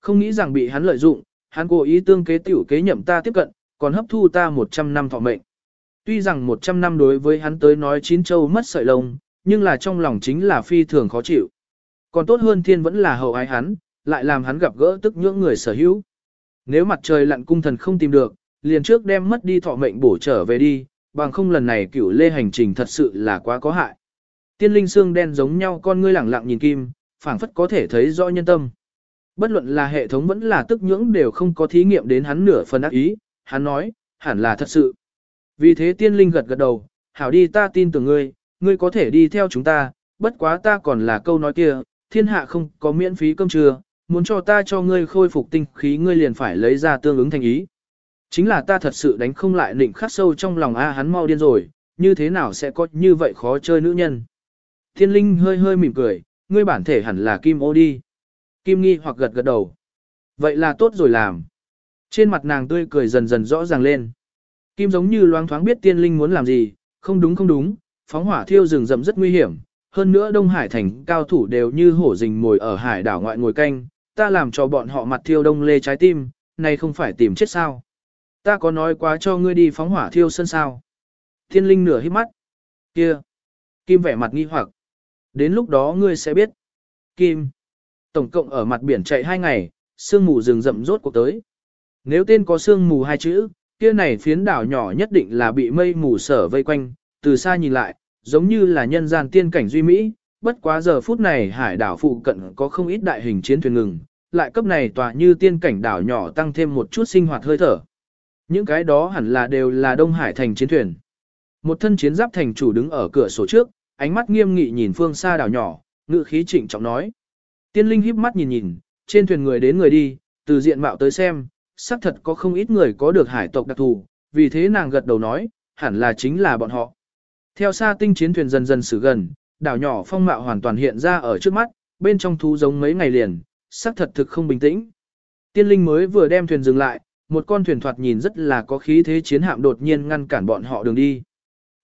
Không nghĩ rằng bị hắn lợi dụng, hắn cố ý tương kế tiểu kế nhậm ta tiếp cận, còn hấp thu ta 100 năm thọ mệnh. Tuy rằng 100 năm đối với hắn tới nói chín châu mất sợi lông, nhưng là trong lòng chính là phi thường khó chịu. Còn tốt hơn thiên vẫn là hậu ái hắn, lại làm hắn gặp gỡ tức nhưỡng người sở hữu. Nếu mặt trời lặn cung thần không tìm được, liền trước đem mất đi thọ mệnh bổ trở về đi, bằng không lần này cửu lê hành trình thật sự là quá có hại. Tiên linh xương đen giống nhau con ngươi lẳng lặng nhìn kim, phảng phất có thể thấy rõ nhân tâm. Bất luận là hệ thống vẫn là tức nhưỡng đều không có thí nghiệm đến hắn nửa phần ác ý, hắn nói, hẳn là thật sự. Vì thế tiên linh gật gật đầu, hảo đi ta tin tưởng ngươi, ngươi có thể đi theo chúng ta, bất quá ta còn là câu nói kia, thiên hạ không có miễn phí cơm trưa, muốn cho ta cho ngươi khôi phục tinh khí ngươi liền phải lấy ra tương ứng thành ý. Chính là ta thật sự đánh không lại định khắc sâu trong lòng A hắn mau điên rồi, như thế nào sẽ có như vậy khó chơi nữ nhân. Thiên linh hơi hơi mỉm cười, ngươi bản thể hẳn là Kim ô đi. Kim nghi hoặc gật gật đầu. Vậy là tốt rồi làm. Trên mặt nàng tươi cười dần dần rõ ràng lên. Kim giống như loáng thoáng biết tiên linh muốn làm gì, không đúng không đúng, phóng hỏa thiêu rừng rậm rất nguy hiểm. Hơn nữa Đông Hải thành cao thủ đều như hổ rình ngồi ở hải đảo ngoại ngồi canh, ta làm cho bọn họ mặt thiêu đông lê trái tim, này không phải tìm chết sao. Ta có nói quá cho ngươi đi phóng hỏa thiêu sân sao. Thiên linh nửa hít mắt. Kia. Kim vẻ mặt nghi hoặc. Đến lúc đó ngươi sẽ biết. Kim. Tổng cộng ở mặt biển chạy hai ngày, sương mù rừng rậm rốt cuộc tới. Nếu tên có sương mù hai chữ, kia này phiến đảo nhỏ nhất định là bị mây mù sở vây quanh, từ xa nhìn lại, giống như là nhân gian tiên cảnh duy mỹ, bất quá giờ phút này hải đảo phụ cận có không ít đại hình chiến thuyền ngừng, lại cấp này tòa như tiên cảnh đảo nhỏ tăng thêm một chút sinh hoạt hơi thở. Những cái đó hẳn là đều là Đông Hải thành chiến thuyền. Một thân chiến giáp thành chủ đứng ở cửa sổ trước, ánh mắt nghiêm nghị nhìn phương xa đảo nhỏ, ngự khí trịnh trọng nói. Tiên linh híp mắt nhìn nhìn, trên thuyền người đến người đi, từ diện mạo tới xem, xác thật có không ít người có được hải tộc đặc thù, vì thế nàng gật đầu nói, hẳn là chính là bọn họ. Theo xa tinh chiến thuyền dần dần xử gần, đảo nhỏ phong mạo hoàn toàn hiện ra ở trước mắt, bên trong thú giống mấy ngày liền, xác thật thực không bình tĩnh. Tiên linh mới vừa đem thuyền dừng lại, một con thuyền thoạt nhìn rất là có khí thế chiến hạm đột nhiên ngăn cản bọn họ đường đi.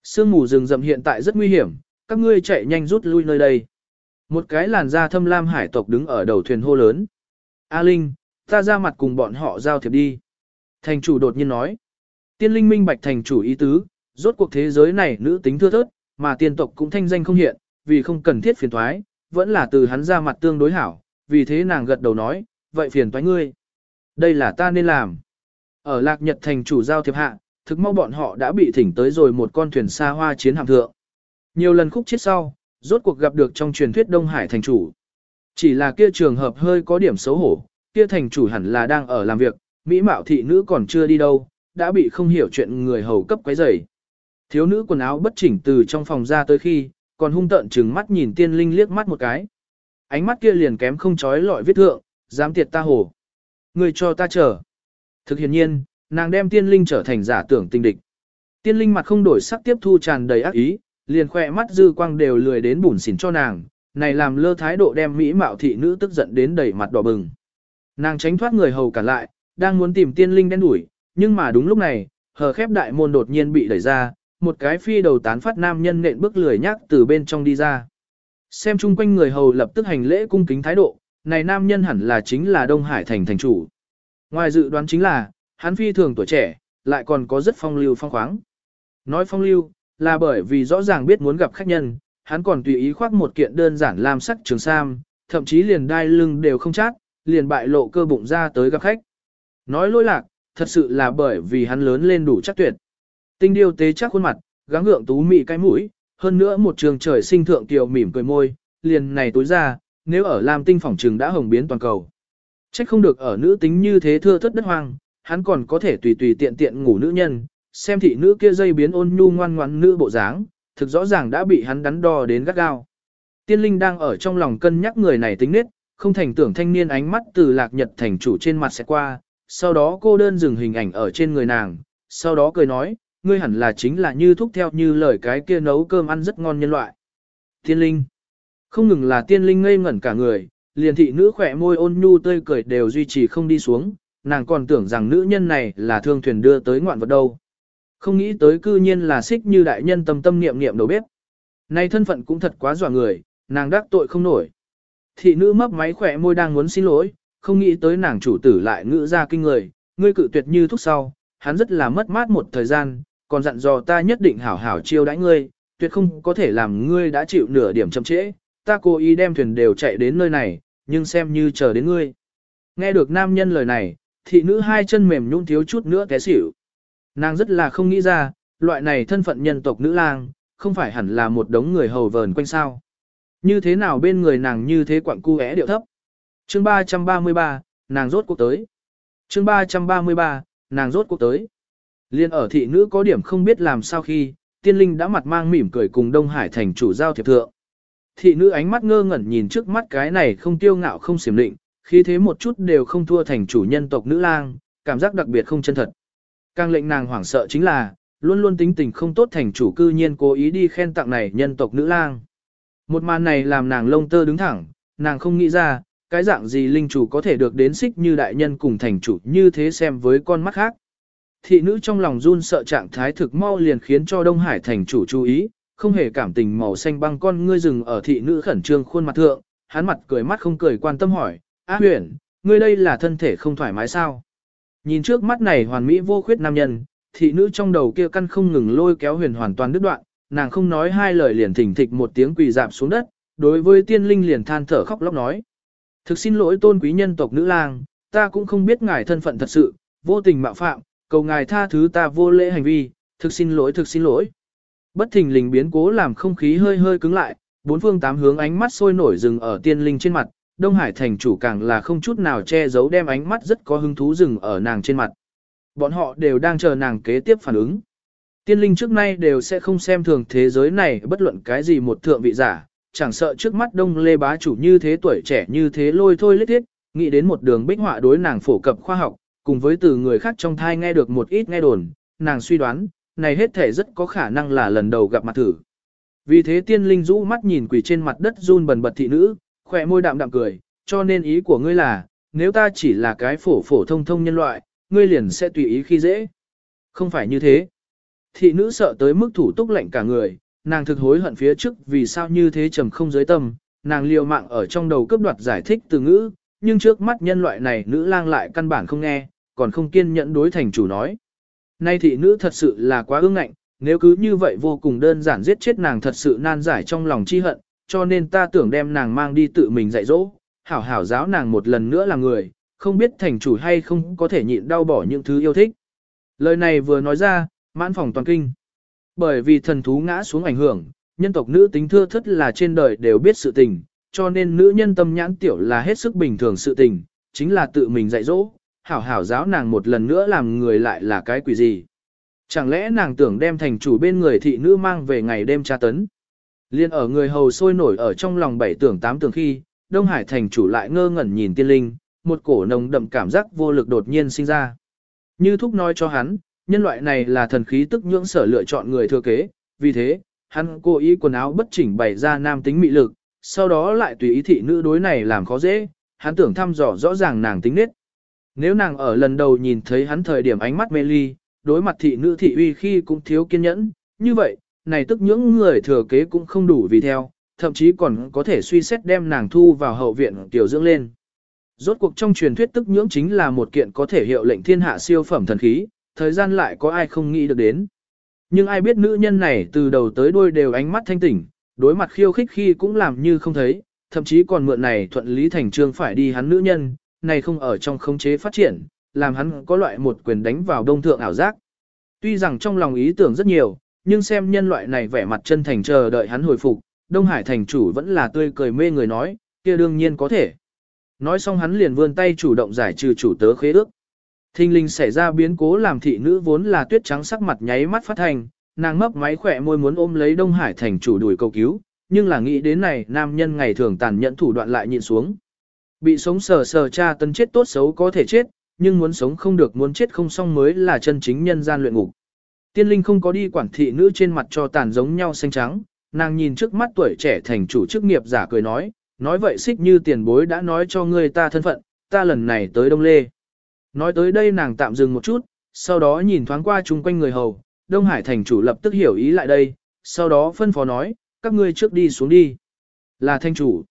Sương mù rừng rậm hiện tại rất nguy hiểm, các ngươi chạy nhanh rút lui nơi đây. Một cái làn da thâm lam hải tộc đứng ở đầu thuyền hô lớn. A Linh, ta ra mặt cùng bọn họ giao thiệp đi. Thành chủ đột nhiên nói. Tiên linh minh bạch thành chủ ý tứ, rốt cuộc thế giới này nữ tính thưa thớt, mà tiên tộc cũng thanh danh không hiện, vì không cần thiết phiền thoái, vẫn là từ hắn ra mặt tương đối hảo, vì thế nàng gật đầu nói, vậy phiền toái ngươi. Đây là ta nên làm. Ở lạc nhật thành chủ giao thiệp hạ, thực mau bọn họ đã bị thỉnh tới rồi một con thuyền xa hoa chiến hạm thượng. Nhiều lần khúc chết sau, rốt cuộc gặp được trong truyền thuyết Đông Hải thành chủ. Chỉ là kia trường hợp hơi có điểm xấu hổ, kia thành chủ hẳn là đang ở làm việc, mỹ mạo thị nữ còn chưa đi đâu, đã bị không hiểu chuyện người hầu cấp quấy rầy. Thiếu nữ quần áo bất chỉnh từ trong phòng ra tới khi, còn hung tợn trừng mắt nhìn tiên linh liếc mắt một cái. Ánh mắt kia liền kém không chói lọi viết thượng, dám tiệt ta hồ. Người cho ta chờ. Thực hiện nhiên, nàng đem tiên linh trở thành giả tưởng tinh địch. Tiên linh mặt không đổi sắc tiếp thu tràn đầy ác ý, liền khoe mắt dư quang đều lười đến bùn xỉn cho nàng, này làm lơ thái độ đem mỹ mạo thị nữ tức giận đến đầy mặt đỏ bừng. Nàng tránh thoát người hầu cả lại, đang muốn tìm tiên linh đen đuổi, nhưng mà đúng lúc này, hờ khép đại môn đột nhiên bị đẩy ra, một cái phi đầu tán phát nam nhân nện bước lười nhác từ bên trong đi ra. Xem chung quanh người hầu lập tức hành lễ cung kính thái độ, này nam nhân hẳn là chính là Đông Hải thành thành chủ. Ngoài dự đoán chính là, hắn phi thường tuổi trẻ, lại còn có rất phong lưu phong khoáng. Nói phong lưu, là bởi vì rõ ràng biết muốn gặp khách nhân, hắn còn tùy ý khoác một kiện đơn giản lam sắc trường sam, thậm chí liền đai lưng đều không chát, liền bại lộ cơ bụng ra tới gặp khách. Nói lỗi lạc, thật sự là bởi vì hắn lớn lên đủ chắc tuyệt. Tinh điêu tế chắc khuôn mặt, gắng gượng tú mị cái mũi, hơn nữa một trường trời sinh thượng tiểu mỉm cười môi, liền này tối ra, nếu ở Lam Tinh phỏng trường đã hồng biến toàn cầu. Trách không được ở nữ tính như thế thưa thất đất hoang, hắn còn có thể tùy tùy tiện tiện ngủ nữ nhân, xem thị nữ kia dây biến ôn nhu ngoan ngoãn nữ bộ dáng, thực rõ ràng đã bị hắn đắn đo đến gắt gao. Tiên linh đang ở trong lòng cân nhắc người này tính nết, không thành tưởng thanh niên ánh mắt từ lạc nhật thành chủ trên mặt sẽ qua, sau đó cô đơn dừng hình ảnh ở trên người nàng, sau đó cười nói, ngươi hẳn là chính là như thúc theo như lời cái kia nấu cơm ăn rất ngon nhân loại. Tiên linh. Không ngừng là tiên linh ngây ngẩn cả người, liền thị nữ khỏe môi ôn nhu tươi cười đều duy trì không đi xuống, nàng còn tưởng rằng nữ nhân này là thương thuyền đưa tới ngoạn vật đâu. Không nghĩ tới cư nhiên là xích như đại nhân tâm tâm niệm niệm đầu bếp. nay thân phận cũng thật quá dọa người, nàng đắc tội không nổi. Thị nữ mấp máy khỏe môi đang muốn xin lỗi, không nghĩ tới nàng chủ tử lại ngữ ra kinh người, ngươi cự tuyệt như thúc sau, hắn rất là mất mát một thời gian, còn dặn dò ta nhất định hảo hảo chiêu đãi ngươi, tuyệt không có thể làm ngươi đã chịu nửa điểm chậm trễ, ta cố ý đem thuyền đều chạy đến nơi này, nhưng xem như chờ đến ngươi. Nghe được nam nhân lời này, thị nữ hai chân mềm nhũn thiếu chút nữa té xỉu. Nàng rất là không nghĩ ra, loại này thân phận nhân tộc nữ lang, không phải hẳn là một đống người hầu vờn quanh sao. Như thế nào bên người nàng như thế quặng cu é điệu thấp. Chương 333, nàng rốt cuộc tới. Chương 333, nàng rốt cuộc tới. Liên ở thị nữ có điểm không biết làm sao khi, tiên linh đã mặt mang mỉm cười cùng Đông Hải thành chủ giao thiệp thượng. Thị nữ ánh mắt ngơ ngẩn nhìn trước mắt cái này không tiêu ngạo không xiểm định, khi thế một chút đều không thua thành chủ nhân tộc nữ lang, cảm giác đặc biệt không chân thật. Càng lệnh nàng hoảng sợ chính là, luôn luôn tính tình không tốt thành chủ cư nhiên cố ý đi khen tặng này nhân tộc nữ lang. Một màn này làm nàng lông tơ đứng thẳng, nàng không nghĩ ra, cái dạng gì linh chủ có thể được đến xích như đại nhân cùng thành chủ như thế xem với con mắt khác. Thị nữ trong lòng run sợ trạng thái thực mau liền khiến cho Đông Hải thành chủ chú ý, không hề cảm tình màu xanh băng con ngươi rừng ở thị nữ khẩn trương khuôn mặt thượng, hắn mặt cười mắt không cười quan tâm hỏi, "A Huyền, ngươi đây là thân thể không thoải mái sao?" Nhìn trước mắt này hoàn mỹ vô khuyết nam nhân, thị nữ trong đầu kia căn không ngừng lôi kéo Huyền hoàn toàn đứt đoạn, nàng không nói hai lời liền thỉnh thịch một tiếng quỳ dạp xuống đất, đối với tiên linh liền than thở khóc lóc nói: "Thực xin lỗi tôn quý nhân tộc nữ lang, ta cũng không biết ngài thân phận thật sự, vô tình mạo phạm, cầu ngài tha thứ ta vô lễ hành vi, thực xin lỗi thực xin lỗi." Bất thình lình biến cố làm không khí hơi hơi cứng lại, bốn phương tám hướng ánh mắt sôi nổi dừng ở tiên linh trên mặt, Đông Hải thành chủ càng là không chút nào che giấu đem ánh mắt rất có hứng thú dừng ở nàng trên mặt. Bọn họ đều đang chờ nàng kế tiếp phản ứng. Tiên linh trước nay đều sẽ không xem thường thế giới này bất luận cái gì một thượng vị giả, chẳng sợ trước mắt đông lê bá chủ như thế tuổi trẻ như thế lôi thôi lết thiết, nghĩ đến một đường bích họa đối nàng phổ cập khoa học, cùng với từ người khác trong thai nghe được một ít nghe đồn, nàng suy đoán, này hết thể rất có khả năng là lần đầu gặp mặt thử. Vì thế tiên linh rũ mắt nhìn quỷ trên mặt đất run bần bật thị nữ, khỏe môi đạm đạm cười, cho nên ý của ngươi là, nếu ta chỉ là cái phổ phổ thông thông nhân loại, ngươi liền sẽ tùy ý khi dễ. Không phải như thế. Thị nữ sợ tới mức thủ túc lạnh cả người, nàng thực hối hận phía trước vì sao như thế trầm không giới tâm, nàng liều mạng ở trong đầu cướp đoạt giải thích từ ngữ, nhưng trước mắt nhân loại này nữ lang lại căn bản không nghe, còn không kiên nhẫn đối thành chủ nói. Nay thị nữ thật sự là quá ương ngạnh, nếu cứ như vậy vô cùng đơn giản giết chết nàng thật sự nan giải trong lòng chi hận, cho nên ta tưởng đem nàng mang đi tự mình dạy dỗ, hảo hảo giáo nàng một lần nữa là người, không biết thành chủ hay không có thể nhịn đau bỏ những thứ yêu thích. Lời này vừa nói ra, mãn phòng toàn kinh. Bởi vì thần thú ngã xuống ảnh hưởng, nhân tộc nữ tính thưa thất là trên đời đều biết sự tình, cho nên nữ nhân tâm nhãn tiểu là hết sức bình thường sự tình, chính là tự mình dạy dỗ, hảo hảo giáo nàng một lần nữa làm người lại là cái quỷ gì. Chẳng lẽ nàng tưởng đem thành chủ bên người thị nữ mang về ngày đêm tra tấn. Liên ở người hầu sôi nổi ở trong lòng bảy tưởng tám tưởng khi, Đông Hải thành chủ lại ngơ ngẩn nhìn tiên linh, một cổ nồng đậm cảm giác vô lực đột nhiên sinh ra. Như thúc nói cho hắn, nhân loại này là thần khí tức nhưỡng sở lựa chọn người thừa kế, vì thế, hắn cố ý quần áo bất chỉnh bày ra nam tính mị lực, sau đó lại tùy ý thị nữ đối này làm khó dễ, hắn tưởng thăm dò rõ ràng nàng tính nết. Nếu nàng ở lần đầu nhìn thấy hắn thời điểm ánh mắt mê ly, đối mặt thị nữ thị uy khi cũng thiếu kiên nhẫn, như vậy, này tức những người thừa kế cũng không đủ vì theo, thậm chí còn có thể suy xét đem nàng thu vào hậu viện tiểu dưỡng lên. Rốt cuộc trong truyền thuyết tức nhưỡng chính là một kiện có thể hiệu lệnh thiên hạ siêu phẩm thần khí, thời gian lại có ai không nghĩ được đến. Nhưng ai biết nữ nhân này từ đầu tới đuôi đều ánh mắt thanh tỉnh, đối mặt khiêu khích khi cũng làm như không thấy, thậm chí còn mượn này thuận lý thành trương phải đi hắn nữ nhân, này không ở trong khống chế phát triển, làm hắn có loại một quyền đánh vào đông thượng ảo giác. Tuy rằng trong lòng ý tưởng rất nhiều, nhưng xem nhân loại này vẻ mặt chân thành chờ đợi hắn hồi phục, Đông Hải thành chủ vẫn là tươi cười mê người nói, kia đương nhiên có thể. Nói xong hắn liền vươn tay chủ động giải trừ chủ tớ khế ước. Thinh linh xảy ra biến cố làm thị nữ vốn là tuyết trắng sắc mặt nháy mắt phát thành, nàng mấp máy khỏe môi muốn ôm lấy Đông Hải thành chủ đuổi cầu cứu, nhưng là nghĩ đến này nam nhân ngày thường tàn nhẫn thủ đoạn lại nhịn xuống. Bị sống sờ sờ cha tân chết tốt xấu có thể chết, nhưng muốn sống không được muốn chết không xong mới là chân chính nhân gian luyện ngục. Tiên linh không có đi quản thị nữ trên mặt cho tàn giống nhau xanh trắng, nàng nhìn trước mắt tuổi trẻ thành chủ chức nghiệp giả cười nói, nói vậy xích như tiền bối đã nói cho ngươi ta thân phận, ta lần này tới Đông Lê. Nói tới đây nàng tạm dừng một chút, sau đó nhìn thoáng qua chung quanh người hầu, Đông Hải thành chủ lập tức hiểu ý lại đây, sau đó phân phó nói, các ngươi trước đi xuống đi. Là thanh chủ.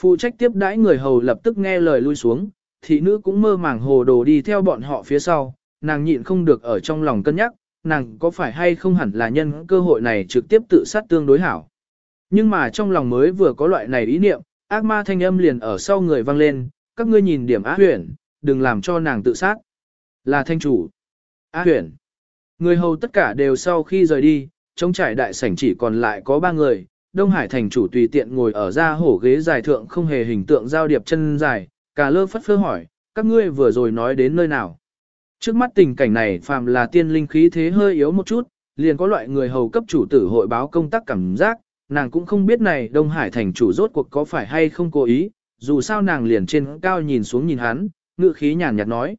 Phụ trách tiếp đãi người hầu lập tức nghe lời lui xuống, thị nữ cũng mơ màng hồ đồ đi theo bọn họ phía sau, nàng nhịn không được ở trong lòng cân nhắc, nàng có phải hay không hẳn là nhân cơ hội này trực tiếp tự sát tương đối hảo. Nhưng mà trong lòng mới vừa có loại này ý niệm, ác ma thanh âm liền ở sau người vang lên, các ngươi nhìn điểm á huyển, đừng làm cho nàng tự sát. Là thanh chủ. Á huyển. Người hầu tất cả đều sau khi rời đi, trong trải đại sảnh chỉ còn lại có ba người, Đông Hải thành chủ tùy tiện ngồi ở ra hổ ghế dài thượng không hề hình tượng giao điệp chân dài, cả lơ phất phơ hỏi, các ngươi vừa rồi nói đến nơi nào. Trước mắt tình cảnh này phàm là tiên linh khí thế hơi yếu một chút, liền có loại người hầu cấp chủ tử hội báo công tác cảm giác, nàng cũng không biết này Đông Hải thành chủ rốt cuộc có phải hay không cố ý, dù sao nàng liền trên cao nhìn xuống nhìn hắn, ngự khí nhàn nhạt nói.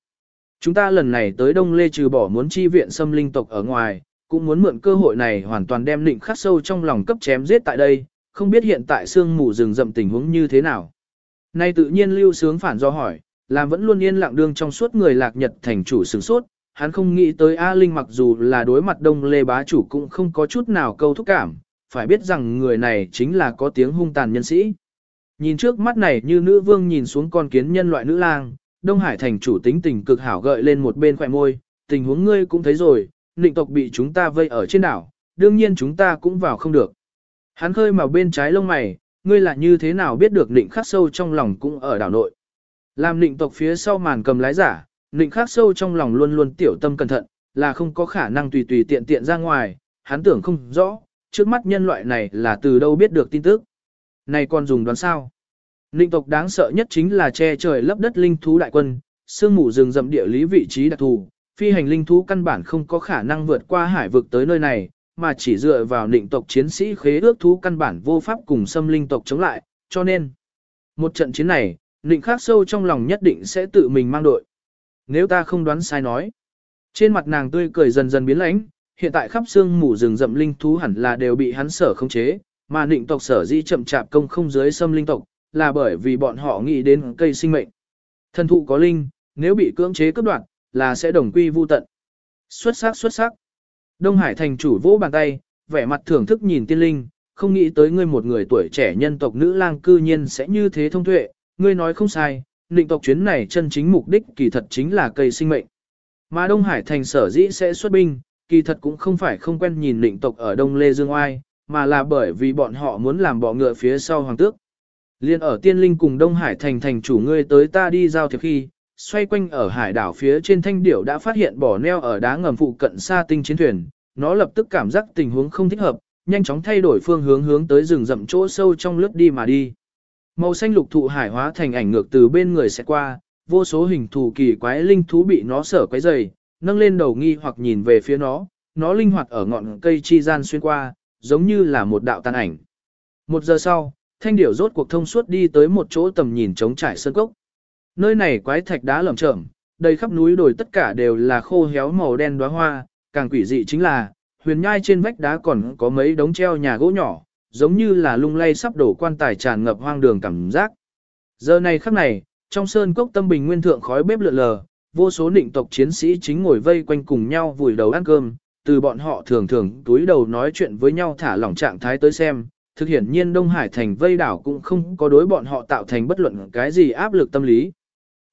Chúng ta lần này tới Đông Lê trừ bỏ muốn chi viện xâm linh tộc ở ngoài, cũng muốn mượn cơ hội này hoàn toàn đem định khắc sâu trong lòng cấp chém giết tại đây, không biết hiện tại sương mù rừng rậm tình huống như thế nào. Nay tự nhiên lưu sướng phản do hỏi, làm vẫn luôn yên lặng đương trong suốt người lạc nhật thành chủ sửng sốt, hắn không nghĩ tới A Linh mặc dù là đối mặt đông lê bá chủ cũng không có chút nào câu thúc cảm, phải biết rằng người này chính là có tiếng hung tàn nhân sĩ. Nhìn trước mắt này như nữ vương nhìn xuống con kiến nhân loại nữ lang, Đông Hải thành chủ tính tình cực hảo gợi lên một bên khỏe môi, tình huống ngươi cũng thấy rồi, nịnh tộc bị chúng ta vây ở trên đảo, đương nhiên chúng ta cũng vào không được. Hắn khơi màu bên trái lông mày, ngươi là như thế nào biết được nịnh khắc sâu trong lòng cũng ở đảo nội. Làm nịnh tộc phía sau màn cầm lái giả, nịnh khắc sâu trong lòng luôn luôn tiểu tâm cẩn thận, là không có khả năng tùy tùy tiện tiện ra ngoài, hắn tưởng không rõ, trước mắt nhân loại này là từ đâu biết được tin tức. Này còn dùng đoán sao? Nịnh tộc đáng sợ nhất chính là che trời lấp đất linh thú đại quân, sương mù rừng rậm địa lý vị trí đặc thù, phi hành linh thú căn bản không có khả năng vượt qua hải vực tới nơi này, mà chỉ dựa vào nịnh tộc chiến sĩ khế ước thú căn bản vô pháp cùng xâm linh tộc chống lại, cho nên một trận chiến này, nịnh khác sâu trong lòng nhất định sẽ tự mình mang đội. Nếu ta không đoán sai nói, trên mặt nàng tươi cười dần dần biến lãnh, hiện tại khắp xương mù rừng rậm linh thú hẳn là đều bị hắn sở khống chế, mà nịnh tộc sở di chậm chạp công không dưới xâm linh tộc, là bởi vì bọn họ nghĩ đến cây sinh mệnh. Thần thụ có linh, nếu bị cưỡng chế cướp đoạt, là sẽ đồng quy vu tận. Xuất sắc xuất sắc. Đông Hải thành chủ vỗ bàn tay, vẻ mặt thưởng thức nhìn tiên linh, không nghĩ tới ngươi một người tuổi trẻ nhân tộc nữ lang cư nhiên sẽ như thế thông tuệ, ngươi nói không sai, định tộc chuyến này chân chính mục đích kỳ thật chính là cây sinh mệnh. Mà Đông Hải thành sở dĩ sẽ xuất binh, kỳ thật cũng không phải không quen nhìn định tộc ở Đông Lê Dương Oai, mà là bởi vì bọn họ muốn làm bọ ngựa phía sau hoàng tước. Liên ở tiên linh cùng Đông Hải thành thành chủ ngươi tới ta đi giao thiệp khi, xoay quanh ở hải đảo phía trên thanh điểu đã phát hiện bỏ neo ở đá ngầm phụ cận xa tinh chiến thuyền, nó lập tức cảm giác tình huống không thích hợp, nhanh chóng thay đổi phương hướng hướng tới rừng rậm chỗ sâu trong lướt đi mà đi. Màu xanh lục thụ hải hóa thành ảnh ngược từ bên người sẽ qua, vô số hình thù kỳ quái linh thú bị nó sở quấy dày, nâng lên đầu nghi hoặc nhìn về phía nó, nó linh hoạt ở ngọn cây chi gian xuyên qua, giống như là một đạo tàn ảnh. Một giờ sau, thanh điểu rốt cuộc thông suốt đi tới một chỗ tầm nhìn trống trải sơn cốc. Nơi này quái thạch đá lởm chởm, đầy khắp núi đồi tất cả đều là khô héo màu đen đóa hoa, càng quỷ dị chính là, huyền nhai trên vách đá còn có mấy đống treo nhà gỗ nhỏ, giống như là lung lay sắp đổ quan tài tràn ngập hoang đường cảm giác. Giờ này khắc này, trong sơn cốc tâm bình nguyên thượng khói bếp lượn lờ, vô số định tộc chiến sĩ chính ngồi vây quanh cùng nhau vùi đầu ăn cơm, từ bọn họ thường thường túi đầu nói chuyện với nhau thả lỏng trạng thái tới xem, thực hiện nhiên Đông Hải thành vây đảo cũng không có đối bọn họ tạo thành bất luận cái gì áp lực tâm lý.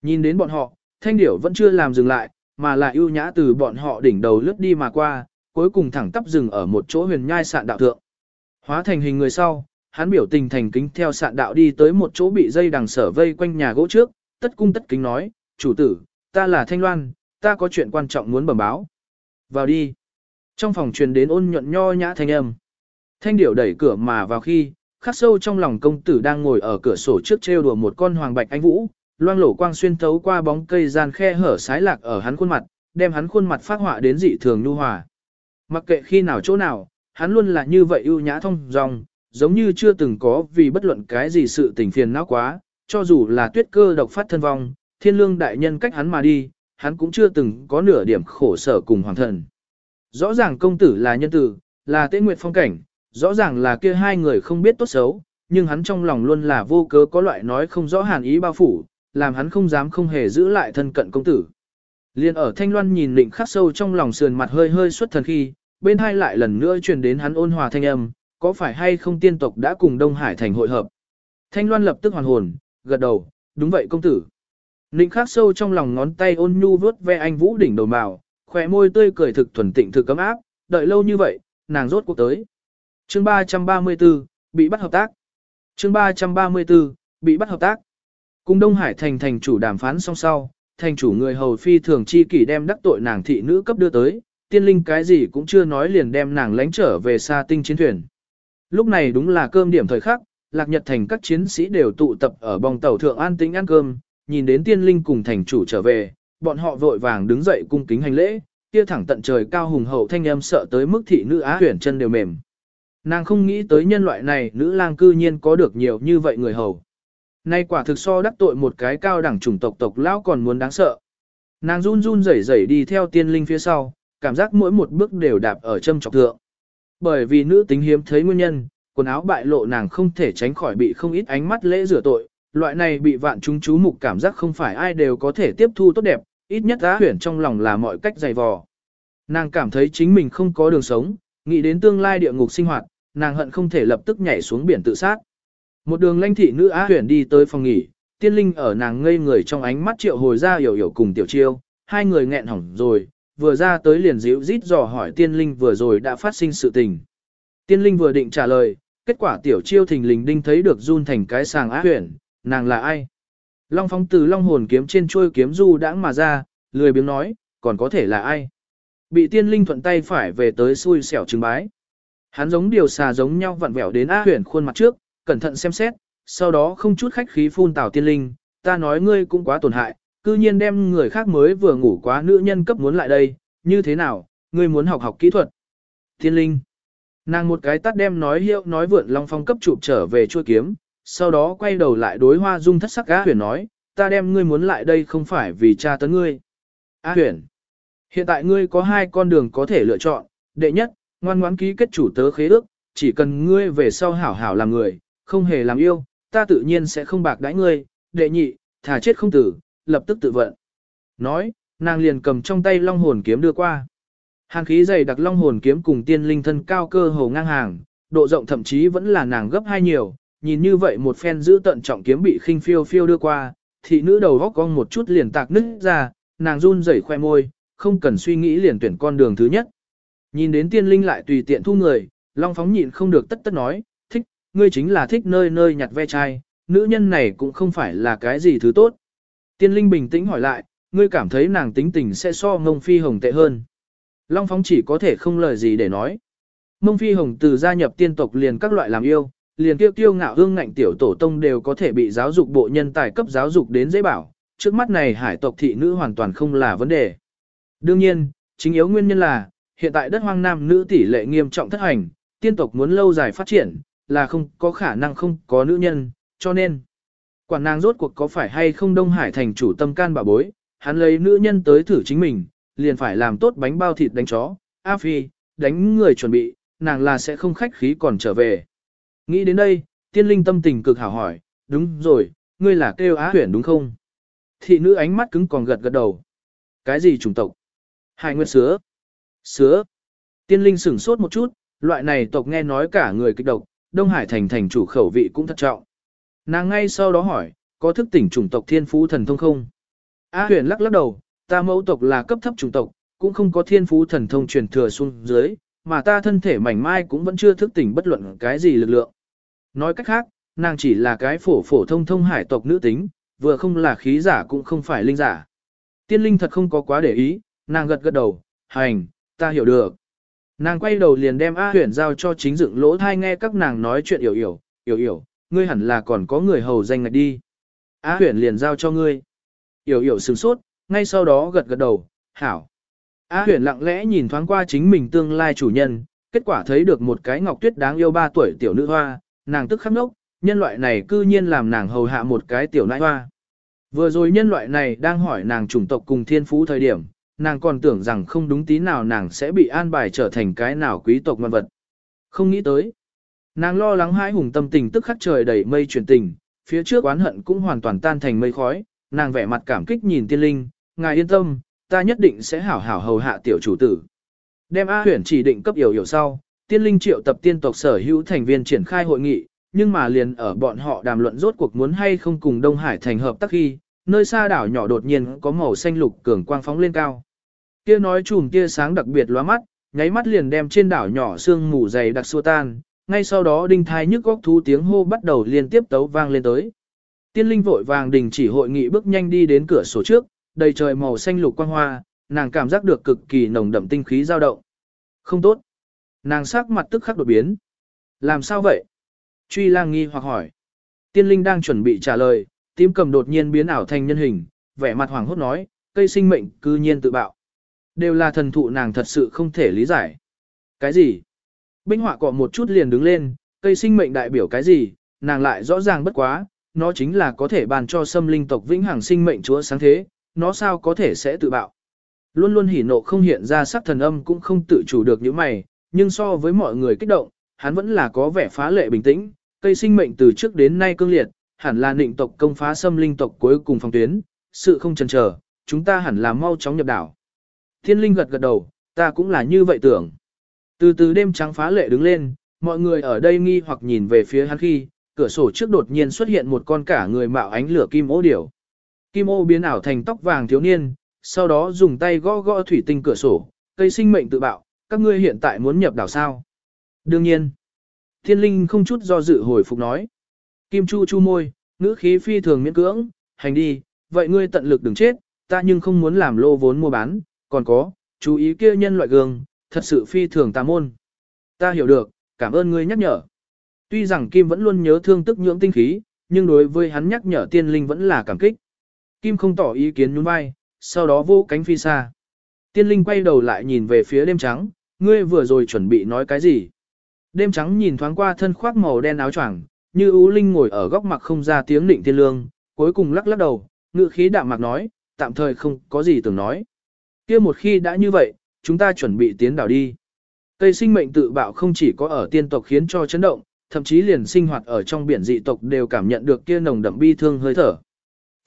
Nhìn đến bọn họ, thanh điểu vẫn chưa làm dừng lại, mà là ưu nhã từ bọn họ đỉnh đầu lướt đi mà qua, cuối cùng thẳng tắp dừng ở một chỗ huyền nhai sạn đạo thượng. Hóa thành hình người sau, hắn biểu tình thành kính theo sạn đạo đi tới một chỗ bị dây đằng sở vây quanh nhà gỗ trước, tất cung tất kính nói, chủ tử, ta là Thanh Loan, ta có chuyện quan trọng muốn bẩm báo. Vào đi. Trong phòng truyền đến ôn nhuận nho nhã thanh âm. Thanh điểu đẩy cửa mà vào khi, khắc sâu trong lòng công tử đang ngồi ở cửa sổ trước trêu đùa một con hoàng bạch anh vũ, loang lổ quang xuyên thấu qua bóng cây gian khe hở sái lạc ở hắn khuôn mặt, đem hắn khuôn mặt phát họa đến dị thường nhu hòa. Mặc kệ khi nào chỗ nào, hắn luôn là như vậy ưu nhã thông dòng, giống như chưa từng có vì bất luận cái gì sự tình phiền não quá, cho dù là tuyết cơ độc phát thân vong, thiên lương đại nhân cách hắn mà đi, hắn cũng chưa từng có nửa điểm khổ sở cùng hoàng thần. Rõ ràng công tử là nhân tử, là tế nguyệt phong cảnh, rõ ràng là kia hai người không biết tốt xấu, nhưng hắn trong lòng luôn là vô cớ có loại nói không rõ hàn ý bao phủ, làm hắn không dám không hề giữ lại thân cận công tử. Liên ở Thanh Loan nhìn định khắc sâu trong lòng sườn mặt hơi hơi xuất thần khi, bên hai lại lần nữa truyền đến hắn ôn hòa thanh âm, có phải hay không tiên tộc đã cùng Đông Hải thành hội hợp. Thanh Loan lập tức hoàn hồn, gật đầu, đúng vậy công tử. Ninh khắc sâu trong lòng ngón tay ôn nhu vớt ve anh Vũ đỉnh đầu màu, khỏe môi tươi cười thực thuần tịnh thực cấm áp, đợi lâu như vậy, nàng rốt cuộc tới. Chương 334, bị bắt hợp tác. Chương 334, bị bắt hợp tác. Cùng Đông Hải thành thành chủ đàm phán song sau, thành chủ người hầu phi thường chi kỷ đem đắc tội nàng thị nữ cấp đưa tới, tiên linh cái gì cũng chưa nói liền đem nàng lánh trở về xa tinh chiến thuyền. Lúc này đúng là cơm điểm thời khắc, lạc nhật thành các chiến sĩ đều tụ tập ở bong tàu thượng an tĩnh ăn cơm, nhìn đến tiên linh cùng thành chủ trở về, bọn họ vội vàng đứng dậy cung kính hành lễ, kia thẳng tận trời cao hùng hậu thanh âm sợ tới mức thị nữ á huyển chân đều mềm. Nàng không nghĩ tới nhân loại này nữ lang cư nhiên có được nhiều như vậy người hầu. Nay quả thực so đắc tội một cái cao đẳng chủng tộc tộc lão còn muốn đáng sợ. Nàng run run rẩy rẩy đi theo tiên linh phía sau, cảm giác mỗi một bước đều đạp ở châm trọc thượng. Bởi vì nữ tính hiếm thấy nguyên nhân, quần áo bại lộ nàng không thể tránh khỏi bị không ít ánh mắt lễ rửa tội, loại này bị vạn chúng chú mục cảm giác không phải ai đều có thể tiếp thu tốt đẹp, ít nhất á huyển trong lòng là mọi cách dày vò. Nàng cảm thấy chính mình không có đường sống, nghĩ đến tương lai địa ngục sinh hoạt, nàng hận không thể lập tức nhảy xuống biển tự sát. Một đường lanh thị nữ á huyển đi tới phòng nghỉ, tiên linh ở nàng ngây người trong ánh mắt triệu hồi ra hiểu hiểu cùng tiểu chiêu, hai người nghẹn hỏng rồi, vừa ra tới liền dịu rít dò hỏi tiên linh vừa rồi đã phát sinh sự tình. Tiên linh vừa định trả lời, kết quả tiểu chiêu thình lình đinh thấy được run thành cái sàng á huyển, nàng là ai? Long phóng từ long hồn kiếm trên chuôi kiếm du đãng mà ra, lười biếng nói, còn có thể là ai? Bị tiên linh thuận tay phải về tới xui xẻo trừng bái. Hắn giống điều xà giống nhau vặn vẹo đến á huyển khuôn mặt trước, cẩn thận xem xét, sau đó không chút khách khí phun tào tiên linh, ta nói ngươi cũng quá tổn hại, cư nhiên đem người khác mới vừa ngủ quá nữ nhân cấp muốn lại đây, như thế nào, ngươi muốn học học kỹ thuật. thiên linh, nàng một cái tắt đem nói hiệu nói vượn long phong cấp chụp trở về chua kiếm, sau đó quay đầu lại đối hoa dung thất sắc á huyền nói, ta đem ngươi muốn lại đây không phải vì cha tấn ngươi. Á huyền, hiện tại ngươi có hai con đường có thể lựa chọn, đệ nhất, ngoan ngoãn ký kết chủ tớ khế ước, chỉ cần ngươi về sau hảo hảo làm người, không hề làm yêu, ta tự nhiên sẽ không bạc đãi ngươi, đệ nhị, thả chết không tử, lập tức tự vận. Nói, nàng liền cầm trong tay long hồn kiếm đưa qua. Hàng khí dày đặc long hồn kiếm cùng tiên linh thân cao cơ hồ ngang hàng, độ rộng thậm chí vẫn là nàng gấp hai nhiều, nhìn như vậy một phen giữ tận trọng kiếm bị khinh phiêu phiêu đưa qua, thị nữ đầu góc cong một chút liền tạc nứt ra, nàng run rẩy khoe môi, không cần suy nghĩ liền tuyển con đường thứ nhất. Nhìn đến tiên linh lại tùy tiện thu người, long phóng nhịn không được tất tất nói, thích, ngươi chính là thích nơi nơi nhặt ve chai, nữ nhân này cũng không phải là cái gì thứ tốt. Tiên linh bình tĩnh hỏi lại, ngươi cảm thấy nàng tính tình sẽ so Mông phi hồng tệ hơn. Long phóng chỉ có thể không lời gì để nói. Mông phi hồng từ gia nhập tiên tộc liền các loại làm yêu, liền tiêu tiêu ngạo hương ngạnh tiểu tổ tông đều có thể bị giáo dục bộ nhân tài cấp giáo dục đến dễ bảo, trước mắt này hải tộc thị nữ hoàn toàn không là vấn đề. Đương nhiên, chính yếu nguyên nhân là, hiện tại đất hoang nam nữ tỷ lệ nghiêm trọng thất hành, tiên tộc muốn lâu dài phát triển, là không có khả năng không có nữ nhân, cho nên, quản nàng rốt cuộc có phải hay không Đông Hải thành chủ tâm can bà bối, hắn lấy nữ nhân tới thử chính mình, liền phải làm tốt bánh bao thịt đánh chó, A Phi, đánh người chuẩn bị, nàng là sẽ không khách khí còn trở về. Nghĩ đến đây, tiên linh tâm tình cực hảo hỏi, đúng rồi, ngươi là kêu á huyển đúng không? Thị nữ ánh mắt cứng còn gật gật đầu. Cái gì chủng tộc? Hải nguyệt sứa. Sứa. Tiên linh sửng sốt một chút, loại này tộc nghe nói cả người kích độc, Đông Hải thành thành chủ khẩu vị cũng thật trọng. Nàng ngay sau đó hỏi, có thức tỉnh chủng tộc thiên phú thần thông không? A huyền lắc lắc đầu, ta mẫu tộc là cấp thấp chủng tộc, cũng không có thiên phú thần thông truyền thừa xuống dưới, mà ta thân thể mảnh mai cũng vẫn chưa thức tỉnh bất luận cái gì lực lượng. Nói cách khác, nàng chỉ là cái phổ phổ thông thông hải tộc nữ tính, vừa không là khí giả cũng không phải linh giả. Tiên linh thật không có quá để ý, nàng gật gật đầu, hành, ta hiểu được. Nàng quay đầu liền đem A huyền giao cho chính dựng lỗ thai nghe các nàng nói chuyện hiểu hiểu, hiểu hiểu, ngươi hẳn là còn có người hầu danh ngạch đi. Á huyền liền giao cho ngươi. Hiểu hiểu sừng sốt, ngay sau đó gật gật đầu, hảo. Á huyền lặng lẽ nhìn thoáng qua chính mình tương lai chủ nhân, kết quả thấy được một cái ngọc tuyết đáng yêu ba tuổi tiểu nữ hoa, nàng tức khắc nốc, nhân loại này cư nhiên làm nàng hầu hạ một cái tiểu nãi hoa. Vừa rồi nhân loại này đang hỏi nàng chủng tộc cùng thiên phú thời điểm, nàng còn tưởng rằng không đúng tí nào nàng sẽ bị an bài trở thành cái nào quý tộc ngoan vật. Không nghĩ tới. Nàng lo lắng hãi hùng tâm tình tức khắc trời đầy mây chuyển tình, phía trước oán hận cũng hoàn toàn tan thành mây khói, nàng vẻ mặt cảm kích nhìn tiên linh, ngài yên tâm, ta nhất định sẽ hảo hảo hầu hạ tiểu chủ tử. Đem A huyển chỉ định cấp hiểu hiểu sau, tiên linh triệu tập tiên tộc sở hữu thành viên triển khai hội nghị, nhưng mà liền ở bọn họ đàm luận rốt cuộc muốn hay không cùng Đông Hải thành hợp tác khi, nơi xa đảo nhỏ đột nhiên có màu xanh lục cường quang phóng lên cao. Kia nói chùm tia sáng đặc biệt lóa mắt, nháy mắt liền đem trên đảo nhỏ sương mù dày đặc xua tan, ngay sau đó đinh thai nhức góc thú tiếng hô bắt đầu liên tiếp tấu vang lên tới. Tiên linh vội vàng đình chỉ hội nghị bước nhanh đi đến cửa sổ trước, đầy trời màu xanh lục quang hoa, nàng cảm giác được cực kỳ nồng đậm tinh khí dao động. Không tốt. Nàng sắc mặt tức khắc đột biến. Làm sao vậy? Truy lang nghi hoặc hỏi. Tiên linh đang chuẩn bị trả lời, tím cầm đột nhiên biến ảo thành nhân hình, vẻ mặt hoàng hốt nói, cây sinh mệnh cư nhiên tự bạo. Đều là thần thụ nàng thật sự không thể lý giải. Cái gì? Binh họa cọ một chút liền đứng lên, cây sinh mệnh đại biểu cái gì, nàng lại rõ ràng bất quá, nó chính là có thể bàn cho xâm linh tộc vĩnh hằng sinh mệnh chúa sáng thế, nó sao có thể sẽ tự bạo. Luôn luôn hỉ nộ không hiện ra sắc thần âm cũng không tự chủ được những mày, nhưng so với mọi người kích động, hắn vẫn là có vẻ phá lệ bình tĩnh, cây sinh mệnh từ trước đến nay cương liệt, hẳn là định tộc công phá xâm linh tộc cuối cùng phòng tuyến, sự không chần chờ, chúng ta hẳn là mau chóng nhập đảo. Thiên linh gật gật đầu, ta cũng là như vậy tưởng. Từ từ đêm trắng phá lệ đứng lên, mọi người ở đây nghi hoặc nhìn về phía hắn khi, cửa sổ trước đột nhiên xuất hiện một con cả người mạo ánh lửa kim ô điểu. Kim ô biến ảo thành tóc vàng thiếu niên, sau đó dùng tay gõ gõ thủy tinh cửa sổ, cây sinh mệnh tự bạo, các ngươi hiện tại muốn nhập đảo sao? Đương nhiên. Thiên linh không chút do dự hồi phục nói. Kim chu chu môi, ngữ khí phi thường miễn cưỡng, hành đi, vậy ngươi tận lực đừng chết, ta nhưng không muốn làm lô vốn mua bán, còn có, chú ý kia nhân loại gương, thật sự phi thường tà môn. Ta hiểu được, cảm ơn ngươi nhắc nhở. Tuy rằng Kim vẫn luôn nhớ thương tức nhưỡng tinh khí, nhưng đối với hắn nhắc nhở tiên linh vẫn là cảm kích. Kim không tỏ ý kiến nhún vai, sau đó vô cánh phi xa. Tiên linh quay đầu lại nhìn về phía đêm trắng, ngươi vừa rồi chuẩn bị nói cái gì? Đêm trắng nhìn thoáng qua thân khoác màu đen áo choàng, như ú linh ngồi ở góc mặt không ra tiếng định tiên lương, cuối cùng lắc lắc đầu, ngự khí đạm mạc nói, tạm thời không có gì tưởng nói. kia một khi đã như vậy, chúng ta chuẩn bị tiến đảo đi. Cây sinh mệnh tự bạo không chỉ có ở tiên tộc khiến cho chấn động, thậm chí liền sinh hoạt ở trong biển dị tộc đều cảm nhận được kia nồng đậm bi thương hơi thở.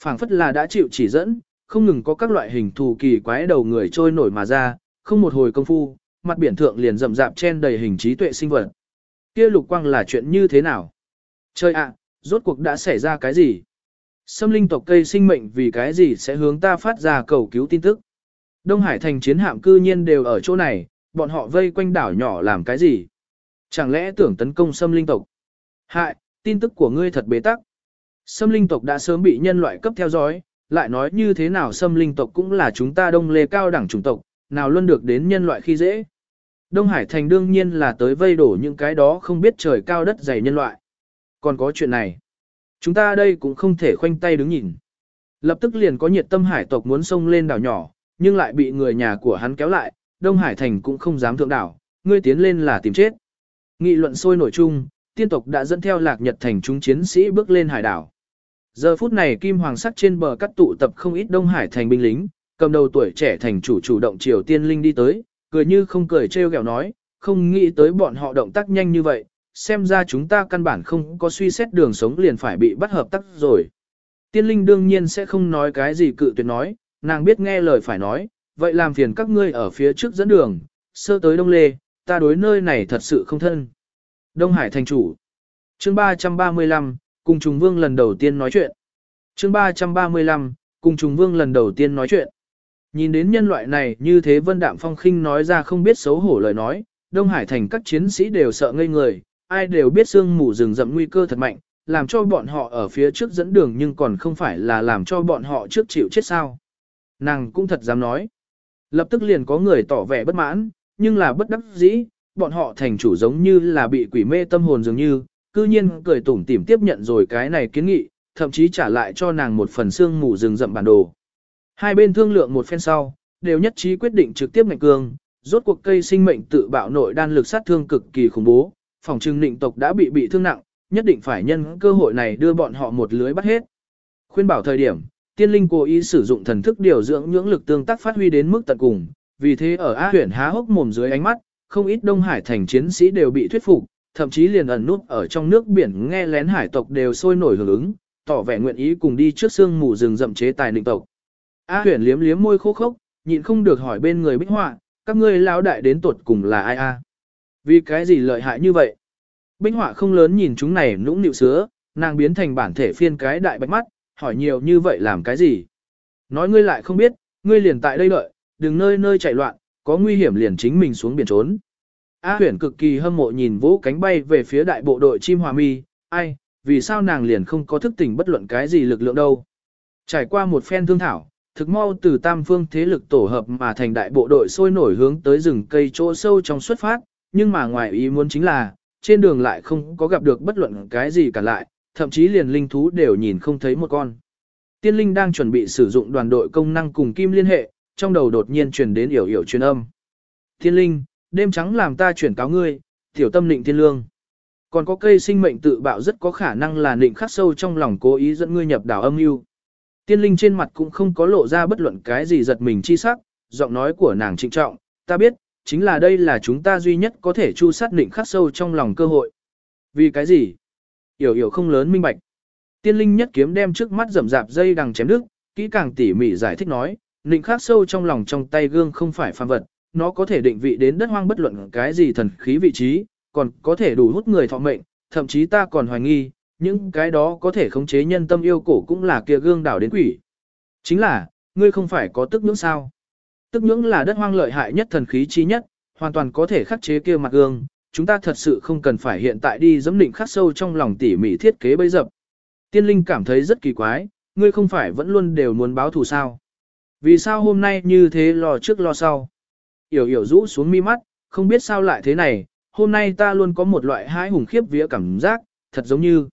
phảng phất là đã chịu chỉ dẫn, không ngừng có các loại hình thù kỳ quái đầu người trôi nổi mà ra, không một hồi công phu, mặt biển thượng liền rậm rạp chen đầy hình trí tuệ sinh vật. Kia lục quang là chuyện như thế nào? Trời ạ, rốt cuộc đã xảy ra cái gì? Xâm linh tộc cây sinh mệnh vì cái gì sẽ hướng ta phát ra cầu cứu tin tức? Đông Hải thành chiến hạm cư nhiên đều ở chỗ này, bọn họ vây quanh đảo nhỏ làm cái gì? Chẳng lẽ tưởng tấn công xâm linh tộc? Hại, tin tức của ngươi thật bế tắc. Xâm linh tộc đã sớm bị nhân loại cấp theo dõi, lại nói như thế nào xâm linh tộc cũng là chúng ta đông lê cao đẳng chủng tộc, nào luôn được đến nhân loại khi dễ. Đông Hải thành đương nhiên là tới vây đổ những cái đó không biết trời cao đất dày nhân loại. Còn có chuyện này. Chúng ta đây cũng không thể khoanh tay đứng nhìn. Lập tức liền có nhiệt tâm hải tộc muốn xông lên đảo nhỏ, nhưng lại bị người nhà của hắn kéo lại, Đông Hải thành cũng không dám thượng đảo, ngươi tiến lên là tìm chết. Nghị luận sôi nổi chung, tiên tộc đã dẫn theo lạc nhật thành chúng chiến sĩ bước lên hải đảo. Giờ phút này kim hoàng sắc trên bờ cắt tụ tập không ít Đông Hải thành binh lính, cầm đầu tuổi trẻ thành chủ chủ động triều tiên linh đi tới, cười như không cười trêu ghẹo nói, không nghĩ tới bọn họ động tác nhanh như vậy, xem ra chúng ta căn bản không có suy xét đường sống liền phải bị bắt hợp tác rồi. Tiên linh đương nhiên sẽ không nói cái gì cự tuyệt nói, nàng biết nghe lời phải nói, vậy làm phiền các ngươi ở phía trước dẫn đường, sơ tới Đông Lê, ta đối nơi này thật sự không thân. Đông Hải thành chủ. Chương 335, cùng Trùng Vương lần đầu tiên nói chuyện. Chương 335, cùng Trùng Vương lần đầu tiên nói chuyện. Nhìn đến nhân loại này như thế Vân Đạm Phong khinh nói ra không biết xấu hổ lời nói, Đông Hải thành các chiến sĩ đều sợ ngây người, ai đều biết sương mù rừng rậm nguy cơ thật mạnh, làm cho bọn họ ở phía trước dẫn đường nhưng còn không phải là làm cho bọn họ trước chịu chết sao. Nàng cũng thật dám nói. Lập tức liền có người tỏ vẻ bất mãn, nhưng là bất đắc dĩ, bọn họ thành chủ giống như là bị quỷ mê tâm hồn dường như, cư nhiên cười tủm tỉm tiếp nhận rồi cái này kiến nghị, thậm chí trả lại cho nàng một phần xương mù rừng rậm bản đồ. Hai bên thương lượng một phen sau, đều nhất trí quyết định trực tiếp ngạch cương, rốt cuộc cây sinh mệnh tự bạo nội đan lực sát thương cực kỳ khủng bố, phòng trưng định tộc đã bị bị thương nặng, nhất định phải nhân cơ hội này đưa bọn họ một lưới bắt hết. Khuyên bảo thời điểm, tiên linh cố ý sử dụng thần thức điều dưỡng những lực tương tác phát huy đến mức tận cùng, vì thế ở A huyện há hốc mồm dưới ánh mắt, không ít Đông Hải thành chiến sĩ đều bị thuyết phục, thậm chí liền ẩn nút ở trong nước biển nghe lén hải tộc đều sôi nổi hưởng ứng, tỏ vẻ nguyện ý cùng đi trước sương mù rừng rậm chế tài định tộc. A huyền liếm liếm môi khô khốc, nhịn không được hỏi bên người bích họa, các ngươi lão đại đến tuột cùng là ai a? Vì cái gì lợi hại như vậy? Bích họa không lớn nhìn chúng này nũng nịu sứa, nàng biến thành bản thể phiên cái đại bạch mắt, hỏi nhiều như vậy làm cái gì? Nói ngươi lại không biết, ngươi liền tại đây đợi, đừng nơi nơi chạy loạn, có nguy hiểm liền chính mình xuống biển trốn. A huyền cực kỳ hâm mộ nhìn vỗ cánh bay về phía đại bộ đội chim hòa mi, ai, vì sao nàng liền không có thức tỉnh bất luận cái gì lực lượng đâu. Trải qua một phen thương thảo, thực mau từ tam phương thế lực tổ hợp mà thành đại bộ đội sôi nổi hướng tới rừng cây chỗ sâu trong xuất phát, nhưng mà ngoài ý muốn chính là, trên đường lại không có gặp được bất luận cái gì cả lại, thậm chí liền linh thú đều nhìn không thấy một con. Tiên linh đang chuẩn bị sử dụng đoàn đội công năng cùng kim liên hệ, trong đầu đột nhiên truyền đến yểu yểu truyền âm. Tiên linh, đêm trắng làm ta chuyển cáo ngươi, tiểu tâm định thiên lương. Còn có cây sinh mệnh tự bạo rất có khả năng là định khắc sâu trong lòng cố ý dẫn ngươi nhập đảo âm mưu. Tiên linh trên mặt cũng không có lộ ra bất luận cái gì giật mình chi sắc, giọng nói của nàng trịnh trọng, ta biết, chính là đây là chúng ta duy nhất có thể chu sát định khắc sâu trong lòng cơ hội. Vì cái gì? Yểu yểu không lớn minh bạch. Tiên linh nhất kiếm đem trước mắt rậm rạp dây đằng chém đứt, kỹ càng tỉ mỉ giải thích nói, định khắc sâu trong lòng trong tay gương không phải phàm vật, nó có thể định vị đến đất hoang bất luận cái gì thần khí vị trí, còn có thể đủ hút người thọ mệnh, thậm chí ta còn hoài nghi, những cái đó có thể khống chế nhân tâm yêu cổ cũng là kia gương đảo đến quỷ. Chính là, ngươi không phải có tức nhưỡng sao? Tức nhưỡng là đất hoang lợi hại nhất thần khí chi nhất, hoàn toàn có thể khắc chế kia mặt gương, chúng ta thật sự không cần phải hiện tại đi giẫm định khắc sâu trong lòng tỉ mỉ thiết kế bấy dập. Tiên linh cảm thấy rất kỳ quái, ngươi không phải vẫn luôn đều muốn báo thù sao? Vì sao hôm nay như thế lo trước lo sau? Yểu yểu rũ xuống mi mắt, không biết sao lại thế này, hôm nay ta luôn có một loại hãi hùng khiếp vía cảm giác, thật giống như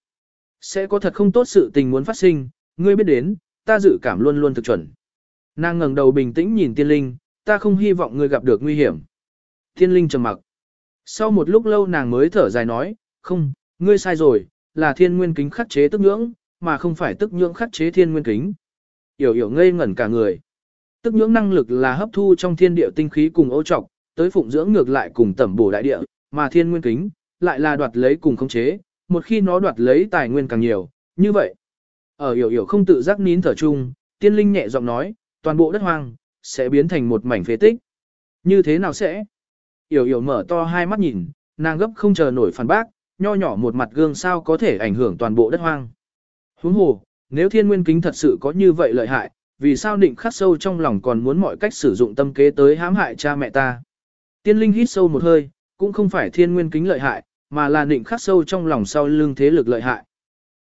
sẽ có thật không tốt sự tình muốn phát sinh, ngươi biết đến, ta dự cảm luôn luôn thực chuẩn. Nàng ngẩng đầu bình tĩnh nhìn tiên linh, ta không hy vọng ngươi gặp được nguy hiểm. Tiên linh trầm mặc. Sau một lúc lâu nàng mới thở dài nói, không, ngươi sai rồi, là thiên nguyên kính khắc chế tức nhưỡng, mà không phải tức nhưỡng khắc chế thiên nguyên kính. Yểu yểu ngây ngẩn cả người. Tức nhưỡng năng lực là hấp thu trong thiên địa tinh khí cùng ô trọc, tới phụng dưỡng ngược lại cùng tẩm bổ đại địa, mà thiên nguyên kính, lại là đoạt lấy cùng khống chế, một khi nó đoạt lấy tài nguyên càng nhiều, như vậy. Ở Yểu Yểu không tự giác nín thở chung, tiên linh nhẹ giọng nói, toàn bộ đất hoang, sẽ biến thành một mảnh phế tích. Như thế nào sẽ? Yểu yểu mở to hai mắt nhìn, nàng gấp không chờ nổi phản bác, nho nhỏ một mặt gương sao có thể ảnh hưởng toàn bộ đất hoang. Huống hồ, nếu thiên nguyên kính thật sự có như vậy lợi hại, vì sao định khắc sâu trong lòng còn muốn mọi cách sử dụng tâm kế tới hãm hại cha mẹ ta. Tiên linh hít sâu một hơi, cũng không phải thiên nguyên kính lợi hại, mà là định khắc sâu trong lòng sau lưng thế lực lợi hại.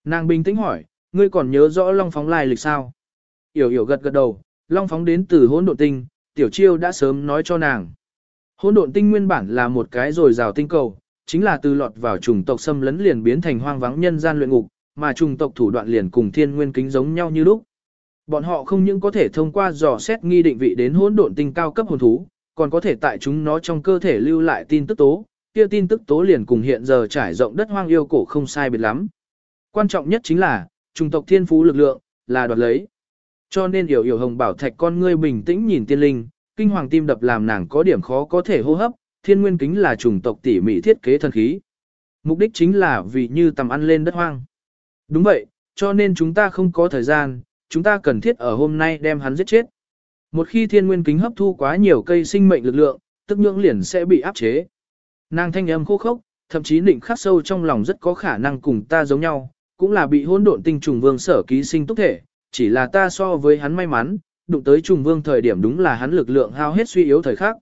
Nàng bình tĩnh hỏi, ngươi còn nhớ rõ Long Phóng lai lịch sao? Yểu yểu gật gật đầu, Long Phóng đến từ hỗn độn tinh, tiểu chiêu đã sớm nói cho nàng. Hỗn độn tinh nguyên bản là một cái rồi rào tinh cầu, chính là từ lọt vào chủng tộc xâm lấn liền biến thành hoang vắng nhân gian luyện ngục, mà chủng tộc thủ đoạn liền cùng thiên nguyên kính giống nhau như lúc. Bọn họ không những có thể thông qua dò xét nghi định vị đến hỗn độn tinh cao cấp hồn thú, còn có thể tại chúng nó trong cơ thể lưu lại tin tức tố, kia tin tức tố liền cùng hiện giờ trải rộng đất hoang yêu cổ không sai biệt lắm. Quan trọng nhất chính là, chủng tộc thiên phú lực lượng, là đoạt lấy. Cho nên hiểu hiểu hồng bảo thạch con ngươi bình tĩnh nhìn tiên linh, kinh hoàng tim đập làm nàng có điểm khó có thể hô hấp, thiên nguyên kính là chủng tộc tỉ mỉ thiết kế thần khí. Mục đích chính là vì như tầm ăn lên đất hoang. Đúng vậy, cho nên chúng ta không có thời gian, chúng ta cần thiết ở hôm nay đem hắn giết chết. Một khi thiên nguyên kính hấp thu quá nhiều cây sinh mệnh lực lượng, tức nhưỡng liền sẽ bị áp chế. Nàng thanh âm khô khốc, thậm chí định khắc sâu trong lòng rất có khả năng cùng ta giống nhau, cũng là bị hỗn độn tinh trùng vương sở ký sinh túc thể, chỉ là ta so với hắn may mắn, đụng tới trùng vương thời điểm đúng là hắn lực lượng hao hết suy yếu thời khắc.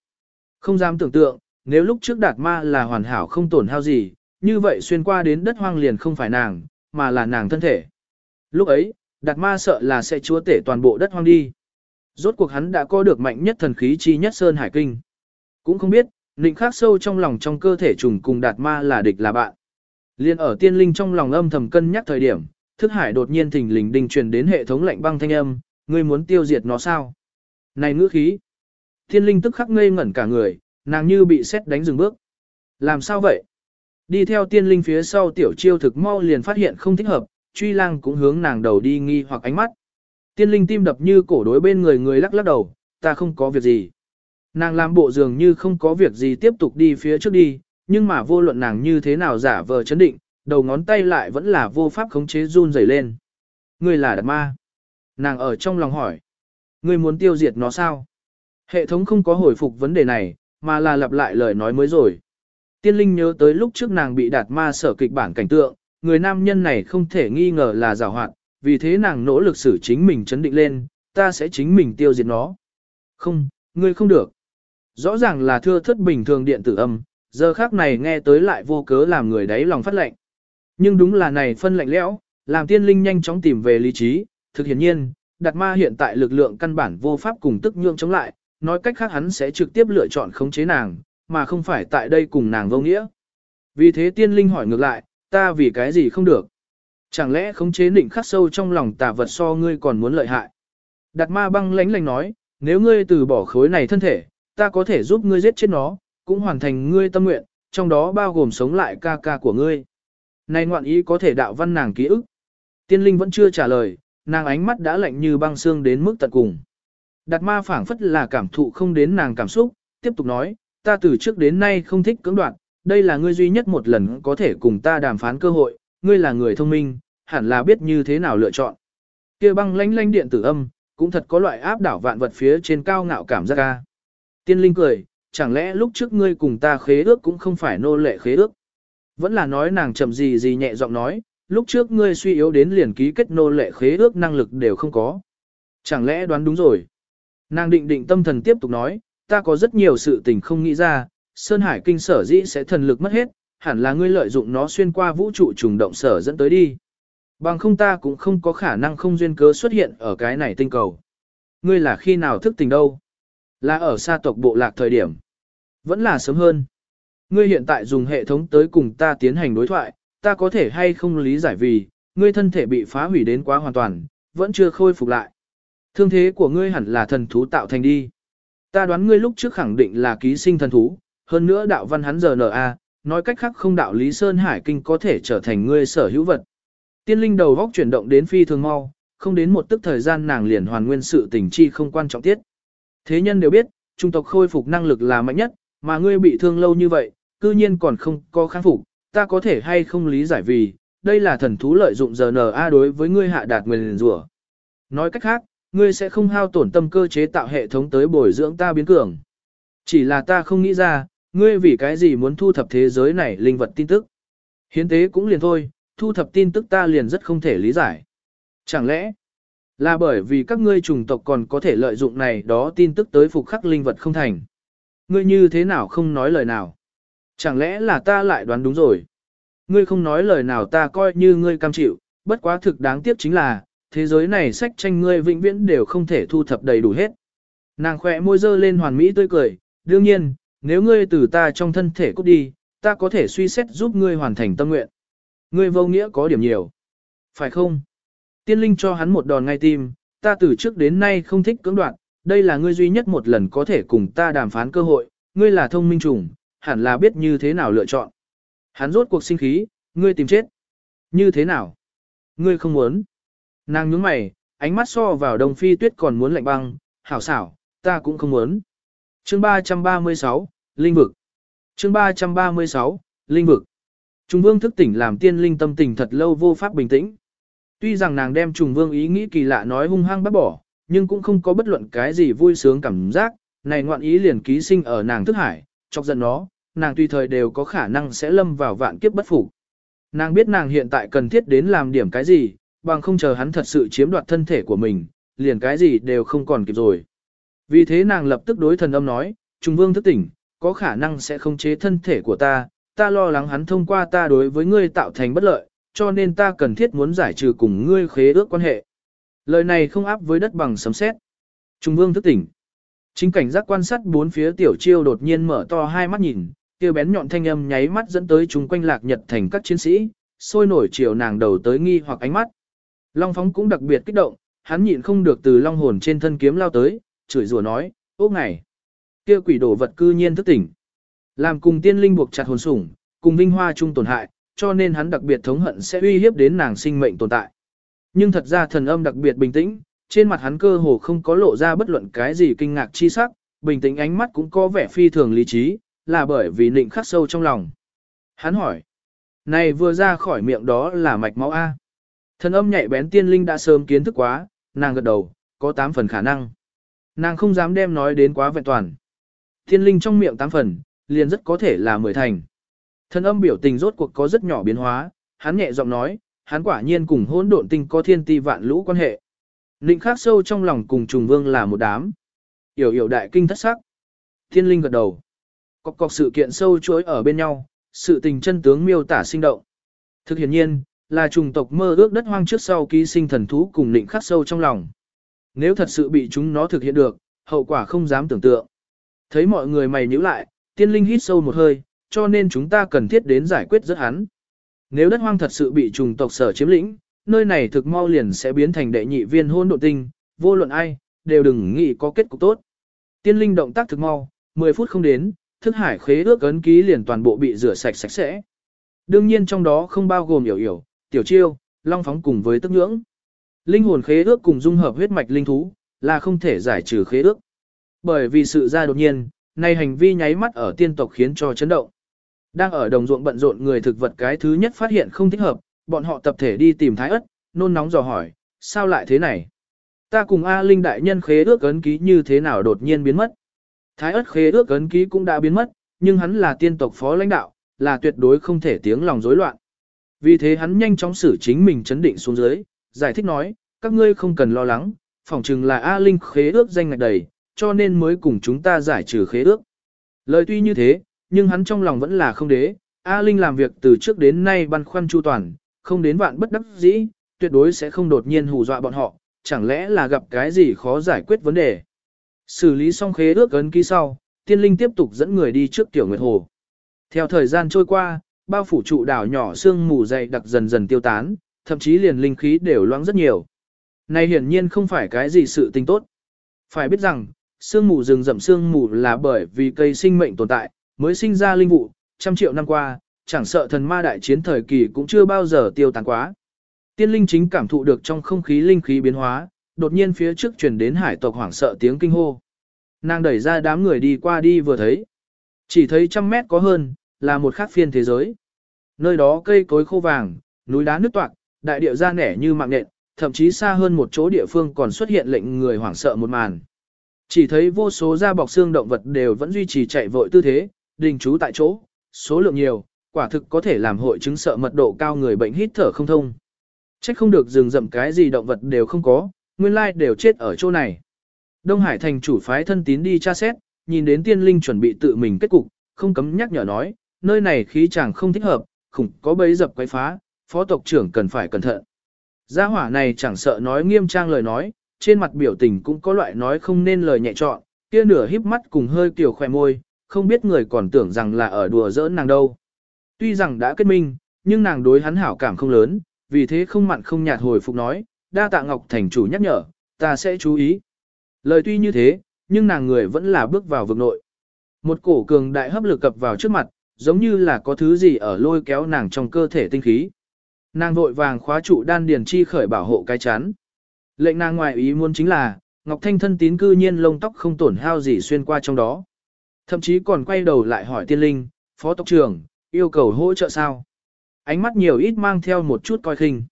Không dám tưởng tượng, nếu lúc trước đạt ma là hoàn hảo không tổn hao gì, như vậy xuyên qua đến đất hoang liền không phải nàng, mà là nàng thân thể. Lúc ấy, đạt ma sợ là sẽ chúa tể toàn bộ đất hoang đi. Rốt cuộc hắn đã có được mạnh nhất thần khí chi nhất Sơn Hải Kinh. Cũng không biết, Nịnh khắc sâu trong lòng trong cơ thể trùng cùng đạt ma là địch là bạn. Liên ở tiên linh trong lòng âm thầm cân nhắc thời điểm, thức hải đột nhiên thình lình đình truyền đến hệ thống lạnh băng thanh âm, ngươi muốn tiêu diệt nó sao? Này ngữ khí! Thiên linh tức khắc ngây ngẩn cả người, nàng như bị xét đánh dừng bước. Làm sao vậy? Đi theo tiên linh phía sau tiểu chiêu thực mau liền phát hiện không thích hợp, truy lang cũng hướng nàng đầu đi nghi hoặc ánh mắt. Tiên linh tim đập như cổ đối bên người người lắc lắc đầu, ta không có việc gì. Nàng làm bộ dường như không có việc gì tiếp tục đi phía trước đi, nhưng mà vô luận nàng như thế nào giả vờ chấn định, đầu ngón tay lại vẫn là vô pháp khống chế run rẩy lên. Ngươi là đạt ma. Nàng ở trong lòng hỏi. Ngươi muốn tiêu diệt nó sao? Hệ thống không có hồi phục vấn đề này, mà là lặp lại lời nói mới rồi. Tiên linh nhớ tới lúc trước nàng bị đạt ma sở kịch bản cảnh tượng, người nam nhân này không thể nghi ngờ là giảo hoạt, vì thế nàng nỗ lực xử chính mình chấn định lên, ta sẽ chính mình tiêu diệt nó. Không, ngươi không được. Rõ ràng là thưa thất bình thường điện tử âm, giờ khác này nghe tới lại vô cớ làm người đấy lòng phát lệnh. Nhưng đúng là này phân lạnh lẽo, làm tiên linh nhanh chóng tìm về lý trí, thực hiện nhiên, đạt ma hiện tại lực lượng căn bản vô pháp cùng tức nhượng chống lại, nói cách khác hắn sẽ trực tiếp lựa chọn khống chế nàng, mà không phải tại đây cùng nàng vô nghĩa. Vì thế tiên linh hỏi ngược lại, ta vì cái gì không được? Chẳng lẽ khống chế định khắc sâu trong lòng tà vật so ngươi còn muốn lợi hại? Đạt ma băng lánh lánh nói, nếu ngươi từ bỏ khối này thân thể, ta có thể giúp ngươi giết chết nó, cũng hoàn thành ngươi tâm nguyện, trong đó bao gồm sống lại ca ca của ngươi. Này ngoạn ý có thể đạo văn nàng ký ức. Tiên linh vẫn chưa trả lời, nàng ánh mắt đã lạnh như băng xương đến mức tận cùng. Đạt ma phảng phất là cảm thụ không đến nàng cảm xúc, tiếp tục nói, ta từ trước đến nay không thích cưỡng đoạt, đây là ngươi duy nhất một lần có thể cùng ta đàm phán cơ hội, ngươi là người thông minh, hẳn là biết như thế nào lựa chọn. Kia băng lánh lánh điện tử âm, cũng thật có loại áp đảo vạn vật phía trên cao ngạo cảm giác ca. Tiên linh cười, chẳng lẽ lúc trước ngươi cùng ta khế ước cũng không phải nô lệ khế ước. Vẫn là nói nàng chậm gì gì nhẹ giọng nói, lúc trước ngươi suy yếu đến liền ký kết nô lệ khế ước năng lực đều không có. Chẳng lẽ đoán đúng rồi. Nàng định định tâm thần tiếp tục nói, ta có rất nhiều sự tình không nghĩ ra, Sơn Hải kinh sở dĩ sẽ thần lực mất hết, hẳn là ngươi lợi dụng nó xuyên qua vũ trụ trùng động sở dẫn tới đi. Bằng không ta cũng không có khả năng không duyên cớ xuất hiện ở cái này tinh cầu. Ngươi là khi nào thức tỉnh đâu? Là ở xa tộc bộ lạc thời điểm. Vẫn là sớm hơn. Ngươi hiện tại dùng hệ thống tới cùng ta tiến hành đối thoại, ta có thể hay không lý giải vì, ngươi thân thể bị phá hủy đến quá hoàn toàn, vẫn chưa khôi phục lại. Thương thế của ngươi hẳn là thần thú tạo thành đi. Ta đoán ngươi lúc trước khẳng định là ký sinh thần thú, hơn nữa đạo văn hắn giờ nở a, nói cách khác không đạo Lý Sơn Hải Kinh có thể trở thành ngươi sở hữu vật. Tiên linh đầu góc chuyển động đến phi thường mau, không đến một tức thời gian nàng liền hoàn nguyên sự tình chi không quan trọng tiết. Thế nhân đều biết, trung tộc khôi phục năng lực là mạnh nhất, mà ngươi bị thương lâu như vậy, cư nhiên còn không có kháng phục, ta có thể hay không lý giải vì, đây là thần thú lợi dụng giờ đối với ngươi hạ đạt nguyên rủa. Nói cách khác, ngươi sẽ không hao tổn tâm cơ chế tạo hệ thống tới bồi dưỡng ta biến cường. Chỉ là ta không nghĩ ra, ngươi vì cái gì muốn thu thập thế giới này linh vật tin tức. Hiến tế cũng liền thôi, thu thập tin tức ta liền rất không thể lý giải. Chẳng lẽ, là bởi vì các ngươi chủng tộc còn có thể lợi dụng này đó tin tức tới phục khắc linh vật không thành. Ngươi như thế nào không nói lời nào? Chẳng lẽ là ta lại đoán đúng rồi? Ngươi không nói lời nào ta coi như ngươi cam chịu, bất quá thực đáng tiếc chính là, thế giới này sách tranh ngươi vĩnh viễn đều không thể thu thập đầy đủ hết. Nàng khỏe môi dơ lên hoàn mỹ tươi cười, đương nhiên, nếu ngươi từ ta trong thân thể cút đi, ta có thể suy xét giúp ngươi hoàn thành tâm nguyện. Ngươi vô nghĩa có điểm nhiều. Phải không? Tiên linh cho hắn một đòn ngay tim, ta từ trước đến nay không thích cưỡng đoạn đây là ngươi duy nhất một lần có thể cùng ta đàm phán cơ hội, ngươi là thông minh trùng, hẳn là biết như thế nào lựa chọn. Hắn rốt cuộc sinh khí, ngươi tìm chết. Như thế nào? Ngươi không muốn. Nàng nhướng mày, ánh mắt so vào đồng phi tuyết còn muốn lạnh băng, hảo xảo, ta cũng không muốn. Chương 336, Linh vực. Chương 336, Linh vực. Trung vương thức tỉnh làm tiên linh tâm tình thật lâu vô pháp bình tĩnh. Tuy rằng nàng đem trùng vương ý nghĩ kỳ lạ nói hung hăng bắt bỏ, nhưng cũng không có bất luận cái gì vui sướng cảm giác, này ngoạn ý liền ký sinh ở nàng thức hải, chọc giận nó, nàng tùy thời đều có khả năng sẽ lâm vào vạn kiếp bất phục. Nàng biết nàng hiện tại cần thiết đến làm điểm cái gì, bằng không chờ hắn thật sự chiếm đoạt thân thể của mình, liền cái gì đều không còn kịp rồi. Vì thế nàng lập tức đối thần âm nói, Trung Vương thức tỉnh, có khả năng sẽ không chế thân thể của ta, ta lo lắng hắn thông qua ta đối với ngươi tạo thành bất lợi, cho nên ta cần thiết muốn giải trừ cùng ngươi khế ước quan hệ. Lời này không áp với đất bằng sấm sét. Trung Vương thức tỉnh. Chính cảnh giác quan sát bốn phía tiểu chiêu đột nhiên mở to hai mắt nhìn, kia bén nhọn thanh âm nháy mắt dẫn tới chúng quanh lạc nhật thành các chiến sĩ, sôi nổi chiều nàng đầu tới nghi hoặc ánh mắt. Long phóng cũng đặc biệt kích động, hắn nhịn không được từ long hồn trên thân kiếm lao tới, chửi rủa nói, ốc ngày. Kia quỷ đổ vật cư nhiên thức tỉnh. Làm cùng tiên linh buộc chặt hồn sủng, cùng vinh hoa chung tổn hại, cho nên hắn đặc biệt thống hận sẽ uy hiếp đến nàng sinh mệnh tồn tại. Nhưng thật ra thần âm đặc biệt bình tĩnh, trên mặt hắn cơ hồ không có lộ ra bất luận cái gì kinh ngạc chi sắc, bình tĩnh ánh mắt cũng có vẻ phi thường lý trí, là bởi vì nịnh khắc sâu trong lòng. Hắn hỏi, này vừa ra khỏi miệng đó là mạch máu A. Thần âm nhạy bén tiên linh đã sớm kiến thức quá, nàng gật đầu, có 8 phần khả năng. Nàng không dám đem nói đến quá vẹn toàn. Tiên linh trong miệng 8 phần, liền rất có thể là 10 thành. Thần âm biểu tình rốt cuộc có rất nhỏ biến hóa, hắn nhẹ giọng nói, hắn quả nhiên cùng hỗn độn tinh có thiên ti vạn lũ quan hệ. nịnh khắc sâu trong lòng cùng trùng vương là một đám. Yểu yểu đại kinh thất sắc. Thiên linh gật đầu. Cọc cọc sự kiện sâu chuỗi ở bên nhau, sự tình chân tướng miêu tả sinh động. Thực hiện nhiên, là trùng tộc mơ ước đất hoang trước sau ký sinh thần thú cùng định khắc sâu trong lòng. Nếu thật sự bị chúng nó thực hiện được, hậu quả không dám tưởng tượng. Thấy mọi người mày nhíu lại, tiên linh hít sâu một hơi, cho nên chúng ta cần thiết đến giải quyết rất hắn. Nếu đất hoang thật sự bị trùng tộc sở chiếm lĩnh, nơi này thực mau liền sẽ biến thành đệ nhị viên hôn độ tinh, vô luận ai, đều đừng nghĩ có kết cục tốt. Tiên linh động tác thực mau, 10 phút không đến, thức hải khế ước ấn ký liền toàn bộ bị rửa sạch sạch sẽ. Đương nhiên trong đó không bao gồm hiểu hiểu, tiểu chiêu, long phóng cùng với tức nhưỡng. Linh hồn khế ước cùng dung hợp huyết mạch linh thú, là không thể giải trừ khế ước. Bởi vì sự ra đột nhiên, này hành vi nháy mắt ở tiên tộc khiến cho chấn động. Đang ở đồng ruộng bận rộn người thực vật cái thứ nhất phát hiện không thích hợp, bọn họ tập thể đi tìm thái ất, nôn nóng dò hỏi, sao lại thế này? Ta cùng A Linh đại nhân khế ước ấn ký như thế nào đột nhiên biến mất? Thái ất khế ước ấn ký cũng đã biến mất, nhưng hắn là tiên tộc phó lãnh đạo, là tuyệt đối không thể tiếng lòng rối loạn. Vì thế hắn nhanh chóng xử chính mình chấn định xuống dưới, giải thích nói, các ngươi không cần lo lắng, phỏng chừng là A Linh khế ước danh ngạch đầy, cho nên mới cùng chúng ta giải trừ khế ước. Lời tuy như thế, nhưng hắn trong lòng vẫn là không đế, A Linh làm việc từ trước đến nay băn khoăn chu toàn, không đến vạn bất đắc dĩ, tuyệt đối sẽ không đột nhiên hù dọa bọn họ, chẳng lẽ là gặp cái gì khó giải quyết vấn đề. Xử lý xong khế ước ấn ký sau, tiên linh tiếp tục dẫn người đi trước tiểu nguyệt hồ. Theo thời gian trôi qua, bao phủ trụ đảo nhỏ sương mù dày đặc dần dần tiêu tán, thậm chí liền linh khí đều loãng rất nhiều. Này hiển nhiên không phải cái gì sự tình tốt. Phải biết rằng, sương mù rừng rậm sương mù là bởi vì cây sinh mệnh tồn tại, mới sinh ra linh vụ, trăm triệu năm qua, chẳng sợ thần ma đại chiến thời kỳ cũng chưa bao giờ tiêu tán quá. Tiên linh chính cảm thụ được trong không khí linh khí biến hóa, đột nhiên phía trước truyền đến hải tộc hoảng sợ tiếng kinh hô. Nàng đẩy ra đám người đi qua đi vừa thấy. Chỉ thấy trăm mét có hơn, là một khác phiên thế giới. Nơi đó cây cối khô vàng, núi đá nước toạc, đại địa ra nẻ như mạng nện, thậm chí xa hơn một chỗ địa phương còn xuất hiện lệnh người hoảng sợ một màn. Chỉ thấy vô số da bọc xương động vật đều vẫn duy trì chạy vội tư thế, đình trú tại chỗ, số lượng nhiều, quả thực có thể làm hội chứng sợ mật độ cao người bệnh hít thở không thông. Trách không được rừng rậm cái gì động vật đều không có, nguyên lai đều chết ở chỗ này. Đông Hải thành chủ phái thân tín đi tra xét, nhìn đến tiên linh chuẩn bị tự mình kết cục, không cấm nhắc nhở nói, nơi này khí chàng không thích hợp, khủng có bấy dập quấy phá, phó tộc trưởng cần phải cẩn thận. Gia hỏa này chẳng sợ nói nghiêm trang lời nói, trên mặt biểu tình cũng có loại nói không nên lời nhẹ trọn, kia nửa híp mắt cùng hơi kiểu khỏe môi, không biết người còn tưởng rằng là ở đùa giỡn nàng đâu. Tuy rằng đã kết minh, nhưng nàng đối hắn hảo cảm không lớn, vì thế không mặn không nhạt hồi phục nói, đa tạ Ngọc Thành chủ nhắc nhở, ta sẽ chú ý. Lời tuy như thế, nhưng nàng người vẫn là bước vào vực nội. Một cổ cường đại hấp lực cập vào trước mặt, giống như là có thứ gì ở lôi kéo nàng trong cơ thể tinh khí. Nàng vội vàng khóa trụ đan điền chi khởi bảo hộ cái chán. Lệnh nàng ngoại ý muốn chính là, Ngọc Thanh thân tín cư nhiên lông tóc không tổn hao gì xuyên qua trong đó. Thậm chí còn quay đầu lại hỏi tiên linh, phó tộc trưởng, yêu cầu hỗ trợ sao? Ánh mắt nhiều ít mang theo một chút coi khinh.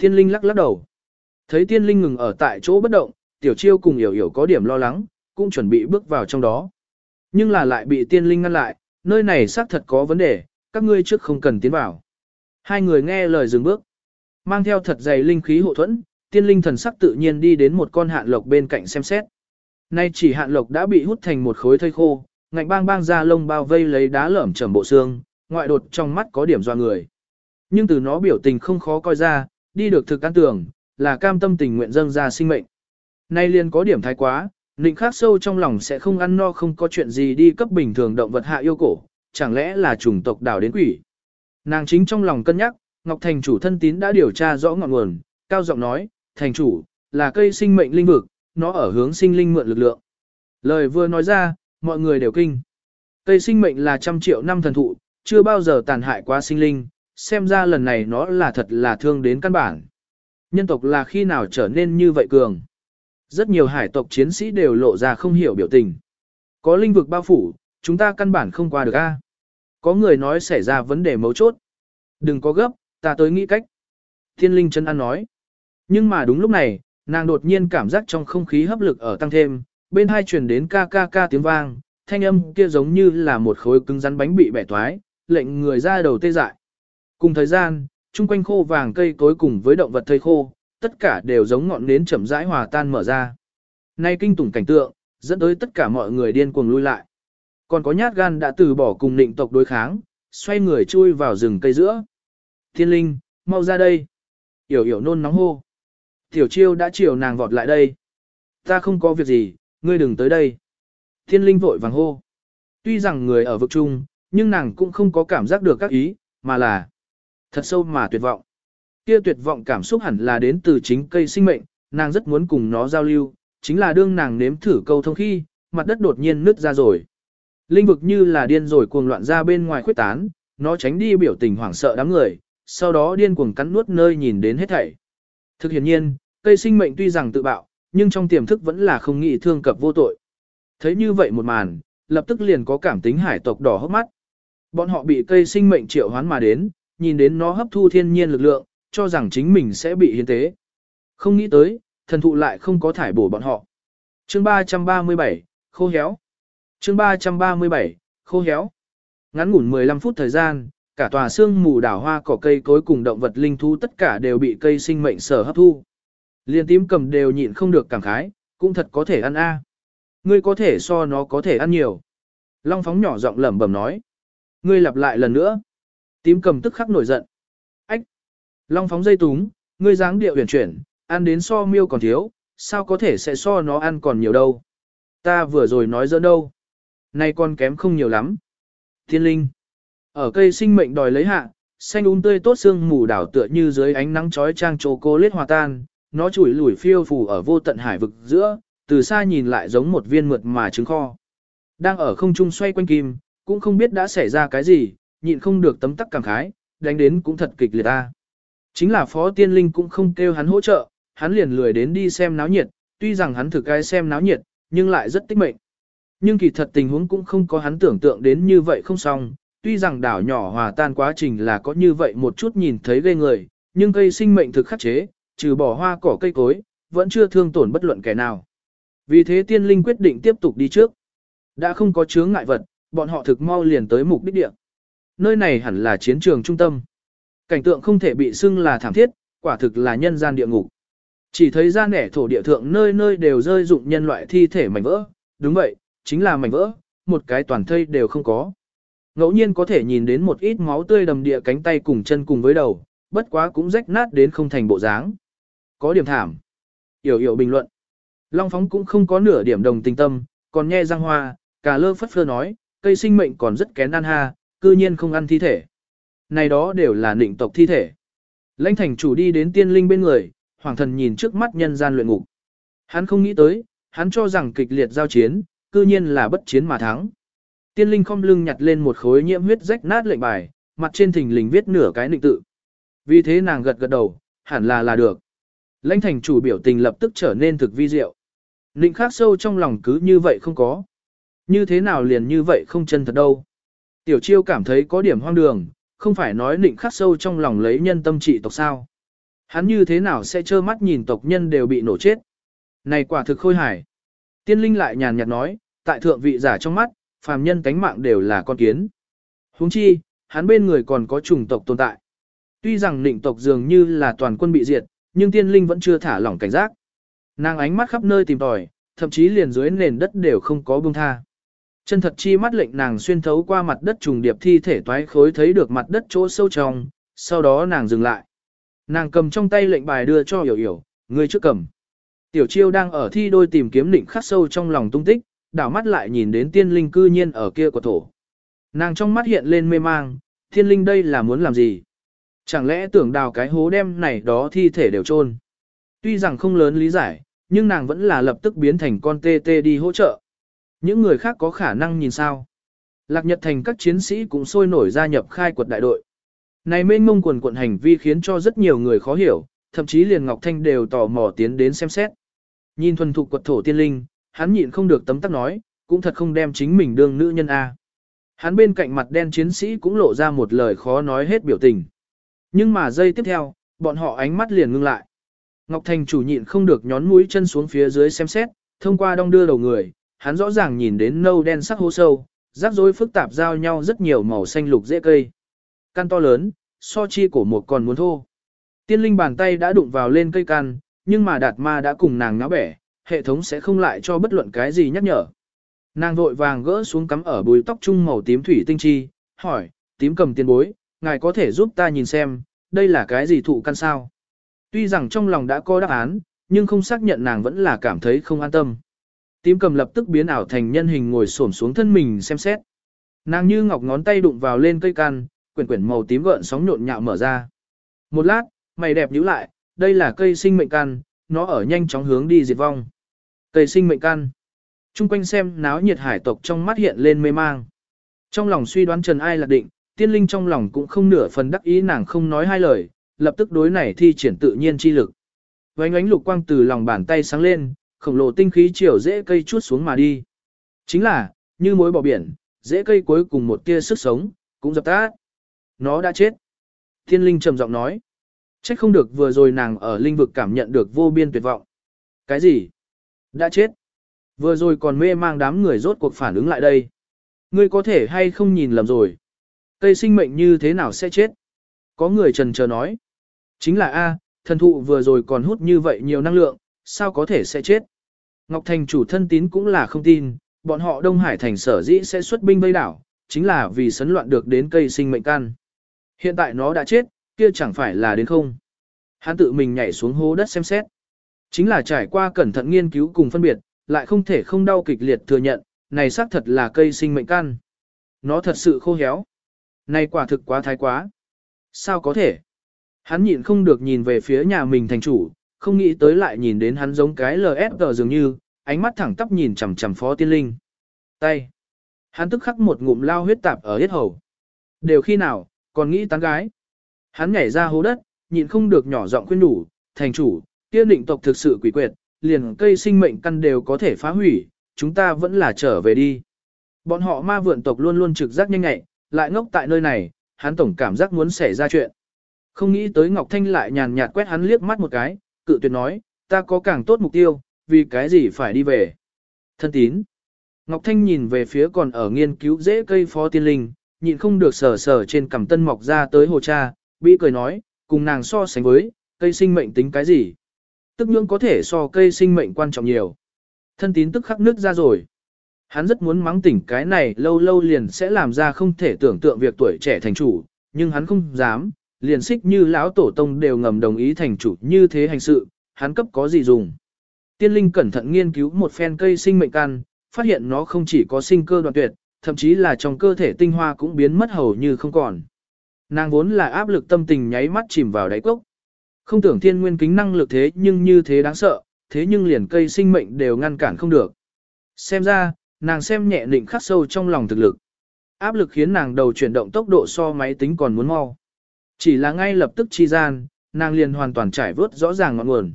Tiên linh lắc lắc đầu. Thấy tiên linh ngừng ở tại chỗ bất động, tiểu chiêu cùng hiểu hiểu có điểm lo lắng, cũng chuẩn bị bước vào trong đó. Nhưng là lại bị tiên linh ngăn lại, nơi này xác thật có vấn đề, các ngươi trước không cần tiến vào. Hai người nghe lời dừng bước. Mang theo thật dày linh khí hộ thuẫn, tiên linh thần sắc tự nhiên đi đến một con hạn lộc bên cạnh xem xét. Nay chỉ hạn lộc đã bị hút thành một khối thây khô, ngạnh bang bang ra lông bao vây lấy đá lởm chởm bộ xương, ngoại đột trong mắt có điểm doa người. Nhưng từ nó biểu tình không khó coi ra, đi được thực an tưởng, là cam tâm tình nguyện dâng ra sinh mệnh. Nay liền có điểm thái quá, Nịnh khác sâu trong lòng sẽ không ăn no không có chuyện gì đi cấp bình thường động vật hạ yêu cổ, chẳng lẽ là chủng tộc đảo đến quỷ. Nàng chính trong lòng cân nhắc, Ngọc Thành chủ thân tín đã điều tra rõ ngọn nguồn, cao giọng nói, thành chủ, là cây sinh mệnh linh vực, nó ở hướng sinh linh mượn lực lượng. Lời vừa nói ra, mọi người đều kinh. Cây sinh mệnh là trăm triệu năm thần thụ, chưa bao giờ tàn hại qua sinh linh, xem ra lần này nó là thật là thương đến căn bản. Nhân tộc là khi nào trở nên như vậy cường. Rất nhiều hải tộc chiến sĩ đều lộ ra không hiểu biểu tình. Có linh vực bao phủ, chúng ta căn bản không qua được a. Có người nói xảy ra vấn đề mấu chốt. Đừng có gấp, ta tới nghĩ cách. Thiên linh chân ăn nói. Nhưng mà đúng lúc này, nàng đột nhiên cảm giác trong không khí hấp lực ở tăng thêm, bên hai truyền đến ca ca ca tiếng vang, thanh âm kia giống như là một khối cứng rắn bánh bị bẻ toái, lệnh người ra đầu tê dại. Cùng thời gian, chung quanh khô vàng cây cối cùng với động vật thây khô, tất cả đều giống ngọn nến chậm rãi hòa tan mở ra. Nay kinh tủng cảnh tượng, dẫn tới tất cả mọi người điên cuồng lui lại. Còn có nhát gan đã từ bỏ cùng định tộc đối kháng, xoay người chui vào rừng cây giữa. Thiên linh, mau ra đây. Yểu yểu nôn nóng hô. Tiểu chiêu đã chiều nàng vọt lại đây. Ta không có việc gì, ngươi đừng tới đây. Thiên linh vội vàng hô. Tuy rằng người ở vực chung, nhưng nàng cũng không có cảm giác được các ý, mà là thật sâu mà tuyệt vọng. Kia tuyệt vọng cảm xúc hẳn là đến từ chính cây sinh mệnh, nàng rất muốn cùng nó giao lưu, chính là đương nàng nếm thử câu thông khi, mặt đất đột nhiên nứt ra rồi. Linh vực như là điên rồi cuồng loạn ra bên ngoài khuyết tán, nó tránh đi biểu tình hoảng sợ đám người, sau đó điên cuồng cắn nuốt nơi nhìn đến hết thảy. Thực hiện nhiên, cây sinh mệnh tuy rằng tự bạo, nhưng trong tiềm thức vẫn là không nghĩ thương cập vô tội. Thấy như vậy một màn, lập tức liền có cảm tính hải tộc đỏ hốc mắt. Bọn họ bị cây sinh mệnh triệu hoán mà đến, nhìn đến nó hấp thu thiên nhiên lực lượng, cho rằng chính mình sẽ bị hiến tế. Không nghĩ tới, thần thụ lại không có thải bổ bọn họ. Chương 337, khô héo. Chương 337, khô héo. Ngắn ngủn 15 phút thời gian, cả tòa xương mù đảo hoa cỏ cây cối cùng động vật linh thú tất cả đều bị cây sinh mệnh sở hấp thu. Liên tím cầm đều nhịn không được cảm khái, cũng thật có thể ăn a. Ngươi có thể so nó có thể ăn nhiều. Long phóng nhỏ giọng lẩm bẩm nói. Ngươi lặp lại lần nữa. Tím cầm tức khắc nổi giận. Ách! Long phóng dây túng, ngươi dáng điệu huyền chuyển, ăn đến so miêu còn thiếu, sao có thể sẽ so nó ăn còn nhiều đâu. Ta vừa rồi nói dỡ đâu. Nay con kém không nhiều lắm. Thiên linh. Ở cây sinh mệnh đòi lấy hạ, xanh un tươi tốt xương mù đảo tựa như dưới ánh nắng chói trang trồ cô lết hòa tan, nó chủi lủi phiêu phù ở vô tận hải vực giữa, từ xa nhìn lại giống một viên mượt mà trứng kho. Đang ở không trung xoay quanh kim, cũng không biết đã xảy ra cái gì, nhịn không được tấm tắc cảm khái, đánh đến cũng thật kịch liệt ta. Chính là phó tiên linh cũng không kêu hắn hỗ trợ, hắn liền lười đến đi xem náo nhiệt, tuy rằng hắn thực cái xem náo nhiệt, nhưng lại rất tích mệnh. Nhưng kỳ thật tình huống cũng không có hắn tưởng tượng đến như vậy không xong, tuy rằng đảo nhỏ hòa tan quá trình là có như vậy một chút nhìn thấy ghê người, nhưng cây sinh mệnh thực khắc chế, trừ bỏ hoa cỏ cây cối, vẫn chưa thương tổn bất luận kẻ nào. Vì thế tiên linh quyết định tiếp tục đi trước. Đã không có chướng ngại vật, bọn họ thực mau liền tới mục đích địa. Nơi này hẳn là chiến trường trung tâm. Cảnh tượng không thể bị xưng là thảm thiết, quả thực là nhân gian địa ngục. Chỉ thấy ra nẻ thổ địa thượng nơi nơi đều rơi dụng nhân loại thi thể mảnh vỡ, đúng vậy, chính là mảnh vỡ, một cái toàn thây đều không có. Ngẫu nhiên có thể nhìn đến một ít máu tươi đầm địa cánh tay cùng chân cùng với đầu, bất quá cũng rách nát đến không thành bộ dáng. Có điểm thảm. Yểu yểu bình luận. Long phóng cũng không có nửa điểm đồng tình tâm, còn nghe răng hoa, cả lơ phất phơ nói, cây sinh mệnh còn rất kén ăn ha, cư nhiên không ăn thi thể. Này đó đều là nịnh tộc thi thể. Lãnh thành chủ đi đến tiên linh bên người, hoàng thần nhìn trước mắt nhân gian luyện ngục. Hắn không nghĩ tới, hắn cho rằng kịch liệt giao chiến, cư nhiên là bất chiến mà thắng. Tiên linh không lưng nhặt lên một khối nhiễm huyết rách nát lệnh bài, mặt trên thình lình viết nửa cái nịnh tự. Vì thế nàng gật gật đầu, hẳn là là được. Lãnh thành chủ biểu tình lập tức trở nên thực vi diệu. Nịnh khác sâu trong lòng cứ như vậy không có. Như thế nào liền như vậy không chân thật đâu. Tiểu chiêu cảm thấy có điểm hoang đường, không phải nói nịnh khắc sâu trong lòng lấy nhân tâm trị tộc sao. Hắn như thế nào sẽ trơ mắt nhìn tộc nhân đều bị nổ chết. Này quả thực khôi hài. Tiên linh lại nhàn nhạt nói, tại thượng vị giả trong mắt, phàm nhân cánh mạng đều là con kiến. huống chi, hắn bên người còn có chủng tộc tồn tại. Tuy rằng nịnh tộc dường như là toàn quân bị diệt, nhưng tiên linh vẫn chưa thả lỏng cảnh giác. Nàng ánh mắt khắp nơi tìm tòi, thậm chí liền dưới nền đất đều không có buông tha. Chân thật chi mắt lệnh nàng xuyên thấu qua mặt đất trùng điệp thi thể toái khối thấy được mặt đất chỗ sâu trong, sau đó nàng dừng lại. Nàng cầm trong tay lệnh bài đưa cho hiểu hiểu, người trước cầm. Tiểu chiêu đang ở thi đôi tìm kiếm định khắc sâu trong lòng tung tích, đảo mắt lại nhìn đến tiên linh cư nhiên ở kia của thổ. Nàng trong mắt hiện lên mê mang, thiên linh đây là muốn làm gì? Chẳng lẽ tưởng đào cái hố đem này đó thi thể đều chôn Tuy rằng không lớn lý giải, nhưng nàng vẫn là lập tức biến thành con tê tê đi hỗ trợ. Những người khác có khả năng nhìn sao. Lạc Nhật Thành các chiến sĩ cũng sôi nổi gia nhập khai quật đại đội. Này mênh mông quần quận hành vi khiến cho rất nhiều người khó hiểu, thậm chí liền Ngọc Thanh đều tò mò tiến đến xem xét. Nhìn thuần thục quật thổ tiên linh, hắn nhịn không được tấm tắc nói, cũng thật không đem chính mình đương nữ nhân A. Hắn bên cạnh mặt đen chiến sĩ cũng lộ ra một lời khó nói hết biểu tình. Nhưng mà giây tiếp theo, bọn họ ánh mắt liền ngưng lại. Ngọc Thành chủ nhịn không được nhón mũi chân xuống phía dưới xem xét, thông qua đong đưa đầu người, hắn rõ ràng nhìn đến nâu đen sắc hố sâu, rắc rối phức tạp giao nhau rất nhiều màu xanh lục dễ cây. Căn to lớn, so chi cổ một còn muốn thô. Tiên linh bàn tay đã đụng vào lên cây căn, nhưng mà đạt ma đã cùng nàng náo bẻ, hệ thống sẽ không lại cho bất luận cái gì nhắc nhở. Nàng vội vàng gỡ xuống cắm ở bùi tóc trung màu tím thủy tinh chi, hỏi, tím cầm tiền bối, ngài có thể giúp ta nhìn xem, đây là cái gì thụ căn sao? Tuy rằng trong lòng đã có đáp án, nhưng không xác nhận nàng vẫn là cảm thấy không an tâm. Tím cầm lập tức biến ảo thành nhân hình ngồi xổm xuống thân mình xem xét. Nàng như ngọc ngón tay đụng vào lên cây căn, quyển quyển màu tím gợn sóng nhộn nhạo mở ra. Một lát, mày đẹp nhíu lại, đây là cây sinh mệnh căn, nó ở nhanh chóng hướng đi diệt vong. Cây sinh mệnh căn. Trung quanh xem náo nhiệt hải tộc trong mắt hiện lên mê mang. Trong lòng suy đoán Trần Ai là định, tiên linh trong lòng cũng không nửa phần đắc ý nàng không nói hai lời, lập tức đối này thi triển tự nhiên chi lực. Vánh ánh lục quang từ lòng bàn tay sáng lên, khổng lồ tinh khí chiều dễ cây chuốt xuống mà đi. Chính là, như mối bỏ biển, dễ cây cuối cùng một tia sức sống, cũng dập tắt. Nó đã chết. Thiên linh trầm giọng nói. Trách không được vừa rồi nàng ở linh vực cảm nhận được vô biên tuyệt vọng. Cái gì? Đã chết. Vừa rồi còn mê mang đám người rốt cuộc phản ứng lại đây. Ngươi có thể hay không nhìn lầm rồi. Cây sinh mệnh như thế nào sẽ chết? Có người trần chờ nói. Chính là A, thần thụ vừa rồi còn hút như vậy nhiều năng lượng, sao có thể sẽ chết? Ngọc Thành chủ thân tín cũng là không tin, bọn họ Đông Hải thành sở dĩ sẽ xuất binh vây đảo, chính là vì sấn loạn được đến cây sinh mệnh căn. Hiện tại nó đã chết, kia chẳng phải là đến không. Hắn tự mình nhảy xuống hố đất xem xét. Chính là trải qua cẩn thận nghiên cứu cùng phân biệt, lại không thể không đau kịch liệt thừa nhận, này xác thật là cây sinh mệnh căn. Nó thật sự khô héo. Này quả thực quá thái quá. Sao có thể? Hắn nhịn không được nhìn về phía nhà mình thành chủ, không nghĩ tới lại nhìn đến hắn giống cái LSG dường như, ánh mắt thẳng tắp nhìn chằm chằm phó tiên linh. Tay. Hắn tức khắc một ngụm lao huyết tạp ở hết hầu. Đều khi nào, còn nghĩ tán gái. Hắn nhảy ra hố đất, nhịn không được nhỏ giọng khuyên đủ, thành chủ, kia định tộc thực sự quỷ quyệt, liền cây sinh mệnh căn đều có thể phá hủy, chúng ta vẫn là trở về đi. Bọn họ ma vượn tộc luôn luôn trực giác nhanh nhạy, lại ngốc tại nơi này, hắn tổng cảm giác muốn xảy ra chuyện. Không nghĩ tới Ngọc Thanh lại nhàn nhạt quét hắn liếc mắt một cái, cự tuyệt nói, ta có càng tốt mục tiêu, vì cái gì phải đi về. Thân tín. Ngọc Thanh nhìn về phía còn ở nghiên cứu dễ cây phó tiên linh, nhịn không được sờ sờ trên cằm tân mọc ra tới hồ cha, bị cười nói, cùng nàng so sánh với, cây sinh mệnh tính cái gì. Tức nhưỡng có thể so cây sinh mệnh quan trọng nhiều. Thân tín tức khắc nước ra rồi. Hắn rất muốn mắng tỉnh cái này lâu lâu liền sẽ làm ra không thể tưởng tượng việc tuổi trẻ thành chủ, nhưng hắn không dám, liền xích như lão tổ tông đều ngầm đồng ý thành chủ như thế hành sự, hắn cấp có gì dùng. Tiên linh cẩn thận nghiên cứu một phen cây sinh mệnh căn, phát hiện nó không chỉ có sinh cơ đoạn tuyệt, thậm chí là trong cơ thể tinh hoa cũng biến mất hầu như không còn. Nàng vốn là áp lực tâm tình nháy mắt chìm vào đáy cốc. Không tưởng thiên nguyên kính năng lực thế nhưng như thế đáng sợ, thế nhưng liền cây sinh mệnh đều ngăn cản không được. Xem ra, nàng xem nhẹ định khắc sâu trong lòng thực lực. Áp lực khiến nàng đầu chuyển động tốc độ so máy tính còn muốn mau. Chỉ là ngay lập tức chi gian, nàng liền hoàn toàn trải vớt rõ ràng ngọn nguồn.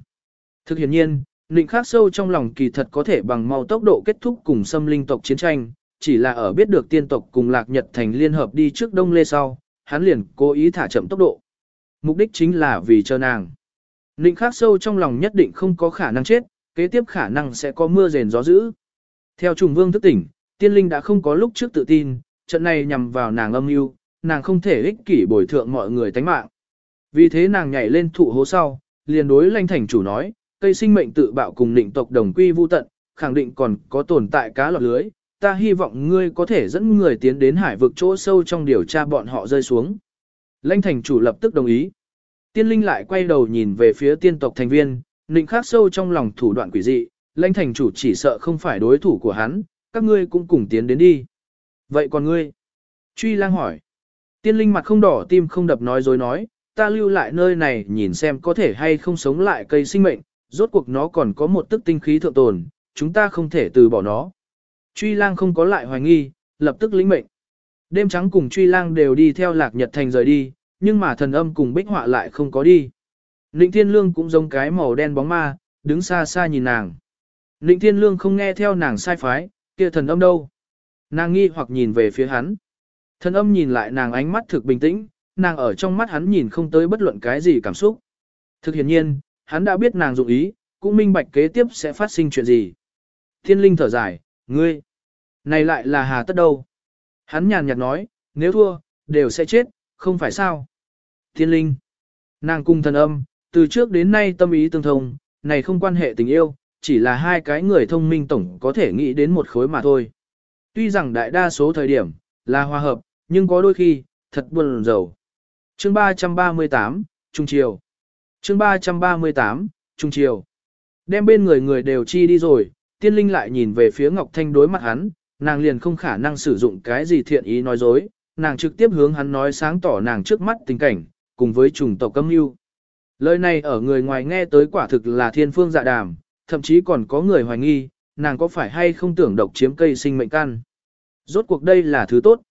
Thực hiện nhiên, Nịnh khắc sâu trong lòng kỳ thật có thể bằng mau tốc độ kết thúc cùng xâm linh tộc chiến tranh, chỉ là ở biết được tiên tộc cùng lạc nhật thành liên hợp đi trước đông lê sau, hắn liền cố ý thả chậm tốc độ. Mục đích chính là vì chờ nàng. Nịnh khắc sâu trong lòng nhất định không có khả năng chết, kế tiếp khả năng sẽ có mưa rền gió dữ. Theo trùng vương thức tỉnh, tiên linh đã không có lúc trước tự tin, trận này nhằm vào nàng âm mưu, nàng không thể ích kỷ bồi thượng mọi người tánh mạng. Vì thế nàng nhảy lên thụ hố sau, liền đối lanh thành chủ nói, cây sinh mệnh tự bạo cùng định tộc đồng quy vu tận, khẳng định còn có tồn tại cá lọt lưới, ta hy vọng ngươi có thể dẫn người tiến đến hải vực chỗ sâu trong điều tra bọn họ rơi xuống. Lãnh thành chủ lập tức đồng ý. Tiên linh lại quay đầu nhìn về phía tiên tộc thành viên, định khắc sâu trong lòng thủ đoạn quỷ dị, lãnh thành chủ chỉ sợ không phải đối thủ của hắn, các ngươi cũng cùng tiến đến đi. Vậy còn ngươi? Truy lang hỏi. Tiên linh mặt không đỏ tim không đập nói dối nói, ta lưu lại nơi này nhìn xem có thể hay không sống lại cây sinh mệnh, rốt cuộc nó còn có một tức tinh khí thượng tồn, chúng ta không thể từ bỏ nó. Truy lang không có lại hoài nghi, lập tức lĩnh mệnh. Đêm trắng cùng truy lang đều đi theo lạc nhật thành rời đi, nhưng mà thần âm cùng bích họa lại không có đi. Nịnh thiên lương cũng giống cái màu đen bóng ma, đứng xa xa nhìn nàng. Nịnh thiên lương không nghe theo nàng sai phái, kia thần âm đâu. Nàng nghi hoặc nhìn về phía hắn. Thần âm nhìn lại nàng ánh mắt thực bình tĩnh, nàng ở trong mắt hắn nhìn không tới bất luận cái gì cảm xúc. Thực hiện nhiên, hắn đã biết nàng dụng ý, cũng minh bạch kế tiếp sẽ phát sinh chuyện gì. Thiên linh thở dài, ngươi, này lại là hà tất đâu. Hắn nhàn nhạt nói, nếu thua, đều sẽ chết, không phải sao. Thiên linh. Nàng cung thần âm, từ trước đến nay tâm ý tương thông, này không quan hệ tình yêu, chỉ là hai cái người thông minh tổng có thể nghĩ đến một khối mà thôi. Tuy rằng đại đa số thời điểm, là hòa hợp, nhưng có đôi khi, thật buồn rầu. Chương 338, Trung Triều Chương 338, Trung Triều Đem bên người người đều chi đi rồi, tiên linh lại nhìn về phía Ngọc Thanh đối mặt hắn, nàng liền không khả năng sử dụng cái gì thiện ý nói dối, nàng trực tiếp hướng hắn nói sáng tỏ nàng trước mắt tình cảnh, cùng với trùng tộc cấm mưu. Lời này ở người ngoài nghe tới quả thực là thiên phương dạ đàm, thậm chí còn có người hoài nghi, nàng có phải hay không tưởng độc chiếm cây sinh mệnh căn. Rốt cuộc đây là thứ tốt.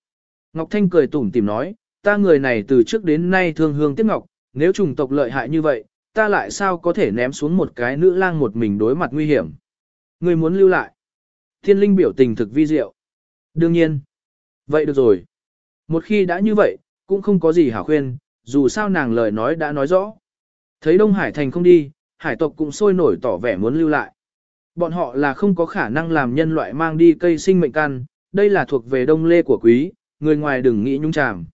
Ngọc Thanh cười tủm tìm nói, ta người này từ trước đến nay thương hương tiếc ngọc, nếu trùng tộc lợi hại như vậy, ta lại sao có thể ném xuống một cái nữ lang một mình đối mặt nguy hiểm. Người muốn lưu lại. Thiên linh biểu tình thực vi diệu. Đương nhiên. Vậy được rồi. Một khi đã như vậy, cũng không có gì hảo khuyên, dù sao nàng lời nói đã nói rõ. Thấy Đông Hải Thành không đi, hải tộc cũng sôi nổi tỏ vẻ muốn lưu lại. Bọn họ là không có khả năng làm nhân loại mang đi cây sinh mệnh căn, đây là thuộc về đông lê của quý, người ngoài đừng nghĩ nhung chàm.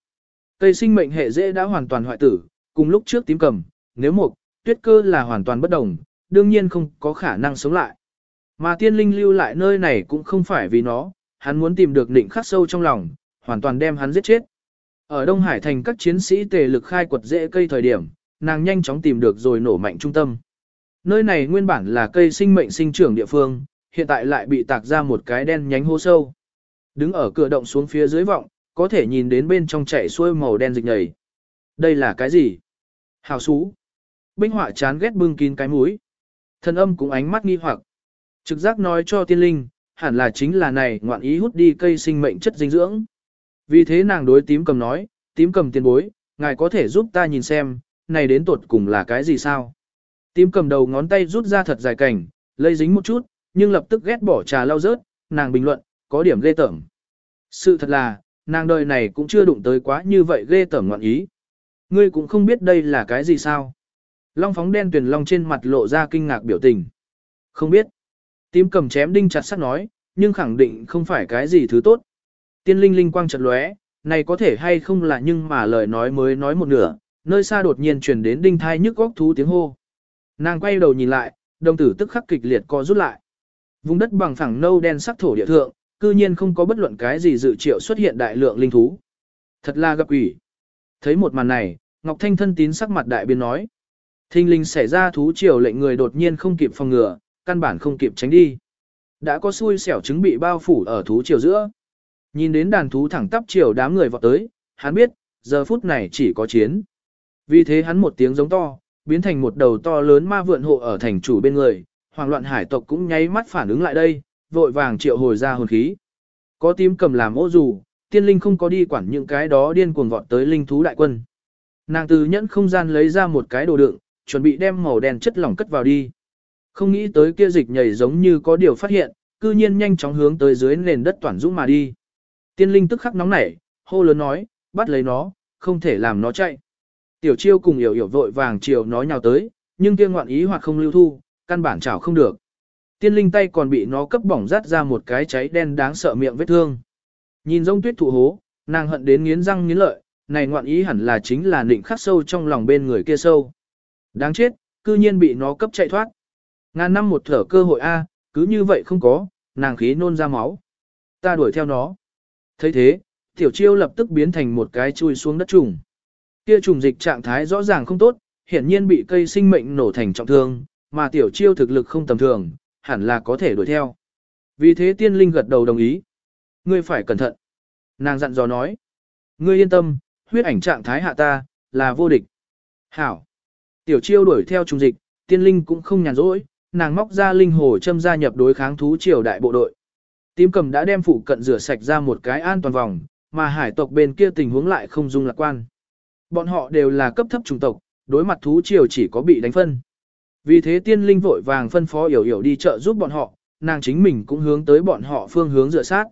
Cây sinh mệnh hệ dễ đã hoàn toàn hoại tử, cùng lúc trước tím cầm, nếu một, tuyết cơ là hoàn toàn bất đồng, đương nhiên không có khả năng sống lại. Mà tiên linh lưu lại nơi này cũng không phải vì nó, hắn muốn tìm được định khắc sâu trong lòng, hoàn toàn đem hắn giết chết. Ở Đông Hải thành các chiến sĩ tề lực khai quật dễ cây thời điểm, nàng nhanh chóng tìm được rồi nổ mạnh trung tâm. Nơi này nguyên bản là cây sinh mệnh sinh trưởng địa phương, hiện tại lại bị tạc ra một cái đen nhánh hố sâu. Đứng ở cửa động xuống phía dưới vọng, có thể nhìn đến bên trong chảy xuôi màu đen dịch nhầy. Đây là cái gì? Hào xú. Binh họa chán ghét bưng kín cái mũi. Thần âm cũng ánh mắt nghi hoặc. Trực giác nói cho tiên linh, hẳn là chính là này ngoạn ý hút đi cây sinh mệnh chất dinh dưỡng. Vì thế nàng đối tím cầm nói, tím cầm tiền bối, ngài có thể giúp ta nhìn xem, này đến tột cùng là cái gì sao? Tím cầm đầu ngón tay rút ra thật dài cảnh, lây dính một chút, nhưng lập tức ghét bỏ trà lau rớt, nàng bình luận, có điểm ghê tởm. Sự thật là, nàng đời này cũng chưa đụng tới quá như vậy ghê tởm ngoạn ý. Ngươi cũng không biết đây là cái gì sao? Long phóng đen tuyển long trên mặt lộ ra kinh ngạc biểu tình. Không biết. Tím cầm chém đinh chặt sắt nói, nhưng khẳng định không phải cái gì thứ tốt. Tiên linh linh quang chật lóe, này có thể hay không là nhưng mà lời nói mới nói một nửa, nơi xa đột nhiên truyền đến đinh thai nhức góc thú tiếng hô. Nàng quay đầu nhìn lại, đồng tử tức khắc kịch liệt co rút lại. Vùng đất bằng phẳng nâu đen sắc thổ địa thượng, cư nhiên không có bất luận cái gì dự triệu xuất hiện đại lượng linh thú. Thật là gặp quỷ. Thấy một màn này, Ngọc Thanh thân tín sắc mặt đại biến nói. Thinh linh xảy ra thú triều lệnh người đột nhiên không kịp phòng ngừa, căn bản không kịp tránh đi. Đã có xui xẻo trứng bị bao phủ ở thú triều giữa. Nhìn đến đàn thú thẳng tắp triều đám người vọt tới, hắn biết, giờ phút này chỉ có chiến. Vì thế hắn một tiếng giống to, biến thành một đầu to lớn ma vượn hộ ở thành chủ bên người, hoàng loạn hải tộc cũng nháy mắt phản ứng lại đây, vội vàng triệu hồi ra hồn khí. Có tím cầm làm ô dù, tiên linh không có đi quản những cái đó điên cuồng vọt tới linh thú đại quân. Nàng từ nhẫn không gian lấy ra một cái đồ đựng, chuẩn bị đem màu đen chất lỏng cất vào đi. Không nghĩ tới kia dịch nhảy giống như có điều phát hiện, cư nhiên nhanh chóng hướng tới dưới nền đất toàn dũng mà đi. Tiên linh tức khắc nóng nảy, hô lớn nói, bắt lấy nó, không thể làm nó chạy. Tiểu chiêu cùng hiểu hiểu vội vàng chiều nó nhào tới, nhưng kia ngoạn ý hoặc không lưu thu, căn bản chảo không được. Tiên linh tay còn bị nó cấp bỏng rát ra một cái cháy đen đáng sợ miệng vết thương. Nhìn rông tuyết thụ hố, nàng hận đến nghiến răng nghiến lợi, này ngoạn ý hẳn là chính là nịnh khắc sâu trong lòng bên người kia sâu. Đáng chết, cư nhiên bị nó cấp chạy thoát. Ngàn năm một thở cơ hội A, cứ như vậy không có, nàng khí nôn ra máu. Ta đuổi theo nó thấy thế, tiểu chiêu lập tức biến thành một cái chui xuống đất trùng. Kia trùng dịch trạng thái rõ ràng không tốt, hiển nhiên bị cây sinh mệnh nổ thành trọng thương, mà tiểu chiêu thực lực không tầm thường, hẳn là có thể đuổi theo. Vì thế tiên linh gật đầu đồng ý. Ngươi phải cẩn thận. Nàng dặn dò nói. Ngươi yên tâm, huyết ảnh trạng thái hạ ta, là vô địch. Hảo. Tiểu chiêu đuổi theo trùng dịch, tiên linh cũng không nhàn rỗi, nàng móc ra linh hồ châm gia nhập đối kháng thú triều đại bộ đội. Tím cầm đã đem phụ cận rửa sạch ra một cái an toàn vòng, mà hải tộc bên kia tình huống lại không dung lạc quan. Bọn họ đều là cấp thấp chủng tộc, đối mặt thú triều chỉ có bị đánh phân. Vì thế tiên linh vội vàng phân phó hiểu hiểu đi chợ giúp bọn họ, nàng chính mình cũng hướng tới bọn họ phương hướng dựa sát.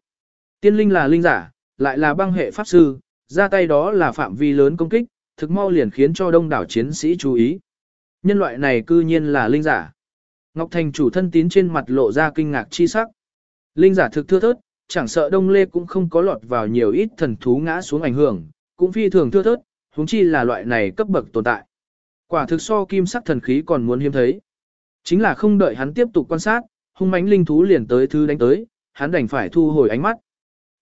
Tiên linh là linh giả, lại là băng hệ pháp sư, ra tay đó là phạm vi lớn công kích, thực mau liền khiến cho đông đảo chiến sĩ chú ý. Nhân loại này cư nhiên là linh giả. Ngọc Thành chủ thân tín trên mặt lộ ra kinh ngạc chi sắc. Linh giả thực thưa thớt, chẳng sợ Đông Lê cũng không có lọt vào nhiều ít thần thú ngã xuống ảnh hưởng, cũng phi thường thưa thớt, huống chi là loại này cấp bậc tồn tại. Quả thực so kim sắc thần khí còn muốn hiếm thấy. Chính là không đợi hắn tiếp tục quan sát, hung mãnh linh thú liền tới thứ đánh tới, hắn đành phải thu hồi ánh mắt.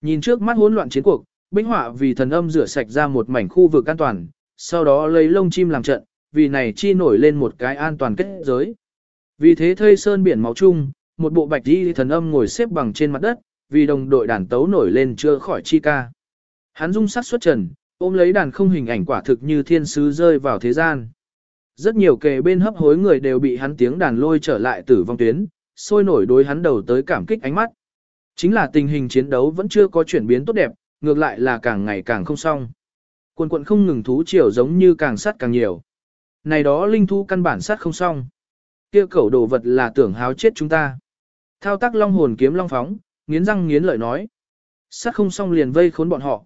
Nhìn trước mắt hỗn loạn chiến cuộc, binh họa vì thần âm rửa sạch ra một mảnh khu vực an toàn, sau đó lấy lông chim làm trận, vì này chi nổi lên một cái an toàn kết giới. Vì thế thây sơn biển máu chung, một bộ bạch đi thần âm ngồi xếp bằng trên mặt đất, vì đồng đội đàn tấu nổi lên chưa khỏi chi ca. Hắn dung sắc xuất trần, ôm lấy đàn không hình ảnh quả thực như thiên sứ rơi vào thế gian. Rất nhiều kề bên hấp hối người đều bị hắn tiếng đàn lôi trở lại tử vong tuyến, sôi nổi đối hắn đầu tới cảm kích ánh mắt. Chính là tình hình chiến đấu vẫn chưa có chuyển biến tốt đẹp, ngược lại là càng ngày càng không xong. Quần quận không ngừng thú chiều giống như càng sát càng nhiều. Này đó linh thú căn bản sát không xong. Kia cẩu đồ vật là tưởng háo chết chúng ta. Thao tác long hồn kiếm long phóng, nghiến răng nghiến lợi nói. Sát không xong liền vây khốn bọn họ.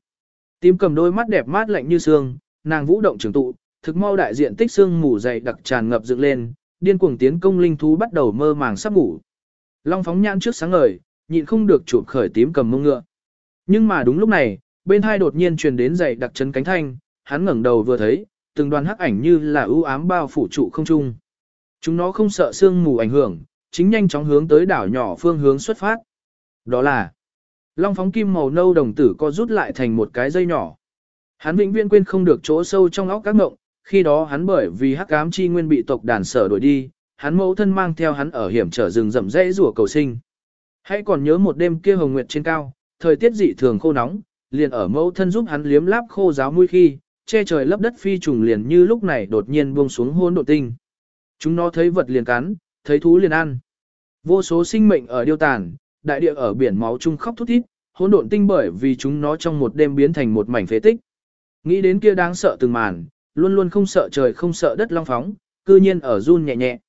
Tím cầm đôi mắt đẹp mát lạnh như xương, nàng vũ động trường tụ, thực mau đại diện tích xương mù dày đặc tràn ngập dựng lên, điên cuồng tiến công linh thú bắt đầu mơ màng sắp ngủ. Long phóng nhãn trước sáng ngời, nhịn không được chụp khởi tím cầm mông ngựa. Nhưng mà đúng lúc này, bên hai đột nhiên truyền đến dày đặc chấn cánh thanh, hắn ngẩng đầu vừa thấy, từng đoàn hắc ảnh như là ưu ám bao phủ trụ không trung. Chúng nó không sợ sương mù ảnh hưởng, chính nhanh chóng hướng tới đảo nhỏ phương hướng xuất phát. Đó là Long phóng kim màu nâu đồng tử co rút lại thành một cái dây nhỏ. Hắn vĩnh viễn quên không được chỗ sâu trong óc các ngộng, khi đó hắn bởi vì hắc ám chi nguyên bị tộc đàn sở đuổi đi, hắn mẫu thân mang theo hắn ở hiểm trở rừng rậm rẽ rủa cầu sinh. Hãy còn nhớ một đêm kia hồng nguyệt trên cao, thời tiết dị thường khô nóng, liền ở mẫu thân giúp hắn liếm láp khô giáo mũi khi, che trời lấp đất phi trùng liền như lúc này đột nhiên buông xuống hôn độ tinh. Chúng nó thấy vật liền cắn, thấy thú liền ăn. Vô số sinh mệnh ở điêu tàn, đại địa ở biển máu chung khóc thút thít, hỗn độn tinh bởi vì chúng nó trong một đêm biến thành một mảnh phế tích. Nghĩ đến kia đáng sợ từng màn, luôn luôn không sợ trời không sợ đất long phóng, cư nhiên ở run nhẹ nhẹ.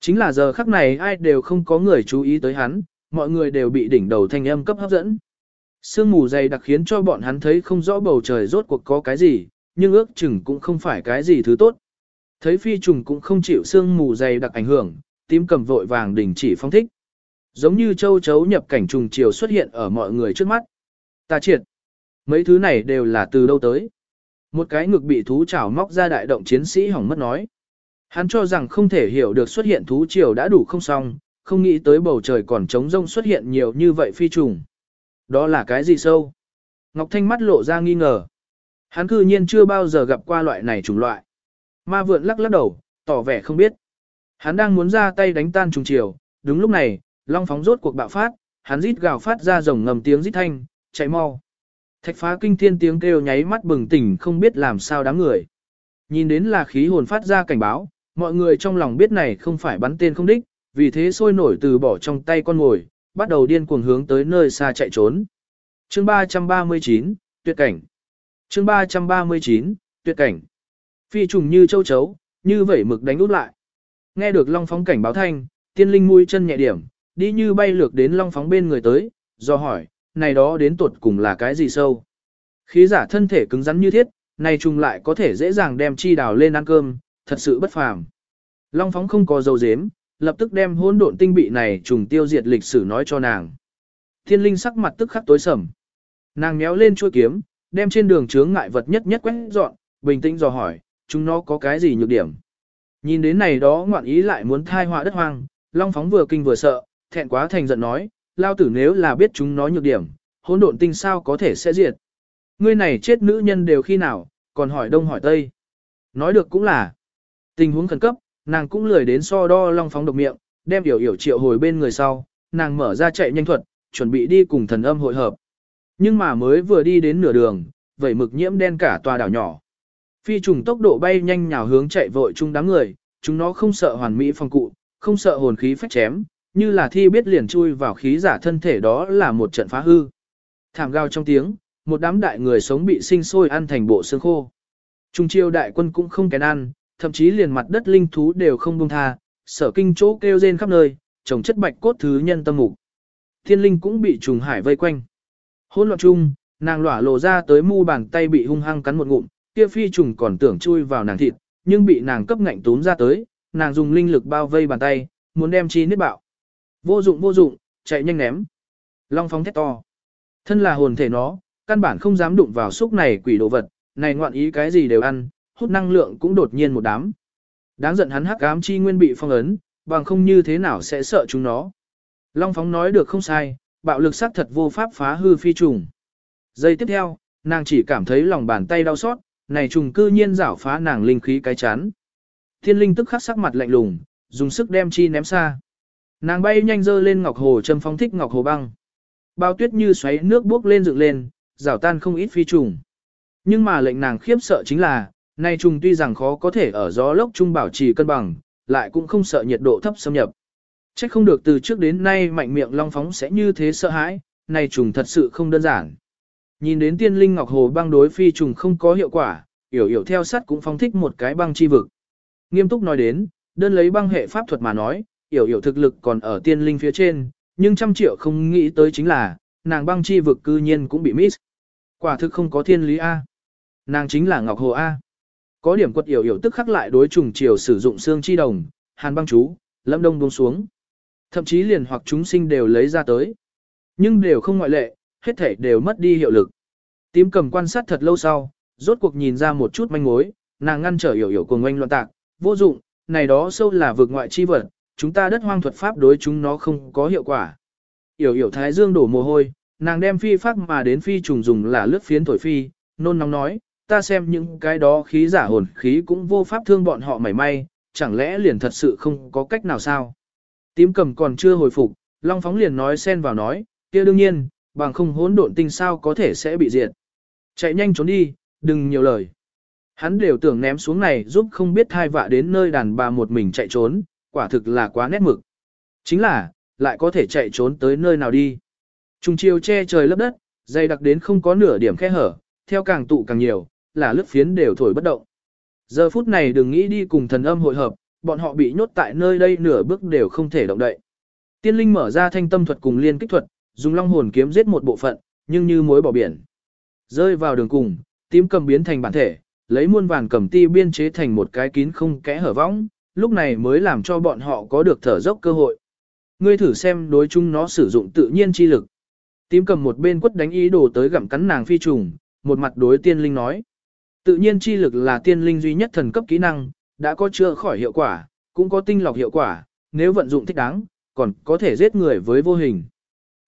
Chính là giờ khắc này ai đều không có người chú ý tới hắn, mọi người đều bị đỉnh đầu thanh âm cấp hấp dẫn. Sương mù dày đặc khiến cho bọn hắn thấy không rõ bầu trời rốt cuộc có cái gì, nhưng ước chừng cũng không phải cái gì thứ tốt. Thấy phi trùng cũng không chịu sương mù dày đặc ảnh hưởng, tím cầm vội vàng đình chỉ phong thích. Giống như châu chấu nhập cảnh trùng chiều xuất hiện ở mọi người trước mắt. Ta triệt. Mấy thứ này đều là từ đâu tới. Một cái ngực bị thú chảo móc ra đại động chiến sĩ hỏng mất nói. Hắn cho rằng không thể hiểu được xuất hiện thú triều đã đủ không xong, không nghĩ tới bầu trời còn trống rông xuất hiện nhiều như vậy phi trùng. Đó là cái gì sâu? Ngọc Thanh mắt lộ ra nghi ngờ. Hắn cư nhiên chưa bao giờ gặp qua loại này trùng loại. Ma vượn lắc lắc đầu, tỏ vẻ không biết. Hắn đang muốn ra tay đánh tan trùng chiều, đúng lúc này, long phóng rốt cuộc bạo phát, hắn rít gào phát ra rồng ngầm tiếng rít thanh, chạy mau. Thạch phá kinh thiên tiếng kêu nháy mắt bừng tỉnh không biết làm sao đám người. Nhìn đến là khí hồn phát ra cảnh báo, mọi người trong lòng biết này không phải bắn tên không đích, vì thế sôi nổi từ bỏ trong tay con ngồi, bắt đầu điên cuồng hướng tới nơi xa chạy trốn. Chương 339, tuyệt cảnh. Chương 339, tuyệt cảnh. Phi trùng như châu chấu, như vẩy mực đánh út lại. Nghe được long phóng cảnh báo thanh, tiên linh mũi chân nhẹ điểm, đi như bay lược đến long phóng bên người tới, do hỏi, này đó đến tuột cùng là cái gì sâu. Khí giả thân thể cứng rắn như thiết, này trùng lại có thể dễ dàng đem chi đào lên ăn cơm, thật sự bất phàm. Long phóng không có dầu dếm, lập tức đem hỗn độn tinh bị này trùng tiêu diệt lịch sử nói cho nàng. Thiên linh sắc mặt tức khắc tối sầm. Nàng méo lên chuôi kiếm, đem trên đường chướng ngại vật nhất nhất quét dọn, bình tĩnh dò hỏi, chúng nó có cái gì nhược điểm. Nhìn đến này đó ngoạn ý lại muốn thai họa đất hoang, Long Phóng vừa kinh vừa sợ, thẹn quá thành giận nói, lao tử nếu là biết chúng nó nhược điểm, hỗn độn tinh sao có thể sẽ diệt. Ngươi này chết nữ nhân đều khi nào, còn hỏi đông hỏi tây. Nói được cũng là, tình huống khẩn cấp, nàng cũng lười đến so đo Long Phóng độc miệng, đem hiểu hiểu triệu hồi bên người sau, nàng mở ra chạy nhanh thuật, chuẩn bị đi cùng thần âm hội hợp. Nhưng mà mới vừa đi đến nửa đường, vẩy mực nhiễm đen cả tòa đảo nhỏ. Phi trùng tốc độ bay nhanh nhào hướng chạy vội chung đám người, chúng nó không sợ hoàn mỹ phong cụ, không sợ hồn khí phách chém, như là thi biết liền chui vào khí giả thân thể đó là một trận phá hư. Thảm gao trong tiếng, một đám đại người sống bị sinh sôi ăn thành bộ xương khô. Trung chiêu đại quân cũng không kén ăn, thậm chí liền mặt đất linh thú đều không buông tha, sở kinh chỗ kêu rên khắp nơi, trồng chất bạch cốt thứ nhân tâm mục. Thiên linh cũng bị trùng hải vây quanh. Hôn loạn chung, nàng lỏa lộ ra tới mu bàn tay bị hung hăng cắn một ngụm, kia phi trùng còn tưởng chui vào nàng thịt, nhưng bị nàng cấp ngạnh túm ra tới, nàng dùng linh lực bao vây bàn tay, muốn đem chi niết bạo. Vô dụng vô dụng, chạy nhanh ném. Long phóng thét to. Thân là hồn thể nó, căn bản không dám đụng vào xúc này quỷ đồ vật, này ngoạn ý cái gì đều ăn, hút năng lượng cũng đột nhiên một đám. Đáng giận hắn hắc ám chi nguyên bị phong ấn, bằng không như thế nào sẽ sợ chúng nó. Long phóng nói được không sai, bạo lực sắc thật vô pháp phá hư phi trùng. Giây tiếp theo, nàng chỉ cảm thấy lòng bàn tay đau xót, này trùng cư nhiên rảo phá nàng linh khí cái chán. Thiên linh tức khắc sắc mặt lạnh lùng, dùng sức đem chi ném xa. Nàng bay nhanh dơ lên ngọc hồ châm phong thích ngọc hồ băng. Bao tuyết như xoáy nước bước lên dựng lên, rảo tan không ít phi trùng. Nhưng mà lệnh nàng khiếp sợ chính là, nay trùng tuy rằng khó có thể ở gió lốc trung bảo trì cân bằng, lại cũng không sợ nhiệt độ thấp xâm nhập. Chắc không được từ trước đến nay mạnh miệng long phóng sẽ như thế sợ hãi, này trùng thật sự không đơn giản. Nhìn đến tiên linh ngọc hồ băng đối phi trùng không có hiệu quả, yểu yểu theo sắt cũng phong thích một cái băng chi vực. Nghiêm túc nói đến, đơn lấy băng hệ pháp thuật mà nói, yểu yểu thực lực còn ở tiên linh phía trên, nhưng trăm triệu không nghĩ tới chính là, nàng băng chi vực cư nhiên cũng bị miss. Quả thực không có thiên lý A. Nàng chính là Ngọc Hồ A. Có điểm quật yểu yểu tức khắc lại đối trùng chiều sử dụng xương chi đồng, hàn băng chú, lâm đông buông xuống. Thậm chí liền hoặc chúng sinh đều lấy ra tới. Nhưng đều không ngoại lệ, hết thể đều mất đi hiệu lực. Tím cầm quan sát thật lâu sau, rốt cuộc nhìn ra một chút manh mối, nàng ngăn trở hiểu hiểu cùng oanh loạn tạc, vô dụng, này đó sâu là vực ngoại chi vật, chúng ta đất hoang thuật pháp đối chúng nó không có hiệu quả. Yểu yểu thái dương đổ mồ hôi, nàng đem phi pháp mà đến phi trùng dùng là lướt phiến thổi phi, nôn nóng nói, ta xem những cái đó khí giả hồn khí cũng vô pháp thương bọn họ mảy may, chẳng lẽ liền thật sự không có cách nào sao? Tím cầm còn chưa hồi phục, Long Phóng liền nói xen vào nói, kia đương nhiên, bằng không hỗn độn tinh sao có thể sẽ bị diệt. Chạy nhanh trốn đi, đừng nhiều lời. Hắn đều tưởng ném xuống này giúp không biết thai vạ đến nơi đàn bà một mình chạy trốn, quả thực là quá nét mực. Chính là, lại có thể chạy trốn tới nơi nào đi. Trung chiều che trời lấp đất, dày đặc đến không có nửa điểm khe hở, theo càng tụ càng nhiều, là lướt phiến đều thổi bất động. Giờ phút này đừng nghĩ đi cùng thần âm hội hợp, bọn họ bị nhốt tại nơi đây nửa bước đều không thể động đậy. Tiên linh mở ra thanh tâm thuật cùng liên kích thuật, dùng long hồn kiếm giết một bộ phận, nhưng như mối bỏ biển. Rơi vào đường cùng, tím cầm biến thành bản thể, lấy muôn vàng cầm ti biên chế thành một cái kín không kẽ hở võng, lúc này mới làm cho bọn họ có được thở dốc cơ hội. Ngươi thử xem đối chúng nó sử dụng tự nhiên chi lực. Tím cầm một bên quất đánh ý đồ tới gặm cắn nàng phi trùng, một mặt đối tiên linh nói. Tự nhiên chi lực là tiên linh duy nhất thần cấp kỹ năng, đã có chữa khỏi hiệu quả, cũng có tinh lọc hiệu quả, nếu vận dụng thích đáng, còn có thể giết người với vô hình.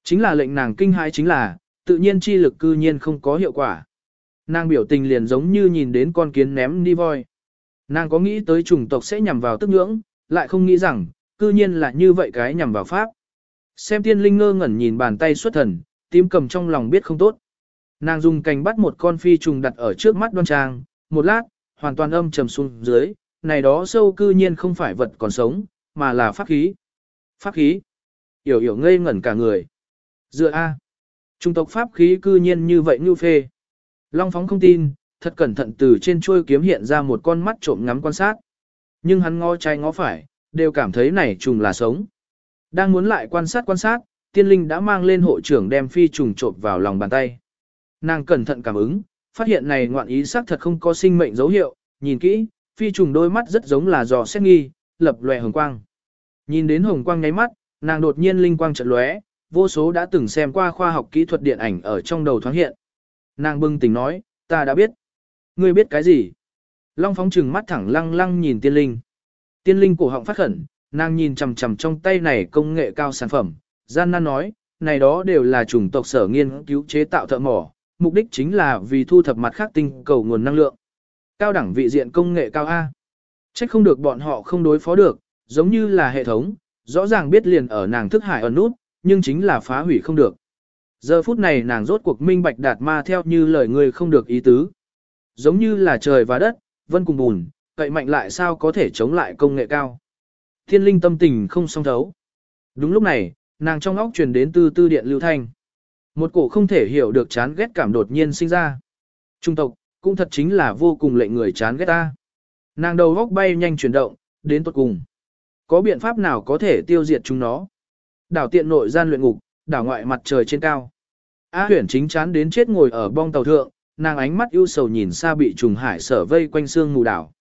Chính là lệnh nàng kinh hãi chính là, tự nhiên chi lực cư nhiên không có hiệu quả. Nàng biểu tình liền giống như nhìn đến con kiến ném đi voi. Nàng có nghĩ tới chủng tộc sẽ nhằm vào tức ngưỡng, lại không nghĩ rằng, cư nhiên là như vậy cái nhằm vào pháp. Xem tiên linh ngơ ngẩn nhìn bàn tay xuất thần, tím cầm trong lòng biết không tốt. Nàng dùng cành bắt một con phi trùng đặt ở trước mắt đoan trang, một lát, hoàn toàn âm trầm xuống dưới, này đó sâu cư nhiên không phải vật còn sống, mà là pháp khí. Pháp khí. Yểu yểu ngây ngẩn cả người. Dựa A. Trung tộc pháp khí cư nhiên như vậy như phê. Long phóng không tin, thật cẩn thận từ trên chuôi kiếm hiện ra một con mắt trộm ngắm quan sát. Nhưng hắn ngó trái ngó phải, đều cảm thấy này trùng là sống. Đang muốn lại quan sát quan sát, tiên linh đã mang lên hộ trưởng đem phi trùng trộm vào lòng bàn tay. Nàng cẩn thận cảm ứng, phát hiện này ngoạn ý xác thật không có sinh mệnh dấu hiệu, nhìn kỹ, phi trùng đôi mắt rất giống là giò xét nghi, lập lòe hồng quang. Nhìn đến hồng quang nháy mắt, nàng đột nhiên linh quang chợt lóe, vô số đã từng xem qua khoa học kỹ thuật điện ảnh ở trong đầu thoáng hiện. Nàng bưng tỉnh nói, ta đã biết. Ngươi biết cái gì? Long phóng trừng mắt thẳng lăng lăng nhìn tiên linh. Tiên linh cổ họng phát khẩn, nàng nhìn chằm chằm trong tay này công nghệ cao sản phẩm, gian nan nói, này đó đều là chủng tộc sở nghiên cứu chế tạo thợ mỏ, mục đích chính là vì thu thập mặt khác tinh cầu nguồn năng lượng. Cao đẳng vị diện công nghệ cao A. Trách không được bọn họ không đối phó được, giống như là hệ thống, rõ ràng biết liền ở nàng thức hải ẩn nút, nhưng chính là phá hủy không được. Giờ phút này nàng rốt cuộc minh bạch đạt ma theo như lời người không được ý tứ. Giống như là trời và đất, vân cùng bùn, cậy mạnh lại sao có thể chống lại công nghệ cao. Thiên linh tâm tình không song thấu. Đúng lúc này, nàng trong óc truyền đến tư tư điện lưu thanh. Một cổ không thể hiểu được chán ghét cảm đột nhiên sinh ra. Trung tộc, cũng thật chính là vô cùng lệnh người chán ghét ta. Nàng đầu góc bay nhanh chuyển động, đến tuột cùng. Có biện pháp nào có thể tiêu diệt chúng nó? Đảo tiện nội gian luyện ngục, đảo ngoại mặt trời trên cao. A huyển chính chán đến chết ngồi ở bong tàu thượng, nàng ánh mắt ưu sầu nhìn xa bị trùng hải sở vây quanh xương mù đảo.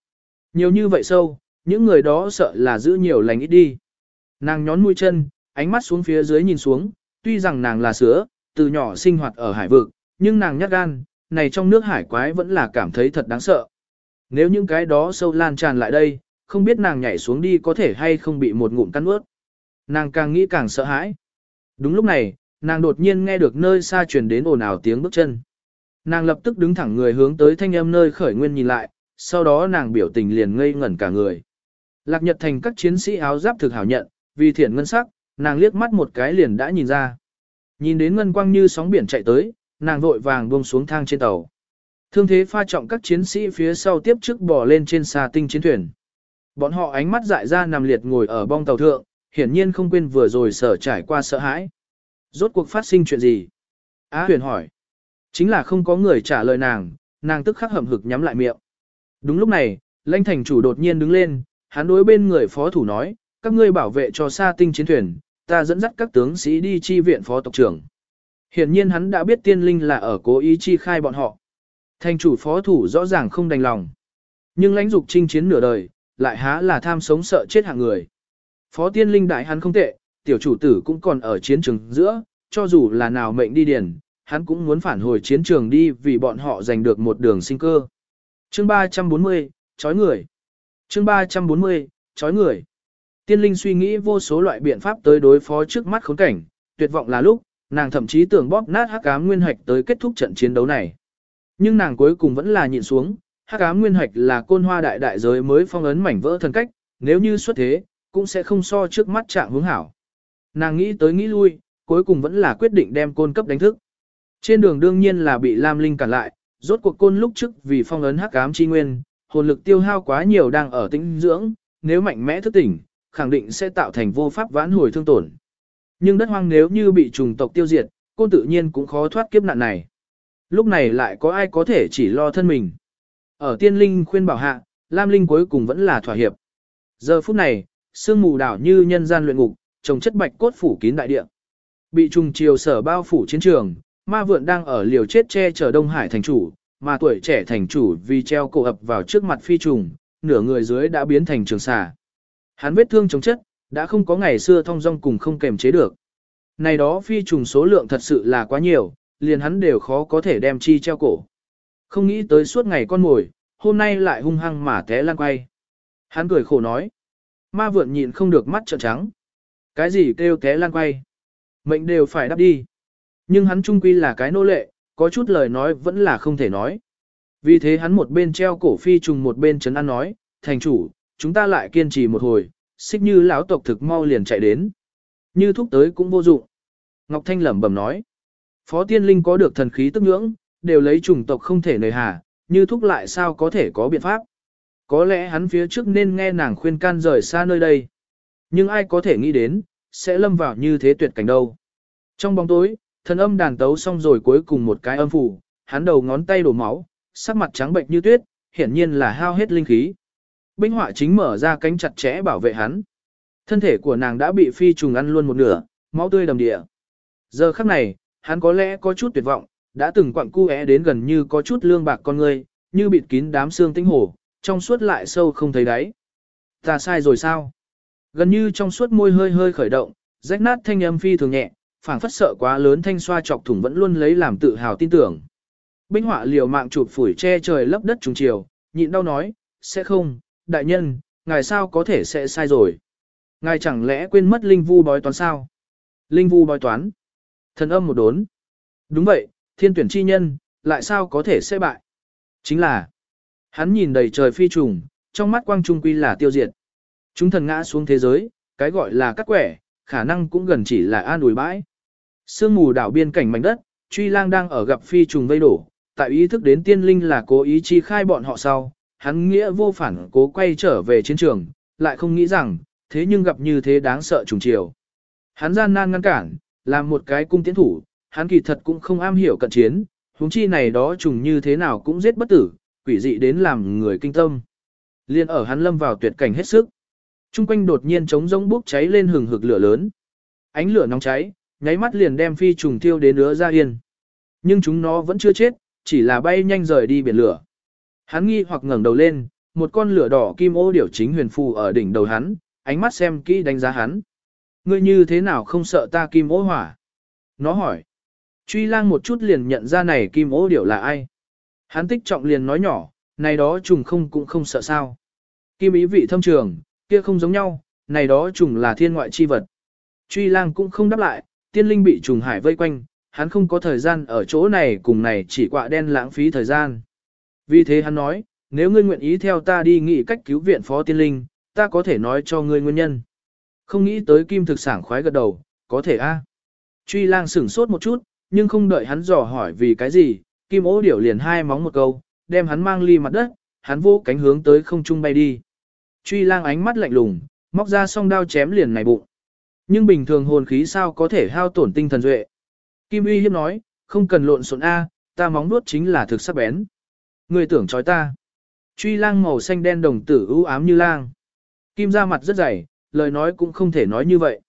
Nhiều như vậy sâu, những người đó sợ là giữ nhiều lành ít đi. Nàng nhón mũi chân, ánh mắt xuống phía dưới nhìn xuống, tuy rằng nàng là sứa, từ nhỏ sinh hoạt ở hải vực, nhưng nàng nhát gan, này trong nước hải quái vẫn là cảm thấy thật đáng sợ. Nếu những cái đó sâu lan tràn lại đây, không biết nàng nhảy xuống đi có thể hay không bị một ngụm cắn ướt. Nàng càng nghĩ càng sợ hãi. Đúng lúc này, nàng đột nhiên nghe được nơi xa truyền đến ồn ào tiếng bước chân. Nàng lập tức đứng thẳng người hướng tới thanh âm nơi khởi nguyên nhìn lại, sau đó nàng biểu tình liền ngây ngẩn cả người. Lạc Nhật Thành các chiến sĩ áo giáp thực hảo nhận, vì thiện ngân sắc, nàng liếc mắt một cái liền đã nhìn ra. Nhìn đến ngân quang như sóng biển chạy tới, nàng vội vàng buông xuống thang trên tàu. Thương thế pha trọng các chiến sĩ phía sau tiếp trước bò lên trên xà tinh chiến thuyền. Bọn họ ánh mắt dại ra nằm liệt ngồi ở bong tàu thượng, hiển nhiên không quên vừa rồi sở trải qua sợ hãi. Rốt cuộc phát sinh chuyện gì? Á huyền hỏi. Chính là không có người trả lời nàng, nàng tức khắc hậm hực nhắm lại miệng. Đúng lúc này, lãnh thành chủ đột nhiên đứng lên, hắn đối bên người phó thủ nói, các ngươi bảo vệ cho sa tinh chiến thuyền, ta dẫn dắt các tướng sĩ đi chi viện phó tộc trưởng. Hiển nhiên hắn đã biết tiên linh là ở cố ý chi khai bọn họ. Thành chủ phó thủ rõ ràng không đành lòng. Nhưng lãnh dục chinh chiến nửa đời, lại há là tham sống sợ chết hạng người. Phó tiên linh đại hắn không tệ, tiểu chủ tử cũng còn ở chiến trường giữa, cho dù là nào mệnh đi điền, hắn cũng muốn phản hồi chiến trường đi vì bọn họ giành được một đường sinh cơ. Chương 340, chói người. Chương 340, chói người. Tiên linh suy nghĩ vô số loại biện pháp tới đối phó trước mắt khốn cảnh, tuyệt vọng là lúc, nàng thậm chí tưởng bóp nát hắc ám nguyên hạch tới kết thúc trận chiến đấu này. Nhưng nàng cuối cùng vẫn là nhịn xuống, hắc ám nguyên hạch là côn hoa đại đại giới mới phong ấn mảnh vỡ thần cách, nếu như xuất thế, cũng sẽ không so trước mắt trạng hướng hảo. Nàng nghĩ tới nghĩ lui, cuối cùng vẫn là quyết định đem côn cấp đánh thức. Trên đường đương nhiên là bị Lam Linh cản lại, rốt cuộc côn lúc trước vì phong ấn hắc ám chi nguyên, hồn lực tiêu hao quá nhiều đang ở tĩnh dưỡng, nếu mạnh mẽ thức tỉnh, khẳng định sẽ tạo thành vô pháp vãn hồi thương tổn. Nhưng đất hoang nếu như bị trùng tộc tiêu diệt, côn tự nhiên cũng khó thoát kiếp nạn này. Lúc này lại có ai có thể chỉ lo thân mình. Ở tiên linh khuyên bảo hạ, Lam Linh cuối cùng vẫn là thỏa hiệp. Giờ phút này, sương mù đảo như nhân gian luyện ngục, trồng chất bạch cốt phủ kín đại địa. Bị trùng chiều sở bao phủ chiến trường, ma vượn đang ở liều chết che chở Đông Hải thành chủ, mà tuổi trẻ thành chủ vì treo cổ ập vào trước mặt phi trùng, nửa người dưới đã biến thành trường xà. Hắn vết thương chống chất, đã không có ngày xưa thông dong cùng không kềm chế được. Này đó phi trùng số lượng thật sự là quá nhiều, liền hắn đều khó có thể đem chi treo cổ. Không nghĩ tới suốt ngày con mồi, hôm nay lại hung hăng mà té lan quay. Hắn cười khổ nói. Ma vượn nhịn không được mắt trợn trắng. Cái gì kêu té lan quay? Mệnh đều phải đáp đi. Nhưng hắn trung quy là cái nô lệ, có chút lời nói vẫn là không thể nói. Vì thế hắn một bên treo cổ phi trùng một bên chấn an nói, thành chủ, chúng ta lại kiên trì một hồi, xích như lão tộc thực mau liền chạy đến. Như thúc tới cũng vô dụng. Ngọc Thanh lẩm bẩm nói. Phó tiên linh có được thần khí tức ngưỡng, đều lấy chủng tộc không thể nời hà, như thúc lại sao có thể có biện pháp. Có lẽ hắn phía trước nên nghe nàng khuyên can rời xa nơi đây. Nhưng ai có thể nghĩ đến, sẽ lâm vào như thế tuyệt cảnh đâu. Trong bóng tối, thần âm đàn tấu xong rồi cuối cùng một cái âm phủ, hắn đầu ngón tay đổ máu, sắc mặt trắng bệnh như tuyết, hiển nhiên là hao hết linh khí. Binh họa chính mở ra cánh chặt chẽ bảo vệ hắn. Thân thể của nàng đã bị phi trùng ăn luôn một nửa, máu tươi đầm địa. Giờ khắc này, hắn có lẽ có chút tuyệt vọng, đã từng quặng cu é đến gần như có chút lương bạc con người, như bịt kín đám xương tinh hổ, trong suốt lại sâu không thấy đáy. Ta sai rồi sao? Gần như trong suốt môi hơi hơi khởi động, rách nát thanh âm phi thường nhẹ, phảng phất sợ quá lớn thanh xoa chọc thủng vẫn luôn lấy làm tự hào tin tưởng. Binh họa liều mạng chụp phủi che trời lấp đất trùng chiều, nhịn đau nói, sẽ không, đại nhân, ngài sao có thể sẽ sai rồi. Ngài chẳng lẽ quên mất linh vu bói toán sao? Linh vu bói toán. Thần âm một đốn. Đúng vậy, thiên tuyển chi nhân, lại sao có thể sẽ bại? Chính là, hắn nhìn đầy trời phi trùng, trong mắt quang trung quy là tiêu diệt. Chúng thần ngã xuống thế giới, cái gọi là cắt quẻ, khả năng cũng gần chỉ là an ủi bãi. Sương mù đảo biên cảnh mảnh đất, truy lang đang ở gặp phi trùng vây đổ, tại ý thức đến tiên linh là cố ý chi khai bọn họ sau, hắn nghĩa vô phản cố quay trở về chiến trường, lại không nghĩ rằng, thế nhưng gặp như thế đáng sợ trùng chiều. Hắn gian nan ngăn cản, làm một cái cung tiến thủ, hắn kỳ thật cũng không am hiểu cận chiến, huống chi này đó trùng như thế nào cũng giết bất tử, quỷ dị đến làm người kinh tâm. Liên ở hắn lâm vào tuyệt cảnh hết sức. Trung quanh đột nhiên trống rỗng bốc cháy lên hừng hực lửa lớn. Ánh lửa nóng cháy, nháy mắt liền đem phi trùng thiêu đến nữa ra yên. Nhưng chúng nó vẫn chưa chết, chỉ là bay nhanh rời đi biển lửa. Hắn nghi hoặc ngẩng đầu lên, một con lửa đỏ kim ô điểu chính huyền phù ở đỉnh đầu hắn, ánh mắt xem kỹ đánh giá hắn. Ngươi như thế nào không sợ ta kim ô hỏa? Nó hỏi. Truy lang một chút liền nhận ra này kim ô điểu là ai. Hắn tích trọng liền nói nhỏ, này đó trùng không cũng không sợ sao. Kim ý vị thâm trường, kia không giống nhau, này đó trùng là thiên ngoại chi vật. Truy lang cũng không đáp lại, tiên linh bị trùng hải vây quanh, hắn không có thời gian ở chỗ này cùng này chỉ quạ đen lãng phí thời gian. Vì thế hắn nói, nếu ngươi nguyện ý theo ta đi nghị cách cứu viện phó tiên linh, ta có thể nói cho ngươi nguyên nhân. Không nghĩ tới kim thực sảng khoái gật đầu, có thể a. Truy lang sửng sốt một chút, nhưng không đợi hắn dò hỏi vì cái gì, kim ố điểu liền hai móng một câu, đem hắn mang ly mặt đất, hắn vô cánh hướng tới không trung bay đi. Truy lang ánh mắt lạnh lùng, móc ra song đao chém liền này bụng. Nhưng bình thường hồn khí sao có thể hao tổn tinh thần duệ. Kim uy hiếp nói, không cần lộn xộn A, ta móng nuốt chính là thực sắc bén. Người tưởng trói ta. Truy lang màu xanh đen đồng tử ưu ám như lang. Kim ra mặt rất dày, lời nói cũng không thể nói như vậy.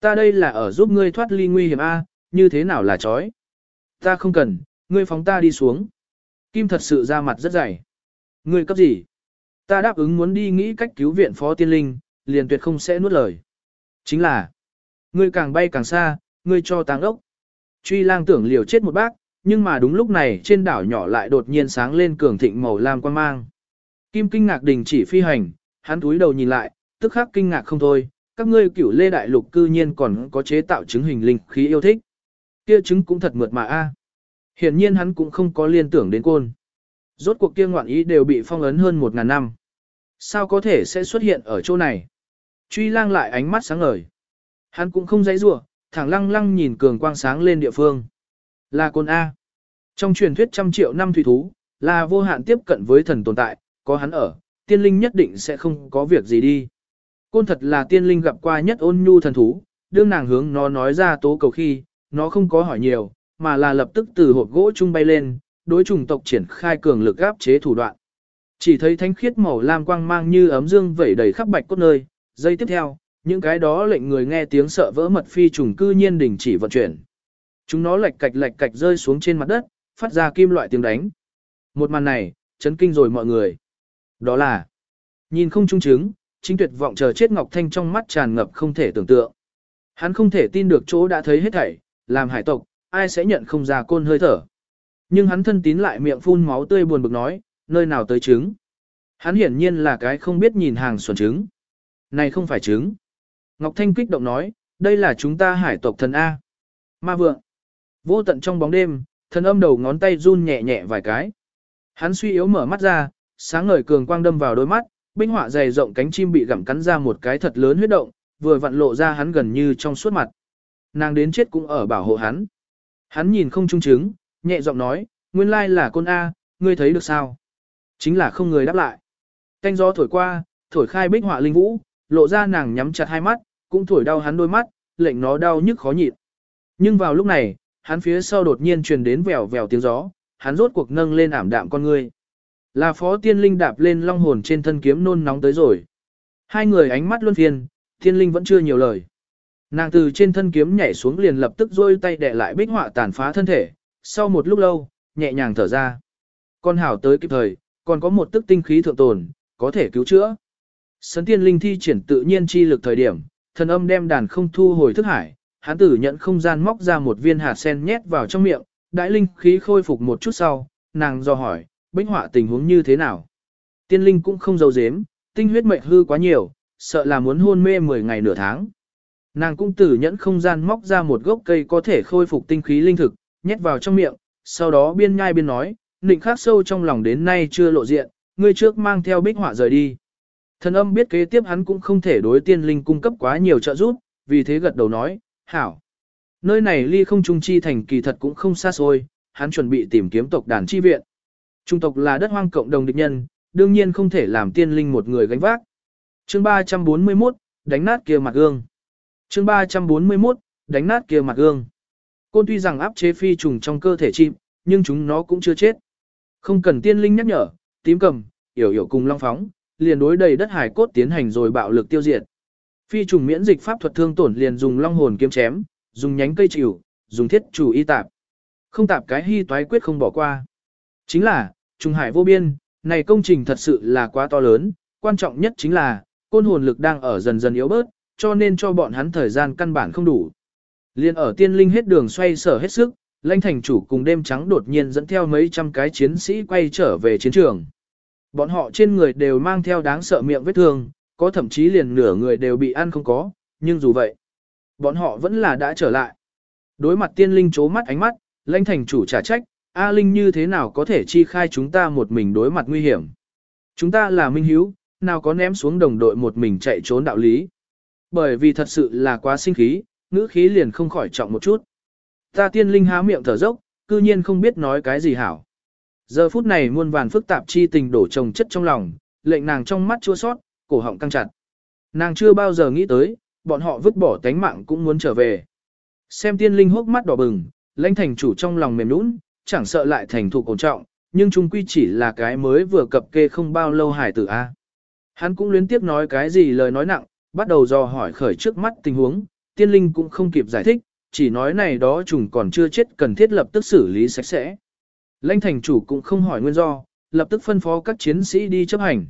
Ta đây là ở giúp ngươi thoát ly nguy hiểm A, như thế nào là trói. Ta không cần, ngươi phóng ta đi xuống. Kim thật sự ra mặt rất dày. Ngươi cấp gì? Ta đáp ứng muốn đi nghĩ cách cứu viện phó tiên linh, liền tuyệt không sẽ nuốt lời. Chính là, ngươi càng bay càng xa, ngươi cho táng ốc. Truy lang tưởng liều chết một bác, nhưng mà đúng lúc này trên đảo nhỏ lại đột nhiên sáng lên cường thịnh màu lam quan mang. Kim kinh ngạc đình chỉ phi hành, hắn túi đầu nhìn lại, tức khắc kinh ngạc không thôi, các ngươi cửu lê đại lục cư nhiên còn có chế tạo chứng hình linh khí yêu thích. Kia chứng cũng thật mượt mà a. Hiển nhiên hắn cũng không có liên tưởng đến côn. Rốt cuộc kia ngoạn ý đều bị phong ấn hơn một ngàn năm. Sao có thể sẽ xuất hiện ở chỗ này? Truy lang lại ánh mắt sáng ngời. Hắn cũng không dãy rủa, thẳng lăng lăng nhìn cường quang sáng lên địa phương. Là côn A. Trong truyền thuyết trăm triệu năm thủy thú, là vô hạn tiếp cận với thần tồn tại, có hắn ở, tiên linh nhất định sẽ không có việc gì đi. Côn thật là tiên linh gặp qua nhất ôn nhu thần thú, đương nàng hướng nó nói ra tố cầu khi, nó không có hỏi nhiều, mà là lập tức từ hộp gỗ chung bay lên, đối chủng tộc triển khai cường lực áp chế thủ đoạn. Chỉ thấy thánh khiết màu lam quang mang như ấm dương vẩy đầy khắp bạch cốt nơi, giây tiếp theo, những cái đó lệnh người nghe tiếng sợ vỡ mật phi trùng cư nhiên đình chỉ vận chuyển. Chúng nó lệch cạch lệch cạch rơi xuống trên mặt đất, phát ra kim loại tiếng đánh. Một màn này, chấn kinh rồi mọi người. Đó là, nhìn không trung chứng, chính tuyệt vọng chờ chết Ngọc Thanh trong mắt tràn ngập không thể tưởng tượng. Hắn không thể tin được chỗ đã thấy hết thảy, làm hải tộc, ai sẽ nhận không ra côn hơi thở. Nhưng hắn thân tín lại miệng phun máu tươi buồn bực nói, nơi nào tới trứng. Hắn hiển nhiên là cái không biết nhìn hàng xuẩn trứng. Này không phải trứng. Ngọc Thanh kích động nói, đây là chúng ta hải tộc thần A. Ma vượng. Vô tận trong bóng đêm, thần âm đầu ngón tay run nhẹ nhẹ vài cái. Hắn suy yếu mở mắt ra, sáng ngời cường quang đâm vào đôi mắt, binh họa dày rộng cánh chim bị gặm cắn ra một cái thật lớn huyết động, vừa vặn lộ ra hắn gần như trong suốt mặt. Nàng đến chết cũng ở bảo hộ hắn. Hắn nhìn không trung chứng, nhẹ giọng nói, nguyên lai là con A, ngươi thấy được sao? Chính là không người đáp lại. Canh gió thổi qua, thổi khai bích họa linh vũ, lộ ra nàng nhắm chặt hai mắt, cũng thổi đau hắn đôi mắt, lệnh nó đau nhức khó nhịn. Nhưng vào lúc này, hắn phía sau đột nhiên truyền đến vèo vèo tiếng gió, hắn rốt cuộc nâng lên ảm đạm con ngươi. Là phó tiên linh đạp lên long hồn trên thân kiếm nôn nóng tới rồi. Hai người ánh mắt luân phiền, tiên linh vẫn chưa nhiều lời. Nàng từ trên thân kiếm nhảy xuống liền lập tức rôi tay đè lại bích họa tàn phá thân thể, sau một lúc lâu, nhẹ nhàng thở ra. Con hảo tới kịp thời, còn có một tức tinh khí thượng tồn, có thể cứu chữa. Sấn tiên linh thi triển tự nhiên chi lực thời điểm, thần âm đem đàn không thu hồi thức hải, hắn tử nhận không gian móc ra một viên hạt sen nhét vào trong miệng, đại linh khí khôi phục một chút sau, nàng do hỏi, bích họa tình huống như thế nào. Tiên linh cũng không giấu dếm, tinh huyết mệnh hư quá nhiều, sợ là muốn hôn mê 10 ngày nửa tháng. Nàng cũng tử nhẫn không gian móc ra một gốc cây có thể khôi phục tinh khí linh thực, nhét vào trong miệng, sau đó biên nhai biên nói, nịnh khắc sâu trong lòng đến nay chưa lộ diện, ngươi trước mang theo bích họa rời đi. Thần âm biết kế tiếp hắn cũng không thể đối tiên linh cung cấp quá nhiều trợ giúp, vì thế gật đầu nói, hảo. Nơi này ly không trung chi thành kỳ thật cũng không xa xôi, hắn chuẩn bị tìm kiếm tộc đàn chi viện. Trung tộc là đất hoang cộng đồng địch nhân, đương nhiên không thể làm tiên linh một người gánh vác. Chương 341, đánh nát kia mặt gương. Chương 341, đánh nát kia mặt gương. Côn tuy rằng áp chế phi trùng trong cơ thể chim, nhưng chúng nó cũng chưa chết. Không cần tiên linh nhắc nhở, tím cầm, yểu yểu cùng long phóng, liền đối đầy đất hải cốt tiến hành rồi bạo lực tiêu diệt. Phi trùng miễn dịch pháp thuật thương tổn liền dùng long hồn kiếm chém, dùng nhánh cây chịu, dùng thiết chủ y tạp. Không tạp cái hy toái quyết không bỏ qua. Chính là, trùng hải vô biên, này công trình thật sự là quá to lớn, quan trọng nhất chính là, côn hồn lực đang ở dần dần yếu bớt, cho nên cho bọn hắn thời gian căn bản không đủ. Liên ở tiên linh hết đường xoay sở hết sức, lãnh thành chủ cùng đêm trắng đột nhiên dẫn theo mấy trăm cái chiến sĩ quay trở về chiến trường. Bọn họ trên người đều mang theo đáng sợ miệng vết thương, có thậm chí liền nửa người đều bị ăn không có, nhưng dù vậy, bọn họ vẫn là đã trở lại. Đối mặt tiên linh chố mắt ánh mắt, lãnh thành chủ trả trách, A Linh như thế nào có thể chi khai chúng ta một mình đối mặt nguy hiểm. Chúng ta là minh hiếu, nào có ném xuống đồng đội một mình chạy trốn đạo lý. Bởi vì thật sự là quá sinh khí, ngữ khí liền không khỏi trọng một chút. Ta tiên linh há miệng thở dốc, cư nhiên không biết nói cái gì hảo. Giờ phút này muôn vàn phức tạp chi tình đổ chồng chất trong lòng, lệnh nàng trong mắt chua sót, cổ họng căng chặt. Nàng chưa bao giờ nghĩ tới, bọn họ vứt bỏ tánh mạng cũng muốn trở về. Xem tiên linh hốc mắt đỏ bừng, lãnh thành chủ trong lòng mềm nũng, chẳng sợ lại thành thủ cổ trọng, nhưng chung quy chỉ là cái mới vừa cập kê không bao lâu hải tử A. Hắn cũng luyến tiếp nói cái gì lời nói nặng, bắt đầu dò hỏi khởi trước mắt tình huống, tiên linh cũng không kịp giải thích, chỉ nói này đó trùng còn chưa chết cần thiết lập tức xử lý sạch sẽ. Lãnh thành chủ cũng không hỏi nguyên do, lập tức phân phó các chiến sĩ đi chấp hành.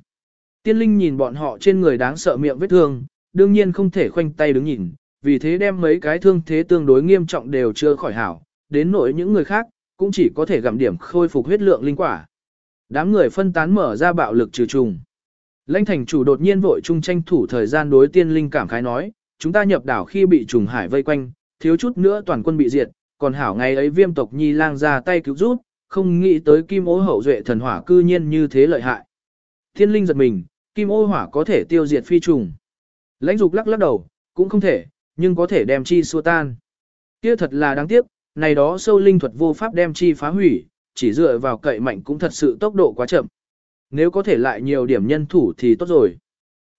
Tiên linh nhìn bọn họ trên người đáng sợ miệng vết thương, đương nhiên không thể khoanh tay đứng nhìn, vì thế đem mấy cái thương thế tương đối nghiêm trọng đều chưa khỏi hảo, đến nỗi những người khác, cũng chỉ có thể gặm điểm khôi phục huyết lượng linh quả. Đám người phân tán mở ra bạo lực trừ trùng. Lãnh thành chủ đột nhiên vội chung tranh thủ thời gian đối tiên linh cảm khái nói, chúng ta nhập đảo khi bị trùng hải vây quanh, thiếu chút nữa toàn quân bị diệt, còn hảo ngày ấy viêm tộc nhi lang ra tay cứu giúp, không nghĩ tới kim ô hậu duệ thần hỏa cư nhiên như thế lợi hại. thiên linh giật mình, kim ô hỏa có thể tiêu diệt phi trùng. Lãnh dục lắc lắc đầu, cũng không thể, nhưng có thể đem chi xua tan. Kia thật là đáng tiếc, này đó sâu linh thuật vô pháp đem chi phá hủy, chỉ dựa vào cậy mạnh cũng thật sự tốc độ quá chậm. Nếu có thể lại nhiều điểm nhân thủ thì tốt rồi.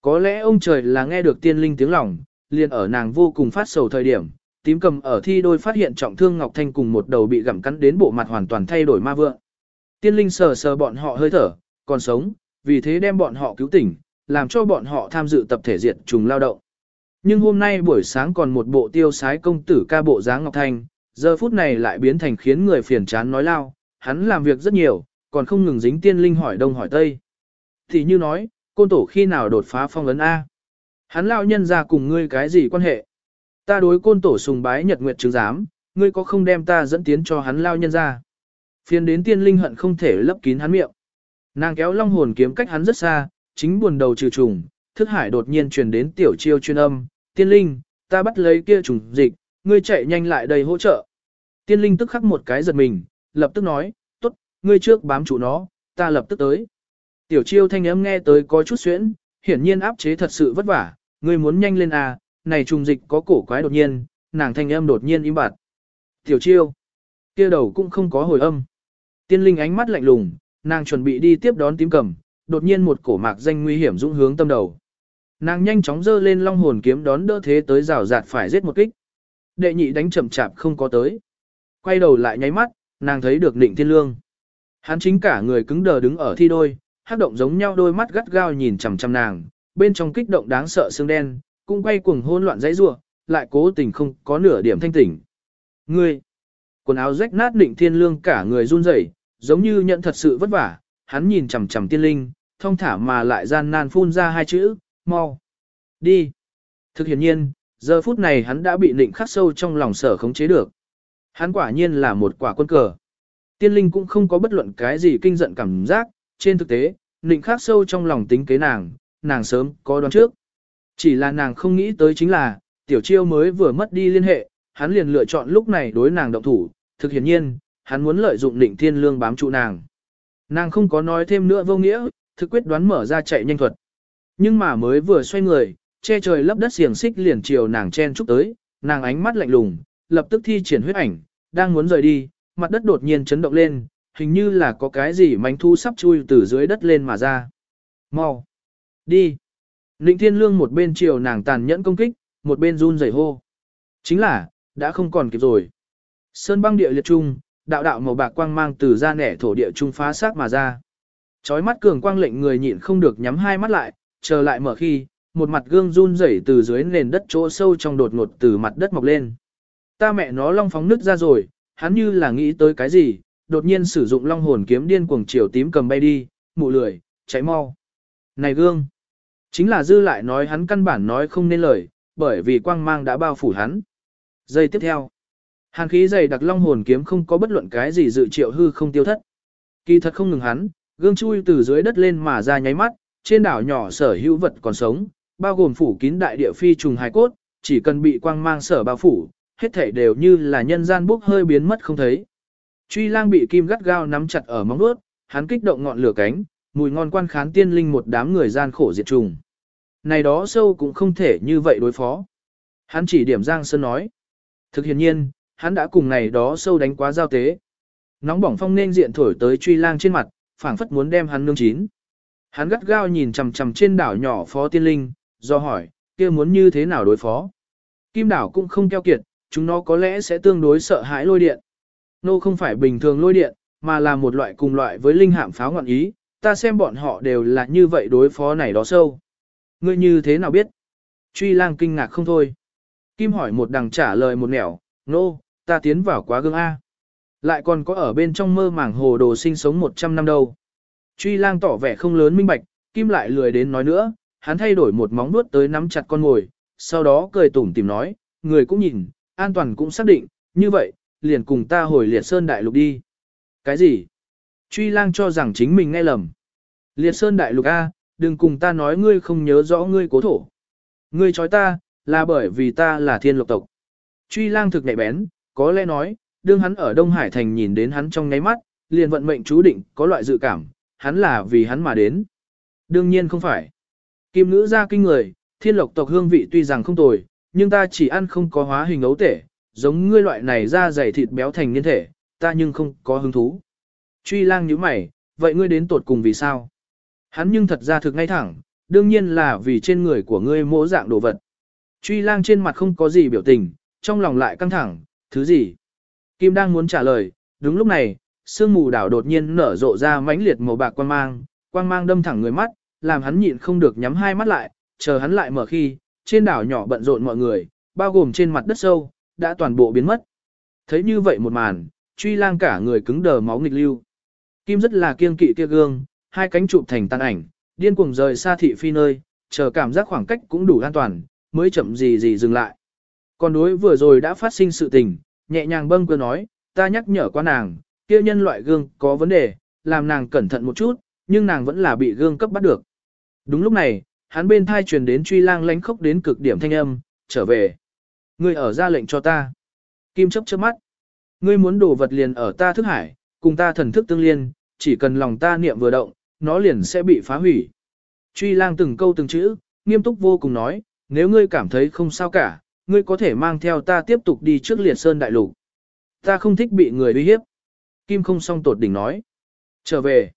Có lẽ ông trời là nghe được tiên linh tiếng lòng, liền ở nàng vô cùng phát sầu thời điểm, tím cầm ở thi đôi phát hiện trọng thương Ngọc Thanh cùng một đầu bị gặm cắn đến bộ mặt hoàn toàn thay đổi ma vượng. Tiên linh sờ sờ bọn họ hơi thở, còn sống, vì thế đem bọn họ cứu tỉnh, làm cho bọn họ tham dự tập thể diệt trùng lao động. Nhưng hôm nay buổi sáng còn một bộ tiêu sái công tử ca bộ dáng Ngọc Thanh, giờ phút này lại biến thành khiến người phiền chán nói lao, hắn làm việc rất nhiều, còn không ngừng dính tiên linh hỏi đông hỏi tây. Thì như nói, côn tổ khi nào đột phá phong ấn A? Hắn lao nhân ra cùng ngươi cái gì quan hệ? Ta đối côn tổ sùng bái nhật nguyệt chứng giám, ngươi có không đem ta dẫn tiến cho hắn lao nhân ra? Phiền đến tiên linh hận không thể lấp kín hắn miệng. Nàng kéo long hồn kiếm cách hắn rất xa, chính buồn đầu trừ trùng, thức hải đột nhiên truyền đến tiểu chiêu chuyên âm, tiên linh, ta bắt lấy kia trùng dịch, ngươi chạy nhanh lại đây hỗ trợ. Tiên linh tức khắc một cái giật mình, lập tức nói, tốt, ngươi trước bám chủ nó, ta lập tức tới. Tiểu chiêu thanh âm nghe tới có chút xuyễn, hiển nhiên áp chế thật sự vất vả, ngươi muốn nhanh lên à, này trùng dịch có cổ quái đột nhiên, nàng thanh âm đột nhiên im bặt. Tiểu chiêu, kia đầu cũng không có hồi âm. Tiên linh ánh mắt lạnh lùng, nàng chuẩn bị đi tiếp đón tím cầm, đột nhiên một cổ mạc danh nguy hiểm dũng hướng tâm đầu. Nàng nhanh chóng dơ lên long hồn kiếm đón đỡ thế tới rào rạt phải giết một kích. Đệ nhị đánh chậm chạp không có tới. Quay đầu lại nháy mắt, nàng thấy được định thiên lương. Hắn chính cả người cứng đờ đứng ở thi đôi, hát động giống nhau đôi mắt gắt gao nhìn chằm chằm nàng, bên trong kích động đáng sợ xương đen, cũng quay cuồng hôn loạn dãy rủa, lại cố tình không có nửa điểm thanh tỉnh. Ngươi, quần áo rách nát định thiên lương cả người run rẩy, giống như nhận thật sự vất vả, hắn nhìn chằm chằm tiên linh, thông thả mà lại gian nan phun ra hai chữ, mau, đi. Thực hiện nhiên, giờ phút này hắn đã bị định khắc sâu trong lòng sở khống chế được. Hắn quả nhiên là một quả quân cờ. Tiên linh cũng không có bất luận cái gì kinh giận cảm giác, trên thực tế, định khắc sâu trong lòng tính kế nàng, nàng sớm có đoán trước. Chỉ là nàng không nghĩ tới chính là, tiểu chiêu mới vừa mất đi liên hệ, hắn liền lựa chọn lúc này đối nàng động thủ, thực hiện nhiên, hắn muốn lợi dụng định thiên lương bám trụ nàng. Nàng không có nói thêm nữa vô nghĩa, thực quyết đoán mở ra chạy nhanh thuật. Nhưng mà mới vừa xoay người, che trời lấp đất xiềng xích liền chiều nàng chen chúc tới, nàng ánh mắt lạnh lùng, lập tức thi triển huyết ảnh, đang muốn rời đi, mặt đất đột nhiên chấn động lên, hình như là có cái gì mánh thu sắp chui từ dưới đất lên mà ra. Mau! Đi! Ninh Thiên Lương một bên chiều nàng tàn nhẫn công kích, một bên run rẩy hô. Chính là, đã không còn kịp rồi. Sơn băng địa liệt trung, đạo đạo màu bạc quang mang từ ra nẻ thổ địa trung phá xác mà ra. Chói mắt cường quang lệnh người nhịn không được nhắm hai mắt lại, chờ lại mở khi, một mặt gương run rẩy từ dưới nền đất chỗ sâu trong đột ngột từ mặt đất mọc lên. Ta mẹ nó long phóng nước ra rồi, hắn như là nghĩ tới cái gì, đột nhiên sử dụng long hồn kiếm điên cuồng chiều tím cầm bay đi, mụ lười, cháy mau. Này gương! Chính là dư lại nói hắn căn bản nói không nên lời, bởi vì quang mang đã bao phủ hắn. Giây tiếp theo, Hàn khí dày đặc long hồn kiếm không có bất luận cái gì dự triệu hư không tiêu thất. Kỳ thật không ngừng hắn, gương chui từ dưới đất lên mà ra nháy mắt, trên đảo nhỏ sở hữu vật còn sống, bao gồm phủ kín đại địa phi trùng hài cốt, chỉ cần bị quang mang sở bao phủ, hết thảy đều như là nhân gian bốc hơi biến mất không thấy. Truy lang bị kim gắt gao nắm chặt ở móng vuốt, hắn kích động ngọn lửa cánh, mùi ngon quan khán tiên linh một đám người gian khổ diệt trùng. Này đó sâu cũng không thể như vậy đối phó. Hắn chỉ điểm Giang Sơn nói. Thực hiện nhiên, hắn đã cùng này đó sâu đánh quá giao tế. Nóng bỏng phong nên diện thổi tới truy lang trên mặt, phảng phất muốn đem hắn nương chín. Hắn gắt gao nhìn chằm chằm trên đảo nhỏ phó tiên linh, do hỏi, kia muốn như thế nào đối phó. Kim đảo cũng không keo kiệt, chúng nó có lẽ sẽ tương đối sợ hãi lôi điện. Nô không phải bình thường lôi điện, mà là một loại cùng loại với linh hạm pháo ngọn ý, ta xem bọn họ đều là như vậy đối phó này đó sâu. Ngươi như thế nào biết? Truy lang kinh ngạc không thôi. Kim hỏi một đằng trả lời một nẻo, nô, ta tiến vào quá gương A. Lại còn có ở bên trong mơ màng hồ đồ sinh sống 100 năm đâu. Truy lang tỏ vẻ không lớn minh bạch, Kim lại lười đến nói nữa, hắn thay đổi một móng nuốt tới nắm chặt con ngồi, sau đó cười tủm tìm nói, người cũng nhìn, an toàn cũng xác định, như vậy, liền cùng ta hồi liệt sơn đại lục đi. Cái gì? Truy lang cho rằng chính mình nghe lầm. Liệt sơn đại lục A, đừng cùng ta nói ngươi không nhớ rõ ngươi cố thổ. Ngươi chói ta, là bởi vì ta là thiên lộc tộc. Truy lang thực nhạy bén, có lẽ nói, đương hắn ở Đông Hải Thành nhìn đến hắn trong ngáy mắt, liền vận mệnh chú định, có loại dự cảm, hắn là vì hắn mà đến. Đương nhiên không phải. Kim nữ ra kinh người, thiên lộc tộc hương vị tuy rằng không tồi, nhưng ta chỉ ăn không có hóa hình ấu tể, giống ngươi loại này ra dày thịt béo thành niên thể, ta nhưng không có hứng thú. Truy lang như mày, vậy ngươi đến tột cùng vì sao? Hắn nhưng thật ra thực ngay thẳng, đương nhiên là vì trên người của ngươi mỗ dạng đồ vật. Truy lang trên mặt không có gì biểu tình, trong lòng lại căng thẳng, thứ gì? Kim đang muốn trả lời, đúng lúc này, sương mù đảo đột nhiên nở rộ ra mãnh liệt màu bạc quang mang, quang mang đâm thẳng người mắt, làm hắn nhịn không được nhắm hai mắt lại, chờ hắn lại mở khi, trên đảo nhỏ bận rộn mọi người, bao gồm trên mặt đất sâu, đã toàn bộ biến mất. Thấy như vậy một màn, truy lang cả người cứng đờ máu nghịch lưu. Kim rất là kiên kỵ kia gương, hai cánh chụp thành tan ảnh, điên cuồng rời xa thị phi nơi, chờ cảm giác khoảng cách cũng đủ an toàn, mới chậm gì gì dừng lại. Còn đối vừa rồi đã phát sinh sự tình, nhẹ nhàng bâng cơ nói, ta nhắc nhở qua nàng, kia nhân loại gương có vấn đề, làm nàng cẩn thận một chút, nhưng nàng vẫn là bị gương cấp bắt được. Đúng lúc này, hắn bên thai truyền đến truy lang lánh khốc đến cực điểm thanh âm, trở về. Ngươi ở ra lệnh cho ta. Kim chấp chớp mắt. Ngươi muốn đổ vật liền ở ta thức hải, cùng ta thần thức tương liên, chỉ cần lòng ta niệm vừa động, nó liền sẽ bị phá hủy. Truy lang từng câu từng chữ, nghiêm túc vô cùng nói, nếu ngươi cảm thấy không sao cả, ngươi có thể mang theo ta tiếp tục đi trước liệt sơn đại lục. Ta không thích bị người uy hiếp. Kim không song tột đỉnh nói. Trở về.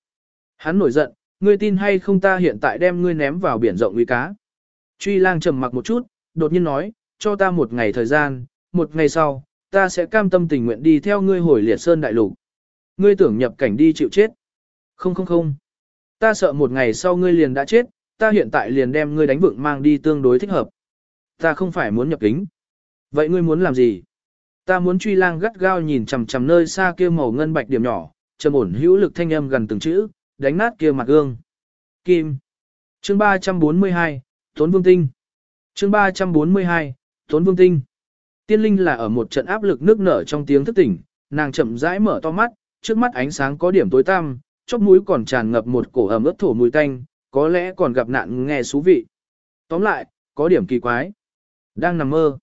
Hắn nổi giận, ngươi tin hay không ta hiện tại đem ngươi ném vào biển rộng uy cá. Truy lang trầm mặc một chút, đột nhiên nói, cho ta một ngày thời gian, một ngày sau, ta sẽ cam tâm tình nguyện đi theo ngươi hồi liệt sơn đại lục. Ngươi tưởng nhập cảnh đi chịu chết. Không không không. Ta sợ một ngày sau ngươi liền đã chết, ta hiện tại liền đem ngươi đánh vựng mang đi tương đối thích hợp. Ta không phải muốn nhập kính. Vậy ngươi muốn làm gì? Ta muốn truy lang gắt gao nhìn chằm chằm nơi xa kia màu ngân bạch điểm nhỏ, trầm ổn hữu lực thanh âm gần từng chữ, đánh nát kia mặt gương. Kim. Chương 342, Tốn Vương Tinh. Chương 342, Tốn Vương Tinh. Tiên linh là ở một trận áp lực nước nở trong tiếng thức tỉnh, nàng chậm rãi mở to mắt, trước mắt ánh sáng có điểm tối tăm, chóp mũi còn tràn ngập một cổ ẩm ướt thổ mùi tanh, có lẽ còn gặp nạn nghe xú vị. Tóm lại, có điểm kỳ quái. Đang nằm mơ.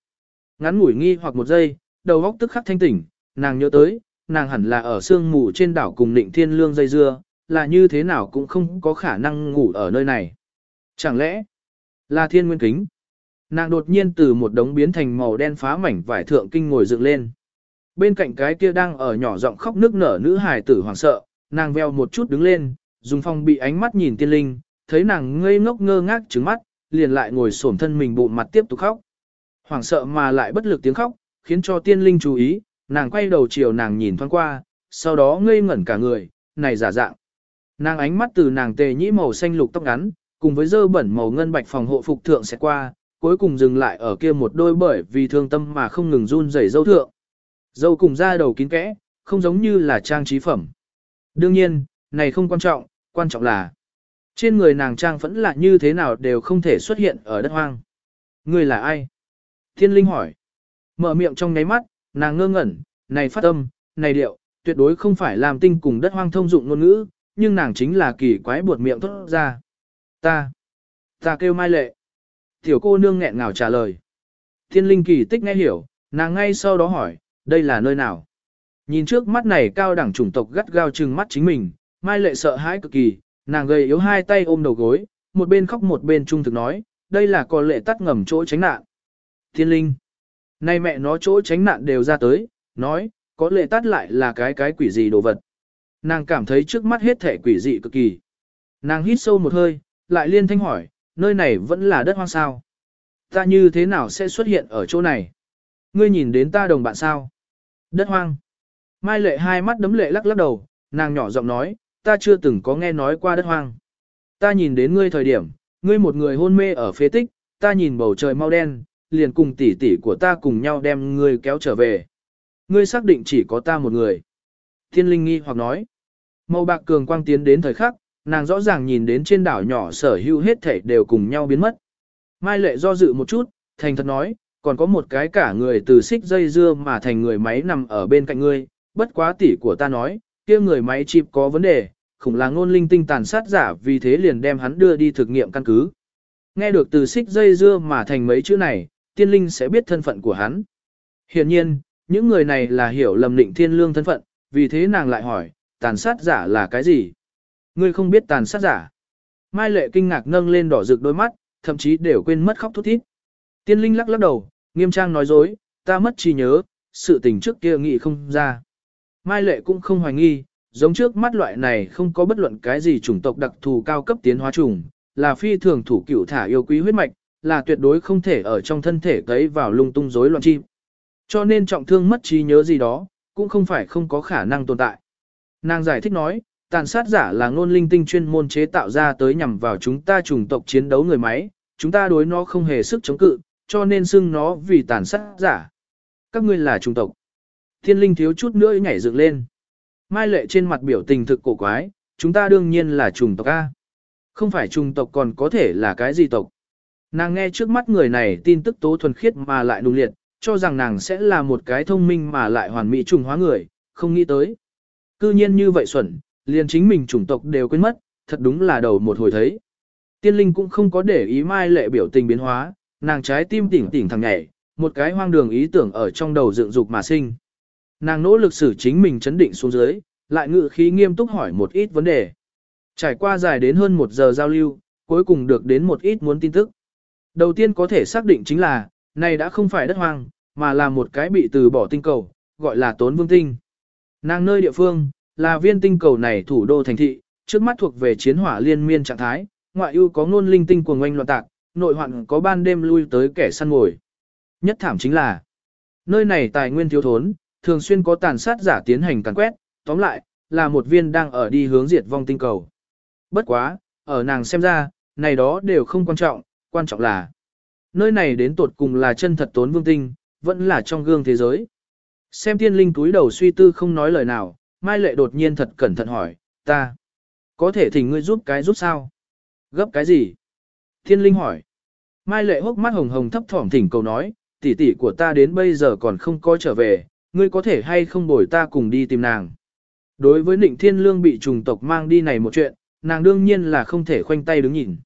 Ngắn ngủi nghi hoặc một giây, đầu óc tức khắc thanh tỉnh, nàng nhớ tới, nàng hẳn là ở sương mù trên đảo cùng định thiên lương dây dưa, là như thế nào cũng không có khả năng ngủ ở nơi này. Chẳng lẽ, là thiên nguyên kính? Nàng đột nhiên từ một đống biến thành màu đen phá mảnh vải thượng kinh ngồi dựng lên. Bên cạnh cái kia đang ở nhỏ giọng khóc nước nở nữ hài tử hoảng sợ, nàng veo một chút đứng lên, dùng phong bị ánh mắt nhìn tiên linh, thấy nàng ngây ngốc ngơ ngác trứng mắt, liền lại ngồi xổm thân mình bụng mặt tiếp tục khóc. Hoảng sợ mà lại bất lực tiếng khóc, khiến cho tiên linh chú ý, nàng quay đầu chiều nàng nhìn thoáng qua, sau đó ngây ngẩn cả người, này giả dạng. Nàng ánh mắt từ nàng tề nhĩ màu xanh lục tóc ngắn, cùng với dơ bẩn màu ngân bạch phòng hộ phục thượng sẽ qua, cuối cùng dừng lại ở kia một đôi bởi vì thương tâm mà không ngừng run rẩy dâu thượng. Dâu cùng da đầu kín kẽ, không giống như là trang trí phẩm. Đương nhiên, này không quan trọng, quan trọng là trên người nàng trang vẫn là như thế nào đều không thể xuất hiện ở đất hoang. Người là ai? Thiên linh hỏi. Mở miệng trong nháy mắt, nàng ngơ ngẩn, này phát âm, này điệu, tuyệt đối không phải làm tinh cùng đất hoang thông dụng ngôn ngữ, nhưng nàng chính là kỳ quái buột miệng thốt ra. Ta, ta kêu mai lệ. Tiểu cô nương nghẹn ngào trả lời. Thiên linh kỳ tích nghe hiểu, nàng ngay sau đó hỏi, đây là nơi nào? Nhìn trước mắt này cao đẳng chủng tộc gắt gao trừng mắt chính mình, mai lệ sợ hãi cực kỳ, nàng gầy yếu hai tay ôm đầu gối, một bên khóc một bên trung thực nói, đây là có lệ tắt ngầm chỗ tránh nạn. Thiên linh, nay mẹ nó chỗ tránh nạn đều ra tới, nói, có lệ tắt lại là cái cái quỷ gì đồ vật. Nàng cảm thấy trước mắt hết thể quỷ dị cực kỳ. Nàng hít sâu một hơi, lại liên thanh hỏi, nơi này vẫn là đất hoang sao. Ta như thế nào sẽ xuất hiện ở chỗ này? Ngươi nhìn đến ta đồng bạn sao? Đất hoang. Mai lệ hai mắt đấm lệ lắc lắc đầu, nàng nhỏ giọng nói, ta chưa từng có nghe nói qua đất hoang. Ta nhìn đến ngươi thời điểm, ngươi một người hôn mê ở phế tích, ta nhìn bầu trời mau đen, liền cùng tỷ tỷ của ta cùng nhau đem ngươi kéo trở về. Ngươi xác định chỉ có ta một người. Thiên linh nghi hoặc nói. Màu bạc cường quang tiến đến thời khắc, nàng rõ ràng nhìn đến trên đảo nhỏ sở hữu hết thể đều cùng nhau biến mất. Mai lệ do dự một chút, thành thật nói, còn có một cái cả người từ xích dây dưa mà thành người máy nằm ở bên cạnh ngươi, bất quá tỷ của ta nói, kia người máy chip có vấn đề, khủng là ngôn linh tinh tàn sát giả vì thế liền đem hắn đưa đi thực nghiệm căn cứ. Nghe được từ xích dây dưa mà thành mấy chữ này, tiên linh sẽ biết thân phận của hắn. Hiện nhiên, những người này là hiểu lầm định thiên lương thân phận, vì thế nàng lại hỏi, tàn sát giả là cái gì? Ngươi không biết tàn sát giả. Mai lệ kinh ngạc nâng lên đỏ rực đôi mắt, thậm chí đều quên mất khóc thút thít. Tiên linh lắc lắc đầu, nghiêm trang nói dối, ta mất trí nhớ, sự tình trước kia nghĩ không ra. Mai lệ cũng không hoài nghi, giống trước mắt loại này không có bất luận cái gì chủng tộc đặc thù cao cấp tiến hóa trùng, là phi thường thủ cựu thả yêu quý huyết mạch, là tuyệt đối không thể ở trong thân thể cấy vào lung tung rối loạn chim. Cho nên trọng thương mất trí nhớ gì đó, cũng không phải không có khả năng tồn tại. Nàng giải thích nói, tàn sát giả là ngôn linh tinh chuyên môn chế tạo ra tới nhằm vào chúng ta chủng tộc chiến đấu người máy, chúng ta đối nó không hề sức chống cự, cho nên xưng nó vì tàn sát giả. Các ngươi là chủng tộc. Thiên linh thiếu chút nữa nhảy dựng lên. Mai lệ trên mặt biểu tình thực cổ quái, chúng ta đương nhiên là chủng tộc A. Không phải chủng tộc còn có thể là cái gì tộc. Nàng nghe trước mắt người này tin tức tố thuần khiết mà lại nung liệt, cho rằng nàng sẽ là một cái thông minh mà lại hoàn mỹ trùng hóa người, không nghĩ tới. Cư nhiên như vậy xuẩn, liền chính mình chủng tộc đều quên mất, thật đúng là đầu một hồi thấy. Tiên linh cũng không có để ý mai lệ biểu tình biến hóa, nàng trái tim tỉnh tỉnh thằng nhảy, một cái hoang đường ý tưởng ở trong đầu dựng dục mà sinh. Nàng nỗ lực xử chính mình chấn định xuống dưới, lại ngự khí nghiêm túc hỏi một ít vấn đề. Trải qua dài đến hơn một giờ giao lưu, cuối cùng được đến một ít muốn tin tức. Đầu tiên có thể xác định chính là, này đã không phải đất hoang, mà là một cái bị từ bỏ tinh cầu, gọi là tốn vương tinh. Nàng nơi địa phương, là viên tinh cầu này thủ đô thành thị, trước mắt thuộc về chiến hỏa liên miên trạng thái, ngoại ưu có ngôn linh tinh cuồng oanh loạn tạc, nội hoạn có ban đêm lui tới kẻ săn mồi. Nhất thảm chính là, nơi này tài nguyên thiếu thốn, thường xuyên có tàn sát giả tiến hành càn quét, tóm lại, là một viên đang ở đi hướng diệt vong tinh cầu. Bất quá, ở nàng xem ra, này đó đều không quan trọng, quan trọng là nơi này đến tột cùng là chân thật tốn vương tinh, vẫn là trong gương thế giới. Xem tiên linh túi đầu suy tư không nói lời nào, Mai Lệ đột nhiên thật cẩn thận hỏi, ta, có thể thỉnh ngươi giúp cái giúp sao? Gấp cái gì? Thiên linh hỏi. Mai Lệ hốc mắt hồng hồng thấp thỏm thỉnh cầu nói, tỷ tỷ của ta đến bây giờ còn không có trở về, ngươi có thể hay không bồi ta cùng đi tìm nàng. Đối với Nịnh Thiên Lương bị trùng tộc mang đi này một chuyện, nàng đương nhiên là không thể khoanh tay đứng nhìn.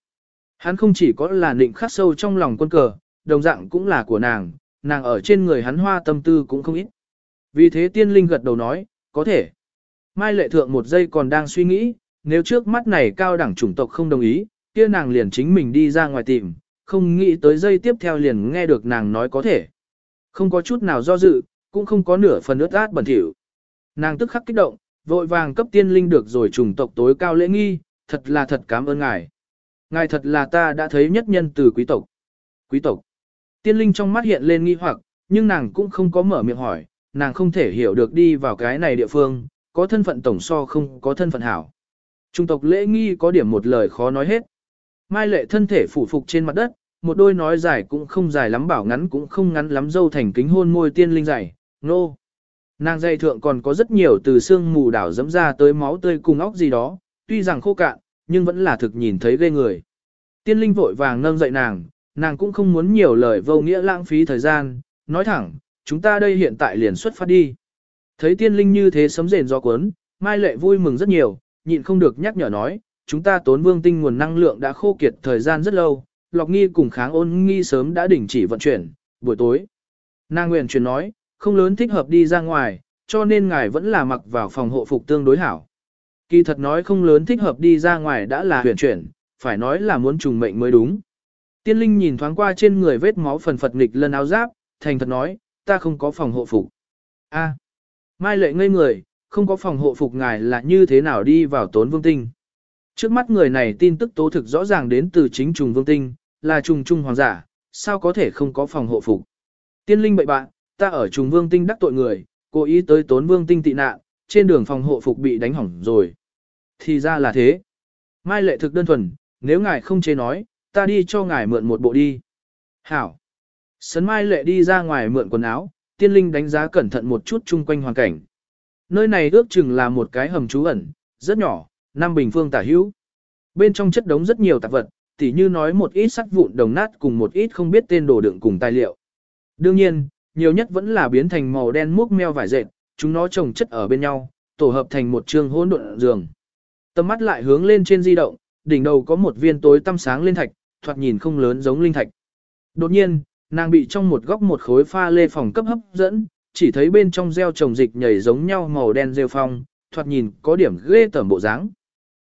Hắn không chỉ có là Nịnh khắc sâu trong lòng quân cờ, đồng dạng cũng là của nàng, nàng ở trên người hắn hoa tâm tư cũng không ít. Vì thế tiên linh gật đầu nói, có thể. Mai lệ thượng một giây còn đang suy nghĩ, nếu trước mắt này cao đẳng chủng tộc không đồng ý, kia nàng liền chính mình đi ra ngoài tìm, không nghĩ tới giây tiếp theo liền nghe được nàng nói có thể. Không có chút nào do dự, cũng không có nửa phần ướt át bẩn thỉu. Nàng tức khắc kích động, vội vàng cấp tiên linh được rồi trùng tộc tối cao lễ nghi, thật là thật cảm ơn ngài. Ngài thật là ta đã thấy nhất nhân từ quý tộc. Quý tộc. Tiên linh trong mắt hiện lên nghi hoặc, nhưng nàng cũng không có mở miệng hỏi, nàng không thể hiểu được đi vào cái này địa phương, có thân phận tổng so không có thân phận hảo. Trung tộc lễ nghi có điểm một lời khó nói hết. Mai lệ thân thể phủ phục trên mặt đất, một đôi nói dài cũng không dài lắm bảo ngắn cũng không ngắn lắm dâu thành kính hôn môi tiên linh dài nô. Nàng dây thượng còn có rất nhiều từ xương mù đảo dẫm ra tới máu tươi cùng óc gì đó, tuy rằng khô cạn, nhưng vẫn là thực nhìn thấy ghê người. Tiên linh vội vàng nâng dậy nàng, nàng cũng không muốn nhiều lời vô nghĩa lãng phí thời gian, nói thẳng, chúng ta đây hiện tại liền xuất phát đi. Thấy tiên linh như thế sấm rền gió cuốn, Mai Lệ vui mừng rất nhiều, nhịn không được nhắc nhở nói, chúng ta tốn vương tinh nguồn năng lượng đã khô kiệt thời gian rất lâu, lọc nghi cùng kháng ôn nghi sớm đã đình chỉ vận chuyển, buổi tối. Nàng nguyện truyền nói, không lớn thích hợp đi ra ngoài, cho nên ngài vẫn là mặc vào phòng hộ phục tương đối hảo. Kỳ thật nói không lớn thích hợp đi ra ngoài đã là huyền chuyển, phải nói là muốn trùng mệnh mới đúng. Tiên linh nhìn thoáng qua trên người vết máu phần phật nghịch lân áo giáp, thành thật nói, ta không có phòng hộ phục. A, Mai lệ ngây người, không có phòng hộ phục ngài là như thế nào đi vào tốn vương tinh. Trước mắt người này tin tức tố thực rõ ràng đến từ chính trùng vương tinh, là trùng trung hoàng giả, sao có thể không có phòng hộ phục. Tiên linh bậy bạn, ta ở trùng vương tinh đắc tội người, cố ý tới tốn vương tinh tị nạn, trên đường phòng hộ phục bị đánh hỏng rồi. Thì ra là thế. Mai lệ thực đơn thuần, nếu ngài không chế nói, ta đi cho ngài mượn một bộ đi. Hảo. Sấn Mai lệ đi ra ngoài mượn quần áo, tiên linh đánh giá cẩn thận một chút chung quanh hoàn cảnh. Nơi này ước chừng là một cái hầm trú ẩn, rất nhỏ, năm bình phương tả hữu. Bên trong chất đống rất nhiều tạp vật, tỉ như nói một ít sắt vụn đồng nát cùng một ít không biết tên đồ đựng cùng tài liệu. Đương nhiên, nhiều nhất vẫn là biến thành màu đen múc meo vải dệt, chúng nó chồng chất ở bên nhau, tổ hợp thành một trường hỗn độn giường. Tầm mắt lại hướng lên trên di động, đỉnh đầu có một viên tối tăm sáng lên thạch, thoạt nhìn không lớn giống linh thạch. Đột nhiên, nàng bị trong một góc một khối pha lê phòng cấp hấp dẫn, chỉ thấy bên trong gieo trồng dịch nhảy giống nhau màu đen rêu phong, thoạt nhìn có điểm ghê tởm bộ dáng.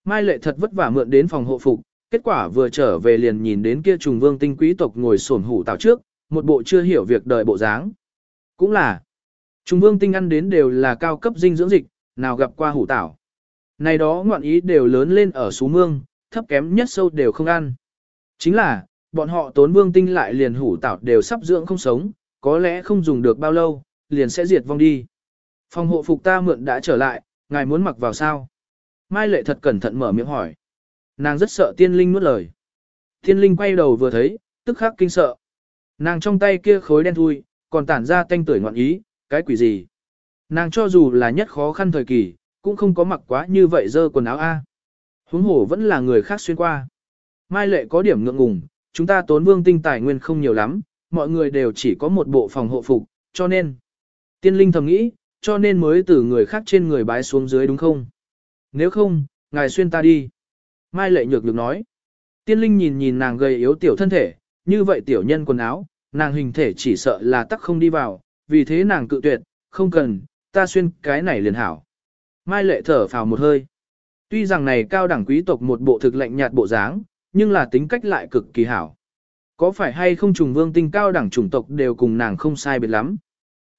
Mai lệ thật vất vả mượn đến phòng hộ phục, kết quả vừa trở về liền nhìn đến kia trùng vương tinh quý tộc ngồi sổn hủ tạo trước, một bộ chưa hiểu việc đời bộ dáng. Cũng là, Trung vương tinh ăn đến đều là cao cấp dinh dưỡng dịch, nào gặp qua hủ tảo. Này đó ngoạn ý đều lớn lên ở xú mương, thấp kém nhất sâu đều không ăn. Chính là, bọn họ tốn vương tinh lại liền hủ tảo đều sắp dưỡng không sống, có lẽ không dùng được bao lâu, liền sẽ diệt vong đi. Phòng hộ phục ta mượn đã trở lại, ngài muốn mặc vào sao? Mai lệ thật cẩn thận mở miệng hỏi. Nàng rất sợ tiên linh nuốt lời. Tiên linh quay đầu vừa thấy, tức khắc kinh sợ. Nàng trong tay kia khối đen thui, còn tản ra tanh tuổi ngoạn ý, cái quỷ gì? Nàng cho dù là nhất khó khăn thời kỳ, cũng không có mặc quá như vậy dơ quần áo A. Huống hổ vẫn là người khác xuyên qua. Mai lệ có điểm ngượng ngùng, chúng ta tốn vương tinh tài nguyên không nhiều lắm, mọi người đều chỉ có một bộ phòng hộ phục, cho nên. Tiên linh thầm nghĩ, cho nên mới từ người khác trên người bái xuống dưới đúng không? Nếu không, ngài xuyên ta đi. Mai lệ nhược được nói. Tiên linh nhìn nhìn nàng gầy yếu tiểu thân thể, như vậy tiểu nhân quần áo, nàng hình thể chỉ sợ là tắc không đi vào, vì thế nàng cự tuyệt, không cần, ta xuyên cái này liền hảo. Mai lệ thở phào một hơi. Tuy rằng này cao đẳng quý tộc một bộ thực lạnh nhạt bộ dáng, nhưng là tính cách lại cực kỳ hảo. Có phải hay không trùng vương tinh cao đẳng chủng tộc đều cùng nàng không sai biệt lắm.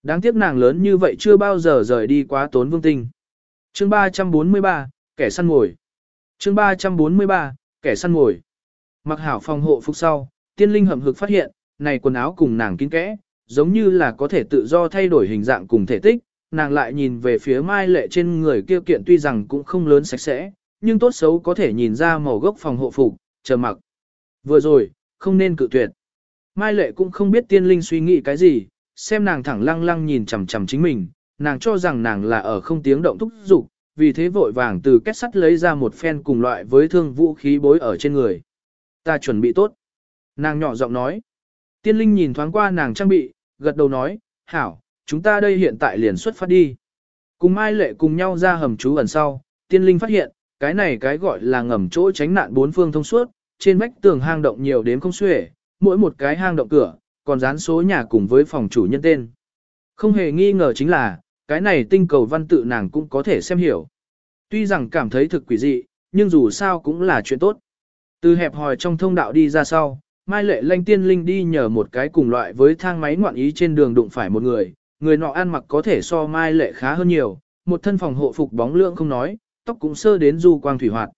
Đáng tiếc nàng lớn như vậy chưa bao giờ rời đi quá tốn vương tinh. Chương 343, kẻ săn ngồi. Chương 343, kẻ săn ngồi. Mặc hảo phòng hộ phục sau, tiên linh hầm hực phát hiện, này quần áo cùng nàng kín kẽ, giống như là có thể tự do thay đổi hình dạng cùng thể tích, nàng lại nhìn về phía mai lệ trên người kia kiện tuy rằng cũng không lớn sạch sẽ, nhưng tốt xấu có thể nhìn ra màu gốc phòng hộ phục, chờ mặc. Vừa rồi, không nên cự tuyệt. Mai lệ cũng không biết tiên linh suy nghĩ cái gì, xem nàng thẳng lăng lăng nhìn chằm chằm chính mình, nàng cho rằng nàng là ở không tiếng động thúc dục, vì thế vội vàng từ kết sắt lấy ra một phen cùng loại với thương vũ khí bối ở trên người. Ta chuẩn bị tốt. Nàng nhỏ giọng nói. Tiên linh nhìn thoáng qua nàng trang bị, gật đầu nói, hảo, chúng ta đây hiện tại liền xuất phát đi. Cùng Mai Lệ cùng nhau ra hầm trú ẩn sau, tiên linh phát hiện, cái này cái gọi là ngầm chỗ tránh nạn bốn phương thông suốt, trên vách tường hang động nhiều đến không xuể, mỗi một cái hang động cửa, còn dán số nhà cùng với phòng chủ nhân tên. Không hề nghi ngờ chính là, cái này tinh cầu văn tự nàng cũng có thể xem hiểu. Tuy rằng cảm thấy thực quỷ dị, nhưng dù sao cũng là chuyện tốt. Từ hẹp hòi trong thông đạo đi ra sau, Mai Lệ Lanh Tiên Linh đi nhờ một cái cùng loại với thang máy ngoạn ý trên đường đụng phải một người, người nọ ăn mặc có thể so Mai Lệ khá hơn nhiều, một thân phòng hộ phục bóng lượng không nói, tóc cũng sơ đến du quang thủy hoạt.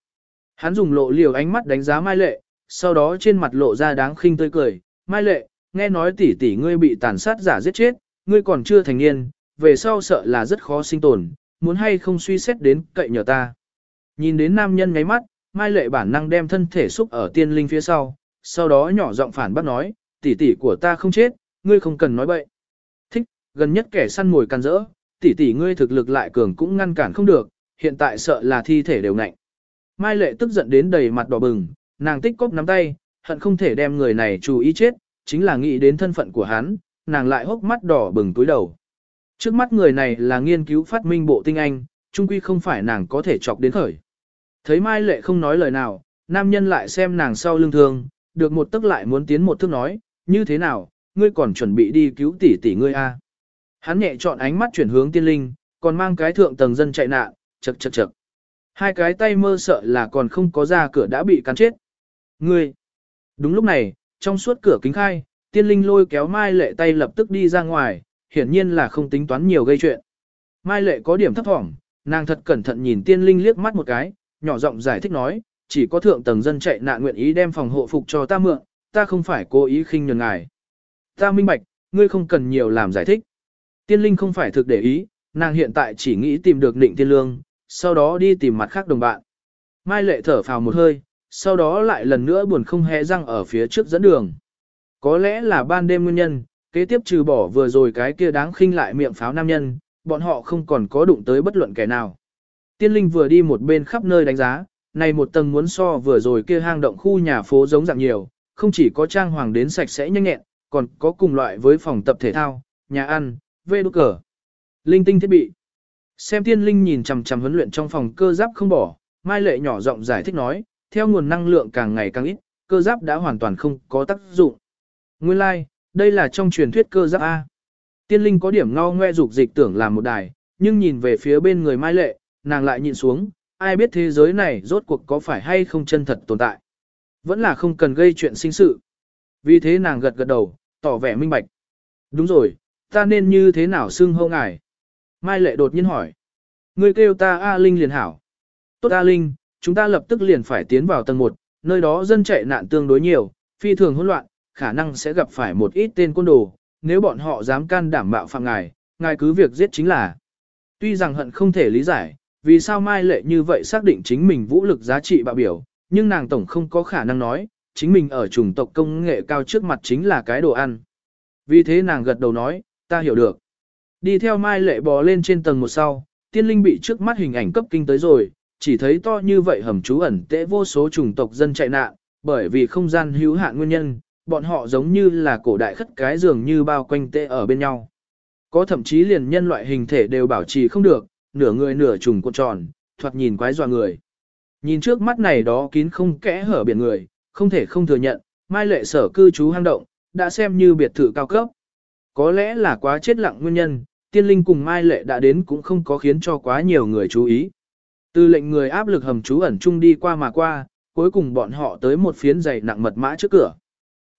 Hắn dùng lộ liều ánh mắt đánh giá Mai Lệ, sau đó trên mặt lộ ra đáng khinh tươi cười, Mai Lệ, nghe nói tỷ tỷ ngươi bị tàn sát giả giết chết, ngươi còn chưa thành niên, về sau sợ là rất khó sinh tồn, muốn hay không suy xét đến cậy nhờ ta. Nhìn đến nam nhân ngáy mắt, Mai Lệ bản năng đem thân thể xúc ở tiên linh phía sau, sau đó nhỏ giọng phản bác nói, tỷ tỷ của ta không chết, ngươi không cần nói bậy. Thích, gần nhất kẻ săn mồi can rỡ, tỷ tỷ ngươi thực lực lại cường cũng ngăn cản không được, hiện tại sợ là thi thể đều ngạnh. Mai Lệ tức giận đến đầy mặt đỏ bừng, nàng tích cốc nắm tay, hận không thể đem người này chú ý chết, chính là nghĩ đến thân phận của hắn, nàng lại hốc mắt đỏ bừng túi đầu. Trước mắt người này là nghiên cứu phát minh bộ tinh anh, trung quy không phải nàng có thể chọc đến khởi. Thấy Mai Lệ không nói lời nào, nam nhân lại xem nàng sau lưng thương, được một tức lại muốn tiến một thước nói, như thế nào, ngươi còn chuẩn bị đi cứu tỷ tỷ ngươi a? À? Hắn nhẹ chọn ánh mắt chuyển hướng tiên linh, còn mang cái thượng tầng dân chạy nạn, chật chật chật. Hai cái tay mơ sợ là còn không có ra cửa đã bị cắn chết. Ngươi! Đúng lúc này, trong suốt cửa kính khai, tiên linh lôi kéo Mai Lệ tay lập tức đi ra ngoài, hiển nhiên là không tính toán nhiều gây chuyện. Mai Lệ có điểm thấp thỏm, nàng thật cẩn thận nhìn tiên linh liếc mắt một cái, nhỏ giọng giải thích nói, chỉ có thượng tầng dân chạy nạn nguyện ý đem phòng hộ phục cho ta mượn, ta không phải cố ý khinh nhường ngài. Ta minh bạch, ngươi không cần nhiều làm giải thích. Tiên linh không phải thực để ý, nàng hiện tại chỉ nghĩ tìm được định tiên lương, sau đó đi tìm mặt khác đồng bạn. Mai lệ thở phào một hơi, sau đó lại lần nữa buồn không hé răng ở phía trước dẫn đường. Có lẽ là ban đêm nguyên nhân, kế tiếp trừ bỏ vừa rồi cái kia đáng khinh lại miệng pháo nam nhân, bọn họ không còn có đụng tới bất luận kẻ nào. Tiên linh vừa đi một bên khắp nơi đánh giá, này một tầng muốn so vừa rồi kia hang động khu nhà phố giống dạng nhiều, không chỉ có trang hoàng đến sạch sẽ nhanh nhẹn, còn có cùng loại với phòng tập thể thao, nhà ăn, vê đốt cờ. Linh tinh thiết bị. Xem tiên linh nhìn chằm chằm huấn luyện trong phòng cơ giáp không bỏ, Mai Lệ nhỏ giọng giải thích nói, theo nguồn năng lượng càng ngày càng ít, cơ giáp đã hoàn toàn không có tác dụng. Nguyên lai, like, đây là trong truyền thuyết cơ giáp A. Tiên linh có điểm ngao ngoe dục dịch tưởng làm một đài, nhưng nhìn về phía bên người Mai Lệ, nàng lại nhìn xuống, ai biết thế giới này rốt cuộc có phải hay không chân thật tồn tại. Vẫn là không cần gây chuyện sinh sự. Vì thế nàng gật gật đầu, tỏ vẻ minh bạch. Đúng rồi, ta nên như thế nào xưng hô ngài? Mai Lệ đột nhiên hỏi. Ngươi kêu ta A Linh liền hảo. Tốt A Linh, chúng ta lập tức liền phải tiến vào tầng 1, nơi đó dân chạy nạn tương đối nhiều, phi thường hỗn loạn, khả năng sẽ gặp phải một ít tên côn đồ, nếu bọn họ dám can đảm bạo phạm ngài, ngài cứ việc giết chính là. Tuy rằng hận không thể lý giải, vì sao Mai Lệ như vậy xác định chính mình vũ lực giá trị bạo biểu, nhưng nàng tổng không có khả năng nói, chính mình ở chủng tộc công nghệ cao trước mặt chính là cái đồ ăn. Vì thế nàng gật đầu nói, ta hiểu được. Đi theo Mai Lệ bò lên trên tầng một sau, tiên linh bị trước mắt hình ảnh cấp kinh tới rồi, chỉ thấy to như vậy hầm trú ẩn tễ vô số chủng tộc dân chạy nạn, bởi vì không gian hữu hạn nguyên nhân, bọn họ giống như là cổ đại khất cái dường như bao quanh tệ ở bên nhau. Có thậm chí liền nhân loại hình thể đều bảo trì không được, nửa người nửa trùng cuộn tròn, thoạt nhìn quái dọa người. Nhìn trước mắt này đó kín không kẽ hở biển người, không thể không thừa nhận, mai lệ sở cư trú hang động, đã xem như biệt thự cao cấp. Có lẽ là quá chết lặng nguyên nhân, tiên linh cùng mai lệ đã đến cũng không có khiến cho quá nhiều người chú ý. Từ lệnh người áp lực hầm trú ẩn chung đi qua mà qua, cuối cùng bọn họ tới một phiến dày nặng mật mã trước cửa.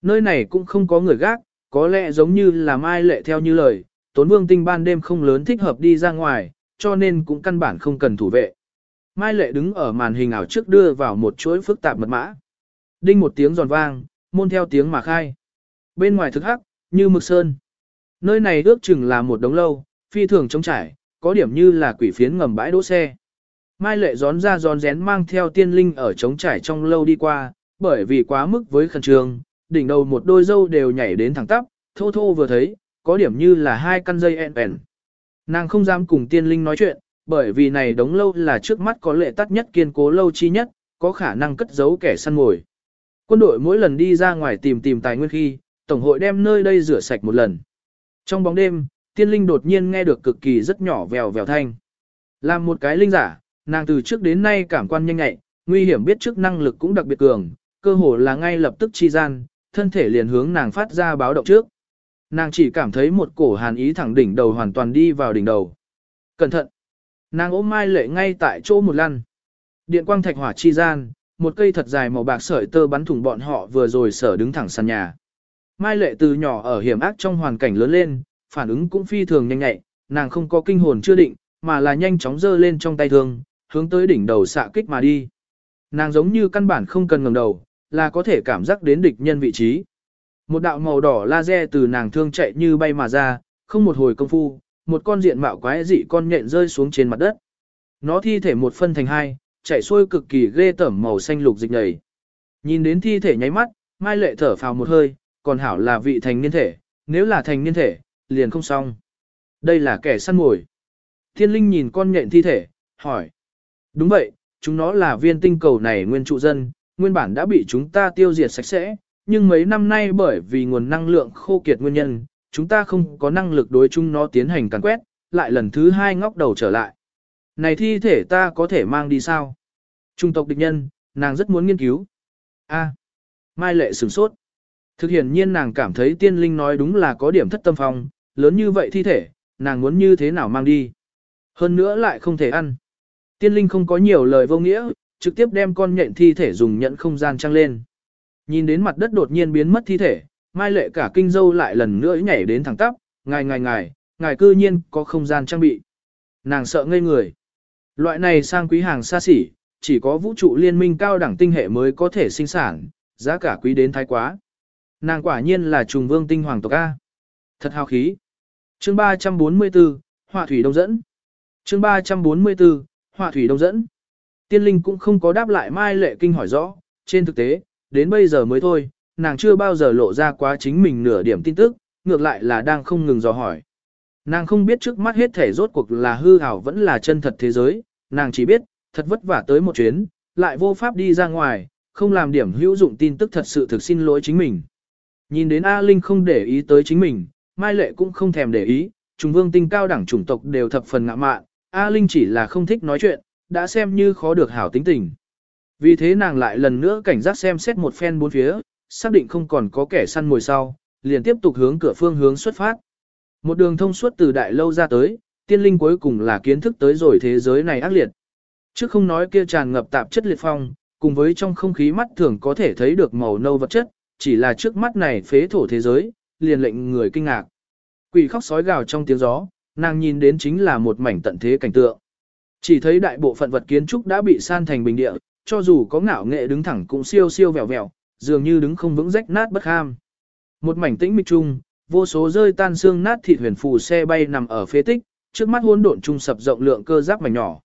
Nơi này cũng không có người gác, có lẽ giống như là mai lệ theo như lời, tốn vương tinh ban đêm không lớn thích hợp đi ra ngoài, cho nên cũng căn bản không cần thủ vệ. Mai lệ đứng ở màn hình ảo trước đưa vào một chuỗi phức tạp mật mã. Đinh một tiếng giòn vang, môn theo tiếng mà khai. Bên ngoài thực hắc, như mực sơn. Nơi này ước chừng là một đống lâu, phi thường trống trải, có điểm như là quỷ phiến ngầm bãi đỗ xe. Mai lệ gión ra gión rén mang theo tiên linh ở trống trải trong lâu đi qua, bởi vì quá mức với khẩn trương, đỉnh đầu một đôi dâu đều nhảy đến thẳng tắp, thô thô vừa thấy, có điểm như là hai căn dây ẹn ẹn. Nàng không dám cùng tiên linh nói chuyện, bởi vì này đống lâu là trước mắt có lệ tắt nhất kiên cố lâu chi nhất, có khả năng cất giấu kẻ săn mồi. Quân đội mỗi lần đi ra ngoài tìm tìm tài nguyên khi, Tổng hội đem nơi đây rửa sạch một lần. Trong bóng đêm, tiên linh đột nhiên nghe được cực kỳ rất nhỏ vèo vèo thanh. Làm một cái linh giả, nàng từ trước đến nay cảm quan nhanh nhạy, nguy hiểm biết trước năng lực cũng đặc biệt cường, cơ hồ là ngay lập tức chi gian, thân thể liền hướng nàng phát ra báo động trước. Nàng chỉ cảm thấy một cổ hàn ý thẳng đỉnh đầu hoàn toàn đi vào đỉnh đầu. Cẩn thận! Nàng ôm mai lệ ngay tại chỗ một lăn. Điện quang thạch hỏa chi gian, một cây thật dài màu bạc sợi tơ bắn thủng bọn họ vừa rồi sở đứng thẳng sàn nhà. Mai lệ từ nhỏ ở hiểm ác trong hoàn cảnh lớn lên, phản ứng cũng phi thường nhanh nhạy, nàng không có kinh hồn chưa định, mà là nhanh chóng giơ lên trong tay thương, hướng tới đỉnh đầu xạ kích mà đi. Nàng giống như căn bản không cần ngẩng đầu, là có thể cảm giác đến địch nhân vị trí. Một đạo màu đỏ laser từ nàng thương chạy như bay mà ra, không một hồi công phu, một con diện mạo quái dị con nhện rơi xuống trên mặt đất. Nó thi thể một phân thành hai, chạy xuôi cực kỳ ghê tởm màu xanh lục dịch nhầy. Nhìn đến thi thể nháy mắt, Mai Lệ thở phào một hơi, còn hảo là vị thành niên thể, nếu là thành niên thể, liền không xong. Đây là kẻ săn mồi. Thiên linh nhìn con nhện thi thể, hỏi. Đúng vậy, chúng nó là viên tinh cầu này nguyên trụ dân, nguyên bản đã bị chúng ta tiêu diệt sạch sẽ, nhưng mấy năm nay bởi vì nguồn năng lượng khô kiệt nguyên nhân, chúng ta không có năng lực đối chung nó tiến hành càn quét, lại lần thứ hai ngóc đầu trở lại. Này thi thể ta có thể mang đi sao? Trung tộc địch nhân, nàng rất muốn nghiên cứu. A. Mai lệ sửng sốt. Thực hiện nhiên nàng cảm thấy tiên linh nói đúng là có điểm thất tâm phong, lớn như vậy thi thể, nàng muốn như thế nào mang đi. Hơn nữa lại không thể ăn. Tiên linh không có nhiều lời vô nghĩa, trực tiếp đem con nhện thi thể dùng nhận không gian trăng lên. Nhìn đến mặt đất đột nhiên biến mất thi thể, mai lệ cả kinh dâu lại lần nữa nhảy đến thẳng tắp, ngài ngài ngài, ngài cư nhiên có không gian trang bị. Nàng sợ ngây người. Loại này sang quý hàng xa xỉ, chỉ có vũ trụ liên minh cao đẳng tinh hệ mới có thể sinh sản, giá cả quý đến thái quá. Nàng quả nhiên là trùng vương tinh hoàng tộc A. Thật hào khí. Chương 344, Họa thủy đông dẫn. Chương 344, Họa thủy đông dẫn. Tiên linh cũng không có đáp lại Mai Lệ Kinh hỏi rõ, trên thực tế, đến bây giờ mới thôi, nàng chưa bao giờ lộ ra quá chính mình nửa điểm tin tức, ngược lại là đang không ngừng dò hỏi. Nàng không biết trước mắt hết thể rốt cuộc là hư ảo vẫn là chân thật thế giới, nàng chỉ biết, thật vất vả tới một chuyến, lại vô pháp đi ra ngoài, không làm điểm hữu dụng tin tức thật sự thực xin lỗi chính mình. Nhìn đến A Linh không để ý tới chính mình, Mai Lệ cũng không thèm để ý, trùng vương tinh cao đẳng chủng tộc đều thập phần ngạ mạn, A Linh chỉ là không thích nói chuyện, đã xem như khó được hảo tính tình. Vì thế nàng lại lần nữa cảnh giác xem xét một phen bốn phía, xác định không còn có kẻ săn mồi sau, liền tiếp tục hướng cửa phương hướng xuất phát. Một đường thông suốt từ đại lâu ra tới, tiên linh cuối cùng là kiến thức tới rồi thế giới này ác liệt. Trước không nói kia tràn ngập tạp chất liệt phong, cùng với trong không khí mắt thường có thể thấy được màu nâu vật chất, chỉ là trước mắt này phế thổ thế giới, liền lệnh người kinh ngạc. Quỷ khóc sói gào trong tiếng gió, nàng nhìn đến chính là một mảnh tận thế cảnh tượng. Chỉ thấy đại bộ phận vật kiến trúc đã bị san thành bình địa, cho dù có ngạo nghệ đứng thẳng cũng siêu siêu vẹo vẹo, dường như đứng không vững rách nát bất ham. Một mảnh tĩnh mịch chung, vô số rơi tan xương nát thịt huyền phù xe bay nằm ở phế tích, trước mắt hỗn độn trung sập rộng lượng cơ giáp mảnh nhỏ.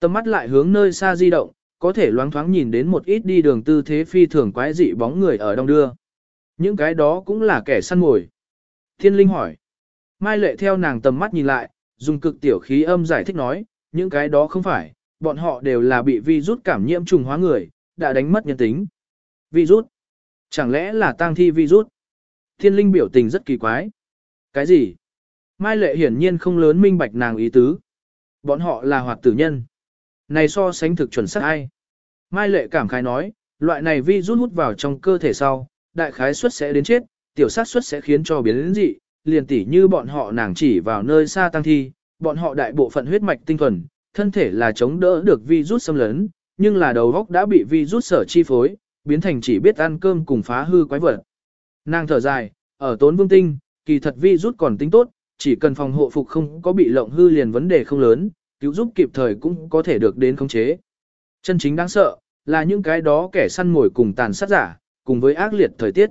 Tầm mắt lại hướng nơi xa di động, có thể loáng thoáng nhìn đến một ít đi đường tư thế phi thường quái dị bóng người ở đông đưa. Những cái đó cũng là kẻ săn mồi. Thiên Linh hỏi. Mai lệ theo nàng tầm mắt nhìn lại, dùng cực tiểu khí âm giải thích nói, những cái đó không phải, bọn họ đều là bị virus cảm nhiễm trùng hóa người, đã đánh mất nhân tính. Virus? Chẳng lẽ là tang thi virus? Thiên Linh biểu tình rất kỳ quái. Cái gì? Mai lệ hiển nhiên không lớn minh bạch nàng ý tứ. Bọn họ là hoạt tử nhân. Này so sánh thực chuẩn xác ai? Mai lệ cảm khái nói, loại này virus hút vào trong cơ thể sau, đại khái suất sẽ đến chết, tiểu sát suất sẽ khiến cho biến đến dị, liền tỉ như bọn họ nàng chỉ vào nơi xa tăng thi, bọn họ đại bộ phận huyết mạch tinh thuần, thân thể là chống đỡ được virus xâm lấn, nhưng là đầu góc đã bị virus sở chi phối, biến thành chỉ biết ăn cơm cùng phá hư quái vật. Nàng thở dài, ở tốn vương tinh, kỳ thật virus còn tính tốt, chỉ cần phòng hộ phục không có bị lộng hư liền vấn đề không lớn, cứu giúp kịp thời cũng có thể được đến khống chế. Chân chính đáng sợ, là những cái đó kẻ săn mồi cùng tàn sát giả, cùng với ác liệt thời tiết.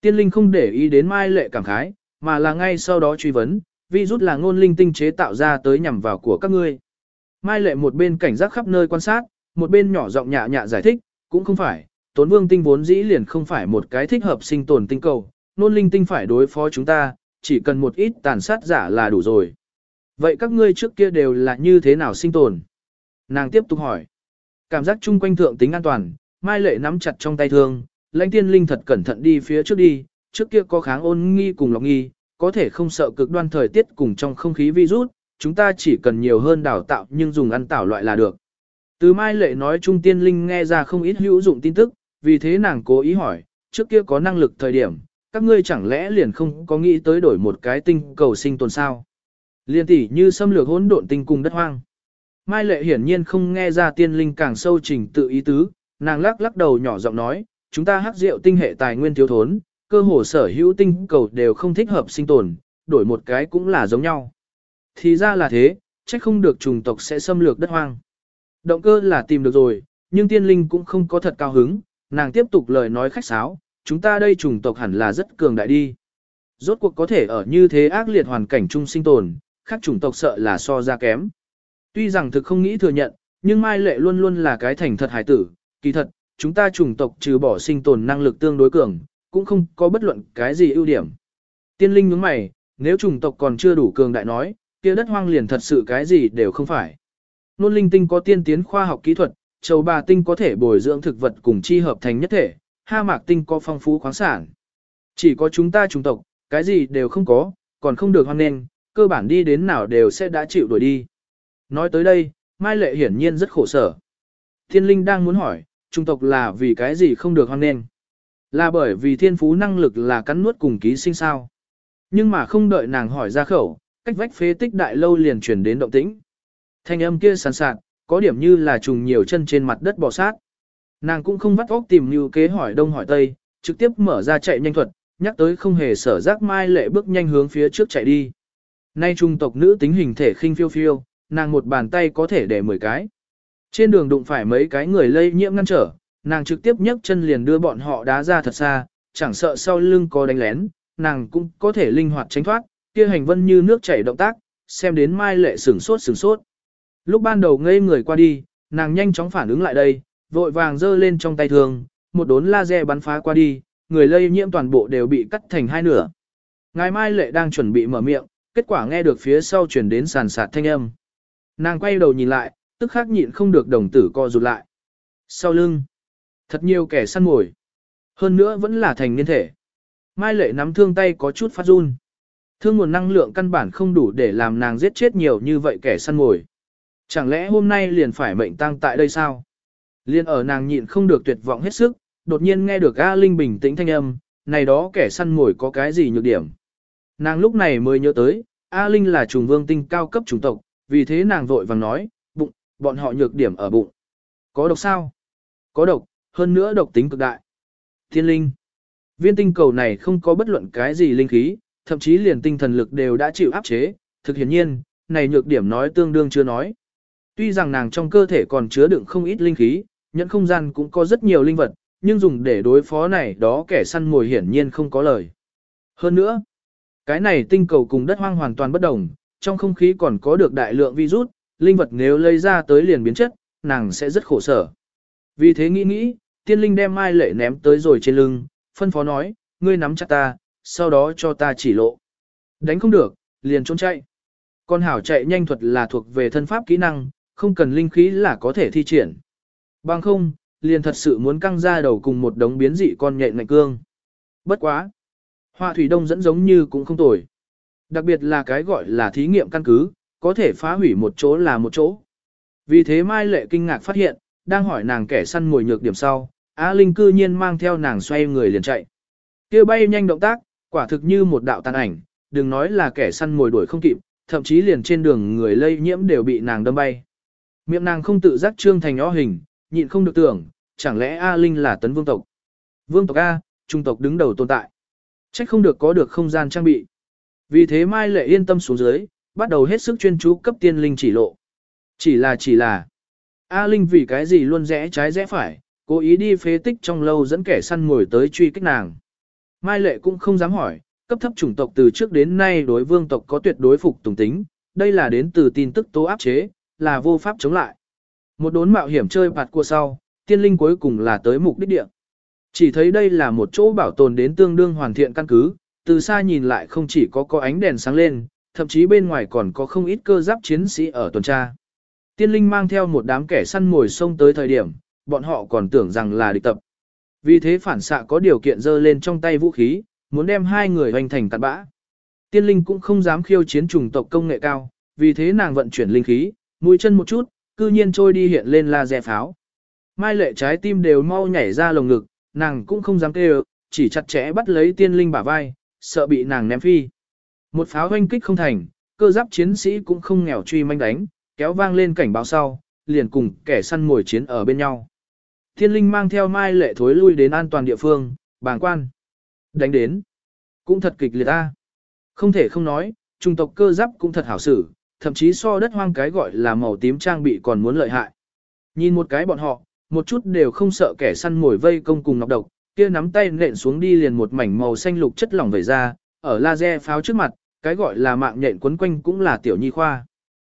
Tiên linh không để ý đến mai lệ cảm khái, mà là ngay sau đó truy vấn, virus là ngôn linh tinh chế tạo ra tới nhằm vào của các ngươi. Mai lệ một bên cảnh giác khắp nơi quan sát, một bên nhỏ giọng nhạ nhạ giải thích, cũng không phải, tốn vương tinh vốn dĩ liền không phải một cái thích hợp sinh tồn tinh cầu, Nôn linh tinh phải đối phó chúng ta, chỉ cần một ít tàn sát giả là đủ rồi. Vậy các ngươi trước kia đều là như thế nào sinh tồn? Nàng tiếp tục hỏi. Cảm giác chung quanh thượng tính an toàn, Mai Lệ nắm chặt trong tay thương, lãnh tiên linh thật cẩn thận đi phía trước đi, trước kia có kháng ôn nghi cùng lọc nghi, có thể không sợ cực đoan thời tiết cùng trong không khí virus, chúng ta chỉ cần nhiều hơn đào tạo nhưng dùng ăn tảo loại là được. Từ Mai Lệ nói Trung Tiên Linh nghe ra không ít hữu dụng tin tức, vì thế nàng cố ý hỏi, trước kia có năng lực thời điểm, các ngươi chẳng lẽ liền không có nghĩ tới đổi một cái tinh cầu sinh tồn sao? Liên tỷ như xâm lược hỗn độn tinh cùng đất hoang. Mai lệ hiển nhiên không nghe ra tiên linh càng sâu trình tự ý tứ, nàng lắc lắc đầu nhỏ giọng nói, chúng ta hắc rượu tinh hệ tài nguyên thiếu thốn, cơ hồ sở hữu tinh cầu đều không thích hợp sinh tồn, đổi một cái cũng là giống nhau. Thì ra là thế, trách không được trùng tộc sẽ xâm lược đất hoang. Động cơ là tìm được rồi, nhưng tiên linh cũng không có thật cao hứng, nàng tiếp tục lời nói khách sáo, chúng ta đây trùng tộc hẳn là rất cường đại đi. Rốt cuộc có thể ở như thế ác liệt hoàn cảnh chung sinh tồn, khác chủng tộc sợ là so ra kém. Tuy rằng thực không nghĩ thừa nhận, nhưng Mai Lệ luôn luôn là cái thành thật hải tử, kỳ thật, chúng ta chủng tộc trừ bỏ sinh tồn năng lực tương đối cường, cũng không có bất luận cái gì ưu điểm. Tiên linh nhướng mày, nếu chủng tộc còn chưa đủ cường đại nói, kia đất hoang liền thật sự cái gì đều không phải. Nôn linh tinh có tiên tiến khoa học kỹ thuật, châu bà tinh có thể bồi dưỡng thực vật cùng chi hợp thành nhất thể, ha mạc tinh có phong phú khoáng sản. Chỉ có chúng ta chủng tộc, cái gì đều không có, còn không được hoan nên, cơ bản đi đến nào đều sẽ đã chịu đuổi đi. Nói tới đây, Mai Lệ hiển nhiên rất khổ sở. Thiên linh đang muốn hỏi, trung tộc là vì cái gì không được hoan nghênh? Là bởi vì thiên phú năng lực là cắn nuốt cùng ký sinh sao? Nhưng mà không đợi nàng hỏi ra khẩu, cách vách phế tích đại lâu liền chuyển đến động tĩnh. Thanh âm kia sàn sạt, có điểm như là trùng nhiều chân trên mặt đất bò sát. Nàng cũng không vắt óc tìm như kế hỏi đông hỏi tây, trực tiếp mở ra chạy nhanh thuật, nhắc tới không hề sở giác mai lệ bước nhanh hướng phía trước chạy đi. Nay trung tộc nữ tính hình thể khinh phiêu phiêu, nàng một bàn tay có thể để 10 cái. Trên đường đụng phải mấy cái người lây nhiễm ngăn trở, nàng trực tiếp nhấc chân liền đưa bọn họ đá ra thật xa, chẳng sợ sau lưng có đánh lén, nàng cũng có thể linh hoạt tránh thoát, kia hành vân như nước chảy động tác, xem đến mai lệ sửng sốt sửng sốt. Lúc ban đầu ngây người qua đi, nàng nhanh chóng phản ứng lại đây, vội vàng giơ lên trong tay thường, một đốn laser bắn phá qua đi, người lây nhiễm toàn bộ đều bị cắt thành hai nửa. Ngài Mai Lệ đang chuẩn bị mở miệng, kết quả nghe được phía sau chuyển đến sàn sạt thanh âm. Nàng quay đầu nhìn lại, tức khắc nhịn không được đồng tử co rụt lại. Sau lưng, thật nhiều kẻ săn mồi. Hơn nữa vẫn là thành niên thể. Mai Lệ nắm thương tay có chút phát run. Thương nguồn năng lượng căn bản không đủ để làm nàng giết chết nhiều như vậy kẻ săn mồi. Chẳng lẽ hôm nay liền phải mệnh tăng tại đây sao? Liên ở nàng nhịn không được tuyệt vọng hết sức, đột nhiên nghe được A Linh bình tĩnh thanh âm, này đó kẻ săn mồi có cái gì nhược điểm. Nàng lúc này mới nhớ tới, A Linh là trùng vương tinh cao cấp chủng tộc, vì thế nàng vội vàng nói, bụng, bọn họ nhược điểm ở bụng. Có độc sao? Có độc, hơn nữa độc tính cực đại. Thiên linh. Viên tinh cầu này không có bất luận cái gì linh khí, thậm chí liền tinh thần lực đều đã chịu áp chế, thực hiển nhiên, này nhược điểm nói tương đương chưa nói. Tuy rằng nàng trong cơ thể còn chứa đựng không ít linh khí, nhận không gian cũng có rất nhiều linh vật, nhưng dùng để đối phó này đó kẻ săn mồi hiển nhiên không có lời. Hơn nữa, cái này tinh cầu cùng đất hoang hoàn toàn bất đồng, trong không khí còn có được đại lượng virus, linh vật nếu lấy ra tới liền biến chất, nàng sẽ rất khổ sở. Vì thế nghĩ nghĩ, tiên linh đem mai lệ ném tới rồi trên lưng, phân phó nói, ngươi nắm chặt ta, sau đó cho ta chỉ lộ. Đánh không được, liền trốn chạy. Con hảo chạy nhanh thuật là thuộc về thân pháp kỹ năng, không cần linh khí là có thể thi triển. Bằng không, liền thật sự muốn căng ra đầu cùng một đống biến dị con nhện ngạnh cương. Bất quá. Hoa thủy đông dẫn giống như cũng không tồi. Đặc biệt là cái gọi là thí nghiệm căn cứ, có thể phá hủy một chỗ là một chỗ. Vì thế Mai Lệ kinh ngạc phát hiện, đang hỏi nàng kẻ săn mồi nhược điểm sau, Á Linh cư nhiên mang theo nàng xoay người liền chạy. kia bay nhanh động tác, quả thực như một đạo tàn ảnh, đừng nói là kẻ săn mồi đuổi không kịp, thậm chí liền trên đường người lây nhiễm đều bị nàng đâm bay. Miệng nàng không tự giác trương thành nhỏ hình, nhịn không được tưởng, chẳng lẽ A Linh là tấn vương tộc? Vương tộc A, trung tộc đứng đầu tồn tại. Trách không được có được không gian trang bị. Vì thế Mai Lệ yên tâm xuống dưới, bắt đầu hết sức chuyên chú cấp tiên linh chỉ lộ. Chỉ là chỉ là, A Linh vì cái gì luôn rẽ trái rẽ phải, cố ý đi phế tích trong lâu dẫn kẻ săn ngồi tới truy kích nàng. Mai Lệ cũng không dám hỏi, cấp thấp chủng tộc từ trước đến nay đối vương tộc có tuyệt đối phục tùng tính, đây là đến từ tin tức tố áp chế, là vô pháp chống lại. Một đốn mạo hiểm chơi bạt cua sau, tiên linh cuối cùng là tới mục đích địa. Chỉ thấy đây là một chỗ bảo tồn đến tương đương hoàn thiện căn cứ, từ xa nhìn lại không chỉ có có ánh đèn sáng lên, thậm chí bên ngoài còn có không ít cơ giáp chiến sĩ ở tuần tra. Tiên linh mang theo một đám kẻ săn mồi sông tới thời điểm, bọn họ còn tưởng rằng là địch tập. Vì thế phản xạ có điều kiện giơ lên trong tay vũ khí, muốn đem hai người hoành thành tạt bã. Tiên linh cũng không dám khiêu chiến trùng tộc công nghệ cao, vì thế nàng vận chuyển linh khí, mũi chân một chút, cư nhiên trôi đi hiện lên laser pháo. Mai lệ trái tim đều mau nhảy ra lồng ngực, nàng cũng không dám kêu, chỉ chặt chẽ bắt lấy tiên linh bả vai, sợ bị nàng ném phi. Một pháo hoanh kích không thành, cơ giáp chiến sĩ cũng không nghèo truy manh đánh, kéo vang lên cảnh báo sau, liền cùng kẻ săn ngồi chiến ở bên nhau. Thiên linh mang theo mai lệ thối lui đến an toàn địa phương, bàng quan. Đánh đến. Cũng thật kịch liệt ta. Không thể không nói, trung tộc cơ giáp cũng thật hảo xử, thậm chí so đất hoang cái gọi là màu tím trang bị còn muốn lợi hại. Nhìn một cái bọn họ, một chút đều không sợ kẻ săn mồi vây công cùng ngọc độc, kia nắm tay nện xuống đi liền một mảnh màu xanh lục chất lỏng vẩy ra, ở laser pháo trước mặt, cái gọi là mạng nhện quấn quanh cũng là tiểu nhi khoa.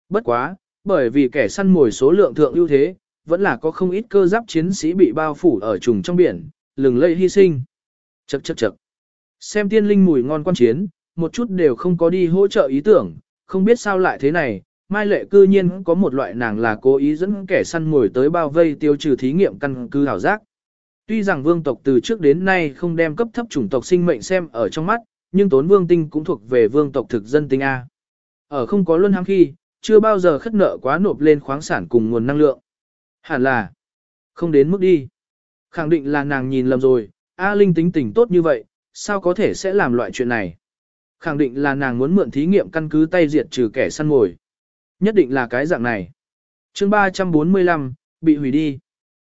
Bất quá, bởi vì kẻ săn mồi số lượng thượng ưu thế, vẫn là có không ít cơ giáp chiến sĩ bị bao phủ ở trùng trong biển, lừng lây hy sinh. Chậc chậc chậc. Xem tiên linh mùi ngon quan chiến, một chút đều không có đi hỗ trợ ý tưởng, không biết sao lại thế này, Mai Lệ cư nhiên có một loại nàng là cố ý dẫn kẻ săn mồi tới bao vây tiêu trừ thí nghiệm căn cứ hảo giác. Tuy rằng vương tộc từ trước đến nay không đem cấp thấp chủng tộc sinh mệnh xem ở trong mắt, nhưng tốn vương tinh cũng thuộc về vương tộc thực dân tinh A. ở không có luân hăng khi, chưa bao giờ khất nợ quá nộp lên khoáng sản cùng nguồn năng lượng. Hẳn là, không đến mức đi. Khẳng định là nàng nhìn lầm rồi, A Linh tính tình tốt như vậy, sao có thể sẽ làm loại chuyện này. Khẳng định là nàng muốn mượn thí nghiệm căn cứ tay diệt trừ kẻ săn mồi. Nhất định là cái dạng này. Chương 345, bị hủy đi.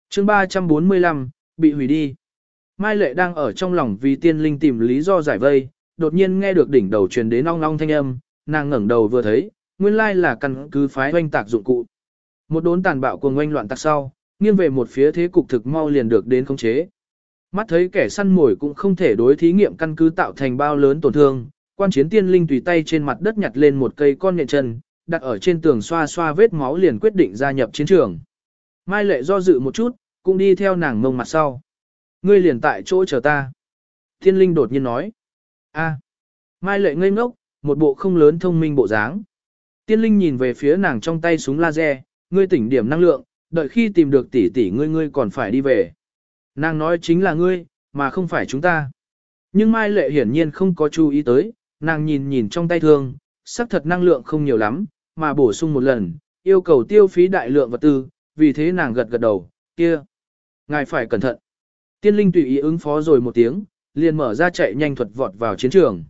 Chương 345, bị hủy đi. Mai Lệ đang ở trong lòng vì tiên linh tìm lý do giải vây, đột nhiên nghe được đỉnh đầu truyền đến ong ong thanh âm, nàng ngẩng đầu vừa thấy, nguyên lai là căn cứ phái hoanh tạc dụng cụ. Một đốn tàn bạo cuồng ngoanh loạn tạc sau, nghiêng về một phía thế cục thực mau liền được đến khống chế. Mắt thấy kẻ săn mồi cũng không thể đối thí nghiệm căn cứ tạo thành bao lớn tổn thương, quan chiến tiên linh tùy tay trên mặt đất nhặt lên một cây con nhện chân, đặt ở trên tường xoa xoa vết máu liền quyết định gia nhập chiến trường. Mai lệ do dự một chút, cũng đi theo nàng mông mặt sau. Ngươi liền tại chỗ chờ ta. Tiên linh đột nhiên nói. a Mai lệ ngây ngốc, một bộ không lớn thông minh bộ dáng. Tiên linh nhìn về phía nàng trong tay súng laser, ngươi tỉnh điểm năng lượng, đợi khi tìm được tỷ tỷ ngươi ngươi còn phải đi về. Nàng nói chính là ngươi, mà không phải chúng ta. Nhưng Mai Lệ hiển nhiên không có chú ý tới, nàng nhìn nhìn trong tay thương, sắc thật năng lượng không nhiều lắm, mà bổ sung một lần, yêu cầu tiêu phí đại lượng vật tư, vì thế nàng gật gật đầu, kia. Ngài phải cẩn thận. Tiên linh tùy ý ứng phó rồi một tiếng, liền mở ra chạy nhanh thuật vọt vào chiến trường.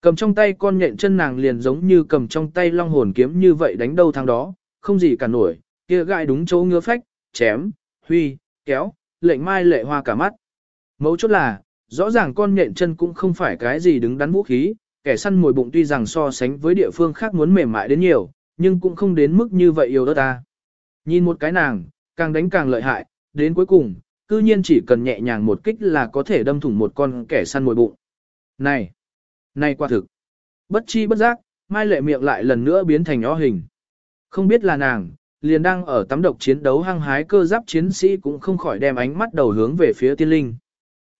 Cầm trong tay con nhện chân nàng liền giống như cầm trong tay long hồn kiếm như vậy đánh đâu thằng đó, không gì cả nổi, kia gãi đúng chỗ ngứa phách, chém, huy, kéo, lệnh mai lệ hoa cả mắt. Mấu chốt là, rõ ràng con nhện chân cũng không phải cái gì đứng đắn vũ khí, kẻ săn mồi bụng tuy rằng so sánh với địa phương khác muốn mềm mại đến nhiều, nhưng cũng không đến mức như vậy yêu đó ta. Nhìn một cái nàng, càng đánh càng lợi hại, đến cuối cùng, cư nhiên chỉ cần nhẹ nhàng một kích là có thể đâm thủng một con kẻ săn mồi bụng. Này! Này quả thực! Bất chi bất giác, mai lệ miệng lại lần nữa biến thành o hình. Không biết là nàng, liền đang ở tắm độc chiến đấu hăng hái cơ giáp chiến sĩ cũng không khỏi đem ánh mắt đầu hướng về phía tiên linh.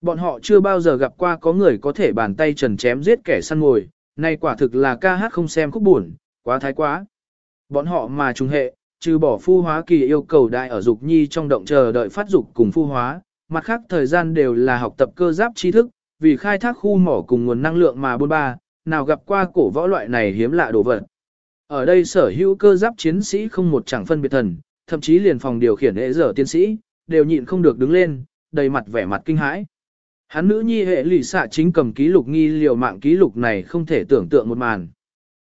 Bọn họ chưa bao giờ gặp qua có người có thể bàn tay trần chém giết kẻ săn mồi, nay quả thực là ca hát không xem khúc buồn, quá thái quá. Bọn họ mà trùng hệ, trừ bỏ phu hóa kỳ yêu cầu đại ở dục nhi trong động chờ đợi phát dục cùng phu hóa, mặt khác thời gian đều là học tập cơ giáp tri thức, vì khai thác khu mỏ cùng nguồn năng lượng mà buôn ba, nào gặp qua cổ võ loại này hiếm lạ đồ vật. Ở đây sở hữu cơ giáp chiến sĩ không một chẳng phân biệt thần, thậm chí liền phòng điều khiển hệ dở tiến sĩ, đều nhịn không được đứng lên, đầy mặt vẻ mặt kinh hãi. Hắn nữ nhi hệ lì xạ chính cầm ký lục nghi liều mạng ký lục này không thể tưởng tượng một màn.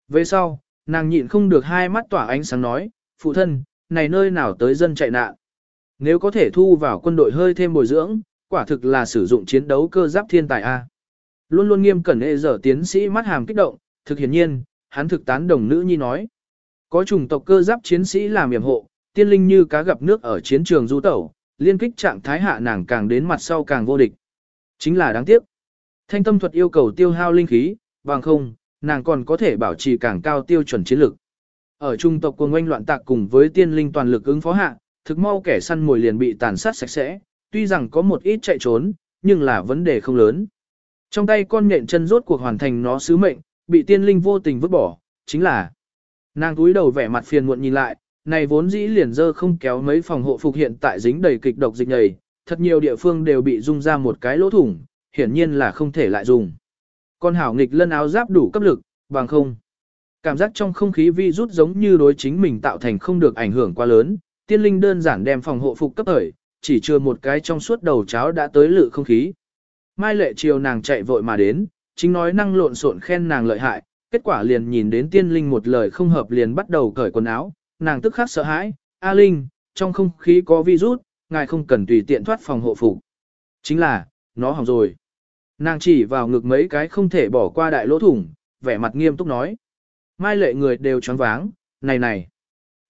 Về sau, nàng nhịn không được hai mắt tỏa ánh sáng nói, phụ thân, này nơi nào tới dân chạy nạn. Nếu có thể thu vào quân đội hơi thêm bồi dưỡng, quả thực là sử dụng chiến đấu cơ giáp thiên tài A. Luôn luôn nghiêm cẩn hệ dở tiến sĩ mắt hàm kích động, thực hiển nhiên, hắn thực tán đồng nữ nhi nói. Có chủng tộc cơ giáp chiến sĩ làm yểm hộ, tiên linh như cá gặp nước ở chiến trường du tẩu, liên kích trạng thái hạ nàng càng đến mặt sau càng vô địch. Chính là đáng tiếc. Thanh tâm thuật yêu cầu tiêu hao linh khí, bằng không, nàng còn có thể bảo trì càng cao tiêu chuẩn chiến lực. Ở trung tộc quân oanh loạn tạc cùng với tiên linh toàn lực ứng phó hạ, thực mau kẻ săn mồi liền bị tàn sát sạch sẽ, tuy rằng có một ít chạy trốn, nhưng là vấn đề không lớn. Trong tay con nhện chân rốt cuộc hoàn thành nó sứ mệnh, bị tiên linh vô tình vứt bỏ, chính là nàng túi đầu vẻ mặt phiền muộn nhìn lại, này vốn dĩ liền dơ không kéo mấy phòng hộ phục hiện tại dính đầy kịch độc dịch nhầy, thật nhiều địa phương đều bị dung ra một cái lỗ thủng, hiển nhiên là không thể lại dùng. Con hảo nghịch lân áo giáp đủ cấp lực, bằng không. Cảm giác trong không khí vi rút giống như đối chính mình tạo thành không được ảnh hưởng quá lớn, tiên linh đơn giản đem phòng hộ phục cấp thời, chỉ chưa một cái trong suốt đầu cháo đã tới lự không khí. Mai lệ chiều nàng chạy vội mà đến, chính nói năng lộn xộn khen nàng lợi hại, kết quả liền nhìn đến tiên linh một lời không hợp liền bắt đầu cởi quần áo, nàng tức khắc sợ hãi, A Linh, trong không khí có virus, ngài không cần tùy tiện thoát phòng hộ phục. Chính là, nó hỏng rồi. Nàng chỉ vào ngực mấy cái không thể bỏ qua đại lỗ thủng, vẻ mặt nghiêm túc nói. Mai lệ người đều choáng váng, này này.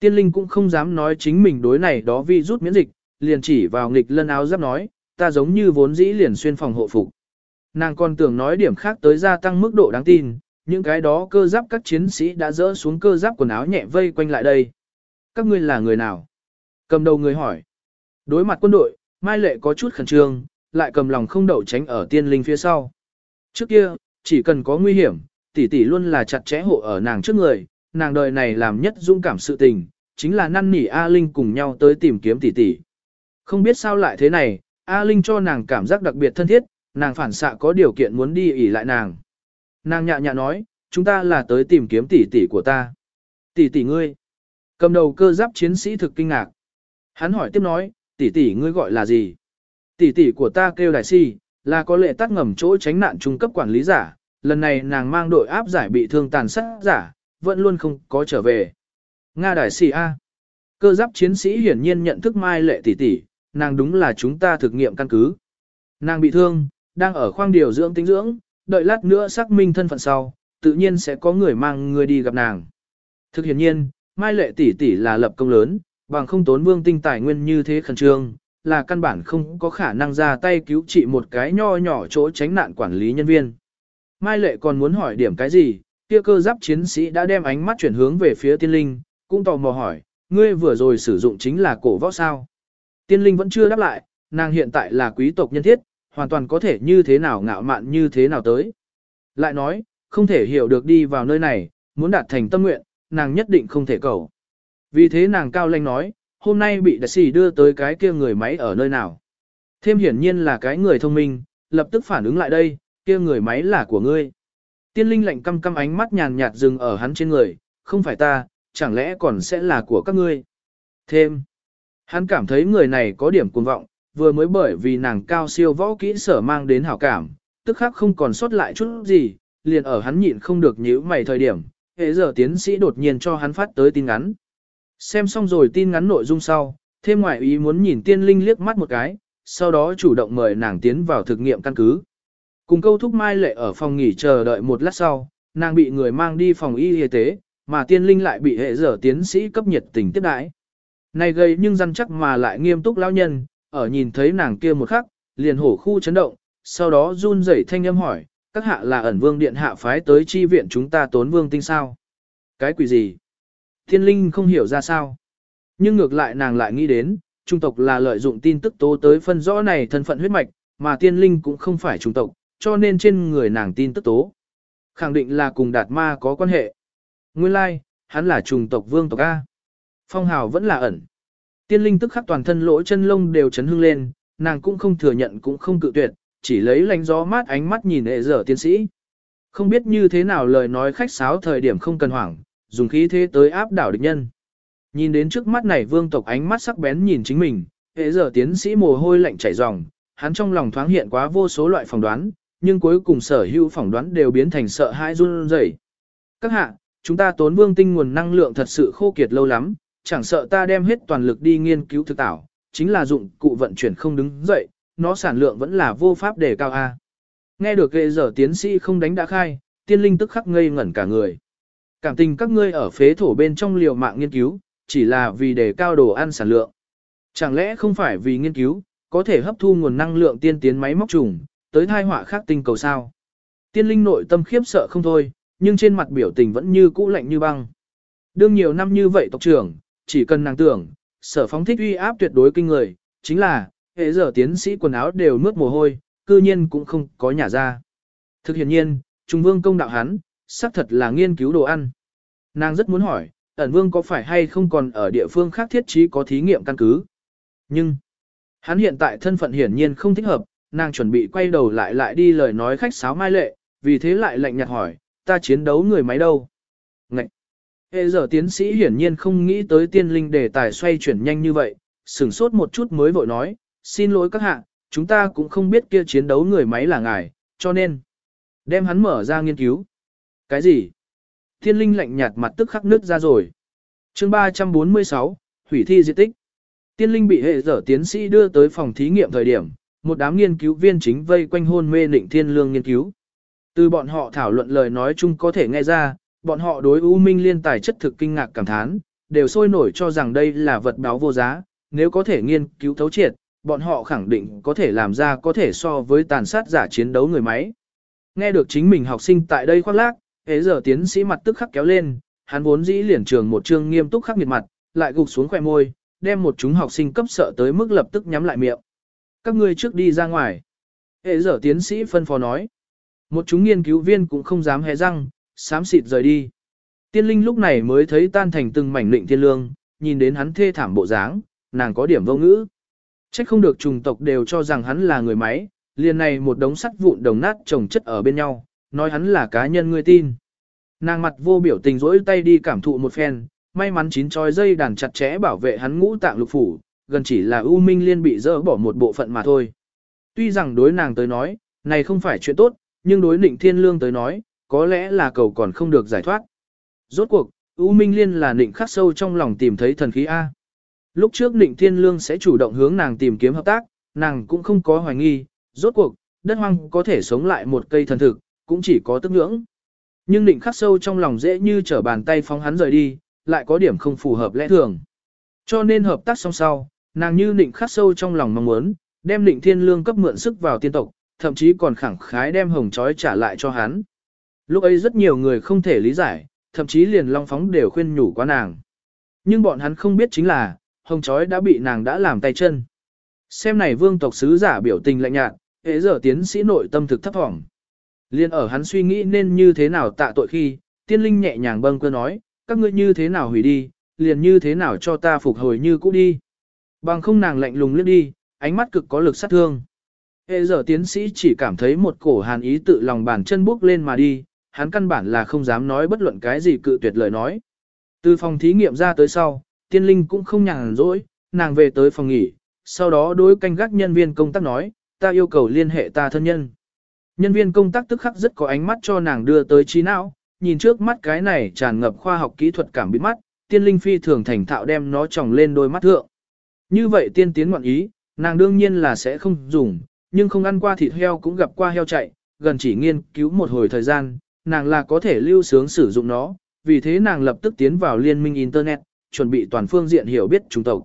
Tiên linh cũng không dám nói chính mình đối này đó virus miễn dịch, liền chỉ vào nghịch lân áo giáp nói, ta giống như vốn dĩ liền xuyên phòng hộ phục. Nàng còn tưởng nói điểm khác tới gia tăng mức độ đáng tin, những cái đó cơ giáp các chiến sĩ đã dỡ xuống cơ giáp quần áo nhẹ vây quanh lại đây. Các ngươi là người nào? Cầm đầu người hỏi. Đối mặt quân đội, Mai Lệ có chút khẩn trương, lại cầm lòng không đậu tránh ở tiên linh phía sau. Trước kia, chỉ cần có nguy hiểm, tỷ tỷ luôn là chặt chẽ hộ ở nàng trước người, nàng đời này làm nhất dũng cảm sự tình, chính là năn nỉ A Linh cùng nhau tới tìm kiếm tỷ tỷ. Không biết sao lại thế này, A Linh cho nàng cảm giác đặc biệt thân thiết, nàng phản xạ có điều kiện muốn đi ỉ lại nàng. Nàng nhạ nhạ nói, chúng ta là tới tìm kiếm tỷ tỷ của ta. Tỷ tỷ ngươi. Cầm đầu cơ giáp chiến sĩ thực kinh ngạc. Hắn hỏi tiếp nói, tỷ tỷ ngươi gọi là gì? Tỷ tỷ của ta kêu đại si, là có lệ tắt ngầm chỗ tránh nạn trung cấp quản lý giả, lần này nàng mang đội áp giải bị thương tàn sát giả, vẫn luôn không có trở về. Nga đại si A. Cơ giáp chiến sĩ hiển nhiên nhận thức mai lệ tỷ tỷ, nàng đúng là chúng ta thực nghiệm căn cứ. Nàng bị thương, đang ở khoang điều dưỡng tính dưỡng, đợi lát nữa xác minh thân phận sau, tự nhiên sẽ có người mang người đi gặp nàng. Thực hiện nhiên, mai lệ tỷ tỷ là lập công lớn, bằng không tốn vương tinh tài nguyên như thế khẩn trương, là căn bản không có khả năng ra tay cứu trị một cái nho nhỏ chỗ tránh nạn quản lý nhân viên. Mai lệ còn muốn hỏi điểm cái gì, kia cơ giáp chiến sĩ đã đem ánh mắt chuyển hướng về phía tiên linh, cũng tò mò hỏi, ngươi vừa rồi sử dụng chính là cổ võ sao. Tiên linh vẫn chưa đáp lại, nàng hiện tại là quý tộc nhân thiết, hoàn toàn có thể như thế nào ngạo mạn như thế nào tới. Lại nói, không thể hiểu được đi vào nơi này, muốn đạt thành tâm nguyện, nàng nhất định không thể cầu. Vì thế nàng cao lanh nói, hôm nay bị đại sĩ đưa tới cái kia người máy ở nơi nào. Thêm hiển nhiên là cái người thông minh, lập tức phản ứng lại đây, kia người máy là của ngươi. Tiên linh lạnh căm căm ánh mắt nhàn nhạt dừng ở hắn trên người, không phải ta, chẳng lẽ còn sẽ là của các ngươi. Thêm, hắn cảm thấy người này có điểm cuồng vọng, vừa mới bởi vì nàng cao siêu võ kỹ sở mang đến hảo cảm, tức khắc không còn sót lại chút gì, liền ở hắn nhịn không được nhíu mày thời điểm, hệ giờ tiến sĩ đột nhiên cho hắn phát tới tin ngắn. Xem xong rồi tin ngắn nội dung sau, thêm ngoại ý muốn nhìn tiên linh liếc mắt một cái, sau đó chủ động mời nàng tiến vào thực nghiệm căn cứ. Cùng câu thúc mai lệ ở phòng nghỉ chờ đợi một lát sau, nàng bị người mang đi phòng y y tế, mà tiên linh lại bị hệ giờ tiến sĩ cấp nhiệt tình tiếp đãi. Này gây nhưng răn chắc mà lại nghiêm túc lão nhân, ở nhìn thấy nàng kia một khắc, liền hổ khu chấn động, sau đó run rẩy thanh âm hỏi, các hạ là ẩn vương điện hạ phái tới chi viện chúng ta tốn vương tinh sao? Cái quỷ gì? Thiên linh không hiểu ra sao. Nhưng ngược lại nàng lại nghĩ đến, trung tộc là lợi dụng tin tức tố tới phân rõ này thân phận huyết mạch, mà tiên linh cũng không phải trung tộc, cho nên trên người nàng tin tức tố. Khẳng định là cùng đạt ma có quan hệ. Nguyên lai, like, hắn là trùng tộc vương tộc A. Phong hào vẫn là ẩn. Tiên linh tức khắc toàn thân lỗ chân lông đều chấn hưng lên, nàng cũng không thừa nhận cũng không cự tuyệt, chỉ lấy lánh gió mát ánh mắt nhìn hệ dở tiến sĩ. Không biết như thế nào lời nói khách sáo thời điểm không cần hoảng, dùng khí thế tới áp đảo địch nhân. Nhìn đến trước mắt này vương tộc ánh mắt sắc bén nhìn chính mình, hệ dở tiến sĩ mồ hôi lạnh chảy ròng, hắn trong lòng thoáng hiện quá vô số loại phỏng đoán, nhưng cuối cùng sở hữu phỏng đoán đều biến thành sợ hãi run rẩy. Các hạ, chúng ta tốn vương tinh nguồn năng lượng thật sự khô kiệt lâu lắm, chẳng sợ ta đem hết toàn lực đi nghiên cứu thực tảo, chính là dụng cụ vận chuyển không đứng dậy, nó sản lượng vẫn là vô pháp đề cao A. Nghe được ghệ giờ tiến sĩ không đánh đã khai, tiên linh tức khắc ngây ngẩn cả người. Cảm tình các ngươi ở phế thổ bên trong liều mạng nghiên cứu, chỉ là vì đề cao đồ ăn sản lượng. Chẳng lẽ không phải vì nghiên cứu, có thể hấp thu nguồn năng lượng tiên tiến máy móc trùng, tới thai họa khác tinh cầu sao. Tiên linh nội tâm khiếp sợ không thôi, nhưng trên mặt biểu tình vẫn như cũ lạnh như băng. Đương nhiều năm như vậy tộc trưởng, chỉ cần nàng tưởng, sở phóng thích uy áp tuyệt đối kinh người, chính là, hệ giờ tiến sĩ quần áo đều mướt mồ hôi, cư nhiên cũng không có nhà ra. Thực hiện nhiên, Trung Vương công đạo hắn, xác thật là nghiên cứu đồ ăn. Nàng rất muốn hỏi, ẩn vương có phải hay không còn ở địa phương khác thiết trí có thí nghiệm căn cứ. Nhưng, hắn hiện tại thân phận hiển nhiên không thích hợp, nàng chuẩn bị quay đầu lại lại đi lời nói khách sáo mai lệ, vì thế lại lạnh nhạt hỏi, ta chiến đấu người máy đâu. Ngậy! Hệ giờ tiến sĩ hiển nhiên không nghĩ tới tiên linh đề tài xoay chuyển nhanh như vậy, sửng sốt một chút mới vội nói, xin lỗi các hạ, chúng ta cũng không biết kia chiến đấu người máy là ngài, cho nên đem hắn mở ra nghiên cứu. Cái gì? Tiên linh lạnh nhạt mặt tức khắc nước ra rồi. chương 346, hủy thi di tích. Tiên linh bị hệ giờ tiến sĩ đưa tới phòng thí nghiệm thời điểm, một đám nghiên cứu viên chính vây quanh hôn mê định thiên lương nghiên cứu. Từ bọn họ thảo luận lời nói chung có thể nghe ra, bọn họ đối U Minh liên tài chất thực kinh ngạc cảm thán, đều sôi nổi cho rằng đây là vật báo vô giá, nếu có thể nghiên cứu thấu triệt, bọn họ khẳng định có thể làm ra có thể so với tàn sát giả chiến đấu người máy. Nghe được chính mình học sinh tại đây khoác lác, hế giờ tiến sĩ mặt tức khắc kéo lên, hắn vốn dĩ liền trường một chương nghiêm túc khắc nghiệt mặt, lại gục xuống khỏe môi, đem một chúng học sinh cấp sợ tới mức lập tức nhắm lại miệng. Các ngươi trước đi ra ngoài. Hệ giờ tiến sĩ phân phó nói. Một chúng nghiên cứu viên cũng không dám hé răng, xám xịt rời đi. Tiên linh lúc này mới thấy tan thành từng mảnh lịnh thiên lương, nhìn đến hắn thê thảm bộ dáng, nàng có điểm vô ngữ. Chắc không được trùng tộc đều cho rằng hắn là người máy, liền này một đống sắt vụn đồng nát chồng chất ở bên nhau, nói hắn là cá nhân người tin. Nàng mặt vô biểu tình rỗi tay đi cảm thụ một phen, may mắn chín chói dây đàn chặt chẽ bảo vệ hắn ngũ tạng lục phủ, gần chỉ là U Minh Liên bị dỡ bỏ một bộ phận mà thôi. Tuy rằng đối nàng tới nói, này không phải chuyện tốt, nhưng đối Nịnh Thiên Lương tới nói, có lẽ là cầu còn không được giải thoát. Rốt cuộc, U Minh Liên là Nịnh khắc sâu trong lòng tìm thấy thần khí A. Lúc trước Nịnh Thiên Lương sẽ chủ động hướng nàng tìm kiếm hợp tác, nàng cũng không có hoài nghi, rốt cuộc, đất hoang có thể sống lại một cây thần thực, cũng chỉ có tức ngưỡng. Nhưng Nịnh khắc sâu trong lòng dễ như trở bàn tay phóng hắn rời đi, lại có điểm không phù hợp lẽ thường. Cho nên hợp tác song sau, nàng như Nịnh khắc sâu trong lòng mong muốn, đem Nịnh Thiên Lương cấp mượn sức vào tiên tộc, thậm chí còn khẳng khái đem hồng chói trả lại cho hắn. Lúc ấy rất nhiều người không thể lý giải, thậm chí liền long phóng đều khuyên nhủ quá nàng. Nhưng bọn hắn không biết chính là, hồng chói đã bị nàng đã làm tay chân. Xem này vương tộc sứ giả biểu tình lạnh nhạt, hệ giờ tiến sĩ nội tâm thực thấp thỏm. Liên ở hắn suy nghĩ nên như thế nào tạ tội khi, tiên linh nhẹ nhàng bâng cơ nói, các ngươi như thế nào hủy đi, liền như thế nào cho ta phục hồi như cũ đi. Bằng không nàng lạnh lùng liếc đi, ánh mắt cực có lực sát thương. Hệ giờ tiến sĩ chỉ cảm thấy một cổ hàn ý tự lòng bàn chân bước lên mà đi, hắn căn bản là không dám nói bất luận cái gì cự tuyệt lời nói. Từ phòng thí nghiệm ra tới sau, tiên linh cũng không nhàn rỗi, nàng về tới phòng nghỉ, sau đó đối canh gác nhân viên công tác nói, ta yêu cầu liên hệ ta thân nhân. Nhân viên công tác tức khắc rất có ánh mắt cho nàng đưa tới trí não, nhìn trước mắt cái này tràn ngập khoa học kỹ thuật cảm biến mắt, tiên linh phi thường thành thạo đem nó tròng lên đôi mắt thượng. Như vậy tiên tiến ngoạn ý, nàng đương nhiên là sẽ không dùng, nhưng không ăn qua thịt heo cũng gặp qua heo chạy, gần chỉ nghiên cứu một hồi thời gian, nàng là có thể lưu sướng sử dụng nó, vì thế nàng lập tức tiến vào liên minh Internet, chuẩn bị toàn phương diện hiểu biết chủng tộc.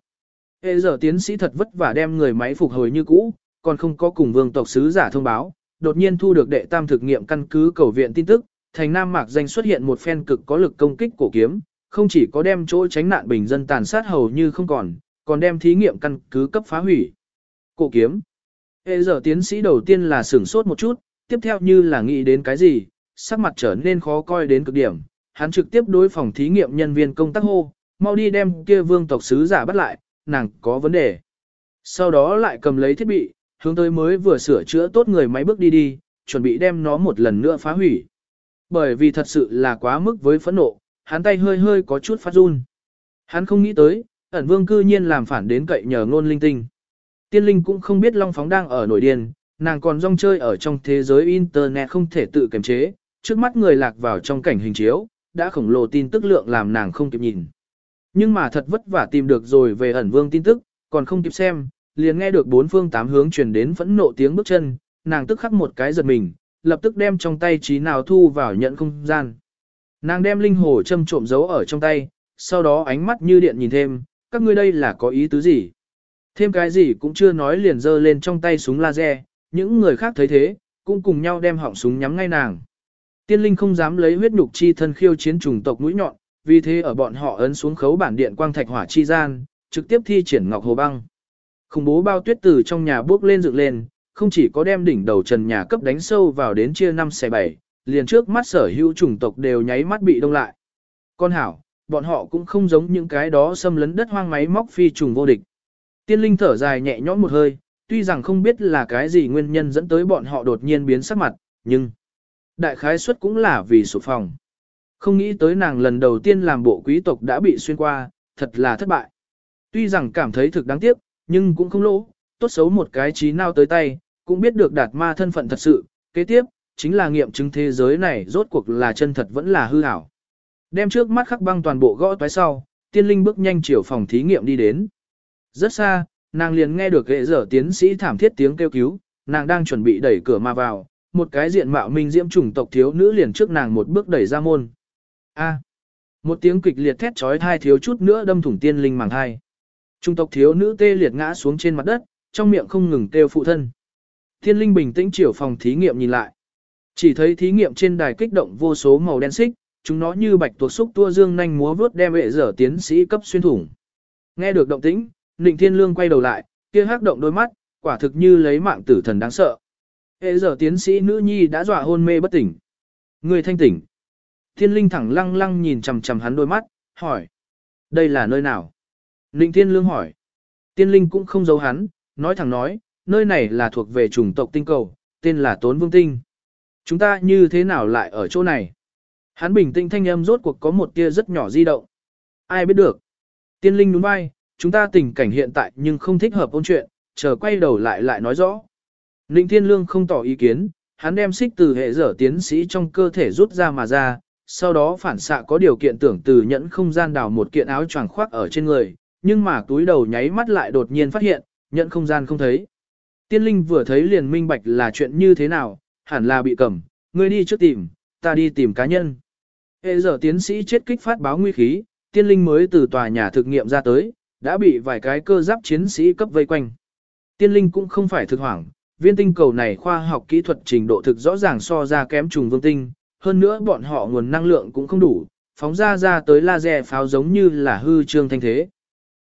Hệ giờ tiến sĩ thật vất vả đem người máy phục hồi như cũ, còn không có cùng vương tộc sứ giả thông báo, đột nhiên thu được đệ tam thực nghiệm căn cứ cầu viện tin tức, thành Nam Mạc danh xuất hiện một phen cực có lực công kích cổ kiếm, không chỉ có đem chỗ tránh nạn bình dân tàn sát hầu như không còn, còn đem thí nghiệm căn cứ cấp phá hủy. Cổ kiếm. Hệ giờ tiến sĩ đầu tiên là sửng sốt một chút, tiếp theo như là nghĩ đến cái gì, sắc mặt trở nên khó coi đến cực điểm. Hắn trực tiếp đối phòng thí nghiệm nhân viên công tác hô, mau đi đem kia vương tộc sứ giả bắt lại, nàng có vấn đề. Sau đó lại cầm lấy thiết bị, hướng tới mới vừa sửa chữa tốt người máy bước đi đi, chuẩn bị đem nó một lần nữa phá hủy. Bởi vì thật sự là quá mức với phẫn nộ, hắn tay hơi hơi có chút phát run. Hắn không nghĩ tới, ẩn vương cư nhiên làm phản đến cậy nhờ ngôn linh tinh. Tiên linh cũng không biết Long Phóng đang ở nổi điên, nàng còn rong chơi ở trong thế giới Internet không thể tự kiềm chế, trước mắt người lạc vào trong cảnh hình chiếu, đã khổng lồ tin tức lượng làm nàng không kịp nhìn. Nhưng mà thật vất vả tìm được rồi về ẩn vương tin tức, còn không kịp xem, liền nghe được bốn phương tám hướng truyền đến phẫn nộ tiếng bước chân, nàng tức khắc một cái giật mình, lập tức đem trong tay trí nào thu vào nhận không gian. Nàng đem linh hồ châm trộm giấu ở trong tay, sau đó ánh mắt như điện nhìn thêm, các ngươi đây là có ý tứ gì? Thêm cái gì cũng chưa nói liền giơ lên trong tay súng laser, những người khác thấy thế, cũng cùng nhau đem họng súng nhắm ngay nàng. Tiên linh không dám lấy huyết nhục chi thân khiêu chiến trùng tộc mũi nhọn, vì thế ở bọn họ ấn xuống khấu bản điện quang thạch hỏa chi gian, trực tiếp thi triển ngọc hồ băng. Khủng bố bao tuyết từ trong nhà bước lên dựng lên, không chỉ có đem đỉnh đầu trần nhà cấp đánh sâu vào đến chia năm xẻ bảy, liền trước mắt sở hữu chủng tộc đều nháy mắt bị đông lại. Con hảo, bọn họ cũng không giống những cái đó xâm lấn đất hoang máy móc phi trùng vô địch. Tiên linh thở dài nhẹ nhõm một hơi, tuy rằng không biết là cái gì nguyên nhân dẫn tới bọn họ đột nhiên biến sắc mặt, nhưng đại khái suất cũng là vì sụp phòng. Không nghĩ tới nàng lần đầu tiên làm bộ quý tộc đã bị xuyên qua, thật là thất bại. Tuy rằng cảm thấy thực đáng tiếc, nhưng cũng không lỗ, tốt xấu một cái trí nào tới tay, cũng biết được đạt ma thân phận thật sự, kế tiếp, chính là nghiệm chứng thế giới này rốt cuộc là chân thật vẫn là hư ảo. Đem trước mắt khắc băng toàn bộ gõ toái sau, tiên linh bước nhanh chiều phòng thí nghiệm đi đến. Rất xa, nàng liền nghe được hệ dở tiến sĩ thảm thiết tiếng kêu cứu, nàng đang chuẩn bị đẩy cửa mà vào, một cái diện mạo minh diễm chủng tộc thiếu nữ liền trước nàng một bước đẩy ra môn. A. một tiếng kịch liệt thét chói tai thiếu chút nữa đâm thủng tiên linh màng hai. Trung tộc thiếu nữ tê liệt ngã xuống trên mặt đất, trong miệng không ngừng kêu phụ thân. Tiên linh bình tĩnh chiều phòng thí nghiệm nhìn lại. Chỉ thấy thí nghiệm trên đài kích động vô số màu đen xích, chúng nó như bạch tuộc xúc tua dương nhanh múa vướt đem vệ dở tiến sĩ cấp xuyên thủng. Nghe được động tĩnh, Ninh Thiên Lương quay đầu lại, kia hắc động đôi mắt, quả thực như lấy mạng tử thần đáng sợ. Hệ giờ tiến sĩ nữ nhi đã dọa hôn mê bất tỉnh. Người thanh tỉnh. Thiên linh thẳng lăng lăng nhìn chằm chằm hắn đôi mắt, hỏi. Đây là nơi nào? Ninh Thiên Lương hỏi. Tiên linh cũng không giấu hắn, nói thẳng nói, nơi này là thuộc về chủng tộc tinh cầu, tên là Tốn Vương Tinh. Chúng ta như thế nào lại ở chỗ này? Hắn bình tĩnh thanh âm rốt cuộc có một tia rất nhỏ di động. Ai biết được. Tiên linh đúng vai, chúng ta tình cảnh hiện tại nhưng không thích hợp ôn chuyện, chờ quay đầu lại lại nói rõ. Ninh Thiên Lương không tỏ ý kiến, hắn đem xích từ hệ dở tiến sĩ trong cơ thể rút ra mà ra, sau đó phản xạ có điều kiện tưởng từ nhẫn không gian đào một kiện áo choàng khoác ở trên người, nhưng mà túi đầu nháy mắt lại đột nhiên phát hiện, nhẫn không gian không thấy. Tiên linh vừa thấy liền minh bạch là chuyện như thế nào, hẳn là bị cầm, ngươi đi trước tìm, ta đi tìm cá nhân. Hệ giờ tiến sĩ chết kích phát báo nguy khí, tiên linh mới từ tòa nhà thực nghiệm ra tới, đã bị vài cái cơ giáp chiến sĩ cấp vây quanh. Tiên linh cũng không phải thực hoảng, viên tinh cầu này khoa học kỹ thuật trình độ thực rõ ràng so ra kém trùng vương tinh, hơn nữa bọn họ nguồn năng lượng cũng không đủ, phóng ra ra tới laser pháo giống như là hư trương thanh thế.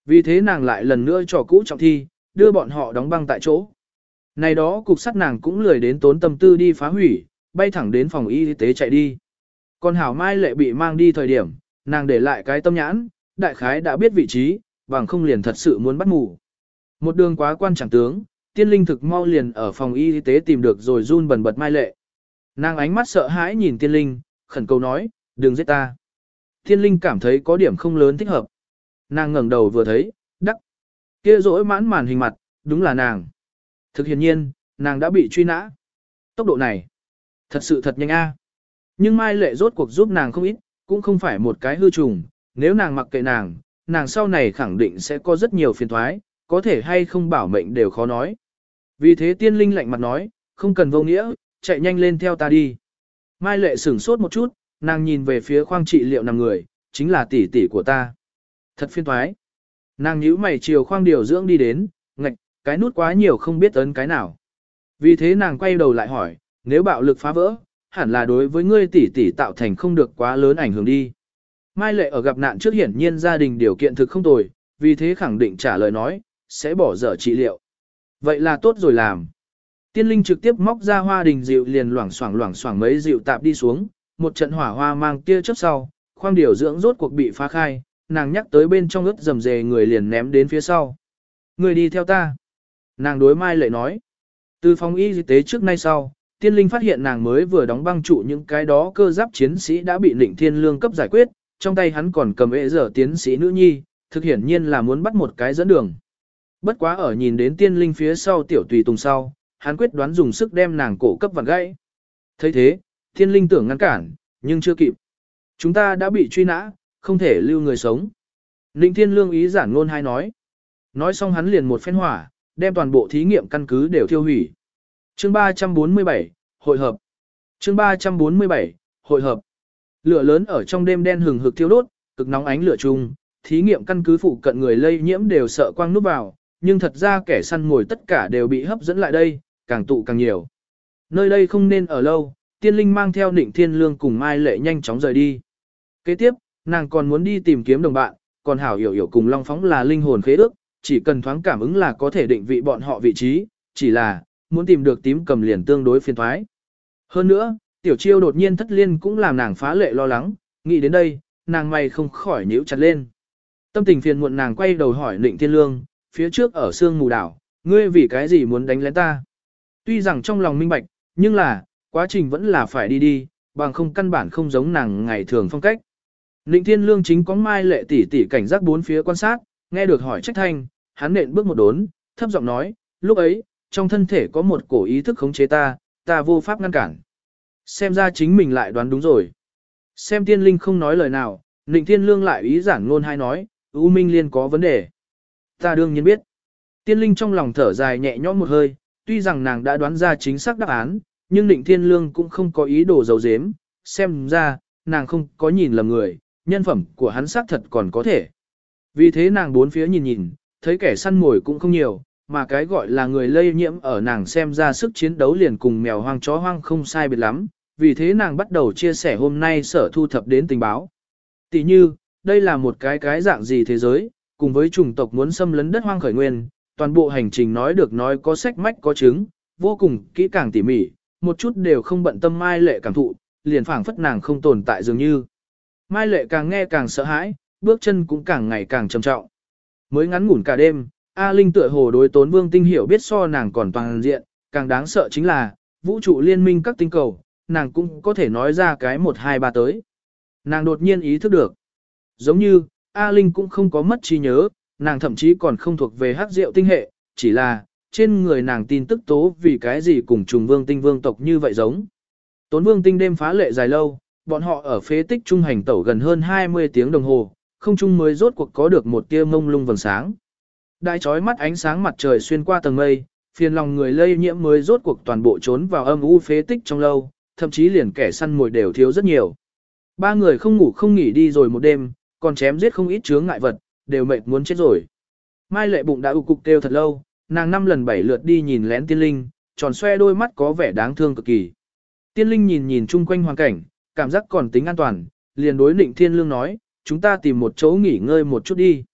Vì thế nàng lại lần nữa trò cũ trọng thi, đưa bọn họ đóng băng tại chỗ. Này đó cục sắt nàng cũng lười đến tốn tâm tư đi phá hủy, bay thẳng đến phòng y tế chạy đi. Còn Hảo Mai lệ bị mang đi thời điểm, nàng để lại cái tâm nhãn, đại khái đã biết vị trí, bằng không liền thật sự muốn bắt ngủ. Một đường quá quan chẳng tướng, tiên linh thực mau liền ở phòng y tế tìm được rồi run bần bật Mai lệ. Nàng ánh mắt sợ hãi nhìn tiên linh, khẩn cầu nói, đừng giết ta. Tiên linh cảm thấy có điểm không lớn thích hợp. Nàng ngẩng đầu vừa thấy, đắc. Kia rỗi mãn màn hình mặt, đúng là nàng. Thực hiện nhiên, nàng đã bị truy nã. Tốc độ này, thật sự thật nhanh a. Nhưng Mai Lệ rốt cuộc giúp nàng không ít, cũng không phải một cái hư trùng, nếu nàng mặc kệ nàng, nàng sau này khẳng định sẽ có rất nhiều phiền thoái, có thể hay không bảo mệnh đều khó nói. Vì thế tiên linh lạnh mặt nói, không cần vô nghĩa, chạy nhanh lên theo ta đi. Mai Lệ sửng sốt một chút, nàng nhìn về phía khoang trị liệu nằm người, chính là tỷ tỷ của ta. Thật phiên thoái. Nàng nhíu mày chiều khoang điều dưỡng đi đến, ngạch, cái nút quá nhiều không biết ấn cái nào. Vì thế nàng quay đầu lại hỏi, nếu bạo lực phá vỡ, hẳn là đối với ngươi tỷ tỷ tạo thành không được quá lớn ảnh hưởng đi. Mai lệ ở gặp nạn trước hiển nhiên gia đình điều kiện thực không tồi, vì thế khẳng định trả lời nói, sẽ bỏ dở trị liệu. Vậy là tốt rồi làm. Tiên linh trực tiếp móc ra hoa đình dịu liền loảng xoảng loảng xoảng mấy dịu tạp đi xuống, một trận hỏa hoa mang tia chớp sau, khoang điều dưỡng rốt cuộc bị phá khai, nàng nhắc tới bên trong ướt dầm dề người liền ném đến phía sau. Người đi theo ta. Nàng đối Mai lại nói. Từ phòng y tế trước nay sau, tiên linh phát hiện nàng mới vừa đóng băng trụ những cái đó cơ giáp chiến sĩ đã bị lĩnh thiên lương cấp giải quyết, trong tay hắn còn cầm ệ giờ tiến sĩ nữ nhi, thực hiển nhiên là muốn bắt một cái dẫn đường. Bất quá ở nhìn đến tiên linh phía sau tiểu tùy tùng sau, hắn quyết đoán dùng sức đem nàng cổ cấp vặn gãy. thấy thế, tiên linh tưởng ngăn cản, nhưng chưa kịp. Chúng ta đã bị truy nã, không thể lưu người sống. Ninh thiên lương ý giản ngôn hay nói. Nói xong hắn liền một phen hỏa, đem toàn bộ thí nghiệm căn cứ đều thiêu hủy. Chương 347, hội hợp. Chương 347, hội hợp. Lửa lớn ở trong đêm đen hừng hực thiêu đốt, cực nóng ánh lửa chung, thí nghiệm căn cứ phụ cận người lây nhiễm đều sợ quang núp vào, nhưng thật ra kẻ săn ngồi tất cả đều bị hấp dẫn lại đây, càng tụ càng nhiều. Nơi đây không nên ở lâu, tiên linh mang theo nịnh thiên lương cùng Mai Lệ nhanh chóng rời đi. Kế tiếp, nàng còn muốn đi tìm kiếm đồng bạn, còn hảo hiểu hiểu cùng Long Phóng là linh hồn khế ước, chỉ cần thoáng cảm ứng là có thể định vị bọn họ vị trí, chỉ là, muốn tìm được tím cầm liền tương đối phiền thoái. Hơn nữa, tiểu chiêu đột nhiên thất liên cũng làm nàng phá lệ lo lắng, nghĩ đến đây, nàng mày không khỏi nhíu chặt lên. Tâm tình phiền muộn nàng quay đầu hỏi nịnh Thiên Lương, phía trước ở sương mù đảo, ngươi vì cái gì muốn đánh lén ta? Tuy rằng trong lòng minh bạch, nhưng là, quá trình vẫn là phải đi đi, bằng không căn bản không giống nàng ngày thường phong cách. Định Thiên Lương chính có mai lệ tỷ tỷ cảnh giác bốn phía quan sát, nghe được hỏi trách thanh, hắn nện bước một đốn, thấp giọng nói, lúc ấy, trong thân thể có một cổ ý thức khống chế ta, ta vô pháp ngăn cản. Xem ra chính mình lại đoán đúng rồi. Xem tiên linh không nói lời nào, Nịnh Thiên Lương lại ý giản ngôn hay nói, U Minh Liên có vấn đề. Ta đương nhiên biết. Tiên linh trong lòng thở dài nhẹ nhõm một hơi, tuy rằng nàng đã đoán ra chính xác đáp án, nhưng định Thiên Lương cũng không có ý đồ dấu dếm, xem ra, nàng không có nhìn lầm người, nhân phẩm của hắn xác thật còn có thể. Vì thế nàng bốn phía nhìn nhìn, thấy kẻ săn mồi cũng không nhiều, mà cái gọi là người lây nhiễm ở nàng xem ra sức chiến đấu liền cùng mèo hoang chó hoang không sai biệt lắm, vì thế nàng bắt đầu chia sẻ hôm nay sở thu thập đến tình báo. Tỷ như, đây là một cái cái dạng gì thế giới, cùng với chủng tộc muốn xâm lấn đất hoang khởi nguyên, toàn bộ hành trình nói được nói có sách mách có chứng, vô cùng kỹ càng tỉ mỉ, một chút đều không bận tâm Mai Lệ cảm thụ, liền phảng phất nàng không tồn tại dường như. Mai Lệ càng nghe càng sợ hãi, bước chân cũng càng ngày càng trầm trọng. Mới ngắn ngủn cả đêm, A Linh tựa hồ đối tốn vương tinh hiểu biết so nàng còn toàn diện, càng đáng sợ chính là, vũ trụ liên minh các tinh cầu, nàng cũng có thể nói ra cái một hai ba tới. Nàng đột nhiên ý thức được. Giống như, A Linh cũng không có mất trí nhớ, nàng thậm chí còn không thuộc về hắc rượu tinh hệ, chỉ là, trên người nàng tin tức tố vì cái gì cùng trùng vương tinh vương tộc như vậy giống. Tốn vương tinh đêm phá lệ dài lâu, bọn họ ở phế tích trung hành tẩu gần hơn 20 tiếng đồng hồ, không trung mới rốt cuộc có được một tia mông lung vầng sáng. Đại chói mắt ánh sáng mặt trời xuyên qua tầng mây, phiền lòng người lây nhiễm mới rốt cuộc toàn bộ trốn vào âm u phế tích trong lâu, thậm chí liền kẻ săn mồi đều thiếu rất nhiều. Ba người không ngủ không nghỉ đi rồi một đêm, còn chém giết không ít chướng ngại vật, đều mệt muốn chết rồi. Mai lệ bụng đã ụ cục kêu thật lâu, nàng năm lần bảy lượt đi nhìn lén tiên linh, tròn xoe đôi mắt có vẻ đáng thương cực kỳ. Tiên linh nhìn nhìn chung quanh hoàn cảnh, cảm giác còn tính an toàn, liền đối Nịnh Thiên Lương nói, chúng ta tìm một chỗ nghỉ ngơi một chút đi.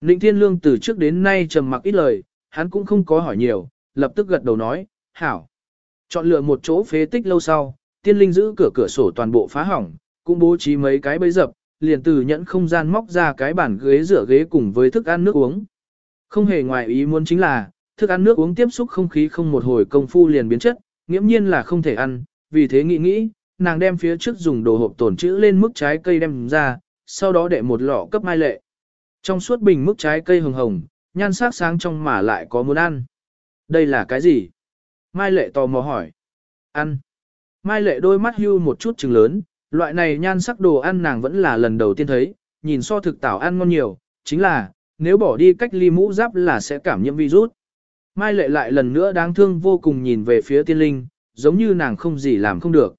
Nịnh Thiên Lương từ trước đến nay trầm mặc ít lời, hắn cũng không có hỏi nhiều, lập tức gật đầu nói, hảo. Chọn lựa một chỗ phế tích lâu sau, tiên linh giữ cửa cửa sổ toàn bộ phá hỏng, cũng bố trí mấy cái bẫy dập, liền từ nhẫn không gian móc ra cái bàn ghế rửa ghế cùng với thức ăn nước uống. Không hề ngoài ý muốn chính là, thức ăn nước uống tiếp xúc không khí không một hồi công phu liền biến chất, nghiễm nhiên là không thể ăn, vì thế nghĩ nghĩ, nàng đem phía trước dùng đồ hộp tổn chữ lên mức trái cây đem ra, sau đó để một lọ cấp mai lệ. Trong suốt bình mức trái cây hồng hồng, nhan sắc sáng trong mà lại có muốn ăn. Đây là cái gì? Mai lệ tò mò hỏi. Ăn. Mai lệ đôi mắt hưu một chút trừng lớn, loại này nhan sắc đồ ăn nàng vẫn là lần đầu tiên thấy, nhìn so thực tảo ăn ngon nhiều, chính là, nếu bỏ đi cách ly mũ giáp là sẽ cảm nhiễm virus. Mai lệ lại lần nữa đáng thương vô cùng nhìn về phía tiên linh, giống như nàng không gì làm không được.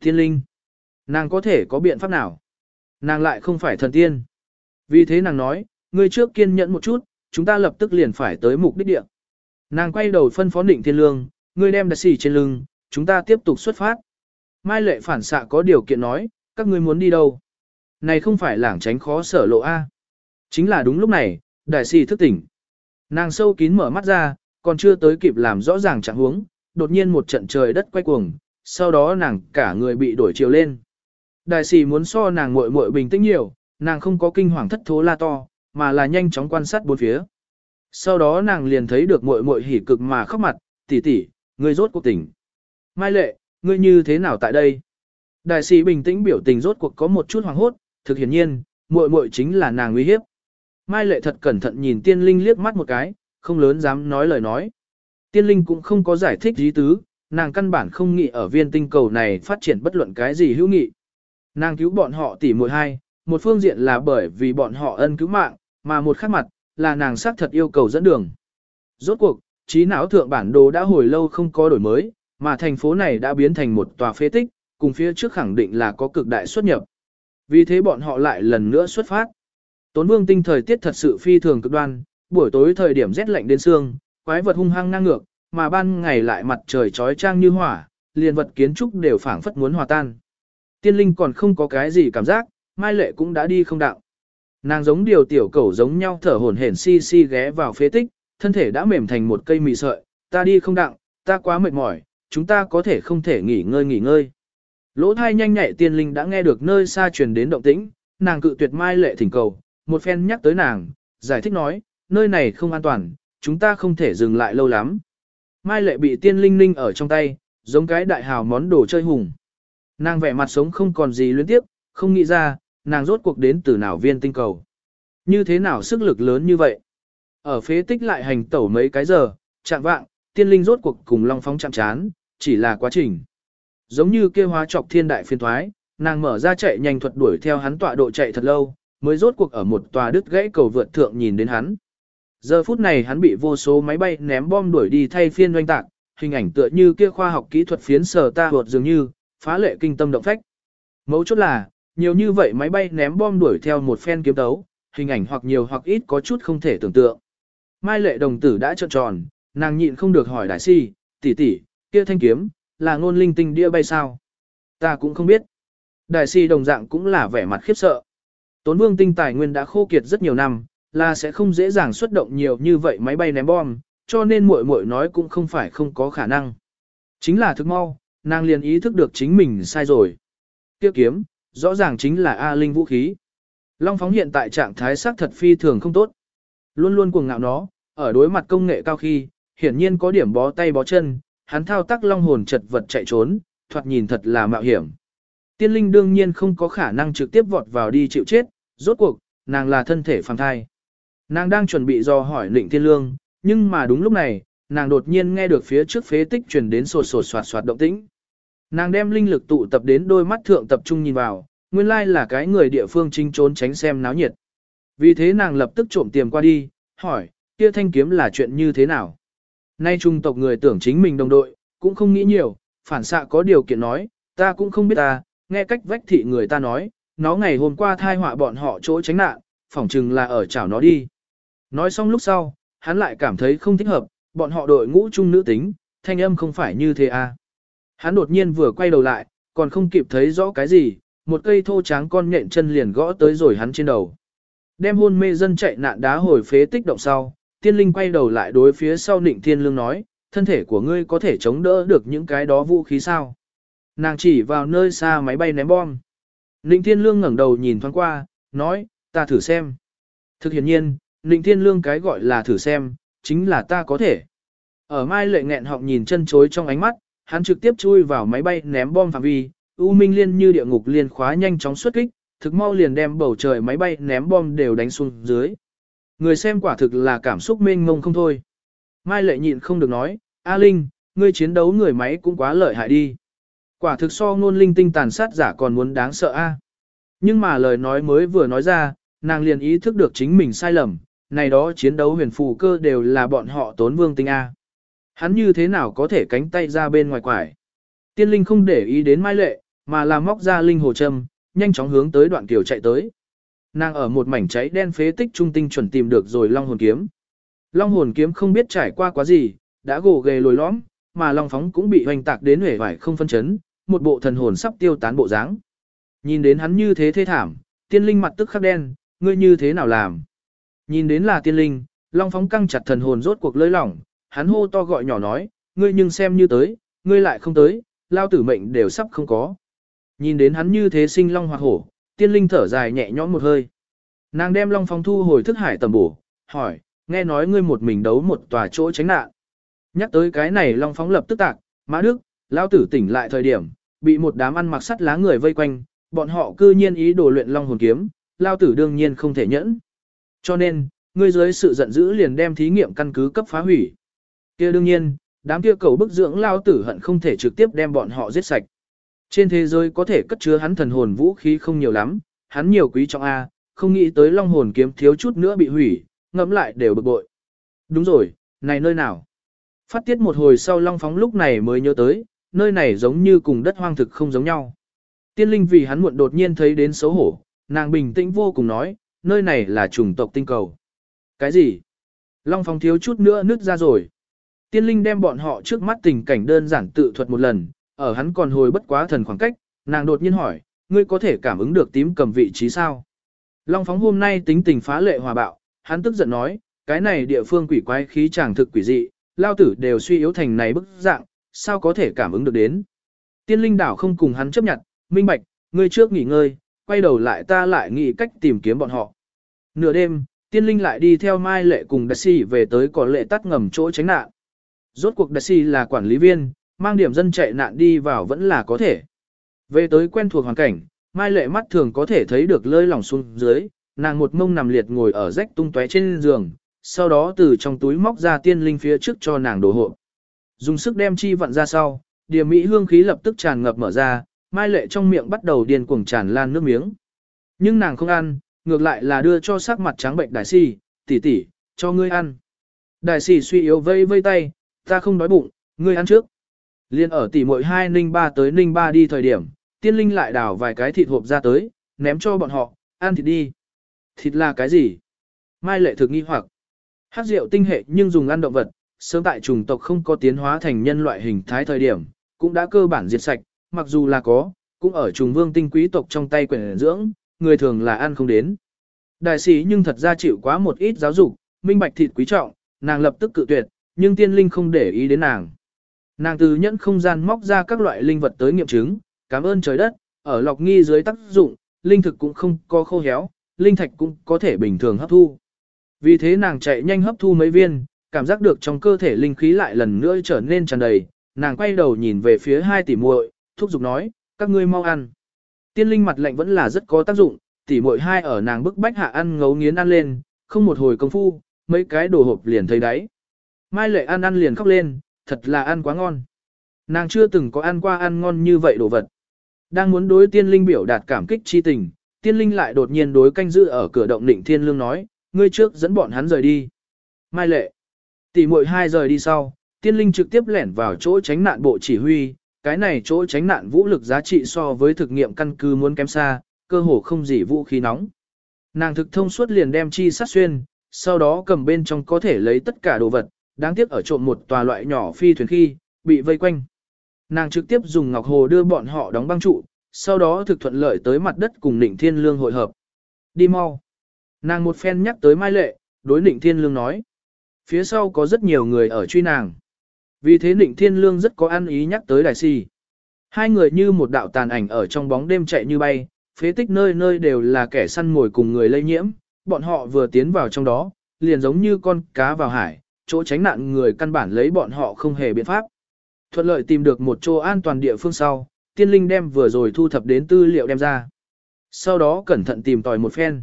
Tiên linh, nàng có thể có biện pháp nào? Nàng lại không phải thần tiên. Vì thế nàng nói, ngươi trước kiên nhẫn một chút, chúng ta lập tức liền phải tới mục đích địa. Nàng quay đầu phân phó định thiên lương, ngươi đem đặt xỉ trên lưng, chúng ta tiếp tục xuất phát. Mai lệ phản xạ có điều kiện nói, các ngươi muốn đi đâu? Này không phải lảng tránh khó sở lộ A. Chính là đúng lúc này, đại sĩ thức tỉnh. Nàng sâu kín mở mắt ra, còn chưa tới kịp làm rõ ràng trạng huống, đột nhiên một trận trời đất quay cuồng, sau đó nàng cả người bị đổi chiều lên. Đại sĩ muốn so nàng muội muội bình tĩnh nhiều, nàng không có kinh hoàng thất thố la to, mà là nhanh chóng quan sát bốn phía. Sau đó nàng liền thấy được muội muội hỉ cực mà khóc mặt, tỷ tỷ, người rốt cuộc tỉnh. Mai lệ, ngươi như thế nào tại đây? Đại sĩ bình tĩnh biểu tình rốt cuộc có một chút hoàng hốt, thực hiển nhiên, muội muội chính là nàng uy hiếp. Mai lệ thật cẩn thận nhìn tiên linh liếc mắt một cái, không lớn dám nói lời nói. Tiên linh cũng không có giải thích dí tứ, nàng căn bản không nghĩ ở viên tinh cầu này phát triển bất luận cái gì hữu nghị. Nàng cứu bọn họ tỉ muội hai, một phương diện là bởi vì bọn họ ân cứu mạng, mà một khác mặt, là nàng xác thật yêu cầu dẫn đường. Rốt cuộc, trí não thượng bản đồ đã hồi lâu không có đổi mới, mà thành phố này đã biến thành một tòa phế tích, cùng phía trước khẳng định là có cực đại xuất nhập. Vì thế bọn họ lại lần nữa xuất phát. Tốn vương tinh thời tiết thật sự phi thường cực đoan, buổi tối thời điểm rét lạnh đến xương, quái vật hung hăng ngang ngược, mà ban ngày lại mặt trời trói trang như hỏa, liền vật kiến trúc đều phảng phất muốn hòa tan. Tiên linh còn không có cái gì cảm giác, mai lệ cũng đã đi không đạo. Nàng giống điều tiểu cẩu giống nhau thở hổn hển si si ghé vào phế tích, thân thể đã mềm thành một cây mì sợi, ta đi không đặng, ta quá mệt mỏi, chúng ta có thể không thể nghỉ ngơi nghỉ ngơi. Lỗ thai nhanh nhạy tiên linh đã nghe được nơi xa truyền đến động tĩnh, nàng cự tuyệt mai lệ thỉnh cầu, một phen nhắc tới nàng, giải thích nói, nơi này không an toàn, chúng ta không thể dừng lại lâu lắm. Mai lệ bị tiên linh ninh ở trong tay, giống cái đại hào món đồ chơi hùng. Nàng vẻ mặt sống không còn gì luyến tiếp, không nghĩ ra, nàng rốt cuộc đến từ nào viên tinh cầu. Như thế nào sức lực lớn như vậy? Ở phế tích lại hành tẩu mấy cái giờ, chạm vạng, tiên linh rốt cuộc cùng long phóng chạm chán, chỉ là quá trình. Giống như kêu hóa trọc thiên đại phiên thoái, nàng mở ra chạy nhanh thuật đuổi theo hắn tọa độ chạy thật lâu, mới rốt cuộc ở một tòa đứt gãy cầu vượt thượng nhìn đến hắn. Giờ phút này hắn bị vô số máy bay ném bom đuổi đi thay phiên doanh tạc, hình ảnh tựa như kia khoa học kỹ thuật phiến sờ ta vượt dường như, phá lệ kinh tâm động phách. Mấu chốt là, nhiều như vậy máy bay ném bom đuổi theo một phen kiếm tấu, hình ảnh hoặc nhiều hoặc ít có chút không thể tưởng tượng. Mai lệ đồng tử đã trợn tròn, nàng nhịn không được hỏi đại si, tỷ tỷ, kia thanh kiếm, là ngôn linh tinh đĩa bay sao? Ta cũng không biết. Đại si đồng dạng cũng là vẻ mặt khiếp sợ. Tốn vương tinh tài nguyên đã khô kiệt rất nhiều năm, là sẽ không dễ dàng xuất động nhiều như vậy máy bay ném bom, cho nên muội muội nói cũng không phải không có khả năng. Chính là thức mau, nàng liền ý thức được chính mình sai rồi. Tiêu kiếm, rõ ràng chính là A Linh vũ khí. Long phóng hiện tại trạng thái sắc thật phi thường không tốt. Luôn luôn cuồng ngạo nó, ở đối mặt công nghệ cao khi, hiển nhiên có điểm bó tay bó chân, hắn thao tác long hồn chật vật chạy trốn, thoạt nhìn thật là mạo hiểm. Tiên linh đương nhiên không có khả năng trực tiếp vọt vào đi chịu chết, rốt cuộc, nàng là thân thể phàm thai. Nàng đang chuẩn bị do hỏi Lệnh Thiên Lương, nhưng mà đúng lúc này, nàng đột nhiên nghe được phía trước phế tích truyền đến sột sột soạt soạt động tĩnh. Nàng đem linh lực tụ tập đến đôi mắt thượng tập trung nhìn vào, nguyên lai là cái người địa phương chính trốn tránh xem náo nhiệt. Vì thế nàng lập tức trộm tiềm qua đi, hỏi, kia thanh kiếm là chuyện như thế nào? Nay trung tộc người tưởng chính mình đồng đội, cũng không nghĩ nhiều, phản xạ có điều kiện nói, ta cũng không biết ta, nghe cách vách thị người ta nói, nó ngày hôm qua thai họa bọn họ chỗ tránh nạn, phỏng chừng là ở chảo nó đi. Nói xong lúc sau, hắn lại cảm thấy không thích hợp, bọn họ đội ngũ chung nữ tính, thanh âm không phải như thế à. Hắn đột nhiên vừa quay đầu lại, còn không kịp thấy rõ cái gì, một cây thô tráng con nhện chân liền gõ tới rồi hắn trên đầu. Đem hôn mê dân chạy nạn đá hồi phế tích động sau, tiên linh quay đầu lại đối phía sau nịnh thiên lương nói, thân thể của ngươi có thể chống đỡ được những cái đó vũ khí sao. Nàng chỉ vào nơi xa máy bay ném bom. Nịnh thiên lương ngẩng đầu nhìn thoáng qua, nói, ta thử xem. Thực hiện nhiên, nịnh thiên lương cái gọi là thử xem, chính là ta có thể. Ở mai lệ nghẹn họng nhìn chân chối trong ánh mắt, hắn trực tiếp chui vào máy bay ném bom phạm vi, U Minh Liên như địa ngục liên khóa nhanh chóng xuất kích, thực mau liền đem bầu trời máy bay ném bom đều đánh xuống dưới. Người xem quả thực là cảm xúc mênh mông không thôi. Mai lệ nhịn không được nói, A Linh, ngươi chiến đấu người máy cũng quá lợi hại đi. Quả thực so ngôn linh tinh tàn sát giả còn muốn đáng sợ a. Nhưng mà lời nói mới vừa nói ra, nàng liền ý thức được chính mình sai lầm, này đó chiến đấu huyền phù cơ đều là bọn họ tốn vương tinh A. Hắn như thế nào có thể cánh tay ra bên ngoài quải. Tiên linh không để ý đến mai lệ, mà là móc ra linh hồ châm, nhanh chóng hướng tới đoạn kiều chạy tới. Nàng ở một mảnh cháy đen phế tích trung tinh chuẩn tìm được rồi long hồn kiếm. Long hồn kiếm không biết trải qua quá gì, đã gồ ghề lồi lõm, mà long phóng cũng bị hoành tạc đến hể vải không phân chấn, một bộ thần hồn sắp tiêu tán bộ dáng. Nhìn đến hắn như thế thê thảm, tiên linh mặt tức khắc đen, ngươi như thế nào làm? Nhìn đến là tiên linh, long phóng căng chặt thần hồn rốt cuộc lơi lỏng, hắn hô to gọi nhỏ nói, ngươi nhưng xem như tới, ngươi lại không tới, lao tử mệnh đều sắp không có. Nhìn đến hắn như thế sinh long hoặc hổ, tiên linh thở dài nhẹ nhõm một hơi. Nàng đem long Phong thu hồi thức hải tầm bổ, hỏi, nghe nói ngươi một mình đấu một tòa chỗ tránh nạn. Nhắc tới cái này long Phong lập tức tạc, mã đức, lao tử tỉnh lại thời điểm, bị một đám ăn mặc sắt lá người vây quanh, bọn họ cư nhiên ý đồ luyện long hồn kiếm, lao tử đương nhiên không thể nhẫn. Cho nên, ngươi dưới sự giận dữ liền đem thí nghiệm căn cứ cấp phá hủy. kia đương nhiên, đám kia cầu bức dưỡng lao tử hận không thể trực tiếp đem bọn họ giết sạch. Trên thế giới có thể cất chứa hắn thần hồn vũ khí không nhiều lắm, hắn nhiều quý trọng A, không nghĩ tới long hồn kiếm thiếu chút nữa bị hủy, ngẫm lại đều bực bội. Đúng rồi, này nơi nào? Phát tiết một hồi sau long phóng lúc này mới nhớ tới, nơi này giống như cùng đất hoang thực không giống nhau. Tiên linh vì hắn muộn đột nhiên thấy đến xấu hổ, nàng bình tĩnh vô cùng nói, nơi này là chủng tộc tinh cầu. Cái gì? Long phóng thiếu chút nữa nứt ra rồi. Tiên linh đem bọn họ trước mắt tình cảnh đơn giản tự thuật một lần, ở hắn còn hồi bất quá thần khoảng cách, nàng đột nhiên hỏi, ngươi có thể cảm ứng được tím cầm vị trí sao? Long phóng hôm nay tính tình phá lệ hòa bạo, hắn tức giận nói, cái này địa phương quỷ quái khí chẳng thực quỷ dị, lao tử đều suy yếu thành này bức dạng, sao có thể cảm ứng được đến? Tiên linh đảo không cùng hắn chấp nhận, minh bạch, ngươi trước nghỉ ngơi, quay đầu lại ta lại nghĩ cách tìm kiếm bọn họ. Nửa đêm, tiên linh lại đi theo Mai Lệ cùng Đặc Sĩ về tới có lệ tắt ngầm chỗ tránh nạn. Rốt cuộc Đặc Sĩ là quản lý viên, mang điểm dân chạy nạn đi vào vẫn là có thể. Về tới quen thuộc hoàn cảnh, Mai Lệ mắt thường có thể thấy được lơi lỏng xuống dưới, nàng một mông nằm liệt ngồi ở rách tung tóe trên giường, sau đó từ trong túi móc ra tiên linh phía trước cho nàng đổ hộ. Dùng sức đem chi vặn ra sau, điểm mỹ hương khí lập tức tràn ngập mở ra, Mai Lệ trong miệng bắt đầu điên cuồng tràn lan nước miếng. Nhưng nàng không ăn, ngược lại là đưa cho sắc mặt trắng bệnh đại si, tỷ tỷ, cho ngươi ăn. Đại sĩ suy yếu vây vây tay, ta không đói bụng, ngươi ăn trước. Liên ở tỷ muội hai ninh ba tới ninh ba đi thời điểm, tiên linh lại đào vài cái thịt hộp ra tới, ném cho bọn họ, ăn thịt đi. Thịt là cái gì? Mai lệ thực nghi hoặc. Hát rượu tinh hệ nhưng dùng ăn động vật, sớm tại trùng tộc không có tiến hóa thành nhân loại hình thái thời điểm, cũng đã cơ bản diệt sạch, mặc dù là có, cũng ở trùng vương tinh quý tộc trong tay quyển dưỡng, người thường là ăn không đến. Đại sĩ nhưng thật ra chịu quá một ít giáo dục, minh bạch thịt quý trọng, nàng lập tức cự tuyệt, nhưng tiên linh không để ý đến nàng. Nàng từ nhẫn không gian móc ra các loại linh vật tới nghiệm chứng, cảm ơn trời đất, ở lọc nghi dưới tác dụng, linh thực cũng không có khô héo, linh thạch cũng có thể bình thường hấp thu. Vì thế nàng chạy nhanh hấp thu mấy viên, cảm giác được trong cơ thể linh khí lại lần nữa trở nên tràn đầy, nàng quay đầu nhìn về phía hai tỷ muội, thúc giục nói, các ngươi mau ăn. Tiên linh mặt lạnh vẫn là rất có tác dụng, tỷ muội hai ở nàng bức bách hạ ăn ngấu nghiến ăn lên, không một hồi công phu, mấy cái đồ hộp liền thấy đáy. Mai lệ ăn ăn liền khóc lên, thật là ăn quá ngon. Nàng chưa từng có ăn qua ăn ngon như vậy đồ vật. Đang muốn đối tiên linh biểu đạt cảm kích chi tình, tiên linh lại đột nhiên đối canh giữ ở cửa động định thiên lương nói, ngươi trước dẫn bọn hắn rời đi. Mai lệ, tỷ muội hai rời đi sau, tiên linh trực tiếp lẻn vào chỗ tránh nạn bộ chỉ huy, cái này chỗ tránh nạn vũ lực giá trị so với thực nghiệm căn cứ muốn kém xa, cơ hồ không gì vũ khí nóng. Nàng thực thông suốt liền đem chi sát xuyên, sau đó cầm bên trong có thể lấy tất cả đồ vật, đáng tiếc ở trộm một tòa loại nhỏ phi thuyền khi, bị vây quanh. Nàng trực tiếp dùng ngọc hồ đưa bọn họ đóng băng trụ, sau đó thực thuận lợi tới mặt đất cùng Nịnh Thiên Lương hội hợp. Đi mau. Nàng một phen nhắc tới Mai Lệ, đối Nịnh Thiên Lương nói. Phía sau có rất nhiều người ở truy nàng. Vì thế Nịnh Thiên Lương rất có ăn ý nhắc tới Đại Si. Hai người như một đạo tàn ảnh ở trong bóng đêm chạy như bay, phế tích nơi nơi đều là kẻ săn mồi cùng người lây nhiễm, bọn họ vừa tiến vào trong đó, liền giống như con cá vào hải, chỗ tránh nạn người căn bản lấy bọn họ không hề biện pháp. Thuận lợi tìm được một chỗ an toàn địa phương sau, tiên linh đem vừa rồi thu thập đến tư liệu đem ra. Sau đó cẩn thận tìm tòi một phen.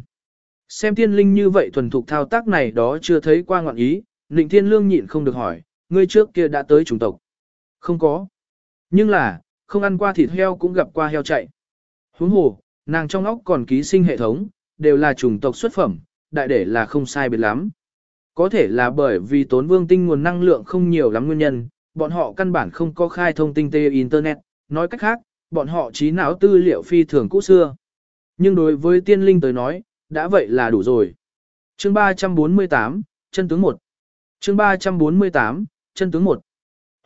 Xem tiên linh như vậy thuần thục thao tác này đó chưa thấy qua ngọn ý, Nịnh Thiên Lương nhịn không được hỏi, ngươi trước kia đã tới chủng tộc. Không có. Nhưng là, không ăn qua thịt heo cũng gặp qua heo chạy. Huống hồ, nàng trong óc còn ký sinh hệ thống, đều là chủng tộc xuất phẩm, đại để là không sai biệt lắm. Có thể là bởi vì tốn vương tinh nguồn năng lượng không nhiều lắm nguyên nhân, bọn họ căn bản không có khai thông tinh tế Internet, nói cách khác, bọn họ trí não tư liệu phi thường cũ xưa. Nhưng đối với tiên linh tới nói, đã vậy là đủ rồi. Chương 348, chân tướng 1 Chương 348, chân tướng 1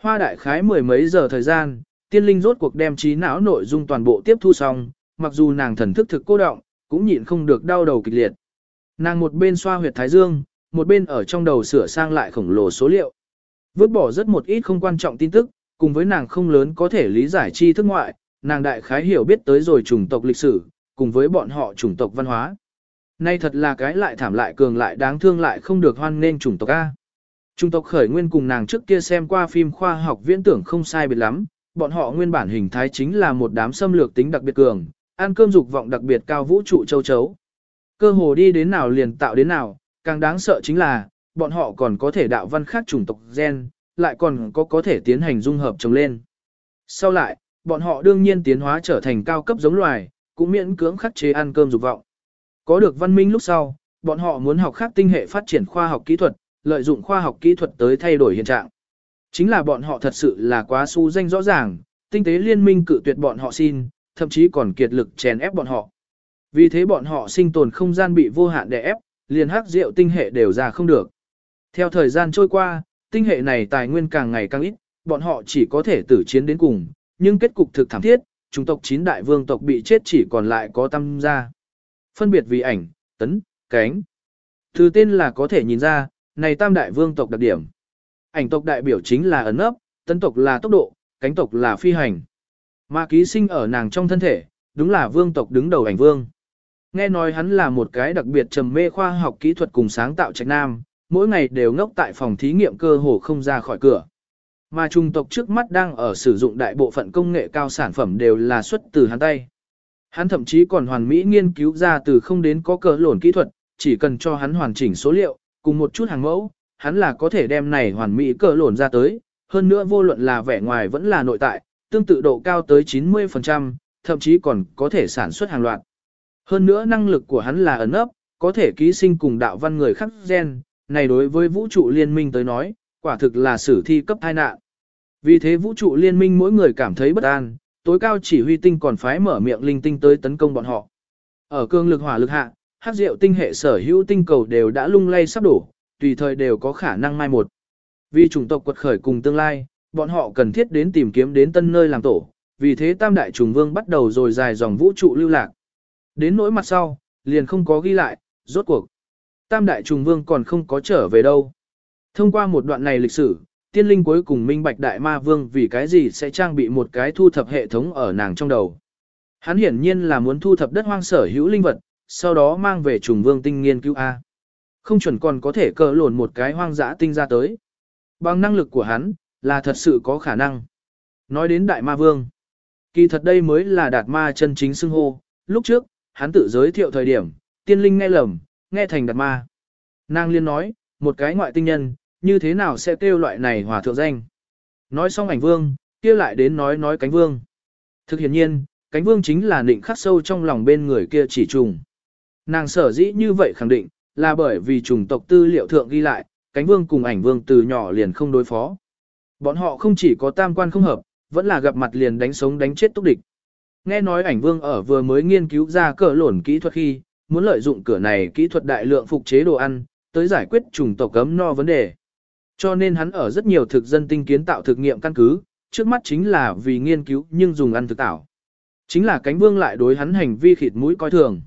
Hoa đại khái mười mấy giờ thời gian, tiên linh rốt cuộc đem trí não nội dung toàn bộ tiếp thu xong, mặc dù nàng thần thức thực cô động, cũng nhịn không được đau đầu kịch liệt. Nàng một bên xoa huyệt thái dương, một bên ở trong đầu sửa sang lại khổng lồ số liệu. Vứt bỏ rất một ít không quan trọng tin tức, cùng với nàng không lớn có thể lý giải chi thức ngoại, nàng đại khái hiểu biết tới rồi chủng tộc lịch sử, cùng với bọn họ chủng tộc văn hóa. Nay thật là cái lại thảm lại cường lại đáng thương lại không được hoan nên chủng tộc A. Chủng tộc khởi nguyên cùng nàng trước kia xem qua phim khoa học viễn tưởng không sai biệt lắm, bọn họ nguyên bản hình thái chính là một đám xâm lược tính đặc biệt cường, ăn cơm dục vọng đặc biệt cao vũ trụ châu chấu. Cơ hồ đi đến nào liền tạo đến nào, càng đáng sợ chính là, bọn họ còn có thể đạo văn khác chủng tộc gen, lại còn có có thể tiến hành dung hợp trồng lên. Sau lại, bọn họ đương nhiên tiến hóa trở thành cao cấp giống loài, cũng miễn cưỡng khắc chế ăn cơm dục vọng. Có được văn minh lúc sau, bọn họ muốn học khác tinh hệ phát triển khoa học kỹ thuật, lợi dụng khoa học kỹ thuật tới thay đổi hiện trạng. Chính là bọn họ thật sự là quá su danh rõ ràng, tinh tế liên minh cự tuyệt bọn họ xin, thậm chí còn kiệt lực chèn ép bọn họ. Vì thế bọn họ sinh tồn không gian bị vô hạn đè ép, liền hắc rượu tinh hệ đều ra không được. Theo thời gian trôi qua, tinh hệ này tài nguyên càng ngày càng ít, bọn họ chỉ có thể tử chiến đến cùng, nhưng kết cục thực thảm thiết, chúng tộc chín đại vương tộc bị chết chỉ còn lại có tâm gia. Phân biệt vì ảnh, tấn, cánh. Từ tên là có thể nhìn ra, này tam đại vương tộc đặc điểm. Ảnh tộc đại biểu chính là ấn ấp, tấn tộc là tốc độ, cánh tộc là phi hành. Mà ký sinh ở nàng trong thân thể, đúng là vương tộc đứng đầu ảnh vương. Nghe nói hắn là một cái đặc biệt trầm mê khoa học kỹ thuật cùng sáng tạo trạch nam, mỗi ngày đều ngốc tại phòng thí nghiệm cơ hồ không ra khỏi cửa. Mà trung tộc trước mắt đang ở sử dụng đại bộ phận công nghệ cao sản phẩm đều là xuất từ hắn tay. Hắn thậm chí còn hoàn mỹ nghiên cứu ra từ không đến có cỡ lộn kỹ thuật, chỉ cần cho hắn hoàn chỉnh số liệu, cùng một chút hàng mẫu, hắn là có thể đem này hoàn mỹ cỡ lộn ra tới, hơn nữa vô luận là vẻ ngoài vẫn là nội tại, tương tự độ cao tới 90%, thậm chí còn có thể sản xuất hàng loạt. Hơn nữa năng lực của hắn là ẩn ấp, có thể ký sinh cùng đạo văn người khác gen, này đối với vũ trụ liên minh tới nói, quả thực là sử thi cấp tai nạn. Vì thế vũ trụ liên minh mỗi người cảm thấy bất an, tối cao chỉ huy tinh còn phái mở miệng linh tinh tới tấn công bọn họ. Ở cương lực hỏa lực hạ, hắc diệu tinh hệ sở hữu tinh cầu đều đã lung lay sắp đổ, tùy thời đều có khả năng mai một. Vì chủng tộc quật khởi cùng tương lai, bọn họ cần thiết đến tìm kiếm đến tân nơi làm tổ, vì thế tam đại trùng vương bắt đầu rồi dài dòng vũ trụ lưu lạc. Đến nỗi mặt sau, liền không có ghi lại, rốt cuộc. Tam đại trùng vương còn không có trở về đâu. Thông qua một đoạn này lịch sử, tiên linh cuối cùng minh bạch đại ma vương vì cái gì sẽ trang bị một cái thu thập hệ thống ở nàng trong đầu. Hắn hiển nhiên là muốn thu thập đất hoang sở hữu linh vật, sau đó mang về trùng vương tinh nghiên cứu A. Không chuẩn còn có thể cờ lồn một cái hoang dã tinh ra tới. Bằng năng lực của hắn, là thật sự có khả năng. Nói đến đại ma vương. Kỳ thật đây mới là đạt ma chân chính xưng hô, lúc trước, hắn tự giới thiệu thời điểm, tiên linh nghe lầm, nghe thành đặt ma. Nàng liên nói, một cái ngoại tinh nhân, như thế nào sẽ kêu loại này hòa thượng danh. Nói xong ảnh vương, kia lại đến nói nói cánh vương. Thực hiện nhiên, cánh vương chính là định khắc sâu trong lòng bên người kia chỉ trùng. Nàng sở dĩ như vậy khẳng định, là bởi vì trùng tộc tư liệu thượng ghi lại, cánh vương cùng ảnh vương từ nhỏ liền không đối phó. Bọn họ không chỉ có tam quan không hợp, vẫn là gặp mặt liền đánh sống đánh chết túc địch. Nghe nói ảnh vương ở vừa mới nghiên cứu ra cỡ lổn kỹ thuật khi, muốn lợi dụng cửa này kỹ thuật đại lượng phục chế đồ ăn, tới giải quyết trùng tộc cấm no vấn đề. Cho nên hắn ở rất nhiều thực dân tinh kiến tạo thực nghiệm căn cứ, trước mắt chính là vì nghiên cứu nhưng dùng ăn thực tạo. Chính là cánh vương lại đối hắn hành vi khịt mũi coi thường.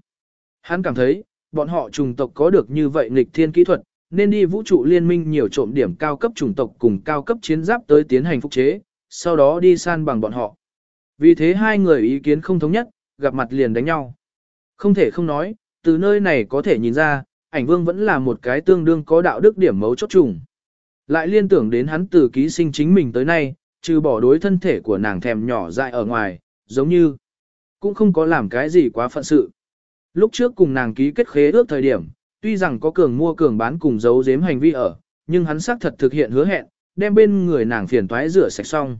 Hắn cảm thấy, bọn họ trùng tộc có được như vậy nghịch thiên kỹ thuật, nên đi vũ trụ liên minh nhiều trộm điểm cao cấp chủng tộc cùng cao cấp chiến giáp tới tiến hành phục chế, sau đó đi san bằng bọn họ. Vì thế hai người ý kiến không thống nhất, gặp mặt liền đánh nhau. Không thể không nói, từ nơi này có thể nhìn ra, ảnh vương vẫn là một cái tương đương có đạo đức điểm mấu chốt trùng. Lại liên tưởng đến hắn từ ký sinh chính mình tới nay, trừ bỏ đối thân thể của nàng thèm nhỏ dại ở ngoài, giống như cũng không có làm cái gì quá phận sự. Lúc trước cùng nàng ký kết khế ước thời điểm, tuy rằng có cường mua cường bán cùng giấu giếm hành vi ở, nhưng hắn xác thật thực hiện hứa hẹn, đem bên người nàng phiền toái rửa sạch xong.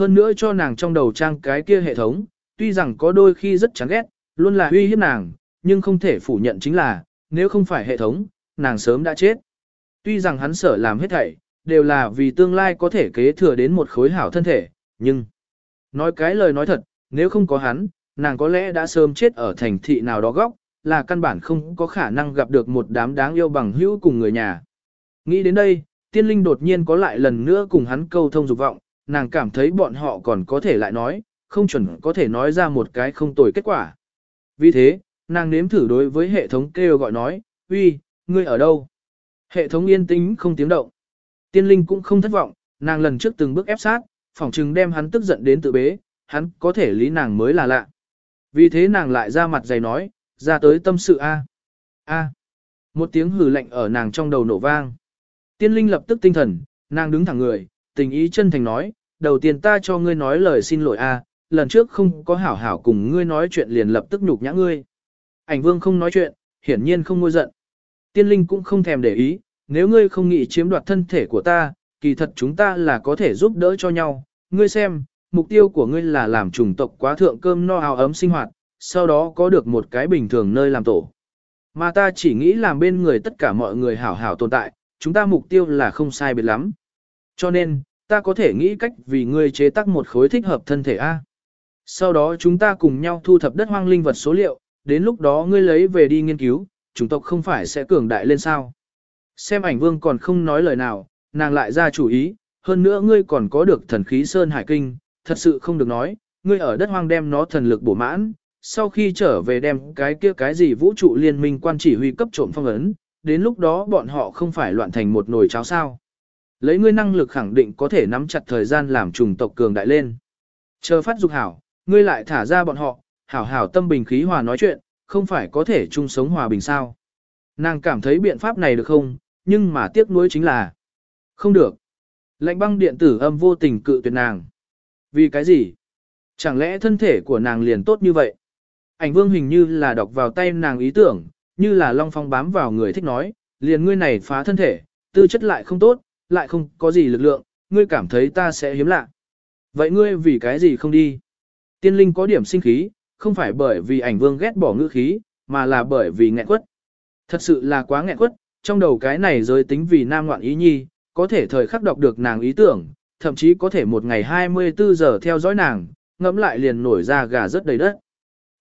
Hơn nữa cho nàng trong đầu trang cái kia hệ thống, tuy rằng có đôi khi rất chán ghét, luôn là uy hiếp nàng, nhưng không thể phủ nhận chính là, nếu không phải hệ thống, nàng sớm đã chết. Tuy rằng hắn sở làm hết thảy, đều là vì tương lai có thể kế thừa đến một khối hảo thân thể, nhưng, nói cái lời nói thật, nếu không có hắn, nàng có lẽ đã sớm chết ở thành thị nào đó góc, là căn bản không có khả năng gặp được một đám đáng yêu bằng hữu cùng người nhà. Nghĩ đến đây, tiên linh đột nhiên có lại lần nữa cùng hắn câu thông dục vọng, nàng cảm thấy bọn họ còn có thể lại nói, không chuẩn có thể nói ra một cái không tồi kết quả. Vì thế, nàng nếm thử đối với hệ thống kêu gọi nói, uy, ngươi ở đâu? Hệ thống yên tĩnh không tiếng động. Tiên linh cũng không thất vọng, nàng lần trước từng bước ép sát, phỏng chừng đem hắn tức giận đến tự bế, hắn có thể lý nàng mới là lạ. Vì thế nàng lại ra mặt dày nói, ra tới tâm sự A. A. Một tiếng hừ lạnh ở nàng trong đầu nổ vang. Tiên linh lập tức tinh thần, nàng đứng thẳng người, tình ý chân thành nói, đầu tiên ta cho ngươi nói lời xin lỗi A, lần trước không có hảo hảo cùng ngươi nói chuyện liền lập tức nhục nhã ngươi. Ảnh vương không nói chuyện, hiển nhiên không ngôi giận. Tiên linh cũng không thèm để ý, nếu ngươi không nghĩ chiếm đoạt thân thể của ta, kỳ thật chúng ta là có thể giúp đỡ cho nhau. Ngươi xem, mục tiêu của ngươi là làm chủng tộc quá thượng cơm no áo ấm sinh hoạt, sau đó có được một cái bình thường nơi làm tổ. Mà ta chỉ nghĩ làm bên người tất cả mọi người hảo hảo tồn tại, chúng ta mục tiêu là không sai biệt lắm. Cho nên, ta có thể nghĩ cách vì ngươi chế tác một khối thích hợp thân thể A. Sau đó chúng ta cùng nhau thu thập đất hoang linh vật số liệu, đến lúc đó ngươi lấy về đi nghiên cứu, chủng tộc không phải sẽ cường đại lên sao. Xem ảnh vương còn không nói lời nào, nàng lại ra chủ ý, hơn nữa ngươi còn có được thần khí Sơn Hải Kinh, thật sự không được nói, ngươi ở đất hoang đem nó thần lực bổ mãn, sau khi trở về đem cái kia cái gì vũ trụ liên minh quan chỉ huy cấp trộm phong ấn, đến lúc đó bọn họ không phải loạn thành một nồi cháo sao. Lấy ngươi năng lực khẳng định có thể nắm chặt thời gian làm trùng tộc cường đại lên. Chờ phát dục hảo, ngươi lại thả ra bọn họ, hảo hảo tâm bình khí hòa nói chuyện, không phải có thể chung sống hòa bình sao. Nàng cảm thấy biện pháp này được không, nhưng mà tiếc nuối chính là không được. Lạnh băng điện tử âm vô tình cự tuyệt nàng. Vì cái gì? Chẳng lẽ thân thể của nàng liền tốt như vậy? Ảnh vương hình như là đọc vào tay nàng ý tưởng, như là long phong bám vào người thích nói, liền ngươi này phá thân thể, tư chất lại không tốt, lại không có gì lực lượng, ngươi cảm thấy ta sẽ hiếm lạ. Vậy ngươi vì cái gì không đi? Tiên linh có điểm sinh khí, không phải bởi vì ảnh vương ghét bỏ ngữ khí, mà là bởi vì nghẹn quất. Thật sự là quá nghẹn quất, trong đầu cái này giới tính vì nam ngoạn ý nhi, có thể thời khắc đọc được nàng ý tưởng, thậm chí có thể một ngày 24 giờ theo dõi nàng, ngẫm lại liền nổi ra gà rất đầy đất.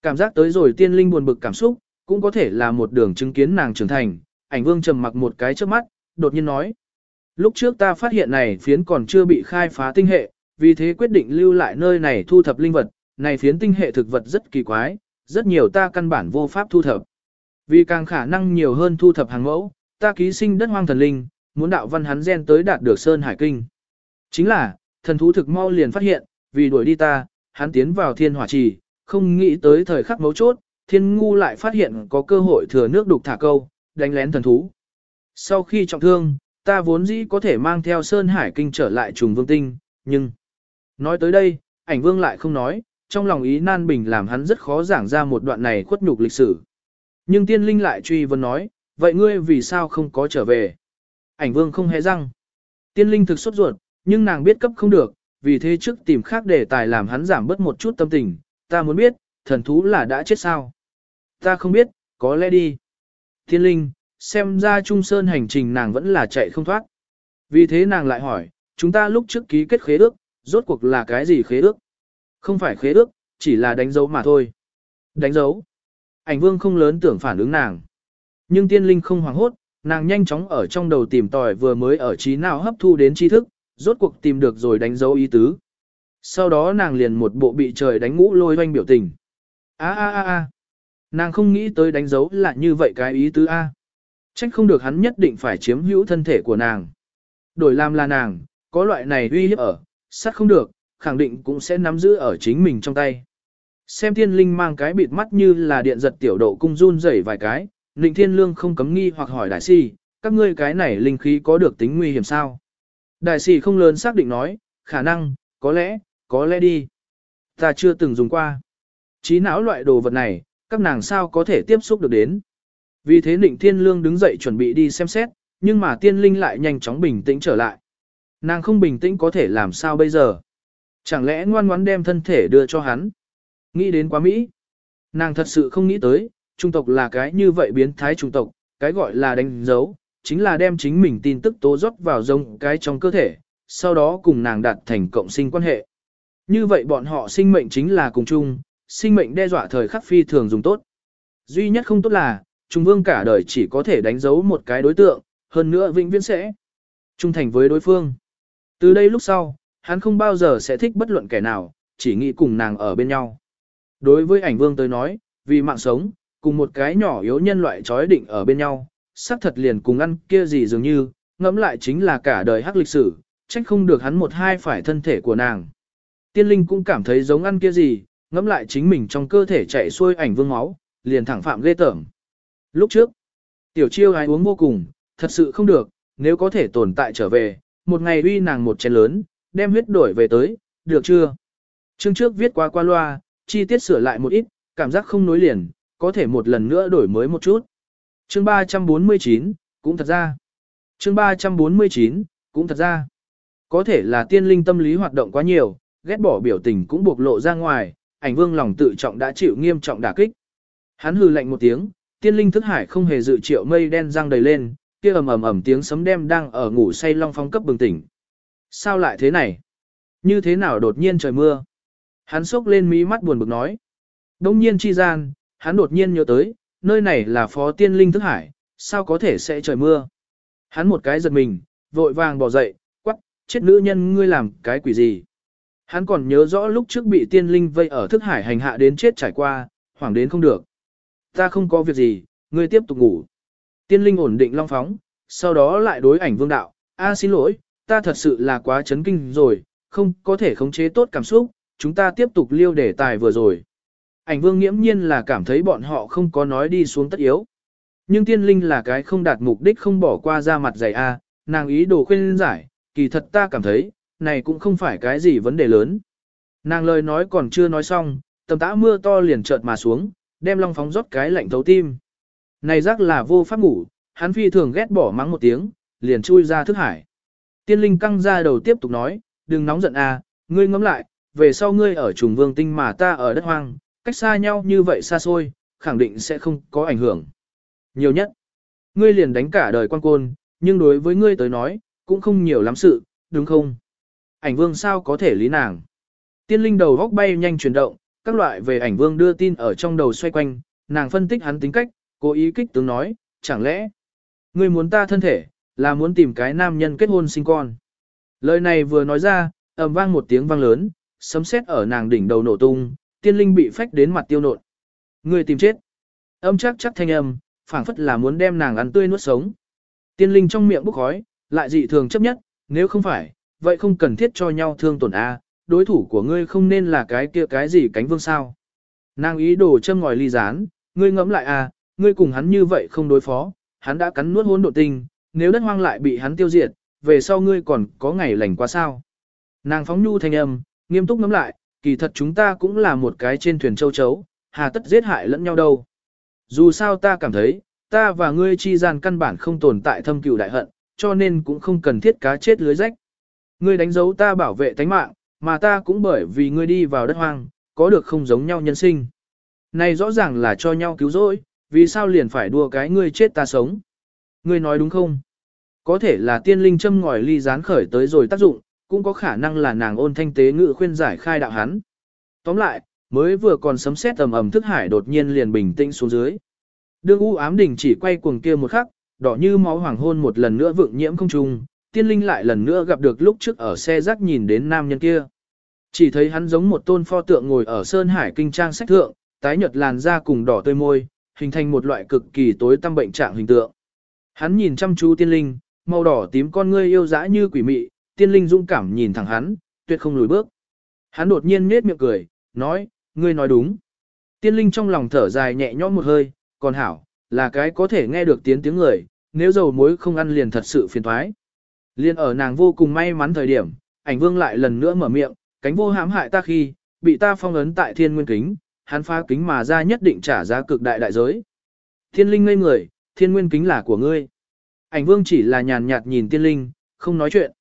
Cảm giác tới rồi tiên linh buồn bực cảm xúc, cũng có thể là một đường chứng kiến nàng trưởng thành, ảnh vương trầm mặc một cái trước mắt, đột nhiên nói. Lúc trước ta phát hiện này phiến còn chưa bị khai phá tinh hệ, vì thế quyết định lưu lại nơi này thu thập linh vật, này phiến tinh hệ thực vật rất kỳ quái, rất nhiều ta căn bản vô pháp thu thập. Vì càng khả năng nhiều hơn thu thập hàng mẫu, ta ký sinh đất hoang thần linh, muốn đạo văn hắn gen tới đạt được Sơn Hải Kinh. Chính là, thần thú thực mau liền phát hiện, vì đuổi đi ta, hắn tiến vào thiên hỏa trì, không nghĩ tới thời khắc mấu chốt, thiên ngu lại phát hiện có cơ hội thừa nước đục thả câu, đánh lén thần thú. Sau khi trọng thương, ta vốn dĩ có thể mang theo Sơn Hải Kinh trở lại trùng vương tinh, nhưng... Nói tới đây, ảnh vương lại không nói, trong lòng ý nan bình làm hắn rất khó giảng ra một đoạn này khuất nhục lịch sử. Nhưng tiên linh lại truy vấn nói, vậy ngươi vì sao không có trở về? Ảnh vương không hề răng. Tiên linh thực sốt ruột, nhưng nàng biết cấp không được, vì thế trước tìm khác để tài làm hắn giảm bớt một chút tâm tình, ta muốn biết, thần thú là đã chết sao? Ta không biết, có lẽ đi. Tiên linh, xem ra Trung Sơn hành trình nàng vẫn là chạy không thoát. Vì thế nàng lại hỏi, chúng ta lúc trước ký kết khế ước, rốt cuộc là cái gì khế ước? Không phải khế ước, chỉ là đánh dấu mà thôi. Đánh dấu. Ảnh vương không lớn tưởng phản ứng nàng. Nhưng tiên linh không hoảng hốt, nàng nhanh chóng ở trong đầu tìm tòi vừa mới ở trí nào hấp thu đến tri thức, rốt cuộc tìm được rồi đánh dấu ý tứ. Sau đó nàng liền một bộ bị trời đánh ngũ lôi doanh biểu tình. a a a a Nàng không nghĩ tới đánh dấu là như vậy cái ý tứ A. Trách không được hắn nhất định phải chiếm hữu thân thể của nàng. Đổi làm là nàng, có loại này uy hiếp ở, sát không được, khẳng định cũng sẽ nắm giữ ở chính mình trong tay. Xem thiên linh mang cái bịt mắt như là điện giật tiểu độ cung run rẩy vài cái, Ninh Thiên Lương không cấm nghi hoặc hỏi đại sĩ, các ngươi cái này linh khí có được tính nguy hiểm sao? Đại sĩ không lớn xác định nói, khả năng, có lẽ, có lẽ đi. Ta chưa từng dùng qua. Trí não loại đồ vật này, các nàng sao có thể tiếp xúc được đến. Vì thế nịnh Thiên Lương đứng dậy chuẩn bị đi xem xét, nhưng mà tiên linh lại nhanh chóng bình tĩnh trở lại. Nàng không bình tĩnh có thể làm sao bây giờ? Chẳng lẽ ngoan ngoãn đem thân thể đưa cho hắn? Nghĩ đến quá Mỹ. Nàng thật sự không nghĩ tới, trung tộc là cái như vậy biến thái trung tộc, cái gọi là đánh dấu, chính là đem chính mình tin tức tố rót vào rông cái trong cơ thể, sau đó cùng nàng đạt thành cộng sinh quan hệ. Như vậy bọn họ sinh mệnh chính là cùng chung, sinh mệnh đe dọa thời khắc phi thường dùng tốt. Duy nhất không tốt là, Trung Vương cả đời chỉ có thể đánh dấu một cái đối tượng, hơn nữa vĩnh viễn sẽ trung thành với đối phương. Từ đây lúc sau, hắn không bao giờ sẽ thích bất luận kẻ nào, chỉ nghĩ cùng nàng ở bên nhau. Đối với ảnh vương tới nói, vì mạng sống, cùng một cái nhỏ yếu nhân loại trói định ở bên nhau, xác thật liền cùng ăn kia gì dường như, ngẫm lại chính là cả đời hắc lịch sử, trách không được hắn một hai phải thân thể của nàng. Tiên linh cũng cảm thấy giống ăn kia gì, ngẫm lại chính mình trong cơ thể chạy xuôi ảnh vương máu, liền thẳng phạm ghê tởm. Lúc trước, tiểu chiêu ai uống vô cùng, thật sự không được, nếu có thể tồn tại trở về, một ngày uy nàng một chén lớn, đem huyết đổi về tới, được chưa? Chương trước viết qua qua loa, chi tiết sửa lại một ít, cảm giác không nối liền, có thể một lần nữa đổi mới một chút. Chương 349, cũng thật ra. Chương 349, cũng thật ra. Có thể là tiên linh tâm lý hoạt động quá nhiều, ghét bỏ biểu tình cũng bộc lộ ra ngoài, ảnh vương lòng tự trọng đã chịu nghiêm trọng đả kích. Hắn hừ lạnh một tiếng, tiên linh thức hải không hề dự triệu mây đen răng đầy lên, kia ầm ầm ầm tiếng sấm đem đang ở ngủ say long phong cấp bừng tỉnh. Sao lại thế này? Như thế nào đột nhiên trời mưa? Hắn sốc lên mí mắt buồn bực nói. Đông nhiên chi gian, hắn đột nhiên nhớ tới, nơi này là phó tiên linh thức hải, sao có thể sẽ trời mưa? Hắn một cái giật mình, vội vàng bỏ dậy, quắc, chết nữ nhân ngươi làm cái quỷ gì? Hắn còn nhớ rõ lúc trước bị tiên linh vây ở thức hải hành hạ đến chết trải qua, hoảng đến không được. Ta không có việc gì, ngươi tiếp tục ngủ. Tiên linh ổn định long phóng, sau đó lại đối ảnh vương đạo, a xin lỗi, ta thật sự là quá chấn kinh rồi, không có thể khống chế tốt cảm xúc, chúng ta tiếp tục liêu đề tài vừa rồi. Ảnh vương nghiễm nhiên là cảm thấy bọn họ không có nói đi xuống tất yếu. Nhưng tiên linh là cái không đạt mục đích không bỏ qua ra mặt dày A, nàng ý đồ khuyên giải, kỳ thật ta cảm thấy, này cũng không phải cái gì vấn đề lớn. Nàng lời nói còn chưa nói xong, tầm tã mưa to liền chợt mà xuống, đem long phóng rót cái lạnh thấu tim. Này rác là vô pháp ngủ, hắn phi thường ghét bỏ mắng một tiếng, liền chui ra thức hải. Tiên linh căng ra đầu tiếp tục nói, đừng nóng giận à, ngươi ngẫm lại, về sau ngươi ở trùng vương tinh mà ta ở đất hoang, cách xa nhau như vậy xa xôi, khẳng định sẽ không có ảnh hưởng. Nhiều nhất, ngươi liền đánh cả đời quan côn, nhưng đối với ngươi tới nói, cũng không nhiều lắm sự, đúng không? Ảnh vương sao có thể lý nàng? Tiên linh đầu góc bay nhanh chuyển động, các loại về ảnh vương đưa tin ở trong đầu xoay quanh, nàng phân tích hắn tính cách, cố ý kích tướng nói, chẳng lẽ, ngươi muốn ta thân thể, là muốn tìm cái nam nhân kết hôn sinh con. Lời này vừa nói ra, ầm vang một tiếng vang lớn, sấm sét ở nàng đỉnh đầu nổ tung, tiên linh bị phách đến mặt tiêu nộn. Ngươi tìm chết. Âm chắc chắc thanh âm, phảng phất là muốn đem nàng ăn tươi nuốt sống. Tiên linh trong miệng bốc khói, lại dị thường chấp nhất, nếu không phải, vậy không cần thiết cho nhau thương tổn A, đối thủ của ngươi không nên là cái kia cái gì cánh vương sao. Nàng ý đồ châm ngòi ly rán, ngươi ngẫm lại à? ngươi cùng hắn như vậy không đối phó, hắn đã cắn nuốt hỗn độ tinh, nếu đất hoang lại bị hắn tiêu diệt, về sau ngươi còn có ngày lành quá sao. Nàng phóng nhu thanh âm, nghiêm túc ngẫm lại, kỳ thật chúng ta cũng là một cái trên thuyền châu chấu, hà tất giết hại lẫn nhau đâu. Dù sao ta cảm thấy, ta và ngươi chi gian căn bản không tồn tại thâm cừu đại hận, cho nên cũng không cần thiết cá chết lưới rách. Ngươi đánh dấu ta bảo vệ tánh mạng, mà ta cũng bởi vì ngươi đi vào đất hoang, có được không giống nhau nhân sinh. Này rõ ràng là cho nhau cứu rỗi, vì sao liền phải đua cái ngươi chết ta sống. Ngươi nói đúng không? Có thể là tiên linh châm ngòi ly gián khởi tới rồi tác dụng, cũng có khả năng là nàng ôn thanh tế ngự khuyên giải khai đạo hắn. Tóm lại, mới vừa còn sấm sét tầm ẩm thức hải đột nhiên liền bình tĩnh xuống dưới. Đương u ám đỉnh chỉ quay cuồng kia một khắc, đỏ như máu hoàng hôn một lần nữa vượng nhiễm không trung, tiên linh lại lần nữa gặp được lúc trước ở xe rác nhìn đến nam nhân kia. Chỉ thấy hắn giống một tôn pho tượng ngồi ở sơn hải kinh trang sách thượng, tái nhợt làn da cùng đỏ tươi môi, hình thành một loại cực kỳ tối tăm bệnh trạng hình tượng. Hắn nhìn chăm chú tiên linh, màu đỏ tím con ngươi yêu dã như quỷ mị, tiên linh dũng cảm nhìn thẳng hắn, tuyệt không lùi bước. Hắn đột nhiên nết miệng cười, nói, ngươi nói đúng. Tiên linh trong lòng thở dài nhẹ nhõm một hơi, còn hảo, là cái có thể nghe được tiếng tiếng người, nếu dầu muối không ăn liền thật sự phiền thoái. Liên ở nàng vô cùng may mắn thời điểm, ảnh vương lại lần nữa mở miệng, cánh vô hãm hại ta khi, bị ta phong ấn tại thiên nguyên kính, hắn phá kính mà ra nhất định trả giá cực đại đại giới. Thiên linh ngây người, thiên nguyên kính là của ngươi. Ảnh vương chỉ là nhàn nhạt nhìn tiên linh, không nói chuyện.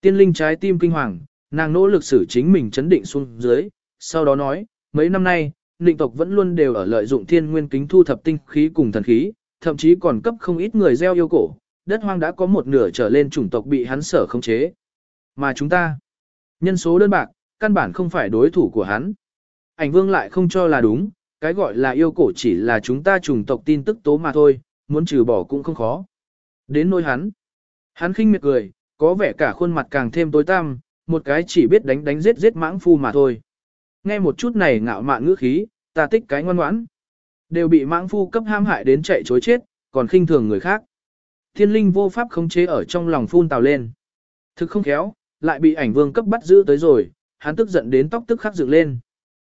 Tiên linh trái tim kinh hoàng, nàng nỗ lực xử chính mình chấn định xuống dưới, sau đó nói, mấy năm nay, nịnh tộc vẫn luôn đều ở lợi dụng thiên nguyên kính thu thập tinh khí cùng thần khí, thậm chí còn cấp không ít người gieo yêu cổ, đất hoang đã có một nửa trở lên chủng tộc bị hắn sở khống chế. Mà chúng ta, nhân số đơn bạc, căn bản không phải đối thủ của hắn. Ảnh vương lại không cho là đúng, cái gọi là yêu cổ chỉ là chúng ta chủng tộc tin tức tố mà thôi, muốn trừ bỏ cũng không khó. Đến nỗi hắn, hắn khinh miệt cười, có vẻ cả khuôn mặt càng thêm tối tăm, một cái chỉ biết đánh đánh giết giết mãng phu mà thôi. Nghe một chút này ngạo mạn ngữ khí, ta thích cái ngoan ngoãn. Đều bị mãng phu cấp ham hại đến chạy chối chết, còn khinh thường người khác. Thiên linh vô pháp khống chế ở trong lòng phun tào lên. Thực không khéo, lại bị ảnh vương cấp bắt giữ tới rồi, hắn tức giận đến tóc tức khắc dựng lên.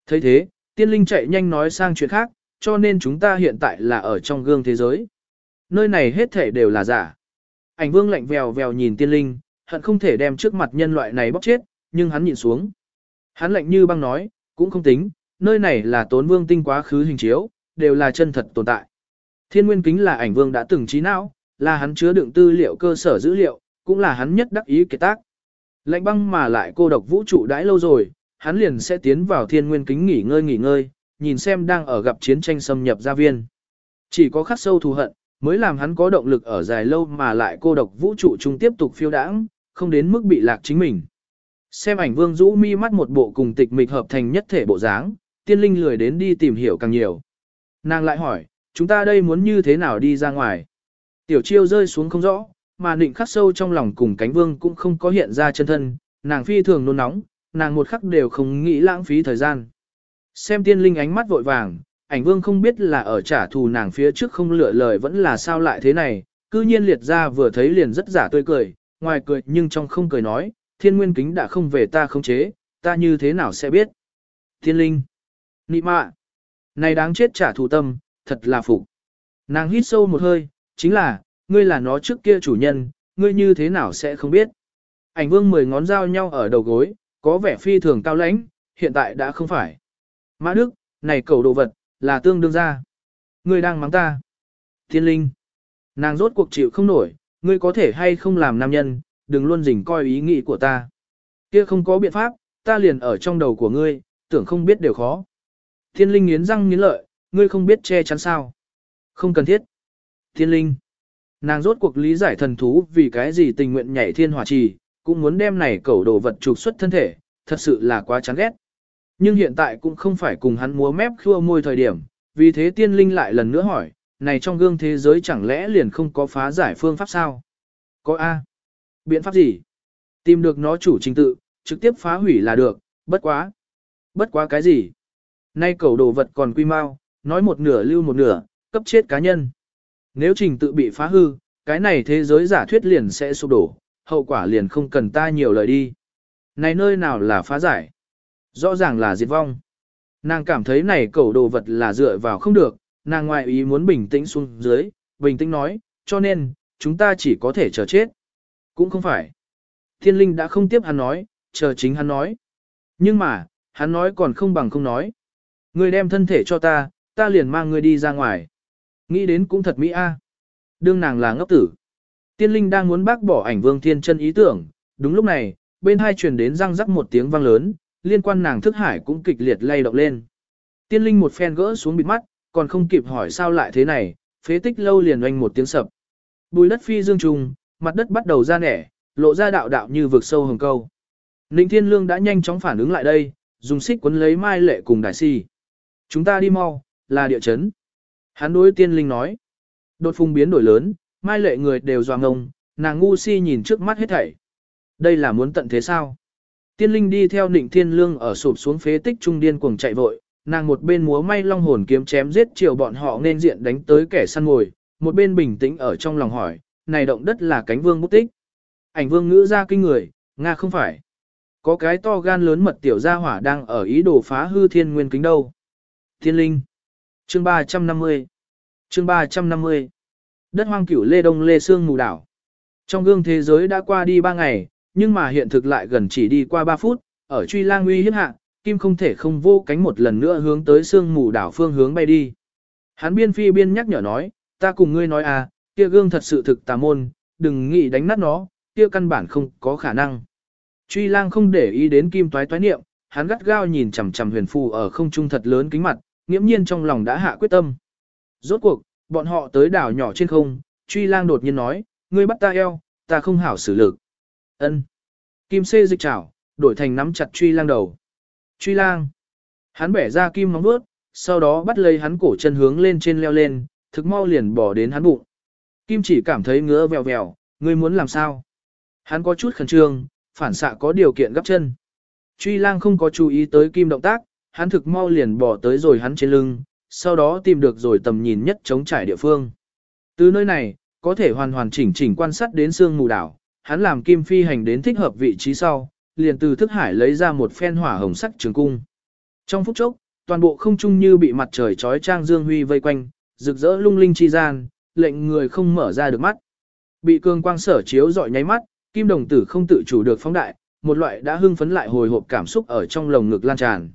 thấy thế, tiên linh chạy nhanh nói sang chuyện khác, cho nên chúng ta hiện tại là ở trong gương thế giới. Nơi này hết thể đều là giả. Ảnh vương lạnh vèo vèo nhìn tiên linh, hận không thể đem trước mặt nhân loại này bóc chết, nhưng hắn nhìn xuống. Hắn lạnh như băng nói, cũng không tính, nơi này là tốn vương tinh quá khứ hình chiếu, đều là chân thật tồn tại. Thiên nguyên kính là ảnh vương đã từng trí não, là hắn chứa đựng tư liệu cơ sở dữ liệu, cũng là hắn nhất đắc ý kế tác. Lạnh băng mà lại cô độc vũ trụ đãi lâu rồi, hắn liền sẽ tiến vào thiên nguyên kính nghỉ ngơi nghỉ ngơi, nhìn xem đang ở gặp chiến tranh xâm nhập gia viên. Chỉ có khắc sâu thù hận, mới làm hắn có động lực ở dài lâu mà lại cô độc vũ trụ chung tiếp tục phiêu đãng, không đến mức bị lạc chính mình. Xem ảnh vương rũ mi mắt một bộ cùng tịch mịch hợp thành nhất thể bộ dáng, tiên linh lười đến đi tìm hiểu càng nhiều. Nàng lại hỏi, chúng ta đây muốn như thế nào đi ra ngoài? Tiểu chiêu rơi xuống không rõ, mà định khắc sâu trong lòng cùng cánh vương cũng không có hiện ra chân thân, nàng phi thường nôn nóng, nàng một khắc đều không nghĩ lãng phí thời gian. Xem tiên linh ánh mắt vội vàng, ảnh vương không biết là ở trả thù nàng phía trước không lựa lời vẫn là sao lại thế này, cư nhiên liệt ra vừa thấy liền rất giả tươi cười, ngoài cười nhưng trong không cười nói, thiên nguyên kính đã không về ta không chế, ta như thế nào sẽ biết. Thiên linh, nị mạ, này đáng chết trả thù tâm, thật là phục. Nàng hít sâu một hơi, chính là, ngươi là nó trước kia chủ nhân, ngươi như thế nào sẽ không biết. Ảnh vương mười ngón dao nhau ở đầu gối, có vẻ phi thường cao lãnh, hiện tại đã không phải. Mã Đức, này cầu đồ vật, là tương đương ra. Ngươi đang mắng ta. Thiên linh. Nàng rốt cuộc chịu không nổi, ngươi có thể hay không làm nam nhân, đừng luôn rình coi ý nghĩ của ta. Kia không có biện pháp, ta liền ở trong đầu của ngươi, tưởng không biết đều khó. Thiên linh nghiến răng nghiến lợi, ngươi không biết che chắn sao. Không cần thiết. Thiên linh. Nàng rốt cuộc lý giải thần thú vì cái gì tình nguyện nhảy thiên hỏa trì, cũng muốn đem này cẩu đồ vật trục xuất thân thể, thật sự là quá chán ghét. Nhưng hiện tại cũng không phải cùng hắn múa mép khua môi thời điểm, vì thế tiên linh lại lần nữa hỏi, này trong gương thế giới chẳng lẽ liền không có phá giải phương pháp sao? Có A. Biện pháp gì? Tìm được nó chủ trình tự, trực tiếp phá hủy là được, bất quá. Bất quá cái gì? Nay cẩu đồ vật còn quy mau, nói một nửa lưu một nửa, cấp chết cá nhân. Nếu trình tự bị phá hư, cái này thế giới giả thuyết liền sẽ sụp đổ, hậu quả liền không cần ta nhiều lời đi. Này nơi nào là phá giải? Rõ ràng là diệt vong. Nàng cảm thấy này cầu đồ vật là dựa vào không được, nàng ngoại ý muốn bình tĩnh xuống dưới, bình tĩnh nói, cho nên, chúng ta chỉ có thể chờ chết. Cũng không phải. Thiên linh đã không tiếp hắn nói, chờ chính hắn nói. Nhưng mà, Hắn nói còn không bằng không nói. Ngươi đem thân thể cho ta, ta liền mang ngươi đi ra ngoài. Nghĩ đến cũng thật mỹ a. Đương nàng là ngốc tử. Tiên linh đang muốn bác bỏ ảnh vương thiên chân ý tưởng, đúng lúc này, bên hai truyền đến răng rắc một tiếng vang lớn, liên quan nàng thức hải cũng kịch liệt lay động lên. Tiên linh một phen gỡ xuống bịt mắt, còn không kịp hỏi sao lại thế này, phế tích lâu liền oanh một tiếng sập. Bùi đất phi dương trùng, mặt đất bắt đầu ra nẻ, lộ ra đạo đạo như vực sâu hồng câu. Ninh Thiên Lương đã nhanh chóng phản ứng lại đây, dùng xích quấn lấy Mai Lệ cùng Đại Si. Chúng ta đi mau, là địa chấn. Hắn đối tiên linh nói. Đột phùng biến đổi lớn, Mai Lệ người đều doa ngông, nàng ngu si nhìn trước mắt hết thảy. Đây là muốn tận thế sao? Tiên linh đi theo nịnh Thiên Lương ở sụp xuống phế tích trung điên cuồng chạy vội, nàng một bên múa may long hồn kiếm chém giết chiều bọn họ nên diện đánh tới kẻ săn ngồi, một bên bình tĩnh ở trong lòng hỏi, này động đất là cánh vương bút tích. Ảnh vương ngữ ra kinh người, Nga không phải. Có cái to gan lớn mật tiểu gia hỏa đang ở ý đồ phá hư thiên nguyên kính đâu. Thiên linh. Chương 350. Chương 350. Đất hoang cửu Lê Đông Lê Sương mù đảo. Trong gương thế giới đã qua đi 3 ngày, nhưng mà hiện thực lại gần chỉ đi qua 3 phút, ở truy lang uy hiếp hạ, Kim không thể không vô cánh một lần nữa hướng tới sương mù đảo phương hướng bay đi. Hắn biên phi biên nhắc nhở nói, ta cùng ngươi nói à, kia gương thật sự thực tà môn, đừng nghĩ đánh nát nó, kia căn bản không có khả năng. Truy lang không để ý đến kim toái toái niệm, hắn gắt gao nhìn chằm chằm huyền phù ở không trung thật lớn kính mặt, nghiễm nhiên trong lòng đã hạ quyết tâm. Rốt cuộc, bọn họ tới đảo nhỏ trên không, truy lang đột nhiên nói, ngươi bắt ta eo, ta không hảo xử lực. Ân. Kim xê dịch chảo, đổi thành nắm chặt truy lang đầu. Truy lang. Hắn bẻ ra kim móng vuốt, sau đó bắt lấy hắn cổ chân hướng lên trên leo lên, thực mau liền bỏ đến hắn bụng. Kim chỉ cảm thấy ngứa vèo vèo, ngươi muốn làm sao? Hắn có chút khẩn trương, phản xạ có điều kiện gấp chân. Truy lang không có chú ý tới kim động tác, hắn thực mau liền bỏ tới rồi hắn trên lưng, sau đó tìm được rồi tầm nhìn nhất chống trải địa phương. Từ nơi này, có thể hoàn hoàn chỉnh chỉnh quan sát đến xương mù đảo, hắn làm kim phi hành đến thích hợp vị trí sau, liền từ thức hải lấy ra một phen hỏa hồng sắc trường cung. Trong phút chốc, toàn bộ không trung như bị mặt trời trói trang dương huy vây quanh, rực rỡ lung linh chi gian, lệnh người không mở ra được mắt. Bị cường quang sở chiếu dọi nháy mắt, kim đồng tử không tự chủ được phóng đại, một loại đã hưng phấn lại hồi hộp cảm xúc ở trong lồng ngực lan tràn.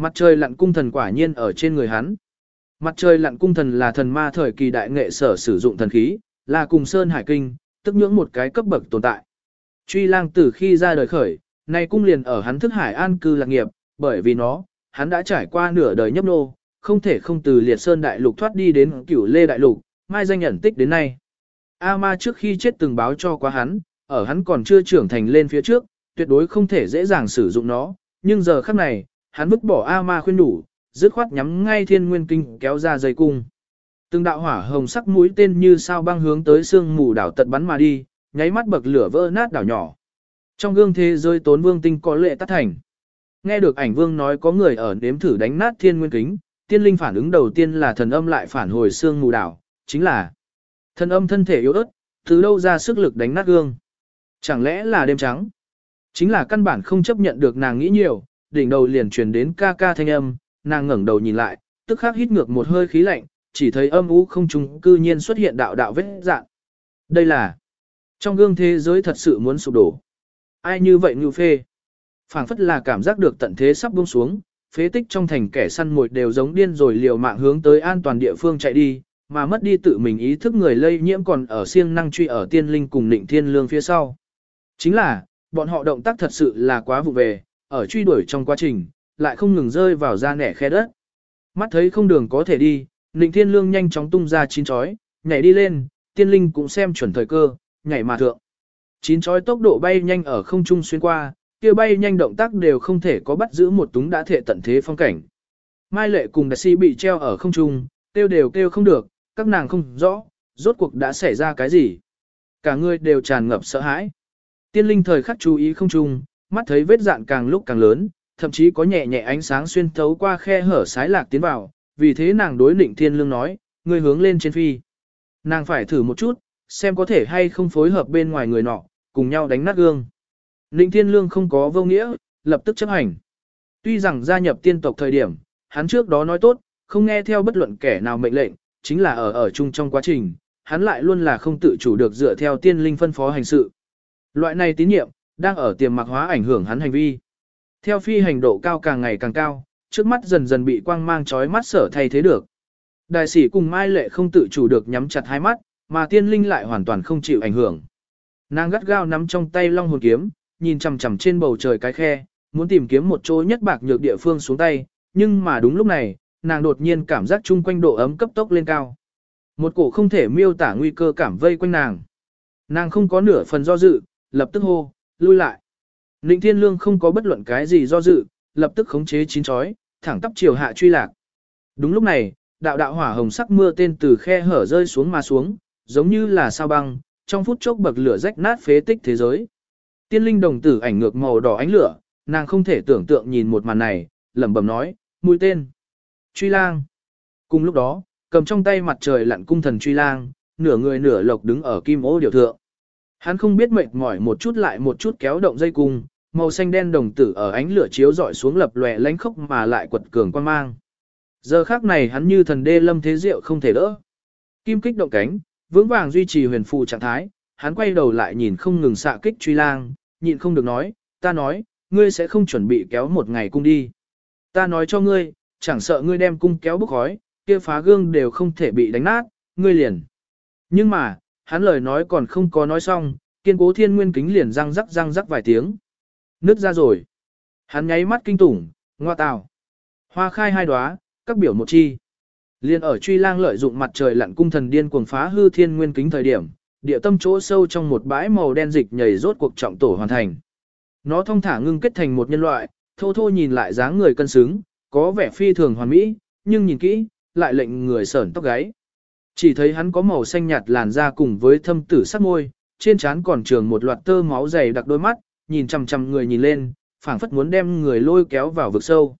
Mặt trời lặn cung thần quả nhiên ở trên người hắn. Mặt trời lặn cung thần là thần ma thời kỳ đại nghệ sở sử dụng thần khí, là cùng Sơn Hải Kinh, tức nhưỡng một cái cấp bậc tồn tại. Truy lang từ khi ra đời khởi, nay cung liền ở hắn thức hải an cư lạc nghiệp, bởi vì nó, hắn đã trải qua nửa đời nhấp nô, không thể không từ liệt sơn đại lục thoát đi đến cửu lê đại lục, mai danh nhận tích đến nay. A ma trước khi chết từng báo cho quá hắn, ở hắn còn chưa trưởng thành lên phía trước, tuyệt đối không thể dễ dàng sử dụng nó, nhưng giờ khắc này, hắn vứt bỏ A ma khuyên đủ, dứt khoát nhắm ngay thiên nguyên kinh kéo ra dây cung. Từng đạo hỏa hồng sắc mũi tên như sao băng hướng tới sương mù đảo tật bắn mà đi, nháy mắt bậc lửa vỡ nát đảo nhỏ. Trong gương thế giới tốn vương tinh có lệ tắt thành. Nghe được ảnh vương nói có người ở nếm thử đánh nát thiên nguyên kính, tiên linh phản ứng đầu tiên là thần âm lại phản hồi xương mù đảo, chính là thần âm thân thể yếu ớt, từ đâu ra sức lực đánh nát gương. Chẳng lẽ là đêm trắng? Chính là căn bản không chấp nhận được nàng nghĩ nhiều, đỉnh đầu liền truyền đến ca ca thanh âm, nàng ngẩng đầu nhìn lại, tức khắc hít ngược một hơi khí lạnh, chỉ thấy âm u không trung cư nhiên xuất hiện đạo đạo vết dạng. Đây là trong gương thế giới thật sự muốn sụp đổ. Ai như vậy như phê? phảng phất là cảm giác được tận thế sắp buông xuống, phế tích trong thành kẻ săn mồi đều giống điên rồi liều mạng hướng tới an toàn địa phương chạy đi, mà mất đi tự mình ý thức người lây nhiễm còn ở siêng năng truy ở tiên linh cùng định thiên lương phía sau. Chính là, bọn họ động tác thật sự là quá vụ về, ở truy đuổi trong quá trình, lại không ngừng rơi vào ra nẻ khe đất. Mắt thấy không đường có thể đi, Ninh thiên lương nhanh chóng tung ra chín chói, nhảy đi lên, tiên linh cũng xem chuẩn thời cơ, nhảy mà thượng. Chín chói tốc độ bay nhanh ở không trung xuyên qua, kia bay nhanh động tác đều không thể có bắt giữ một túng đã thể tận thế phong cảnh. Mai lệ cùng đại sĩ bị treo ở không trung, kêu đều kêu không được, các nàng không rõ, rốt cuộc đã xảy ra cái gì. Cả người đều tràn ngập sợ hãi. Tiên linh thời khắc chú ý không trung, mắt thấy vết dạn càng lúc càng lớn, thậm chí có nhẹ nhẹ ánh sáng xuyên thấu qua khe hở sái lạc tiến vào, vì thế nàng đối định thiên lương nói, người hướng lên trên phi. Nàng phải thử một chút, xem có thể hay không phối hợp bên ngoài người nọ, cùng nhau đánh nát gương. Ninh Thiên Lương không có vô nghĩa, lập tức chấp hành. Tuy rằng gia nhập tiên tộc thời điểm, hắn trước đó nói tốt, không nghe theo bất luận kẻ nào mệnh lệnh, chính là ở ở chung trong quá trình, hắn lại luôn là không tự chủ được dựa theo tiên linh phân phó hành sự. Loại này tín nhiệm, đang ở tiềm mặc hóa ảnh hưởng hắn hành vi. Theo phi hành độ cao càng ngày càng cao, trước mắt dần dần bị quang mang chói mắt sở thay thế được. Đại sĩ cùng Mai Lệ không tự chủ được nhắm chặt hai mắt, mà tiên linh lại hoàn toàn không chịu ảnh hưởng. Nàng gắt gao nắm trong tay long hồn kiếm, nhìn chằm chằm trên bầu trời cái khe, muốn tìm kiếm một chỗ nhất bạc nhược địa phương xuống tay, nhưng mà đúng lúc này, nàng đột nhiên cảm giác chung quanh độ ấm cấp tốc lên cao. Một cổ không thể miêu tả nguy cơ cảm vây quanh nàng. Nàng không có nửa phần do dự, lập tức hô, lui lại. Ninh Thiên Lương không có bất luận cái gì do dự, lập tức khống chế chín chói, thẳng tắp chiều hạ truy lạc. Đúng lúc này, đạo đạo hỏa hồng sắc mưa tên từ khe hở rơi xuống mà xuống, giống như là sao băng, trong phút chốc bậc lửa rách nát phế tích thế giới. Tiên linh đồng tử ảnh ngược màu đỏ ánh lửa, nàng không thể tưởng tượng nhìn một màn này, lẩm bẩm nói, mũi tên. Truy lang. Cùng lúc đó, cầm trong tay mặt trời lặn cung thần truy lang, nửa người nửa lộc đứng ở kim ô điều thượng. Hắn không biết mệt mỏi một chút lại một chút kéo động dây cung, màu xanh đen đồng tử ở ánh lửa chiếu rọi xuống lập lòe lánh khốc mà lại quật cường quan mang. Giờ khác này hắn như thần đê lâm thế diệu không thể đỡ. Kim kích động cánh, vững vàng duy trì huyền phù trạng thái, hắn quay đầu lại nhìn không ngừng xạ kích truy lang, nhịn không được nói, ta nói, ngươi sẽ không chuẩn bị kéo một ngày cung đi. Ta nói cho ngươi, chẳng sợ ngươi đem cung kéo bức khói, kia phá gương đều không thể bị đánh nát, ngươi liền. Nhưng mà, hắn lời nói còn không có nói xong, kiên cố thiên nguyên kính liền răng rắc răng rắc vài tiếng. Nứt ra rồi. Hắn nháy mắt kinh tủng, ngoa tào. Hoa khai hai đóa, các biểu một chi. Liên ở truy lang lợi dụng mặt trời lặn cung thần điên cuồng phá hư thiên nguyên kính thời điểm, địa tâm chỗ sâu trong một bãi màu đen dịch nhảy rốt cuộc trọng tổ hoàn thành. Nó thông thả ngưng kết thành một nhân loại, thô thô nhìn lại dáng người cân xứng, có vẻ phi thường hoàn mỹ, nhưng nhìn kỹ, lại lệnh người sởn tóc gáy. Chỉ thấy hắn có màu xanh nhạt làn da cùng với thâm tử sắc môi, trên trán còn trường một loạt tơ máu dày đặc đôi mắt, nhìn chằm chằm người nhìn lên, phảng phất muốn đem người lôi kéo vào vực sâu.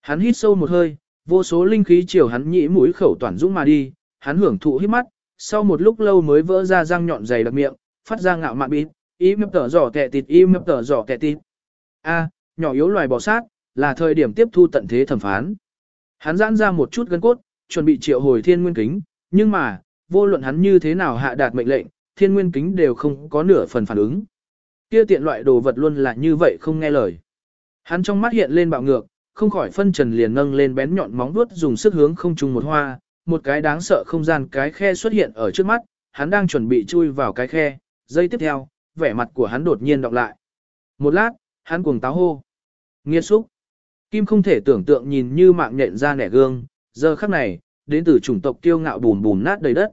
Hắn hít sâu một hơi, vô số linh khí chiều hắn nhĩ mũi khẩu toàn dũng mà đi, hắn hưởng thụ hít mắt, sau một lúc lâu mới vỡ ra răng nhọn dày đặc miệng, phát ra ngạo mạn bít, im mập tở giỏ kẻ tịt im mập tở giỏ kẻ tịt. A, nhỏ yếu loài bò sát, là thời điểm tiếp thu tận thế thẩm phán. Hắn giãn ra một chút gân cốt, chuẩn bị triệu hồi thiên nguyên kính, nhưng mà, vô luận hắn như thế nào hạ đạt mệnh lệnh, thiên nguyên kính đều không có nửa phần phản ứng. Kia tiện loại đồ vật luôn là như vậy không nghe lời. Hắn trong mắt hiện lên bạo ngược, không khỏi phân trần liền nâng lên bén nhọn móng vuốt dùng sức hướng không trùng một hoa, một cái đáng sợ không gian cái khe xuất hiện ở trước mắt, hắn đang chuẩn bị chui vào cái khe, giây tiếp theo, vẻ mặt của hắn đột nhiên đọc lại. Một lát, hắn cuồng táo hô. nghiệt xúc. Kim không thể tưởng tượng nhìn như mạng nhện ra nẻ gương, giờ khắc này, đến từ chủng tộc kiêu ngạo bùn bùn nát đầy đất.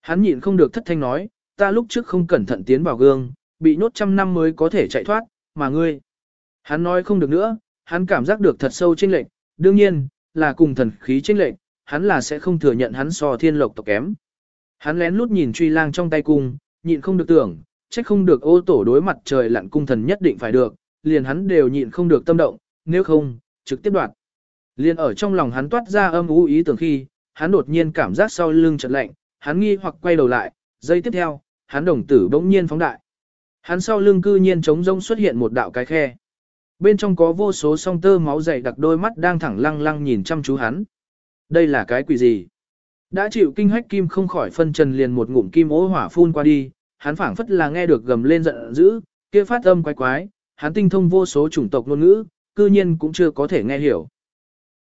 Hắn nhịn không được thất thanh nói, ta lúc trước không cẩn thận tiến vào gương, bị nhốt trăm năm mới có thể chạy thoát, mà ngươi. Hắn nói không được nữa, hắn cảm giác được thật sâu chênh lệch, đương nhiên, là cùng thần khí chênh lệch, hắn là sẽ không thừa nhận hắn so thiên lộc tộc kém. Hắn lén lút nhìn truy lang trong tay cung, nhịn không được tưởng, trách không được ô tổ đối mặt trời lặn cung thần nhất định phải được, liền hắn đều nhịn không được tâm động, nếu không, trực tiếp đoạt. Liền ở trong lòng hắn toát ra âm u ý tưởng khi, hắn đột nhiên cảm giác sau lưng chợt lạnh, hắn nghi hoặc quay đầu lại, giây tiếp theo, hắn đồng tử bỗng nhiên phóng đại. Hắn sau lưng cư nhiên trống rông xuất hiện một đạo cái khe. Bên trong có vô số song tơ máu dày đặc đôi mắt đang thẳng lăng lăng nhìn chăm chú hắn. Đây là cái quỷ gì? Đã chịu kinh hách kim không khỏi phân trần liền một ngụm kim ố hỏa phun qua đi, hắn phảng phất là nghe được gầm lên giận dữ, kia phát âm quái quái, hắn tinh thông vô số chủng tộc ngôn ngữ, cư nhiên cũng chưa có thể nghe hiểu.